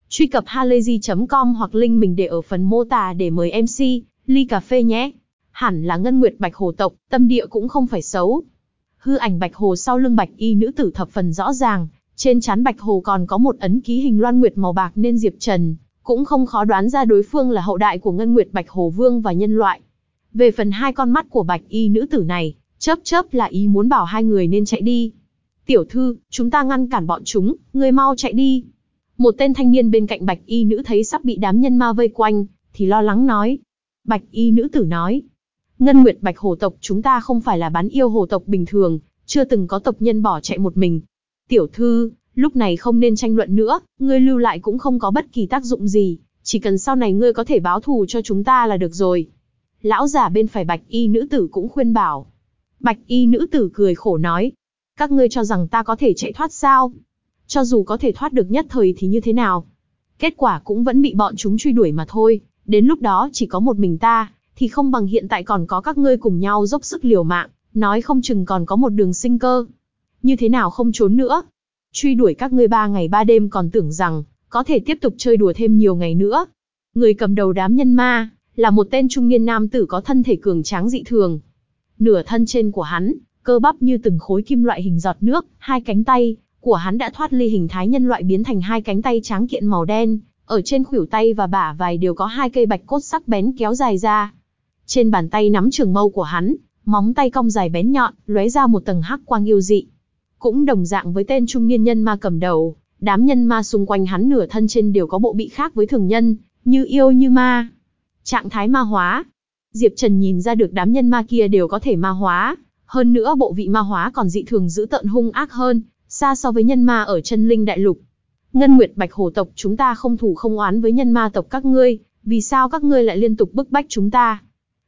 Truy cập halayzi.com hoặc link mình để ở phần mô tả để mời MC, ly cà phê nhé. Hẳn là ngân nguyệt bạch hồ tộc, tâm địa cũng không phải xấu. Hư ảnh bạch hồ sau lưng bạch y nữ tử thập phần rõ ràng, trên trán bạch hồ còn có một ấn ký hình loan nguyệt màu bạc nên Diệp Trần cũng không khó đoán ra đối phương là hậu đại của ngân nguyệt bạch hồ vương và nhân loại. Về phần hai con mắt của bạch y nữ tử này, chớp chớp là ý muốn bảo hai người nên chạy đi. Tiểu thư, chúng ta ngăn cản bọn chúng, người mau chạy đi. Một tên thanh niên bên cạnh bạch y nữ thấy sắp bị đám nhân ma vây quanh, thì lo lắng nói. Bạch y nữ tử nói. Ngân Nguyệt Bạch Hồ tộc chúng ta không phải là bán yêu hồ tộc bình thường, chưa từng có tộc nhân bỏ chạy một mình. Tiểu thư, lúc này không nên tranh luận nữa, ngươi lưu lại cũng không có bất kỳ tác dụng gì, chỉ cần sau này ngươi có thể báo thù cho chúng ta là được rồi. Lão giả bên phải bạch y nữ tử cũng khuyên bảo. Bạch y nữ tử cười khổ nói. Các ngươi cho rằng ta có thể chạy thoát sao? Cho dù có thể thoát được nhất thời thì như thế nào? Kết quả cũng vẫn bị bọn chúng truy đuổi mà thôi, đến lúc đó chỉ có một mình ta, thì không bằng hiện tại còn có các ngươi cùng nhau dốc sức liều mạng, nói không chừng còn có một đường sinh cơ. Như thế nào không trốn nữa? Truy đuổi các ngươi ba ngày ba đêm còn tưởng rằng, có thể tiếp tục chơi đùa thêm nhiều ngày nữa. Người cầm đầu đám nhân ma, là một tên trung niên nam tử có thân thể cường tráng dị thường. Nửa thân trên của hắn, cơ bắp như từng khối kim loại hình giọt nước, hai cánh tay của hắn đã thoát ly hình thái nhân loại biến thành hai cánh tay tráng kiện màu đen, ở trên khuỷu tay và bả vài đều có hai cây bạch cốt sắc bén kéo dài ra. Trên bàn tay nắm trường mâu của hắn, móng tay cong dài bén nhọn, lóe ra một tầng hắc quang yêu dị. Cũng đồng dạng với tên trung niên nhân ma cầm đầu, đám nhân ma xung quanh hắn nửa thân trên đều có bộ bị khác với thường nhân, như yêu như ma. Trạng thái ma hóa. Diệp Trần nhìn ra được đám nhân ma kia đều có thể ma hóa, hơn nữa bộ vị ma hóa còn dị thường giữ tợn hung ác hơn, xa so với nhân ma ở chân linh đại lục. Ngân Nguyệt Bạch Hồ tộc chúng ta không thủ không oán với nhân ma tộc các ngươi, vì sao các ngươi lại liên tục bức bách chúng ta?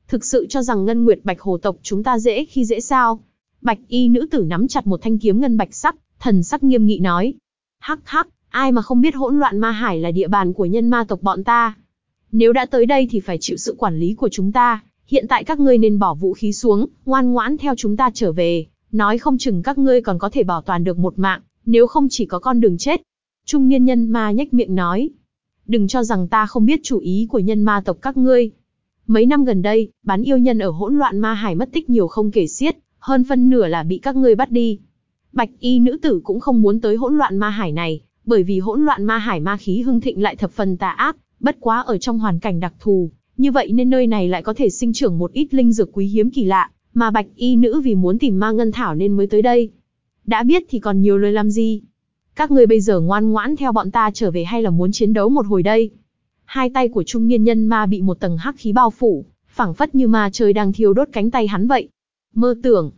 Thực sự cho rằng Ngân Nguyệt Bạch Hồ tộc chúng ta dễ khi dễ sao? Bạch y nữ tử nắm chặt một thanh kiếm ngân bạch sắc, thần sắc nghiêm nghị nói. Hắc hắc, ai mà không biết hỗn loạn ma hải là địa bàn của nhân ma tộc bọn ta. Nếu đã tới đây thì phải chịu sự quản lý của chúng ta, hiện tại các ngươi nên bỏ vũ khí xuống, ngoan ngoãn theo chúng ta trở về, nói không chừng các ngươi còn có thể bảo toàn được một mạng, nếu không chỉ có con đường chết. Trung niên nhân ma nhếch miệng nói. Đừng cho rằng ta không biết chủ ý của nhân ma tộc các ngươi. Mấy năm gần đây, bán yêu nhân ở hỗn loạn ma hải mất tích nhiều không kể xiết, hơn phân nửa là bị các ngươi bắt đi. Bạch y nữ tử cũng không muốn tới hỗn loạn ma hải này, bởi vì hỗn loạn ma hải ma khí hưng thịnh lại thập phần tà ác, bất quá ở trong hoàn cảnh đặc thù, như vậy nên nơi này lại có thể sinh trưởng một ít linh dược quý hiếm kỳ lạ, mà bạch y nữ vì muốn tìm ma ngân thảo nên mới tới đây. Đã biết thì còn nhiều lời làm gì? Các ngươi bây giờ ngoan ngoãn theo bọn ta trở về hay là muốn chiến đấu một hồi đây? Hai tay của trung niên nhân ma bị một tầng hắc khí bao phủ, phảng phất như ma trời đang thiêu đốt cánh tay hắn vậy. Mơ tưởng.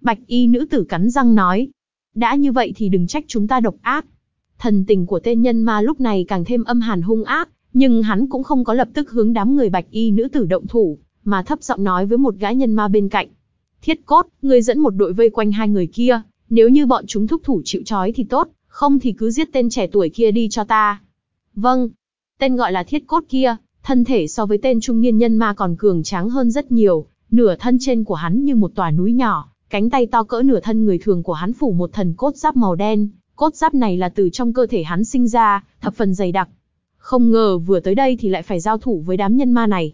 Bạch y nữ tử cắn răng nói. Đã như vậy thì đừng trách chúng ta độc ác. Thần tình của tên nhân ma lúc này càng thêm âm hàn hung ác, nhưng hắn cũng không có lập tức hướng đám người bạch y nữ tử động thủ, mà thấp giọng nói với một gã nhân ma bên cạnh. Thiết cốt, ngươi dẫn một đội vây quanh hai người kia, nếu như bọn chúng thúc thủ chịu trói thì tốt, không thì cứ giết tên trẻ tuổi kia đi cho ta. Vâng. Tên gọi là thiết cốt kia, thân thể so với tên trung niên nhân ma còn cường tráng hơn rất nhiều, nửa thân trên của hắn như một tòa núi nhỏ, cánh tay to cỡ nửa thân người thường của hắn phủ một thần cốt giáp màu đen, cốt giáp này là từ trong cơ thể hắn sinh ra, thập phần dày đặc. Không ngờ vừa tới đây thì lại phải giao thủ với đám nhân ma này.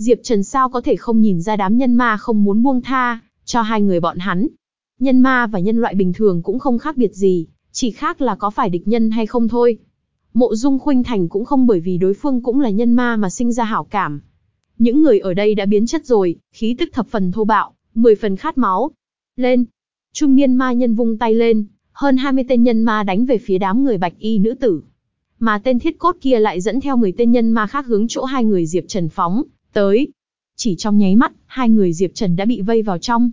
Diệp Trần sao có thể không nhìn ra đám nhân ma không muốn buông tha, cho hai người bọn hắn. Nhân ma và nhân loại bình thường cũng không khác biệt gì, chỉ khác là có phải địch nhân hay không thôi. Mộ Dung Khuynh Thành cũng không bởi vì đối phương cũng là nhân ma mà sinh ra hảo cảm. Những người ở đây đã biến chất rồi, khí tức thập phần thô bạo, mười phần khát máu. Lên! Trung niên ma nhân vung tay lên, hơn 20 tên nhân ma đánh về phía đám người bạch y nữ tử. Mà tên thiết cốt kia lại dẫn theo 10 tên nhân ma khác hướng chỗ hai người Diệp Trần phóng, tới. Chỉ trong nháy mắt, hai người Diệp Trần đã bị vây vào trong.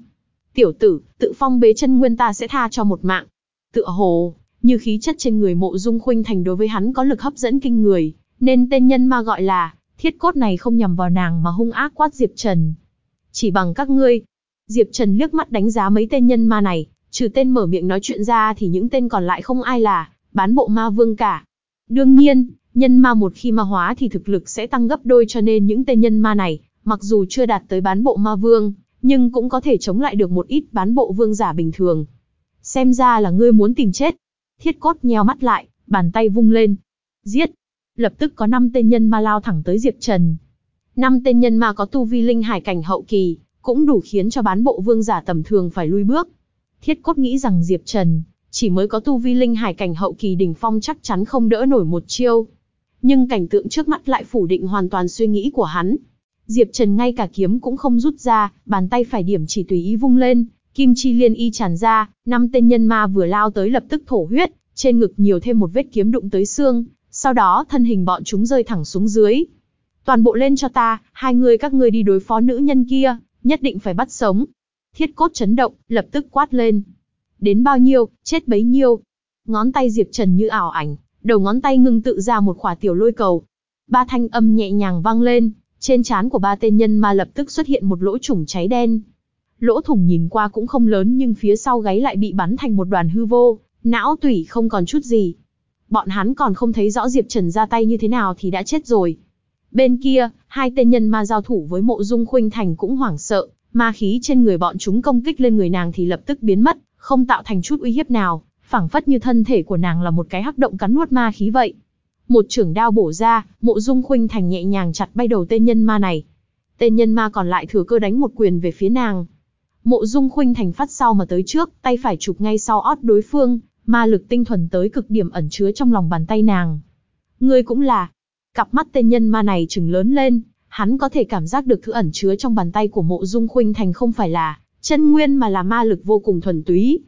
Tiểu tử, tự phong bế chân nguyên ta sẽ tha cho một mạng. Tựa hồ, như khí chất trên người mộ dung khuynh thành đối với hắn có lực hấp dẫn kinh người, nên tên nhân ma gọi là, thiết cốt này không nhằm vào nàng mà hung ác quát Diệp Trần. Chỉ bằng các ngươi. Diệp Trần liếc mắt đánh giá mấy tên nhân ma này, trừ tên mở miệng nói chuyện ra thì những tên còn lại không ai là, bán bộ ma vương cả. Đương nhiên, nhân ma một khi ma hóa thì thực lực sẽ tăng gấp đôi cho nên những tên nhân ma này, mặc dù chưa đạt tới bán bộ ma vương, nhưng cũng có thể chống lại được một ít bán bộ vương giả bình thường. Xem ra là ngươi muốn tìm chết. Thiết cốt nheo mắt lại, bàn tay vung lên. Giết! Lập tức có 5 tên nhân ma lao thẳng tới Diệp Trần. 5 tên nhân ma có tu vi linh hải cảnh hậu kỳ, cũng đủ khiến cho bán bộ vương giả tầm thường phải lui bước. Thiết cốt nghĩ rằng Diệp Trần, chỉ mới có tu vi linh hải cảnh hậu kỳ đỉnh phong chắc chắn không đỡ nổi một chiêu. Nhưng cảnh tượng trước mắt lại phủ định hoàn toàn suy nghĩ của hắn. Diệp Trần ngay cả kiếm cũng không rút ra, bàn tay phải điểm chỉ tùy ý vung lên, kim chi liên y tràn ra, năm tên nhân ma vừa lao tới lập tức thổ huyết, trên ngực nhiều thêm một vết kiếm đụng tới xương, sau đó thân hình bọn chúng rơi thẳng xuống dưới. Toàn bộ lên cho ta, hai người các ngươi đi đối phó nữ nhân kia, nhất định phải bắt sống. Thiết cốt chấn động, lập tức quát lên. Đến bao nhiêu, chết bấy nhiêu. Ngón tay Diệp Trần như ảo ảnh, đầu ngón tay ngưng tự ra một khỏa tiểu lôi cầu. Ba thanh âm nhẹ nhàng vang lên, trên trán của ba tên nhân ma lập tức xuất hiện một lỗ trùng cháy đen. Lỗ thủng nhìn qua cũng không lớn nhưng phía sau gáy lại bị bắn thành một đoàn hư vô, não tủy không còn chút gì. Bọn hắn còn không thấy rõ Diệp Trần ra tay như thế nào thì đã chết rồi. Bên kia, hai tên nhân ma giao thủ với mộ dung khuynh thành cũng hoảng sợ, ma khí trên người bọn chúng công kích lên người nàng thì lập tức biến mất, không tạo thành chút uy hiếp nào, phảng phất như thân thể của nàng là một cái hắc động cắn nuốt ma khí vậy. Một trưởng đao bổ ra, mộ dung khuynh thành nhẹ nhàng chặt bay đầu tên nhân ma này. Tên nhân ma còn lại thừa cơ đánh một quyền về phía nàng. Mộ dung khuynh thành phát sau mà tới trước, tay phải chụp ngay sau ót đối phương, ma lực tinh thuần tới cực điểm ẩn chứa trong lòng bàn tay nàng. Ngươi cũng là. Cặp mắt tên nhân ma này trừng lớn lên, hắn có thể cảm giác được thứ ẩn chứa trong bàn tay của mộ dung khuynh thành không phải là chân nguyên mà là ma lực vô cùng thuần túy.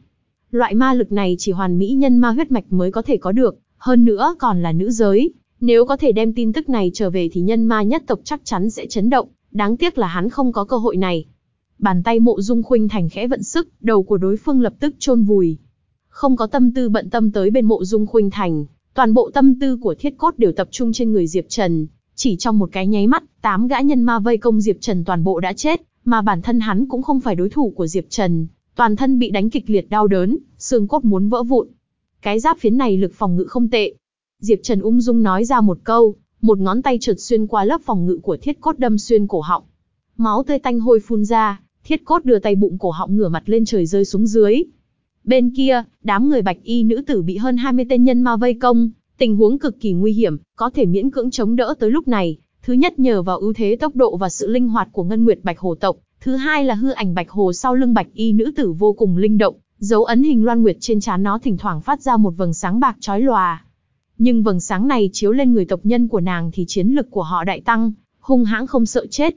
Loại ma lực này chỉ hoàn mỹ nhân ma huyết mạch mới có thể có được, hơn nữa còn là nữ giới. Nếu có thể đem tin tức này trở về thì nhân ma nhất tộc chắc chắn sẽ chấn động, đáng tiếc là hắn không có cơ hội này. Bàn tay mộ dung khuynh thành khẽ vận sức, đầu của đối phương lập tức chôn vùi. Không có tâm tư bận tâm tới bên mộ dung khuynh thành, Toàn bộ tâm tư của thiết cốt đều tập trung trên người Diệp Trần. Chỉ trong một cái nháy mắt, tám gã nhân ma vây công Diệp Trần toàn bộ đã chết, mà bản thân hắn cũng không phải đối thủ của Diệp Trần. Toàn thân bị đánh kịch liệt đau đớn, xương cốt muốn vỡ vụn. Cái giáp phiến này lực phòng ngự không tệ. Diệp Trần ung dung nói ra một câu, một ngón tay trượt xuyên qua lớp phòng ngự của thiết cốt đâm xuyên cổ họng. Máu tươi tanh hôi phun ra, thiết cốt đưa tay bụng cổ họng ngửa mặt lên trời rơi xuống dưới. Bên kia, đám người bạch y nữ tử bị hơn 20 tên nhân ma vây công, tình huống cực kỳ nguy hiểm, có thể miễn cưỡng chống đỡ tới lúc này. Thứ nhất nhờ vào ưu thế tốc độ và sự linh hoạt của Ngân Nguyệt Bạch Hồ tộc, thứ hai là hư ảnh Bạch Hồ sau lưng bạch y nữ tử vô cùng linh động, dấu ấn hình loan nguyệt trên trán nó thỉnh thoảng phát ra một vầng sáng bạc chói lòa. Nhưng vầng sáng này chiếu lên người tộc nhân của nàng thì chiến lực của họ đại tăng, hung hãng không sợ chết.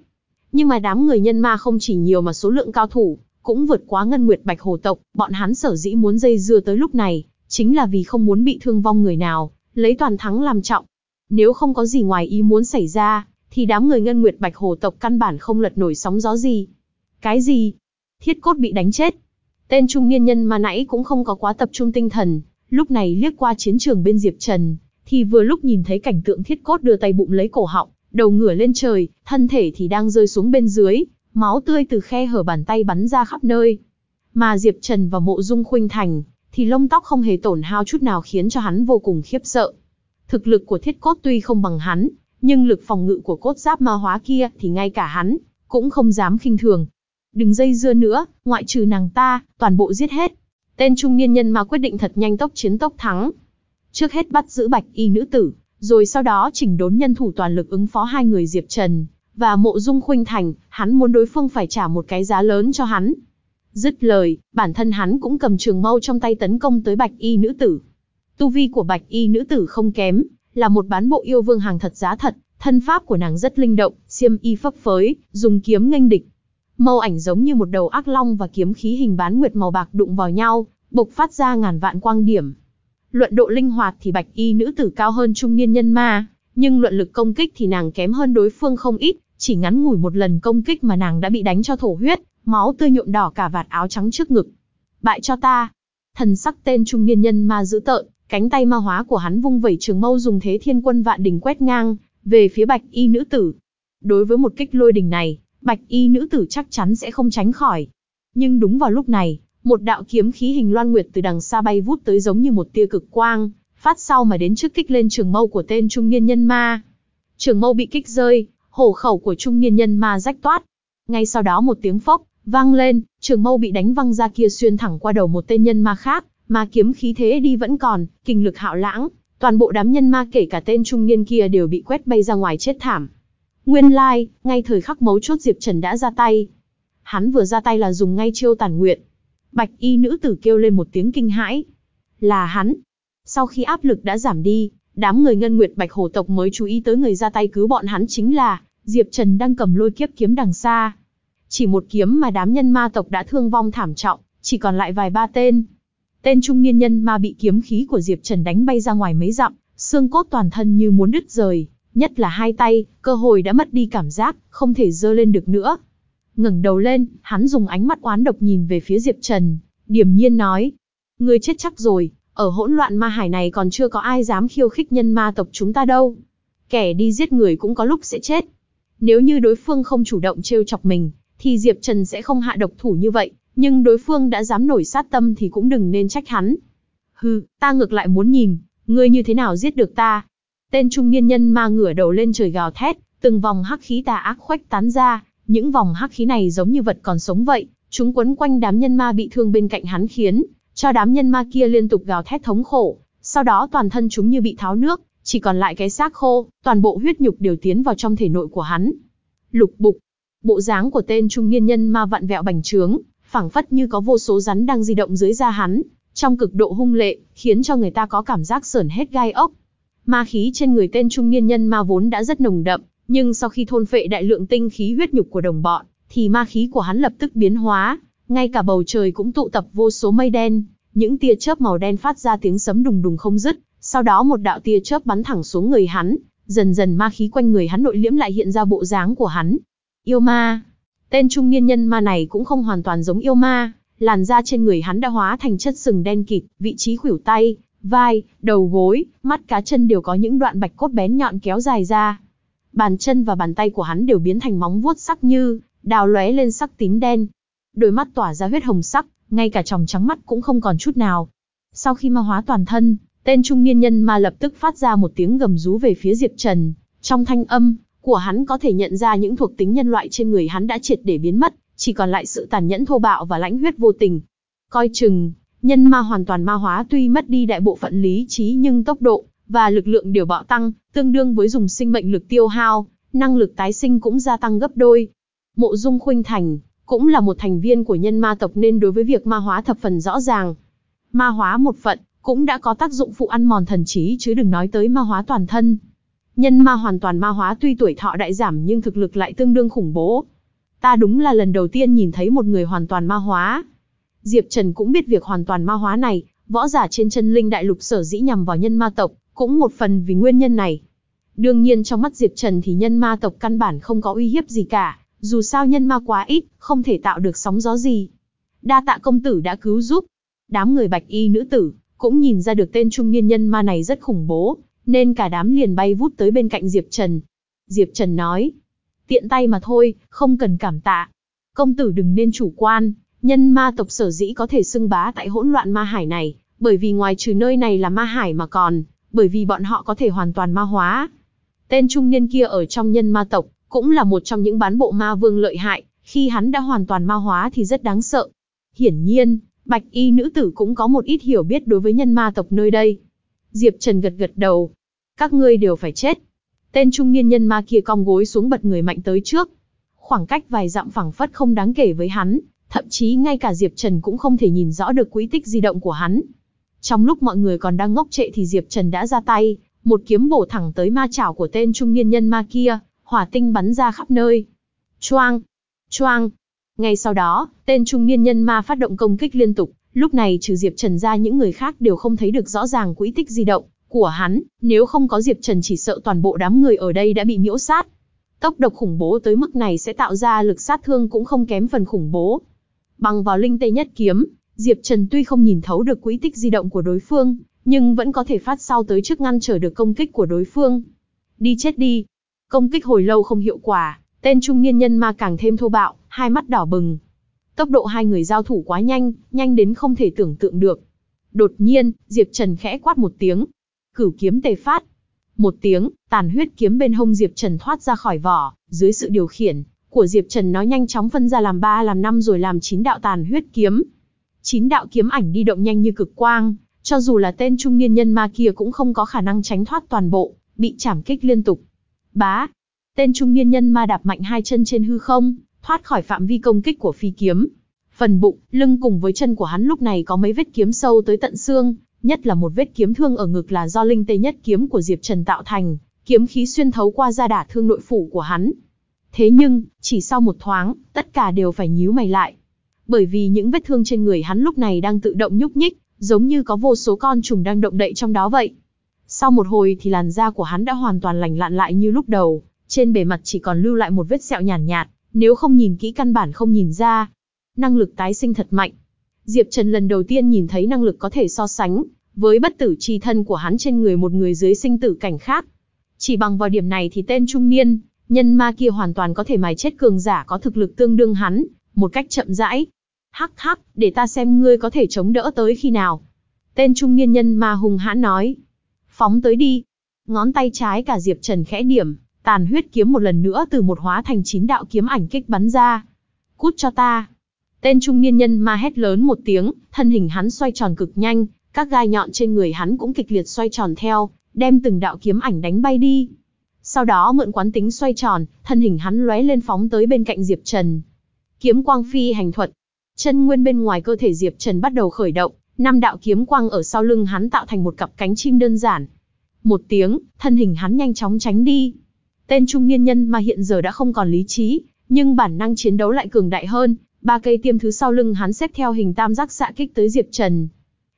Nhưng mà đám người nhân ma không chỉ nhiều mà số lượng cao thủ, cũng vượt quá ngân nguyệt bạch hồ tộc, bọn hắn sở dĩ muốn dây dưa tới lúc này, chính là vì không muốn bị thương vong người nào, lấy toàn thắng làm trọng. Nếu không có gì ngoài ý muốn xảy ra, thì đám người ngân nguyệt bạch hồ tộc căn bản không lật nổi sóng gió gì. Cái gì? Thiết cốt bị đánh chết. Tên trung niên nhân mà nãy cũng không có quá tập trung tinh thần, lúc này liếc qua chiến trường bên Diệp Trần, thì vừa lúc nhìn thấy cảnh tượng thiết cốt đưa tay bụng lấy cổ họng, đầu ngửa lên trời, thân thể thì đang rơi xuống bên dưới, máu tươi từ khe hở bàn tay bắn ra khắp nơi. Mà Diệp Trần và Mộ Dung Khuynh Thành, thì lông tóc không hề tổn hao chút nào khiến cho hắn vô cùng khiếp sợ. Thực lực của thiết cốt tuy không bằng hắn, nhưng lực phòng ngự của cốt giáp ma hóa kia thì ngay cả hắn, cũng không dám khinh thường. Đừng dây dưa nữa, ngoại trừ nàng ta, toàn bộ giết hết. Tên trung niên nhân mà quyết định thật nhanh tốc chiến tốc thắng. Trước hết bắt giữ bạch y nữ tử, rồi sau đó chỉnh đốn nhân thủ toàn lực ứng phó hai người Diệp Trần, và mộ dung khuynh thành, hắn muốn đối phương phải trả một cái giá lớn cho hắn. Dứt lời, bản thân hắn cũng cầm trường mâu trong tay tấn công tới bạch y nữ tử. Tu vi của bạch y nữ tử không kém, là một bán bộ yêu vương hàng thật giá thật, thân pháp của nàng rất linh động, xiêm y phấp phới, dùng kiếm nghênh địch. Mâu ảnh giống như một đầu ác long và kiếm khí hình bán nguyệt màu bạc đụng vào nhau, bộc phát ra ngàn vạn quang điểm. Luận độ linh hoạt thì bạch y nữ tử cao hơn trung niên nhân ma, nhưng luận lực công kích thì nàng kém hơn đối phương không ít, chỉ ngắn ngủi một lần công kích mà nàng đã bị đánh cho thổ huyết, máu tươi nhuộm đỏ cả vạt áo trắng trước ngực. Bại cho ta. Thần sắc tên trung niên nhân ma dữ tợn, cánh tay ma hóa của hắn vung vẩy trường mâu dùng thế thiên quân vạn đỉnh quét ngang, về phía bạch y nữ tử. Đối với một kích lôi đình này, bạch y nữ tử chắc chắn sẽ không tránh khỏi. Nhưng đúng vào lúc này, một đạo kiếm khí hình loan nguyệt từ đằng xa bay vút tới giống như một tia cực quang, phát sau mà đến trước kích lên trường mâu của tên trung niên nhân ma. Trường mâu bị kích rơi, hổ khẩu của trung niên nhân ma rách toát. Ngay sau đó một tiếng phốc, vang lên, trường mâu bị đánh văng ra kia xuyên thẳng qua đầu một tên nhân ma khác, mà kiếm khí thế đi vẫn còn, kinh lực hạo lãng, toàn bộ đám nhân ma kể cả tên trung niên kia đều bị quét bay ra ngoài chết thảm. Nguyên lai, like, ngay thời khắc mấu chốt Diệp Trần đã ra tay. Hắn vừa ra tay là dùng ngay chiêu tàn nguyện. Bạch y nữ tử kêu lên một tiếng kinh hãi. Là hắn. Sau khi áp lực đã giảm đi, đám người ngân nguyệt bạch hổ tộc mới chú ý tới người ra tay cứu bọn hắn chính là, Diệp Trần đang cầm lôi kiếp kiếm đằng xa. Chỉ một kiếm mà đám nhân ma tộc đã thương vong thảm trọng, chỉ còn lại vài ba tên. Tên trung niên nhân ma bị kiếm khí của Diệp Trần đánh bay ra ngoài mấy dặm, xương cốt toàn thân như muốn đứt rời, nhất là hai tay, cơ hội đã mất đi cảm giác, không thể dơ lên được nữa. ngẩng đầu lên, hắn dùng ánh mắt oán độc nhìn về phía Diệp Trần, điềm nhiên nói. Ngươi chết chắc rồi, ở hỗn loạn ma hải này còn chưa có ai dám khiêu khích nhân ma tộc chúng ta đâu. Kẻ đi giết người cũng có lúc sẽ chết. Nếu như đối phương không chủ động trêu chọc mình, thì Diệp Trần sẽ không hạ độc thủ như vậy, nhưng đối phương đã dám nổi sát tâm thì cũng đừng nên trách hắn. Hừ, ta ngược lại muốn nhìn, ngươi như thế nào giết được ta. Tên trung niên nhân ma ngửa đầu lên trời gào thét, từng vòng hắc khí tà ác khoách tán ra, những vòng hắc khí này giống như vật còn sống vậy, chúng quấn quanh đám nhân ma bị thương bên cạnh hắn khiến cho đám nhân ma kia liên tục gào thét thống khổ, sau đó toàn thân chúng như bị tháo nước, chỉ còn lại cái xác khô, toàn bộ huyết nhục đều tiến vào trong thể nội của hắn. Lục bục, bộ dáng của tên trung niên nhân ma vặn vẹo bành trướng, phảng phất như có vô số rắn đang di động dưới da hắn, trong cực độ hung lệ, khiến cho người ta có cảm giác sởn hết gai ốc. Ma khí trên người tên trung niên nhân ma vốn đã rất nồng đậm, nhưng sau khi thôn phệ đại lượng tinh khí huyết nhục của đồng bọn, thì ma khí của hắn lập tức biến hóa, ngay cả bầu trời cũng tụ tập vô số mây đen, những tia chớp màu đen phát ra tiếng sấm đùng đùng không dứt, sau đó một đạo tia chớp bắn thẳng xuống người hắn, dần dần ma khí quanh người hắn nội liễm lại hiện ra bộ dáng của hắn. Yêu ma. Tên trung niên nhân ma này cũng không hoàn toàn giống yêu ma, làn da trên người hắn đã hóa thành chất sừng đen kịt, vị trí khuỷu tay vai, đầu gối, mắt cá chân đều có những đoạn bạch cốt bén nhọn kéo dài ra. Bàn chân và bàn tay của hắn đều biến thành móng vuốt sắc như, đào lóe lên sắc tím đen. Đôi mắt tỏa ra huyết hồng sắc, ngay cả tròng trắng mắt cũng không còn chút nào. Sau khi ma hóa toàn thân, tên trung niên nhân ma lập tức phát ra một tiếng gầm rú về phía Diệp Trần. Trong thanh âm của hắn có thể nhận ra những thuộc tính nhân loại trên người hắn đã triệt để biến mất, chỉ còn lại sự tàn nhẫn thô bạo và lãnh huyết vô tình. Coi chừng, nhân ma hoàn toàn ma hóa tuy mất đi đại bộ phận lý trí nhưng tốc độ và lực lượng đều bạo tăng, tương đương với dùng sinh mệnh lực tiêu hao, năng lực tái sinh cũng gia tăng gấp đôi. Mộ Dung Khuynh Thành cũng là một thành viên của nhân ma tộc nên đối với việc ma hóa thập phần rõ ràng. Ma hóa một phận cũng đã có tác dụng phụ ăn mòn thần trí chứ đừng nói tới ma hóa toàn thân. Nhân ma hoàn toàn ma hóa tuy tuổi thọ đại giảm nhưng thực lực lại tương đương khủng bố. Ta đúng là lần đầu tiên nhìn thấy một người hoàn toàn ma hóa. Diệp Trần cũng biết việc hoàn toàn ma hóa này, võ giả trên chân linh đại lục sở dĩ nhằm vào nhân ma tộc, cũng một phần vì nguyên nhân này. Đương nhiên trong mắt Diệp Trần thì nhân ma tộc căn bản không có uy hiếp gì cả, dù sao nhân ma quá ít, không thể tạo được sóng gió gì. Đa tạ công tử đã cứu giúp. Đám người bạch y nữ tử, cũng nhìn ra được tên trung niên nhân ma này rất khủng bố, nên cả đám liền bay vút tới bên cạnh Diệp Trần. Diệp Trần nói, tiện tay mà thôi, không cần cảm tạ. Công tử đừng nên chủ quan, nhân ma tộc sở dĩ có thể xưng bá tại hỗn loạn ma hải này, bởi vì ngoài trừ nơi này là ma hải mà còn, bởi vì bọn họ có thể hoàn toàn ma hóa. Tên trung niên kia ở trong nhân ma tộc, cũng là một trong những bán bộ ma vương lợi hại, khi hắn đã hoàn toàn ma hóa thì rất đáng sợ. Hiển nhiên, bạch y nữ tử cũng có một ít hiểu biết đối với nhân ma tộc nơi đây. Diệp Trần gật gật đầu. Các ngươi đều phải chết. Tên trung niên nhân ma kia cong gối xuống bật người mạnh tới trước. Khoảng cách vài dặm phẳng phất không đáng kể với hắn, thậm chí ngay cả Diệp Trần cũng không thể nhìn rõ được quỹ tích di động của hắn. Trong lúc mọi người còn đang ngốc trệ thì Diệp Trần đã ra tay, một kiếm bổ thẳng tới ma chảo của tên trung niên nhân ma kia, hỏa tinh bắn ra khắp nơi. Choang! Choang! Ngay sau đó, tên trung niên nhân ma phát động công kích liên tục, lúc này trừ Diệp Trần ra những người khác đều không thấy được rõ ràng quỹ tích di động của hắn, nếu không có Diệp Trần chỉ sợ toàn bộ đám người ở đây đã bị nhiễu sát. Tốc độc khủng bố tới mức này sẽ tạo ra lực sát thương cũng không kém phần khủng bố. Bằng vào linh tê nhất kiếm, Diệp Trần tuy không nhìn thấu được quỹ tích di động của đối phương, nhưng vẫn có thể phát sau tới trước ngăn trở được công kích của đối phương. Đi chết đi. Công kích hồi lâu không hiệu quả, tên trung niên nhân ma càng thêm thô bạo, hai mắt đỏ bừng. Tốc độ hai người giao thủ quá nhanh, nhanh đến không thể tưởng tượng được. Đột nhiên, Diệp Trần khẽ quát một tiếng. Cửu kiếm tề phát. Một tiếng, tàn huyết kiếm bên hông Diệp Trần thoát ra khỏi vỏ, dưới sự điều khiển của Diệp Trần nó nhanh chóng phân ra làm ba làm năm rồi làm chín đạo tàn huyết kiếm. Chín đạo kiếm ảnh đi động nhanh như cực quang, cho dù là tên trung niên nhân ma kia cũng không có khả năng tránh thoát toàn bộ, bị chảm kích liên tục. Bá! Tên trung niên nhân ma đạp mạnh hai chân trên hư không, thoát khỏi phạm vi công kích của phi kiếm. Phần bụng, lưng cùng với chân của hắn lúc này có mấy vết kiếm sâu tới tận xương, nhất là một vết kiếm thương ở ngực là do linh tê nhất kiếm của Diệp Trần tạo thành, kiếm khí xuyên thấu qua da đả thương nội phủ của hắn. Thế nhưng, chỉ sau một thoáng, tất cả đều phải nhíu mày lại. Bởi vì những vết thương trên người hắn lúc này đang tự động nhúc nhích, giống như có vô số con trùng đang động đậy trong đó vậy. Sau một hồi thì làn da của hắn đã hoàn toàn lành lặn lại như lúc đầu, trên bề mặt chỉ còn lưu lại một vết sẹo nhàn nhạt, nhạt, nếu không nhìn kỹ căn bản không nhìn ra. Năng lực tái sinh thật mạnh. Diệp Trần lần đầu tiên nhìn thấy năng lực có thể so sánh với bất tử chi thân của hắn trên người một người dưới sinh tử cảnh khác. Chỉ bằng vào điểm này thì tên trung niên, nhân ma kia hoàn toàn có thể mài chết cường giả có thực lực tương đương hắn, một cách chậm rãi. Hắc hắc, để ta xem ngươi có thể chống đỡ tới khi nào. Tên trung niên nhân ma hùng hãn nói. Phóng tới đi. Ngón tay trái cả Diệp Trần khẽ điểm, tàn huyết kiếm một lần nữa từ một hóa thành chín đạo kiếm ảnh kích bắn ra. Cút cho ta. Tên trung niên nhân ma hét lớn một tiếng, thân hình hắn xoay tròn cực nhanh, các gai nhọn trên người hắn cũng kịch liệt xoay tròn theo, đem từng đạo kiếm ảnh đánh bay đi. Sau đó mượn quán tính xoay tròn, thân hình hắn lóe lên phóng tới bên cạnh Diệp Trần. Kiếm quang phi hành thuật. Chân nguyên bên ngoài cơ thể Diệp Trần bắt đầu khởi động, năm đạo kiếm quang ở sau lưng hắn tạo thành một cặp cánh chim đơn giản. Một tiếng, thân hình hắn nhanh chóng tránh đi. Tên trung niên nhân mà hiện giờ đã không còn lý trí, nhưng bản năng chiến đấu lại cường đại hơn, ba cây tiêm thứ sau lưng hắn xếp theo hình tam giác xạ kích tới Diệp Trần.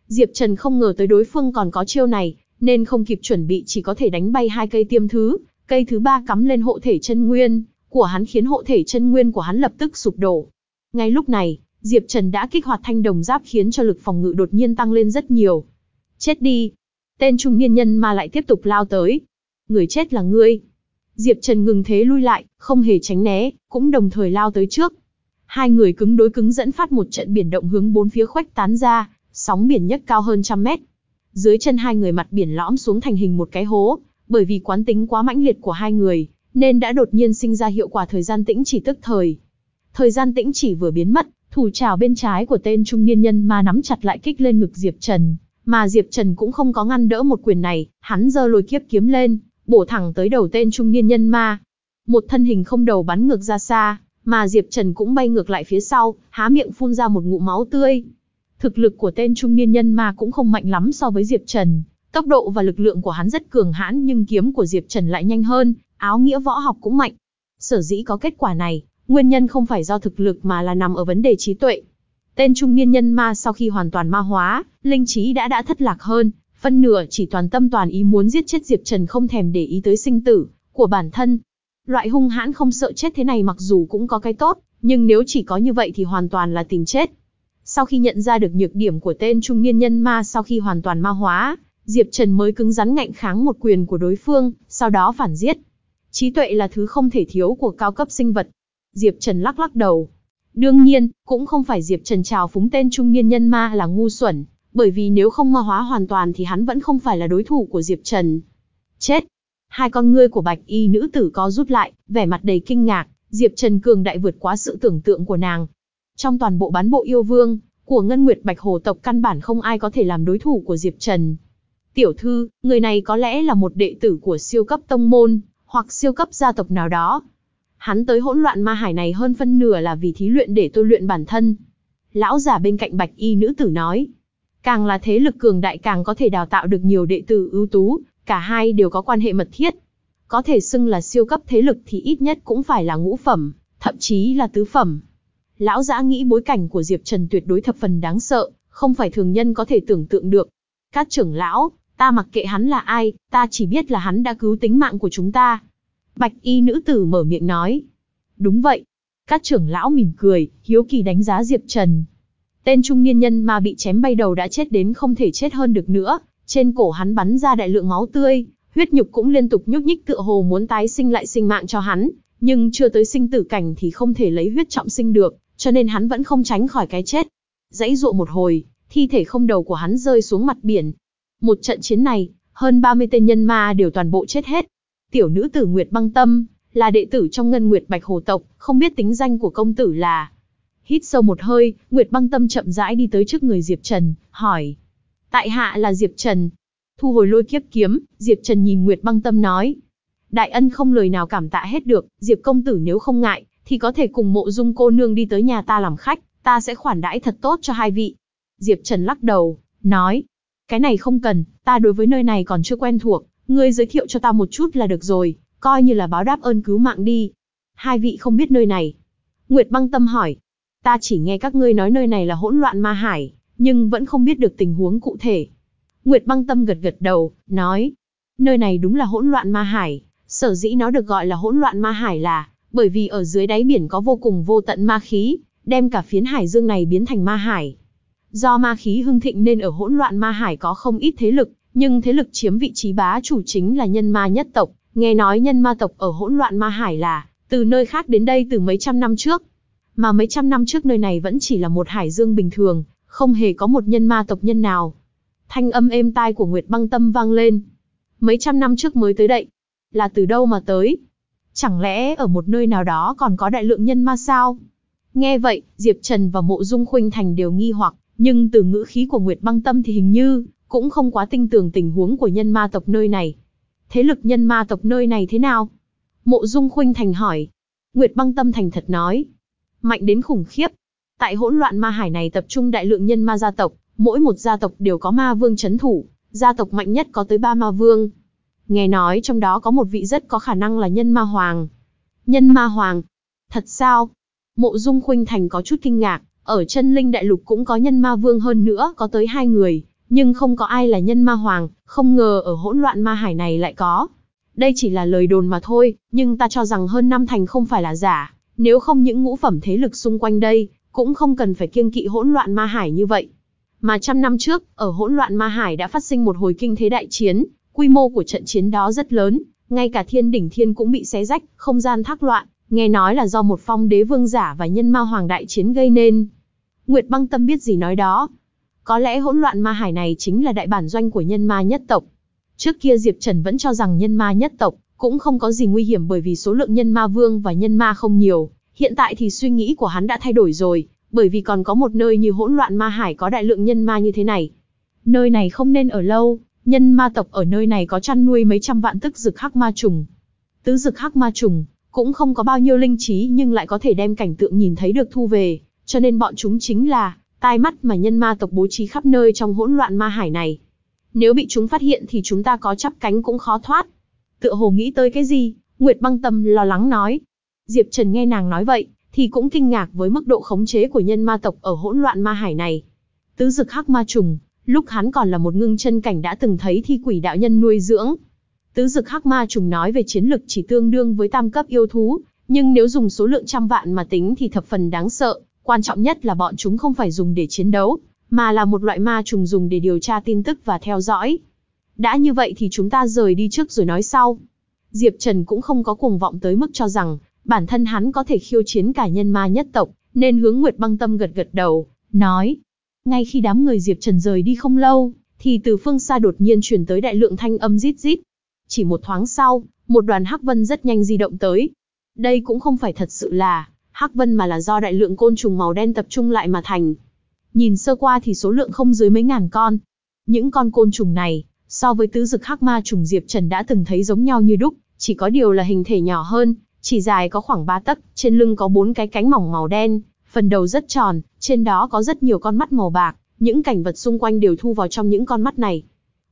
Diệp Trần không ngờ tới đối phương còn có chiêu này, nên không kịp chuẩn bị chỉ có thể đánh bay hai cây tiêm thứ, cây thứ ba cắm lên hộ thể chân nguyên của hắn khiến hộ thể chân nguyên của hắn lập tức sụp đổ. Ngay lúc này, Diệp Trần đã kích hoạt thanh đồng giáp khiến cho lực phòng ngự đột nhiên tăng lên rất nhiều. Chết đi. Tên trung niên nhân mà lại tiếp tục lao tới. Người chết là ngươi. Diệp Trần ngừng thế lui lại, không hề tránh né, cũng đồng thời lao tới trước. Hai người cứng đối cứng dẫn phát một trận biển động hướng bốn phía khuếch tán ra, sóng biển nhấc cao hơn trăm mét. Dưới chân hai người mặt biển lõm xuống thành hình một cái hố, bởi vì quán tính quá mãnh liệt của hai người, nên đã đột nhiên sinh ra hiệu quả thời gian tĩnh chỉ tức thời. Thời gian tĩnh chỉ vừa biến mất, thủ trào bên trái của tên trung niên nhân ma nắm chặt lại kích lên ngực Diệp Trần, mà Diệp Trần cũng không có ngăn đỡ một quyền này, hắn giơ lôi kiếp kiếm lên, bổ thẳng tới đầu tên trung niên nhân ma. Một thân hình không đầu bắn ngược ra xa, mà Diệp Trần cũng bay ngược lại phía sau, há miệng phun ra một ngụm máu tươi. Thực lực của tên trung niên nhân ma cũng không mạnh lắm so với Diệp Trần, tốc độ và lực lượng của hắn rất cường hãn nhưng kiếm của Diệp Trần lại nhanh hơn, áo nghĩa võ học cũng mạnh. Sở dĩ có kết quả này, nguyên nhân không phải do thực lực mà là nằm ở vấn đề trí tuệ. Tên trung niên nhân ma sau khi hoàn toàn ma hóa, linh trí đã đã thất lạc hơn, phân nửa chỉ toàn tâm toàn ý muốn giết chết Diệp Trần không thèm để ý tới sinh tử của bản thân. Loại hung hãn không sợ chết thế này mặc dù cũng có cái tốt, nhưng nếu chỉ có như vậy thì hoàn toàn là tìm chết. Sau khi nhận ra được nhược điểm của tên trung niên nhân ma sau khi hoàn toàn ma hóa, Diệp Trần mới cứng rắn ngạnh kháng một quyền của đối phương, sau đó phản giết. Trí tuệ là thứ không thể thiếu của cao cấp sinh vật. Diệp Trần lắc lắc đầu. Đương nhiên, cũng không phải Diệp Trần trào phúng tên trung niên nhân ma là ngu xuẩn, bởi vì nếu không ma hóa hoàn toàn thì hắn vẫn không phải là đối thủ của Diệp Trần. Chết! Hai con ngươi của bạch y nữ tử có rút lại, vẻ mặt đầy kinh ngạc, Diệp Trần cường đại vượt quá sự tưởng tượng của nàng. Trong toàn bộ bán bộ yêu vương, của Ngân Nguyệt Bạch Hồ tộc căn bản không ai có thể làm đối thủ của Diệp Trần. Tiểu thư, người này có lẽ là một đệ tử của siêu cấp tông môn, hoặc siêu cấp gia tộc nào đó. Hắn tới hỗn loạn ma hải này hơn phân nửa là vì thí luyện để tôi luyện bản thân. Lão già bên cạnh bạch y nữ tử nói. Càng là thế lực cường đại càng có thể đào tạo được nhiều đệ tử ưu tú, cả hai đều có quan hệ mật thiết. Có thể xưng là siêu cấp thế lực thì ít nhất cũng phải là ngũ phẩm, thậm chí là tứ phẩm. Lão giã nghĩ bối cảnh của Diệp Trần tuyệt đối thập phần đáng sợ, không phải thường nhân có thể tưởng tượng được. Các trưởng lão, ta mặc kệ hắn là ai, ta chỉ biết là hắn đã cứu tính mạng của chúng ta. Bạch y nữ tử mở miệng nói. Đúng vậy. Các trưởng lão mỉm cười, hiếu kỳ đánh giá Diệp Trần. Tên trung niên nhân mà bị chém bay đầu đã chết đến không thể chết hơn được nữa, trên cổ hắn bắn ra đại lượng máu tươi, huyết nhục cũng liên tục nhúc nhích tựa hồ muốn tái sinh lại sinh mạng cho hắn, nhưng chưa tới sinh tử cảnh thì không thể lấy huyết trọng sinh được, cho nên hắn vẫn không tránh khỏi cái chết. Dãy dụa một hồi, thi thể không đầu của hắn rơi xuống mặt biển. Một trận chiến này, hơn 30 tên nhân ma đều toàn bộ chết hết. Tiểu nữ tử Nguyệt Băng Tâm, là đệ tử trong Ngân Nguyệt Bạch Hồ tộc, không biết tính danh của công tử là. Hít sâu một hơi, Nguyệt Băng Tâm chậm rãi đi tới trước người Diệp Trần, hỏi. Tại hạ là Diệp Trần. Thu hồi lôi kiếp kiếm, Diệp Trần nhìn Nguyệt Băng Tâm nói. Đại ân không lời nào cảm tạ hết được, Diệp công tử nếu không ngại, thì có thể cùng mộ dung cô nương đi tới nhà ta làm khách, ta sẽ khoản đãi thật tốt cho hai vị. Diệp Trần lắc đầu, nói. Cái này không cần, ta đối với nơi này còn chưa quen thuộc, ngươi giới thiệu cho ta một chút là được rồi, coi như là báo đáp ơn cứu mạng đi. Hai vị không biết nơi này. Nguyệt băng tâm hỏi. Ta chỉ nghe các ngươi nói nơi này là hỗn loạn ma hải, nhưng vẫn không biết được tình huống cụ thể. Nguyệt băng tâm gật gật đầu, nói. Nơi này đúng là hỗn loạn ma hải, sở dĩ nó được gọi là hỗn loạn ma hải là, bởi vì ở dưới đáy biển có vô cùng vô tận ma khí, đem cả phiến hải dương này biến thành ma hải. Do ma khí hưng thịnh nên ở hỗn loạn ma hải có không ít thế lực, nhưng thế lực chiếm vị trí bá chủ chính là nhân ma nhất tộc, nghe nói nhân ma tộc ở hỗn loạn ma hải là từ nơi khác đến đây từ mấy trăm năm trước. Mà mấy trăm năm trước nơi này vẫn chỉ là một hải dương bình thường, không hề có một nhân ma tộc nhân nào. Thanh âm êm tai của Nguyệt Băng Tâm vang lên. Mấy trăm năm trước mới tới đây. Là từ đâu mà tới? Chẳng lẽ ở một nơi nào đó còn có đại lượng nhân ma sao? Nghe vậy, Diệp Trần và Mộ Dung Khuynh Thành đều nghi hoặc, nhưng từ ngữ khí của Nguyệt Băng Tâm thì hình như cũng không quá tinh tường tình huống của nhân ma tộc nơi này. Thế lực nhân ma tộc nơi này thế nào? Mộ Dung Khuynh Thành hỏi. Nguyệt Băng Tâm thành thật nói. Mạnh đến khủng khiếp. Tại hỗn loạn ma hải này tập trung đại lượng nhân ma gia tộc, mỗi một gia tộc đều có ma vương chấn thủ, gia tộc mạnh nhất có tới ba ma vương. Nghe nói trong đó có một vị rất có khả năng là nhân ma hoàng. Nhân ma hoàng? Thật sao? Mộ Dung Khuynh Thành có chút kinh ngạc, ở chân linh đại lục cũng có nhân ma vương hơn nữa có tới hai người, nhưng không có ai là nhân ma hoàng, không ngờ ở hỗn loạn ma hải này lại có. Đây chỉ là lời đồn mà thôi, nhưng ta cho rằng hơn năm thành không phải là giả, nếu không những ngũ phẩm thế lực xung quanh đây, cũng không cần phải kiêng kỵ hỗn loạn ma hải như vậy. Mà trăm năm trước, ở hỗn loạn ma hải đã phát sinh một hồi kinh thế đại chiến, quy mô của trận chiến đó rất lớn, ngay cả thiên đỉnh thiên cũng bị xé rách, không gian thác loạn, nghe nói là do một phong đế vương giả và nhân ma hoàng đại chiến gây nên. Nguyệt băng tâm biết gì nói đó. Có lẽ hỗn loạn ma hải này chính là đại bản doanh của nhân ma nhất tộc. Trước kia Diệp Trần vẫn cho rằng nhân ma nhất tộc cũng không có gì nguy hiểm bởi vì số lượng nhân ma vương và nhân ma không nhiều. Hiện tại thì suy nghĩ của hắn đã thay đổi rồi, bởi vì còn có một nơi như hỗn loạn ma hải có đại lượng nhân ma như thế này. Nơi này không nên ở lâu, nhân ma tộc ở nơi này có chăn nuôi mấy trăm vạn tức dực hắc ma trùng. Tứ dực hắc ma trùng, cũng không có bao nhiêu linh trí nhưng lại có thể đem cảnh tượng nhìn thấy được thu về, cho nên bọn chúng chính là tai mắt mà nhân ma tộc bố trí khắp nơi trong hỗn loạn ma hải này. Nếu bị chúng phát hiện thì chúng ta có chắp cánh cũng khó thoát. Tựa hồ nghĩ tới cái gì, Nguyệt băng tâm lo lắng nói. Diệp Trần nghe nàng nói vậy, thì cũng kinh ngạc với mức độ khống chế của nhân ma tộc ở hỗn loạn ma hải này. Tứ dực hắc ma trùng, lúc hắn còn là một ngưng chân cảnh đã từng thấy thi quỷ đạo nhân nuôi dưỡng. Tứ dực hắc ma trùng nói về chiến lực chỉ tương đương với tam cấp yêu thú, nhưng nếu dùng số lượng trăm vạn mà tính thì thập phần đáng sợ, quan trọng nhất là bọn chúng không phải dùng để chiến đấu, mà là một loại ma trùng dùng để điều tra tin tức và theo dõi. Đã như vậy thì chúng ta rời đi trước rồi nói sau. Diệp Trần cũng không có cuồng vọng tới mức cho rằng, bản thân hắn có thể khiêu chiến cả nhân ma nhất tộc, nên hướng Nguyệt băng tâm gật gật đầu, nói. Ngay khi đám người Diệp Trần rời đi không lâu, thì từ phương xa đột nhiên truyền tới đại lượng thanh âm rít rít. Chỉ một thoáng sau, một đoàn hắc vân rất nhanh di động tới. Đây cũng không phải thật sự là hắc vân mà là do đại lượng côn trùng màu đen tập trung lại mà thành. Nhìn sơ qua thì số lượng không dưới mấy ngàn con. Những con côn trùng này, so với tứ dực hắc ma trùng Diệp Trần đã từng thấy giống nhau như đúc, chỉ có điều là hình thể nhỏ hơn, chỉ dài có khoảng 3 tấc, trên lưng có bốn cái cánh mỏng màu đen, phần đầu rất tròn, trên đó có rất nhiều con mắt màu bạc, những cảnh vật xung quanh đều thu vào trong những con mắt này.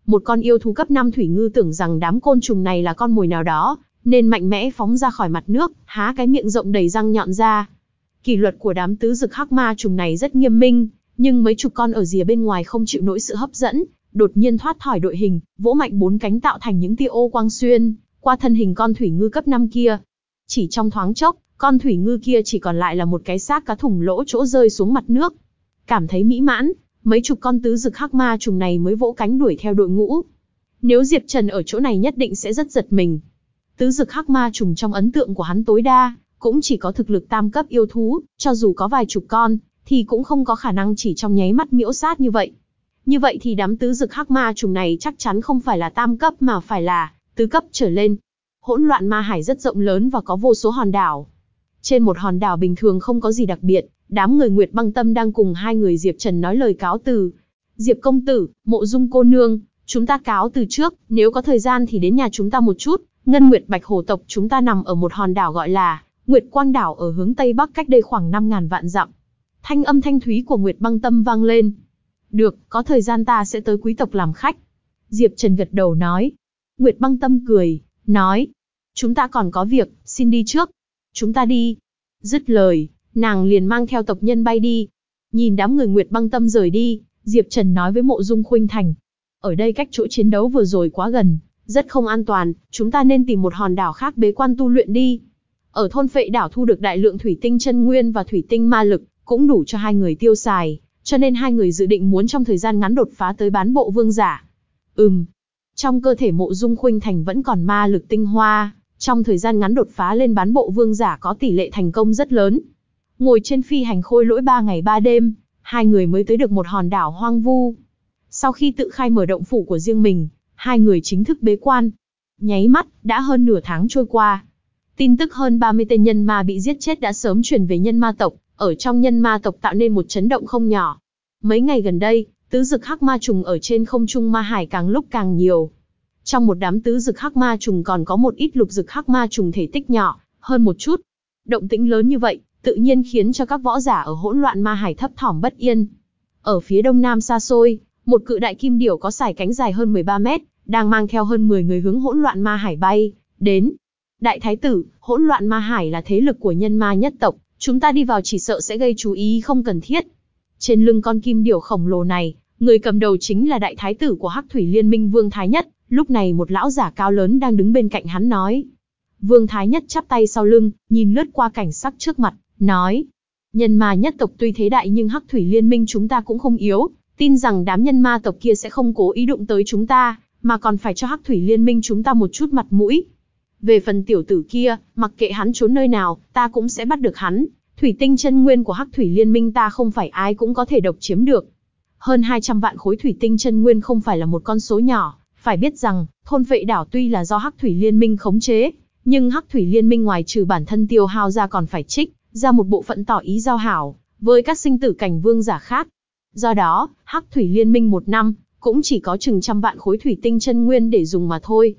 Một con yêu thú cấp 5 thủy ngư tưởng rằng đám côn trùng này là con mồi nào đó, nên mạnh mẽ phóng ra khỏi mặt nước, há cái miệng rộng đầy răng nhọn ra. Kỷ luật của đám tứ dực hắc ma trùng này rất nghiêm minh, nhưng mấy chục con ở rìa bên ngoài không chịu nổi sự hấp dẫn, đột nhiên thoát khỏi đội hình, vỗ mạnh bốn cánh tạo thành những tia ô quang xuyên, qua thân hình con thủy ngư cấp 5 kia. Chỉ trong thoáng chốc, con thủy ngư kia chỉ còn lại là một cái xác cá thủng lỗ chỗ rơi xuống mặt nước. Cảm thấy mỹ mãn, mấy chục con tứ dực hắc ma trùng này mới vỗ cánh đuổi theo đội ngũ. Nếu Diệp Trần ở chỗ này nhất định sẽ rất giật mình. Tứ dực hắc ma trùng trong ấn tượng của hắn tối đa, cũng chỉ có thực lực tam cấp yêu thú, cho dù có vài chục con, thì cũng không có khả năng chỉ trong nháy mắt miễu sát như vậy. Như vậy thì đám tứ dực hắc ma trùng này chắc chắn không phải là tam cấp mà phải là tứ cấp trở lên. Hỗn loạn ma hải rất rộng lớn và có vô số hòn đảo. Trên một hòn đảo bình thường không có gì đặc biệt, đám người Nguyệt băng tâm đang cùng hai người Diệp Trần nói lời cáo từ. Diệp công tử, mộ dung cô nương, chúng ta cáo từ trước, nếu có thời gian thì đến nhà chúng ta một chút. Ngân Nguyệt Bạch Hồ tộc chúng ta nằm ở một hòn đảo gọi là Nguyệt Quang đảo ở hướng tây bắc cách đây khoảng 5.000 vạn dặm. Thanh âm thanh thúy của Nguyệt băng tâm vang lên. Được, có thời gian ta sẽ tới quý tộc làm khách. Diệp Trần gật đầu nói. Nguyệt băng tâm cười, nói. Chúng ta còn có việc, xin đi trước. Chúng ta đi. Dứt lời, nàng liền mang theo tộc nhân bay đi. Nhìn đám người Nguyệt băng tâm rời đi, Diệp Trần nói với mộ dung khuynh thành. Ở đây cách chỗ chiến đấu vừa rồi quá gần, rất không an toàn, chúng ta nên tìm một hòn đảo khác bế quan tu luyện đi. Ở thôn phệ đảo thu được đại lượng thủy tinh chân nguyên và thủy tinh ma lực, cũng đủ cho hai người tiêu xài, cho nên hai người dự định muốn trong thời gian ngắn đột phá tới bán bộ vương giả. Ừm, trong cơ thể mộ dung khuynh thành vẫn còn ma lực tinh hoa, trong thời gian ngắn đột phá lên bán bộ vương giả có tỷ lệ thành công rất lớn. Ngồi trên phi hành khôi lỗi ba ngày ba đêm, hai người mới tới được một hòn đảo hoang vu. Sau khi tự khai mở động phủ của riêng mình, hai người chính thức bế quan. Nháy mắt, đã hơn nửa tháng trôi qua. Tin tức hơn 30 tên nhân ma bị giết chết đã sớm chuyển về nhân ma tộc, ở trong nhân ma tộc tạo nên một chấn động không nhỏ. Mấy ngày gần đây, tứ dực hắc ma trùng ở trên không trung ma hải càng lúc càng nhiều. Trong một đám tứ dực hắc ma trùng còn có một ít lục dực hắc ma trùng thể tích nhỏ, hơn một chút. Động tĩnh lớn như vậy, tự nhiên khiến cho các võ giả ở hỗn loạn ma hải thấp thỏm bất yên. Ở phía đông nam xa xôi, một cự đại kim điểu có sải cánh dài hơn 13 mét, đang mang theo hơn 10 người hướng hỗn loạn ma hải bay, đến. Đại thái tử, hỗn loạn ma hải là thế lực của nhân ma nhất tộc, chúng ta đi vào chỉ sợ sẽ gây chú ý không cần thiết. Trên lưng con kim điểu khổng lồ này, người cầm đầu chính là đại thái tử của Hắc Thủy Liên Minh Vương Thái Nhất, lúc này một lão giả cao lớn đang đứng bên cạnh hắn nói. Vương Thái Nhất chắp tay sau lưng, nhìn lướt qua cảnh sắc trước mặt, nói. Nhân ma nhất tộc tuy thế đại nhưng Hắc Thủy Liên Minh chúng ta cũng không yếu, tin rằng đám nhân ma tộc kia sẽ không cố ý đụng tới chúng ta, mà còn phải cho Hắc Thủy Liên Minh chúng ta một chút mặt mũi. Về phần tiểu tử kia, mặc kệ hắn trốn nơi nào, ta cũng sẽ bắt được hắn. Thủy tinh chân nguyên của Hắc Thủy Liên Minh ta không phải ai cũng có thể độc chiếm được. Hơn 200 vạn khối thủy tinh chân nguyên không phải là một con số nhỏ, phải biết rằng, thôn vệ đảo tuy là do Hắc Thủy Liên Minh khống chế, nhưng Hắc Thủy Liên Minh ngoài trừ bản thân tiêu hao ra còn phải trích ra một bộ phận tỏ ý giao hảo với các sinh tử cảnh vương giả khác. Do đó, Hắc Thủy Liên Minh một năm cũng chỉ có chừng trăm vạn khối thủy tinh chân nguyên để dùng mà thôi.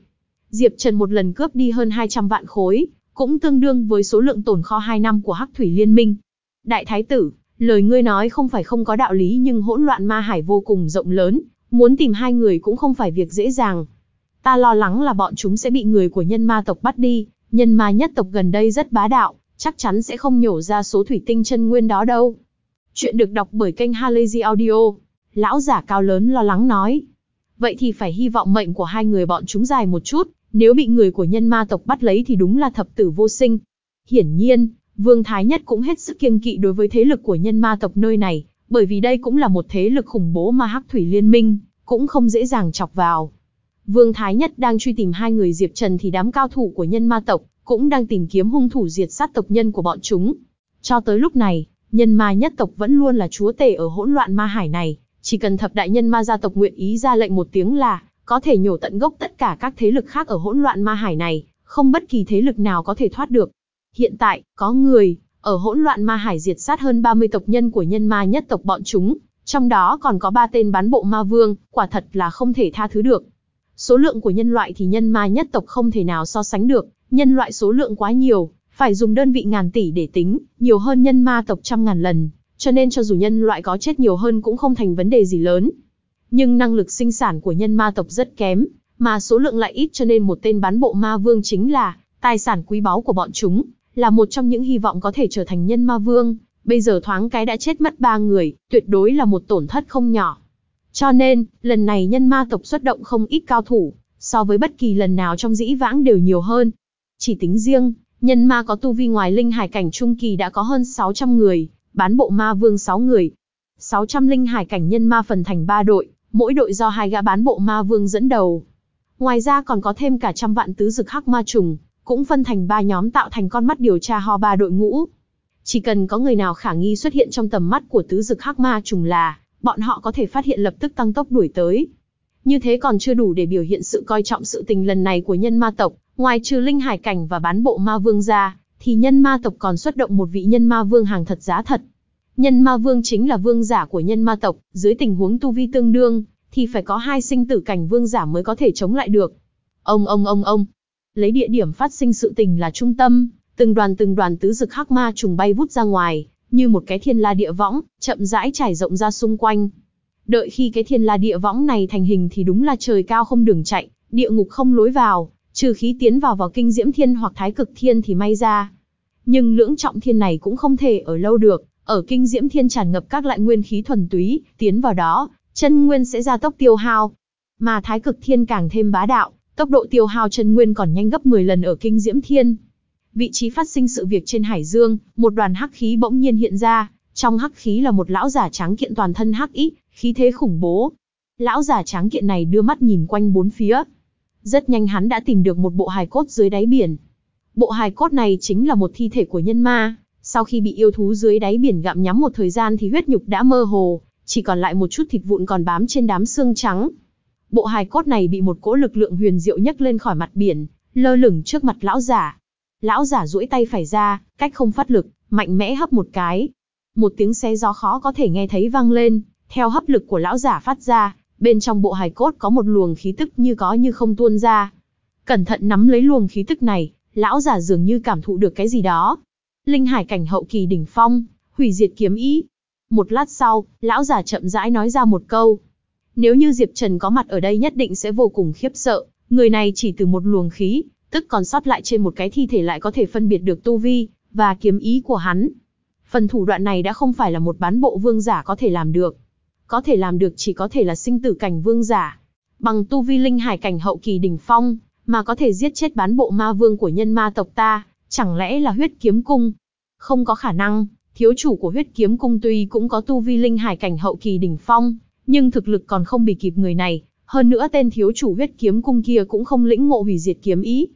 Diệp Trần một lần cướp đi hơn 200 vạn khối, cũng tương đương với số lượng tồn kho 2 năm của Hắc Thủy Liên Minh. Đại Thái tử, lời ngươi nói không phải không có đạo lý nhưng hỗn loạn ma hải vô cùng rộng lớn, muốn tìm hai người cũng không phải việc dễ dàng. Ta lo lắng là bọn chúng sẽ bị người của nhân ma tộc bắt đi, nhân ma nhất tộc gần đây rất bá đạo, chắc chắn sẽ không nhổ ra số thủy tinh chân nguyên đó đâu. Chuyện được đọc bởi kênh Halazy Audio. Lão giả cao lớn lo lắng nói. Vậy thì phải hy vọng mệnh của hai người bọn chúng dài một chút, nếu bị người của nhân ma tộc bắt lấy thì đúng là thập tử vô sinh. Hiển nhiên, Vương Thái Nhất cũng hết sức kiêng kỵ đối với thế lực của nhân ma tộc nơi này, bởi vì đây cũng là một thế lực khủng bố mà Hắc Thủy Liên minh, cũng không dễ dàng chọc vào. Vương Thái Nhất đang truy tìm hai người Diệp Trần thì đám cao thủ của nhân ma tộc, cũng đang tìm kiếm hung thủ diệt sát tộc nhân của bọn chúng. Cho tới lúc này, nhân ma nhất tộc vẫn luôn là chúa tể ở hỗn loạn ma hải này, chỉ cần thập đại nhân ma gia tộc nguyện ý ra lệnh một tiếng là, có thể nhổ tận gốc tất cả các thế lực khác ở hỗn loạn ma hải này, không bất kỳ thế lực nào có thể thoát được. Hiện tại, có người, ở hỗn loạn ma hải diệt sát hơn 30 tộc nhân của nhân ma nhất tộc bọn chúng, trong đó còn có ba tên bán bộ ma vương, quả thật là không thể tha thứ được. Số lượng của nhân loại thì nhân ma nhất tộc không thể nào so sánh được, nhân loại số lượng quá nhiều, phải dùng đơn vị ngàn tỷ để tính, nhiều hơn nhân ma tộc trăm ngàn lần, cho nên cho dù nhân loại có chết nhiều hơn cũng không thành vấn đề gì lớn. Nhưng năng lực sinh sản của nhân ma tộc rất kém, mà số lượng lại ít cho nên một tên bán bộ ma vương chính là tài sản quý báu của bọn chúng, là một trong những hy vọng có thể trở thành nhân ma vương. Bây giờ thoáng cái đã chết mất ba người, tuyệt đối là một tổn thất không nhỏ. Cho nên, lần này nhân ma tộc xuất động không ít cao thủ, so với bất kỳ lần nào trong dĩ vãng đều nhiều hơn. Chỉ tính riêng, nhân ma có tu vi ngoài linh hải cảnh trung kỳ đã có hơn 600 người, bán bộ ma vương 6 người. 600 linh hải cảnh nhân ma phần thành 3 đội, mỗi đội do hai gã bán bộ ma vương dẫn đầu. Ngoài ra còn có thêm cả trăm vạn tứ dực hắc ma trùng, cũng phân thành ba nhóm tạo thành con mắt điều tra ho ba đội ngũ. Chỉ cần có người nào khả nghi xuất hiện trong tầm mắt của tứ dực hắc ma trùng là, bọn họ có thể phát hiện lập tức tăng tốc đuổi tới. Như thế còn chưa đủ để biểu hiện sự coi trọng sự tình lần này của nhân ma tộc, ngoài trừ linh hải cảnh và bán bộ ma vương ra, thì nhân ma tộc còn xuất động một vị nhân ma vương hàng thật giá thật. Nhân ma vương chính là vương giả của nhân ma tộc, dưới tình huống tu vi tương đương, thì phải có hai sinh tử cảnh vương giả mới có thể chống lại được. Ông ông ông ông, lấy địa điểm phát sinh sự tình là trung tâm, từng đoàn từng đoàn tứ dực hắc ma trùng bay vút ra ngoài, như một cái thiên la địa võng, chậm rãi trải rộng ra xung quanh. Đợi khi cái thiên la địa võng này thành hình thì đúng là trời cao không đường chạy, địa ngục không lối vào, trừ khí tiến vào vào kinh diễm thiên hoặc thái cực thiên thì may ra. Nhưng lưỡng trọng thiên này cũng không thể ở lâu được, ở kinh diễm thiên tràn ngập các loại nguyên khí thuần túy, tiến vào đó, chân nguyên sẽ ra tốc tiêu hao. Mà thái cực thiên càng thêm bá đạo, tốc độ tiêu hao chân nguyên còn nhanh gấp 10 lần ở kinh diễm thiên. Vị trí phát sinh sự việc trên hải dương, một đoàn hắc khí bỗng nhiên hiện ra, trong hắc khí là một lão giả trắng kiện toàn thân hắc ý, khí thế khủng bố. Lão giả trắng kiện này đưa mắt nhìn quanh bốn phía. Rất nhanh hắn đã tìm được một bộ hài cốt dưới đáy biển. Bộ hài cốt này chính là một thi thể của nhân ma, sau khi bị yêu thú dưới đáy biển gặm nhắm một thời gian thì huyết nhục đã mơ hồ, chỉ còn lại một chút thịt vụn còn bám trên đám xương trắng. Bộ hài cốt này bị một cỗ lực lượng huyền diệu nhấc lên khỏi mặt biển, lơ lửng trước mặt lão giả. Lão giả duỗi tay phải ra, cách không phát lực, mạnh mẽ hấp một cái. Một tiếng xé gió khó có thể nghe thấy vang lên, theo hấp lực của lão giả phát ra, bên trong bộ hài cốt có một luồng khí tức như có như không tuôn ra. Cẩn thận nắm lấy luồng khí tức này, lão giả dường như cảm thụ được cái gì đó, Linh hải cảnh hậu kỳ đỉnh phong, hủy diệt kiếm ý. Một lát sau, lão giả chậm rãi nói ra một câu. Nếu như Diệp Trần có mặt ở đây nhất định sẽ vô cùng khiếp sợ, người này chỉ từ một luồng khí, tức còn sót lại trên một cái thi thể lại có thể phân biệt được tu vi, và kiếm ý của hắn. Phần thủ đoạn này đã không phải là một bán bộ vương giả có thể làm được. Có thể làm được chỉ có thể là sinh tử cảnh vương giả. Bằng tu vi linh hải cảnh hậu kỳ đỉnh phong, mà có thể giết chết bán bộ ma vương của nhân ma tộc ta, Chẳng lẽ là huyết kiếm cung? Không có khả năng, thiếu chủ của huyết kiếm cung tuy cũng có tu vi linh hải cảnh hậu kỳ đỉnh phong, nhưng thực lực còn không bị kịp người này, hơn nữa tên thiếu chủ huyết kiếm cung kia cũng không lĩnh ngộ hủy diệt kiếm ý.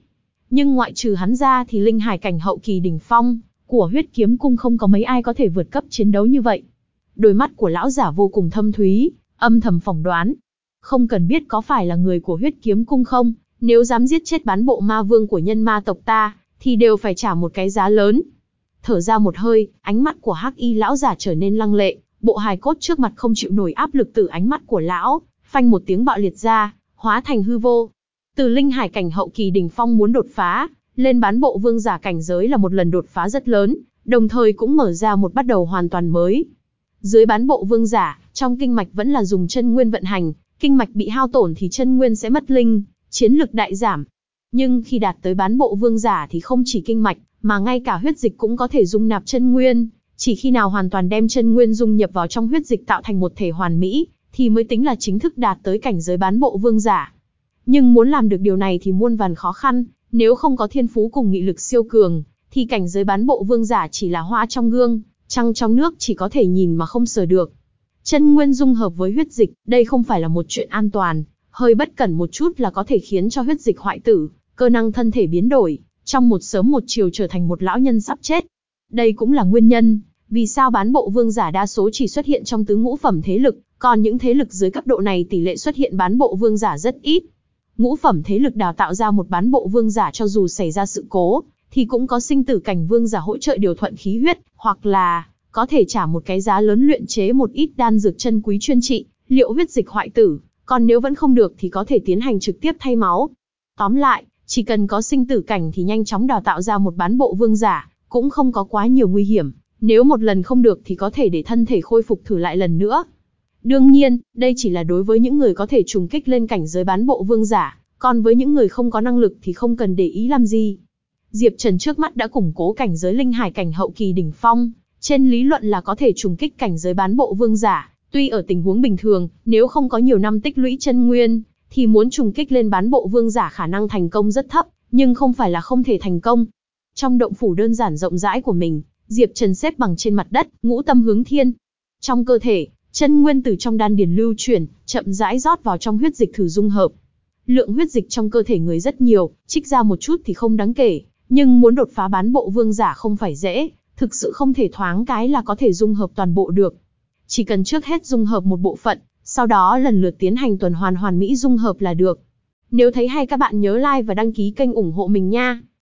Nhưng ngoại trừ hắn ra thì linh hải cảnh hậu kỳ đỉnh phong của huyết kiếm cung không có mấy ai có thể vượt cấp chiến đấu như vậy. Đôi mắt của lão giả vô cùng thâm thúy, âm thầm phỏng đoán. Không cần biết có phải là người của huyết kiếm cung không, nếu dám giết chết bán bộ ma vương của nhân ma tộc ta, thì đều phải trả một cái giá lớn. Thở ra một hơi, ánh mắt của hắc y lão giả trở nên lăng lệ, bộ hài cốt trước mặt không chịu nổi áp lực từ ánh mắt của lão, phanh một tiếng bạo liệt ra, hóa thành hư vô. Từ linh hải cảnh hậu kỳ đỉnh phong muốn đột phá, lên bán bộ vương giả cảnh giới là một lần đột phá rất lớn, đồng thời cũng mở ra một bắt đầu hoàn toàn mới. Dưới bán bộ vương giả, trong kinh mạch vẫn là dùng chân nguyên vận hành, kinh mạch bị hao tổn thì chân nguyên sẽ mất linh, chiến lực đại giảm. Nhưng khi đạt tới bán bộ vương giả thì không chỉ kinh mạch, mà ngay cả huyết dịch cũng có thể dung nạp chân nguyên, chỉ khi nào hoàn toàn đem chân nguyên dung nhập vào trong huyết dịch tạo thành một thể hoàn mỹ, thì mới tính là chính thức đạt tới cảnh giới bán bộ vương giả. Nhưng muốn làm được điều này thì muôn vàn khó khăn, nếu không có thiên phú cùng nghị lực siêu cường, thì cảnh giới bán bộ vương giả chỉ là hoa trong gương, trăng trong nước chỉ có thể nhìn mà không sờ được. Chân nguyên dung hợp với huyết dịch, đây không phải là một chuyện an toàn, hơi bất cẩn một chút là có thể khiến cho huyết dịch hoại tử, cơ năng thân thể biến đổi, trong một sớm một chiều trở thành một lão nhân sắp chết. Đây cũng là nguyên nhân, vì sao bán bộ vương giả đa số chỉ xuất hiện trong tứ ngũ phẩm thế lực, còn những thế lực dưới cấp độ này tỷ lệ xuất hiện bán bộ vương giả rất ít. Ngũ phẩm thế lực đào tạo ra một bán bộ vương giả cho dù xảy ra sự cố, thì cũng có sinh tử cảnh vương giả hỗ trợ điều thuận khí huyết, hoặc là có thể trả một cái giá lớn luyện chế một ít đan dược chân quý chuyên trị, liệu huyết dịch hoại tử, còn nếu vẫn không được thì có thể tiến hành trực tiếp thay máu. Tóm lại, chỉ cần có sinh tử cảnh thì nhanh chóng đào tạo ra một bán bộ vương giả, cũng không có quá nhiều nguy hiểm, nếu một lần không được thì có thể để thân thể khôi phục thử lại lần nữa. Đương nhiên, đây chỉ là đối với những người có thể trùng kích lên cảnh giới bán bộ vương giả, còn với những người không có năng lực thì không cần để ý làm gì. Diệp Trần trước mắt đã củng cố cảnh giới linh hải cảnh hậu kỳ đỉnh phong, trên lý luận là có thể trùng kích cảnh giới bán bộ vương giả, tuy ở tình huống bình thường, nếu không có nhiều năm tích lũy chân nguyên, thì muốn trùng kích lên bán bộ vương giả khả năng thành công rất thấp, nhưng không phải là không thể thành công. Trong động phủ đơn giản rộng rãi của mình, Diệp Trần xếp bằng trên mặt đất, ngũ tâm hướng thiên. Trong cơ thể, chân nguyên từ trong đan điền lưu chuyển, chậm rãi rót vào trong huyết dịch thử dung hợp. Lượng huyết dịch trong cơ thể người rất nhiều, trích ra một chút thì không đáng kể, nhưng muốn đột phá bán bộ vương giả không phải dễ, thực sự không thể thoáng cái là có thể dung hợp toàn bộ được. Chỉ cần trước hết dung hợp một bộ phận, sau đó lần lượt tiến hành tuần hoàn hoàn mỹ dung hợp là được. Nếu thấy hay các bạn nhớ like và đăng ký kênh ủng hộ mình nha.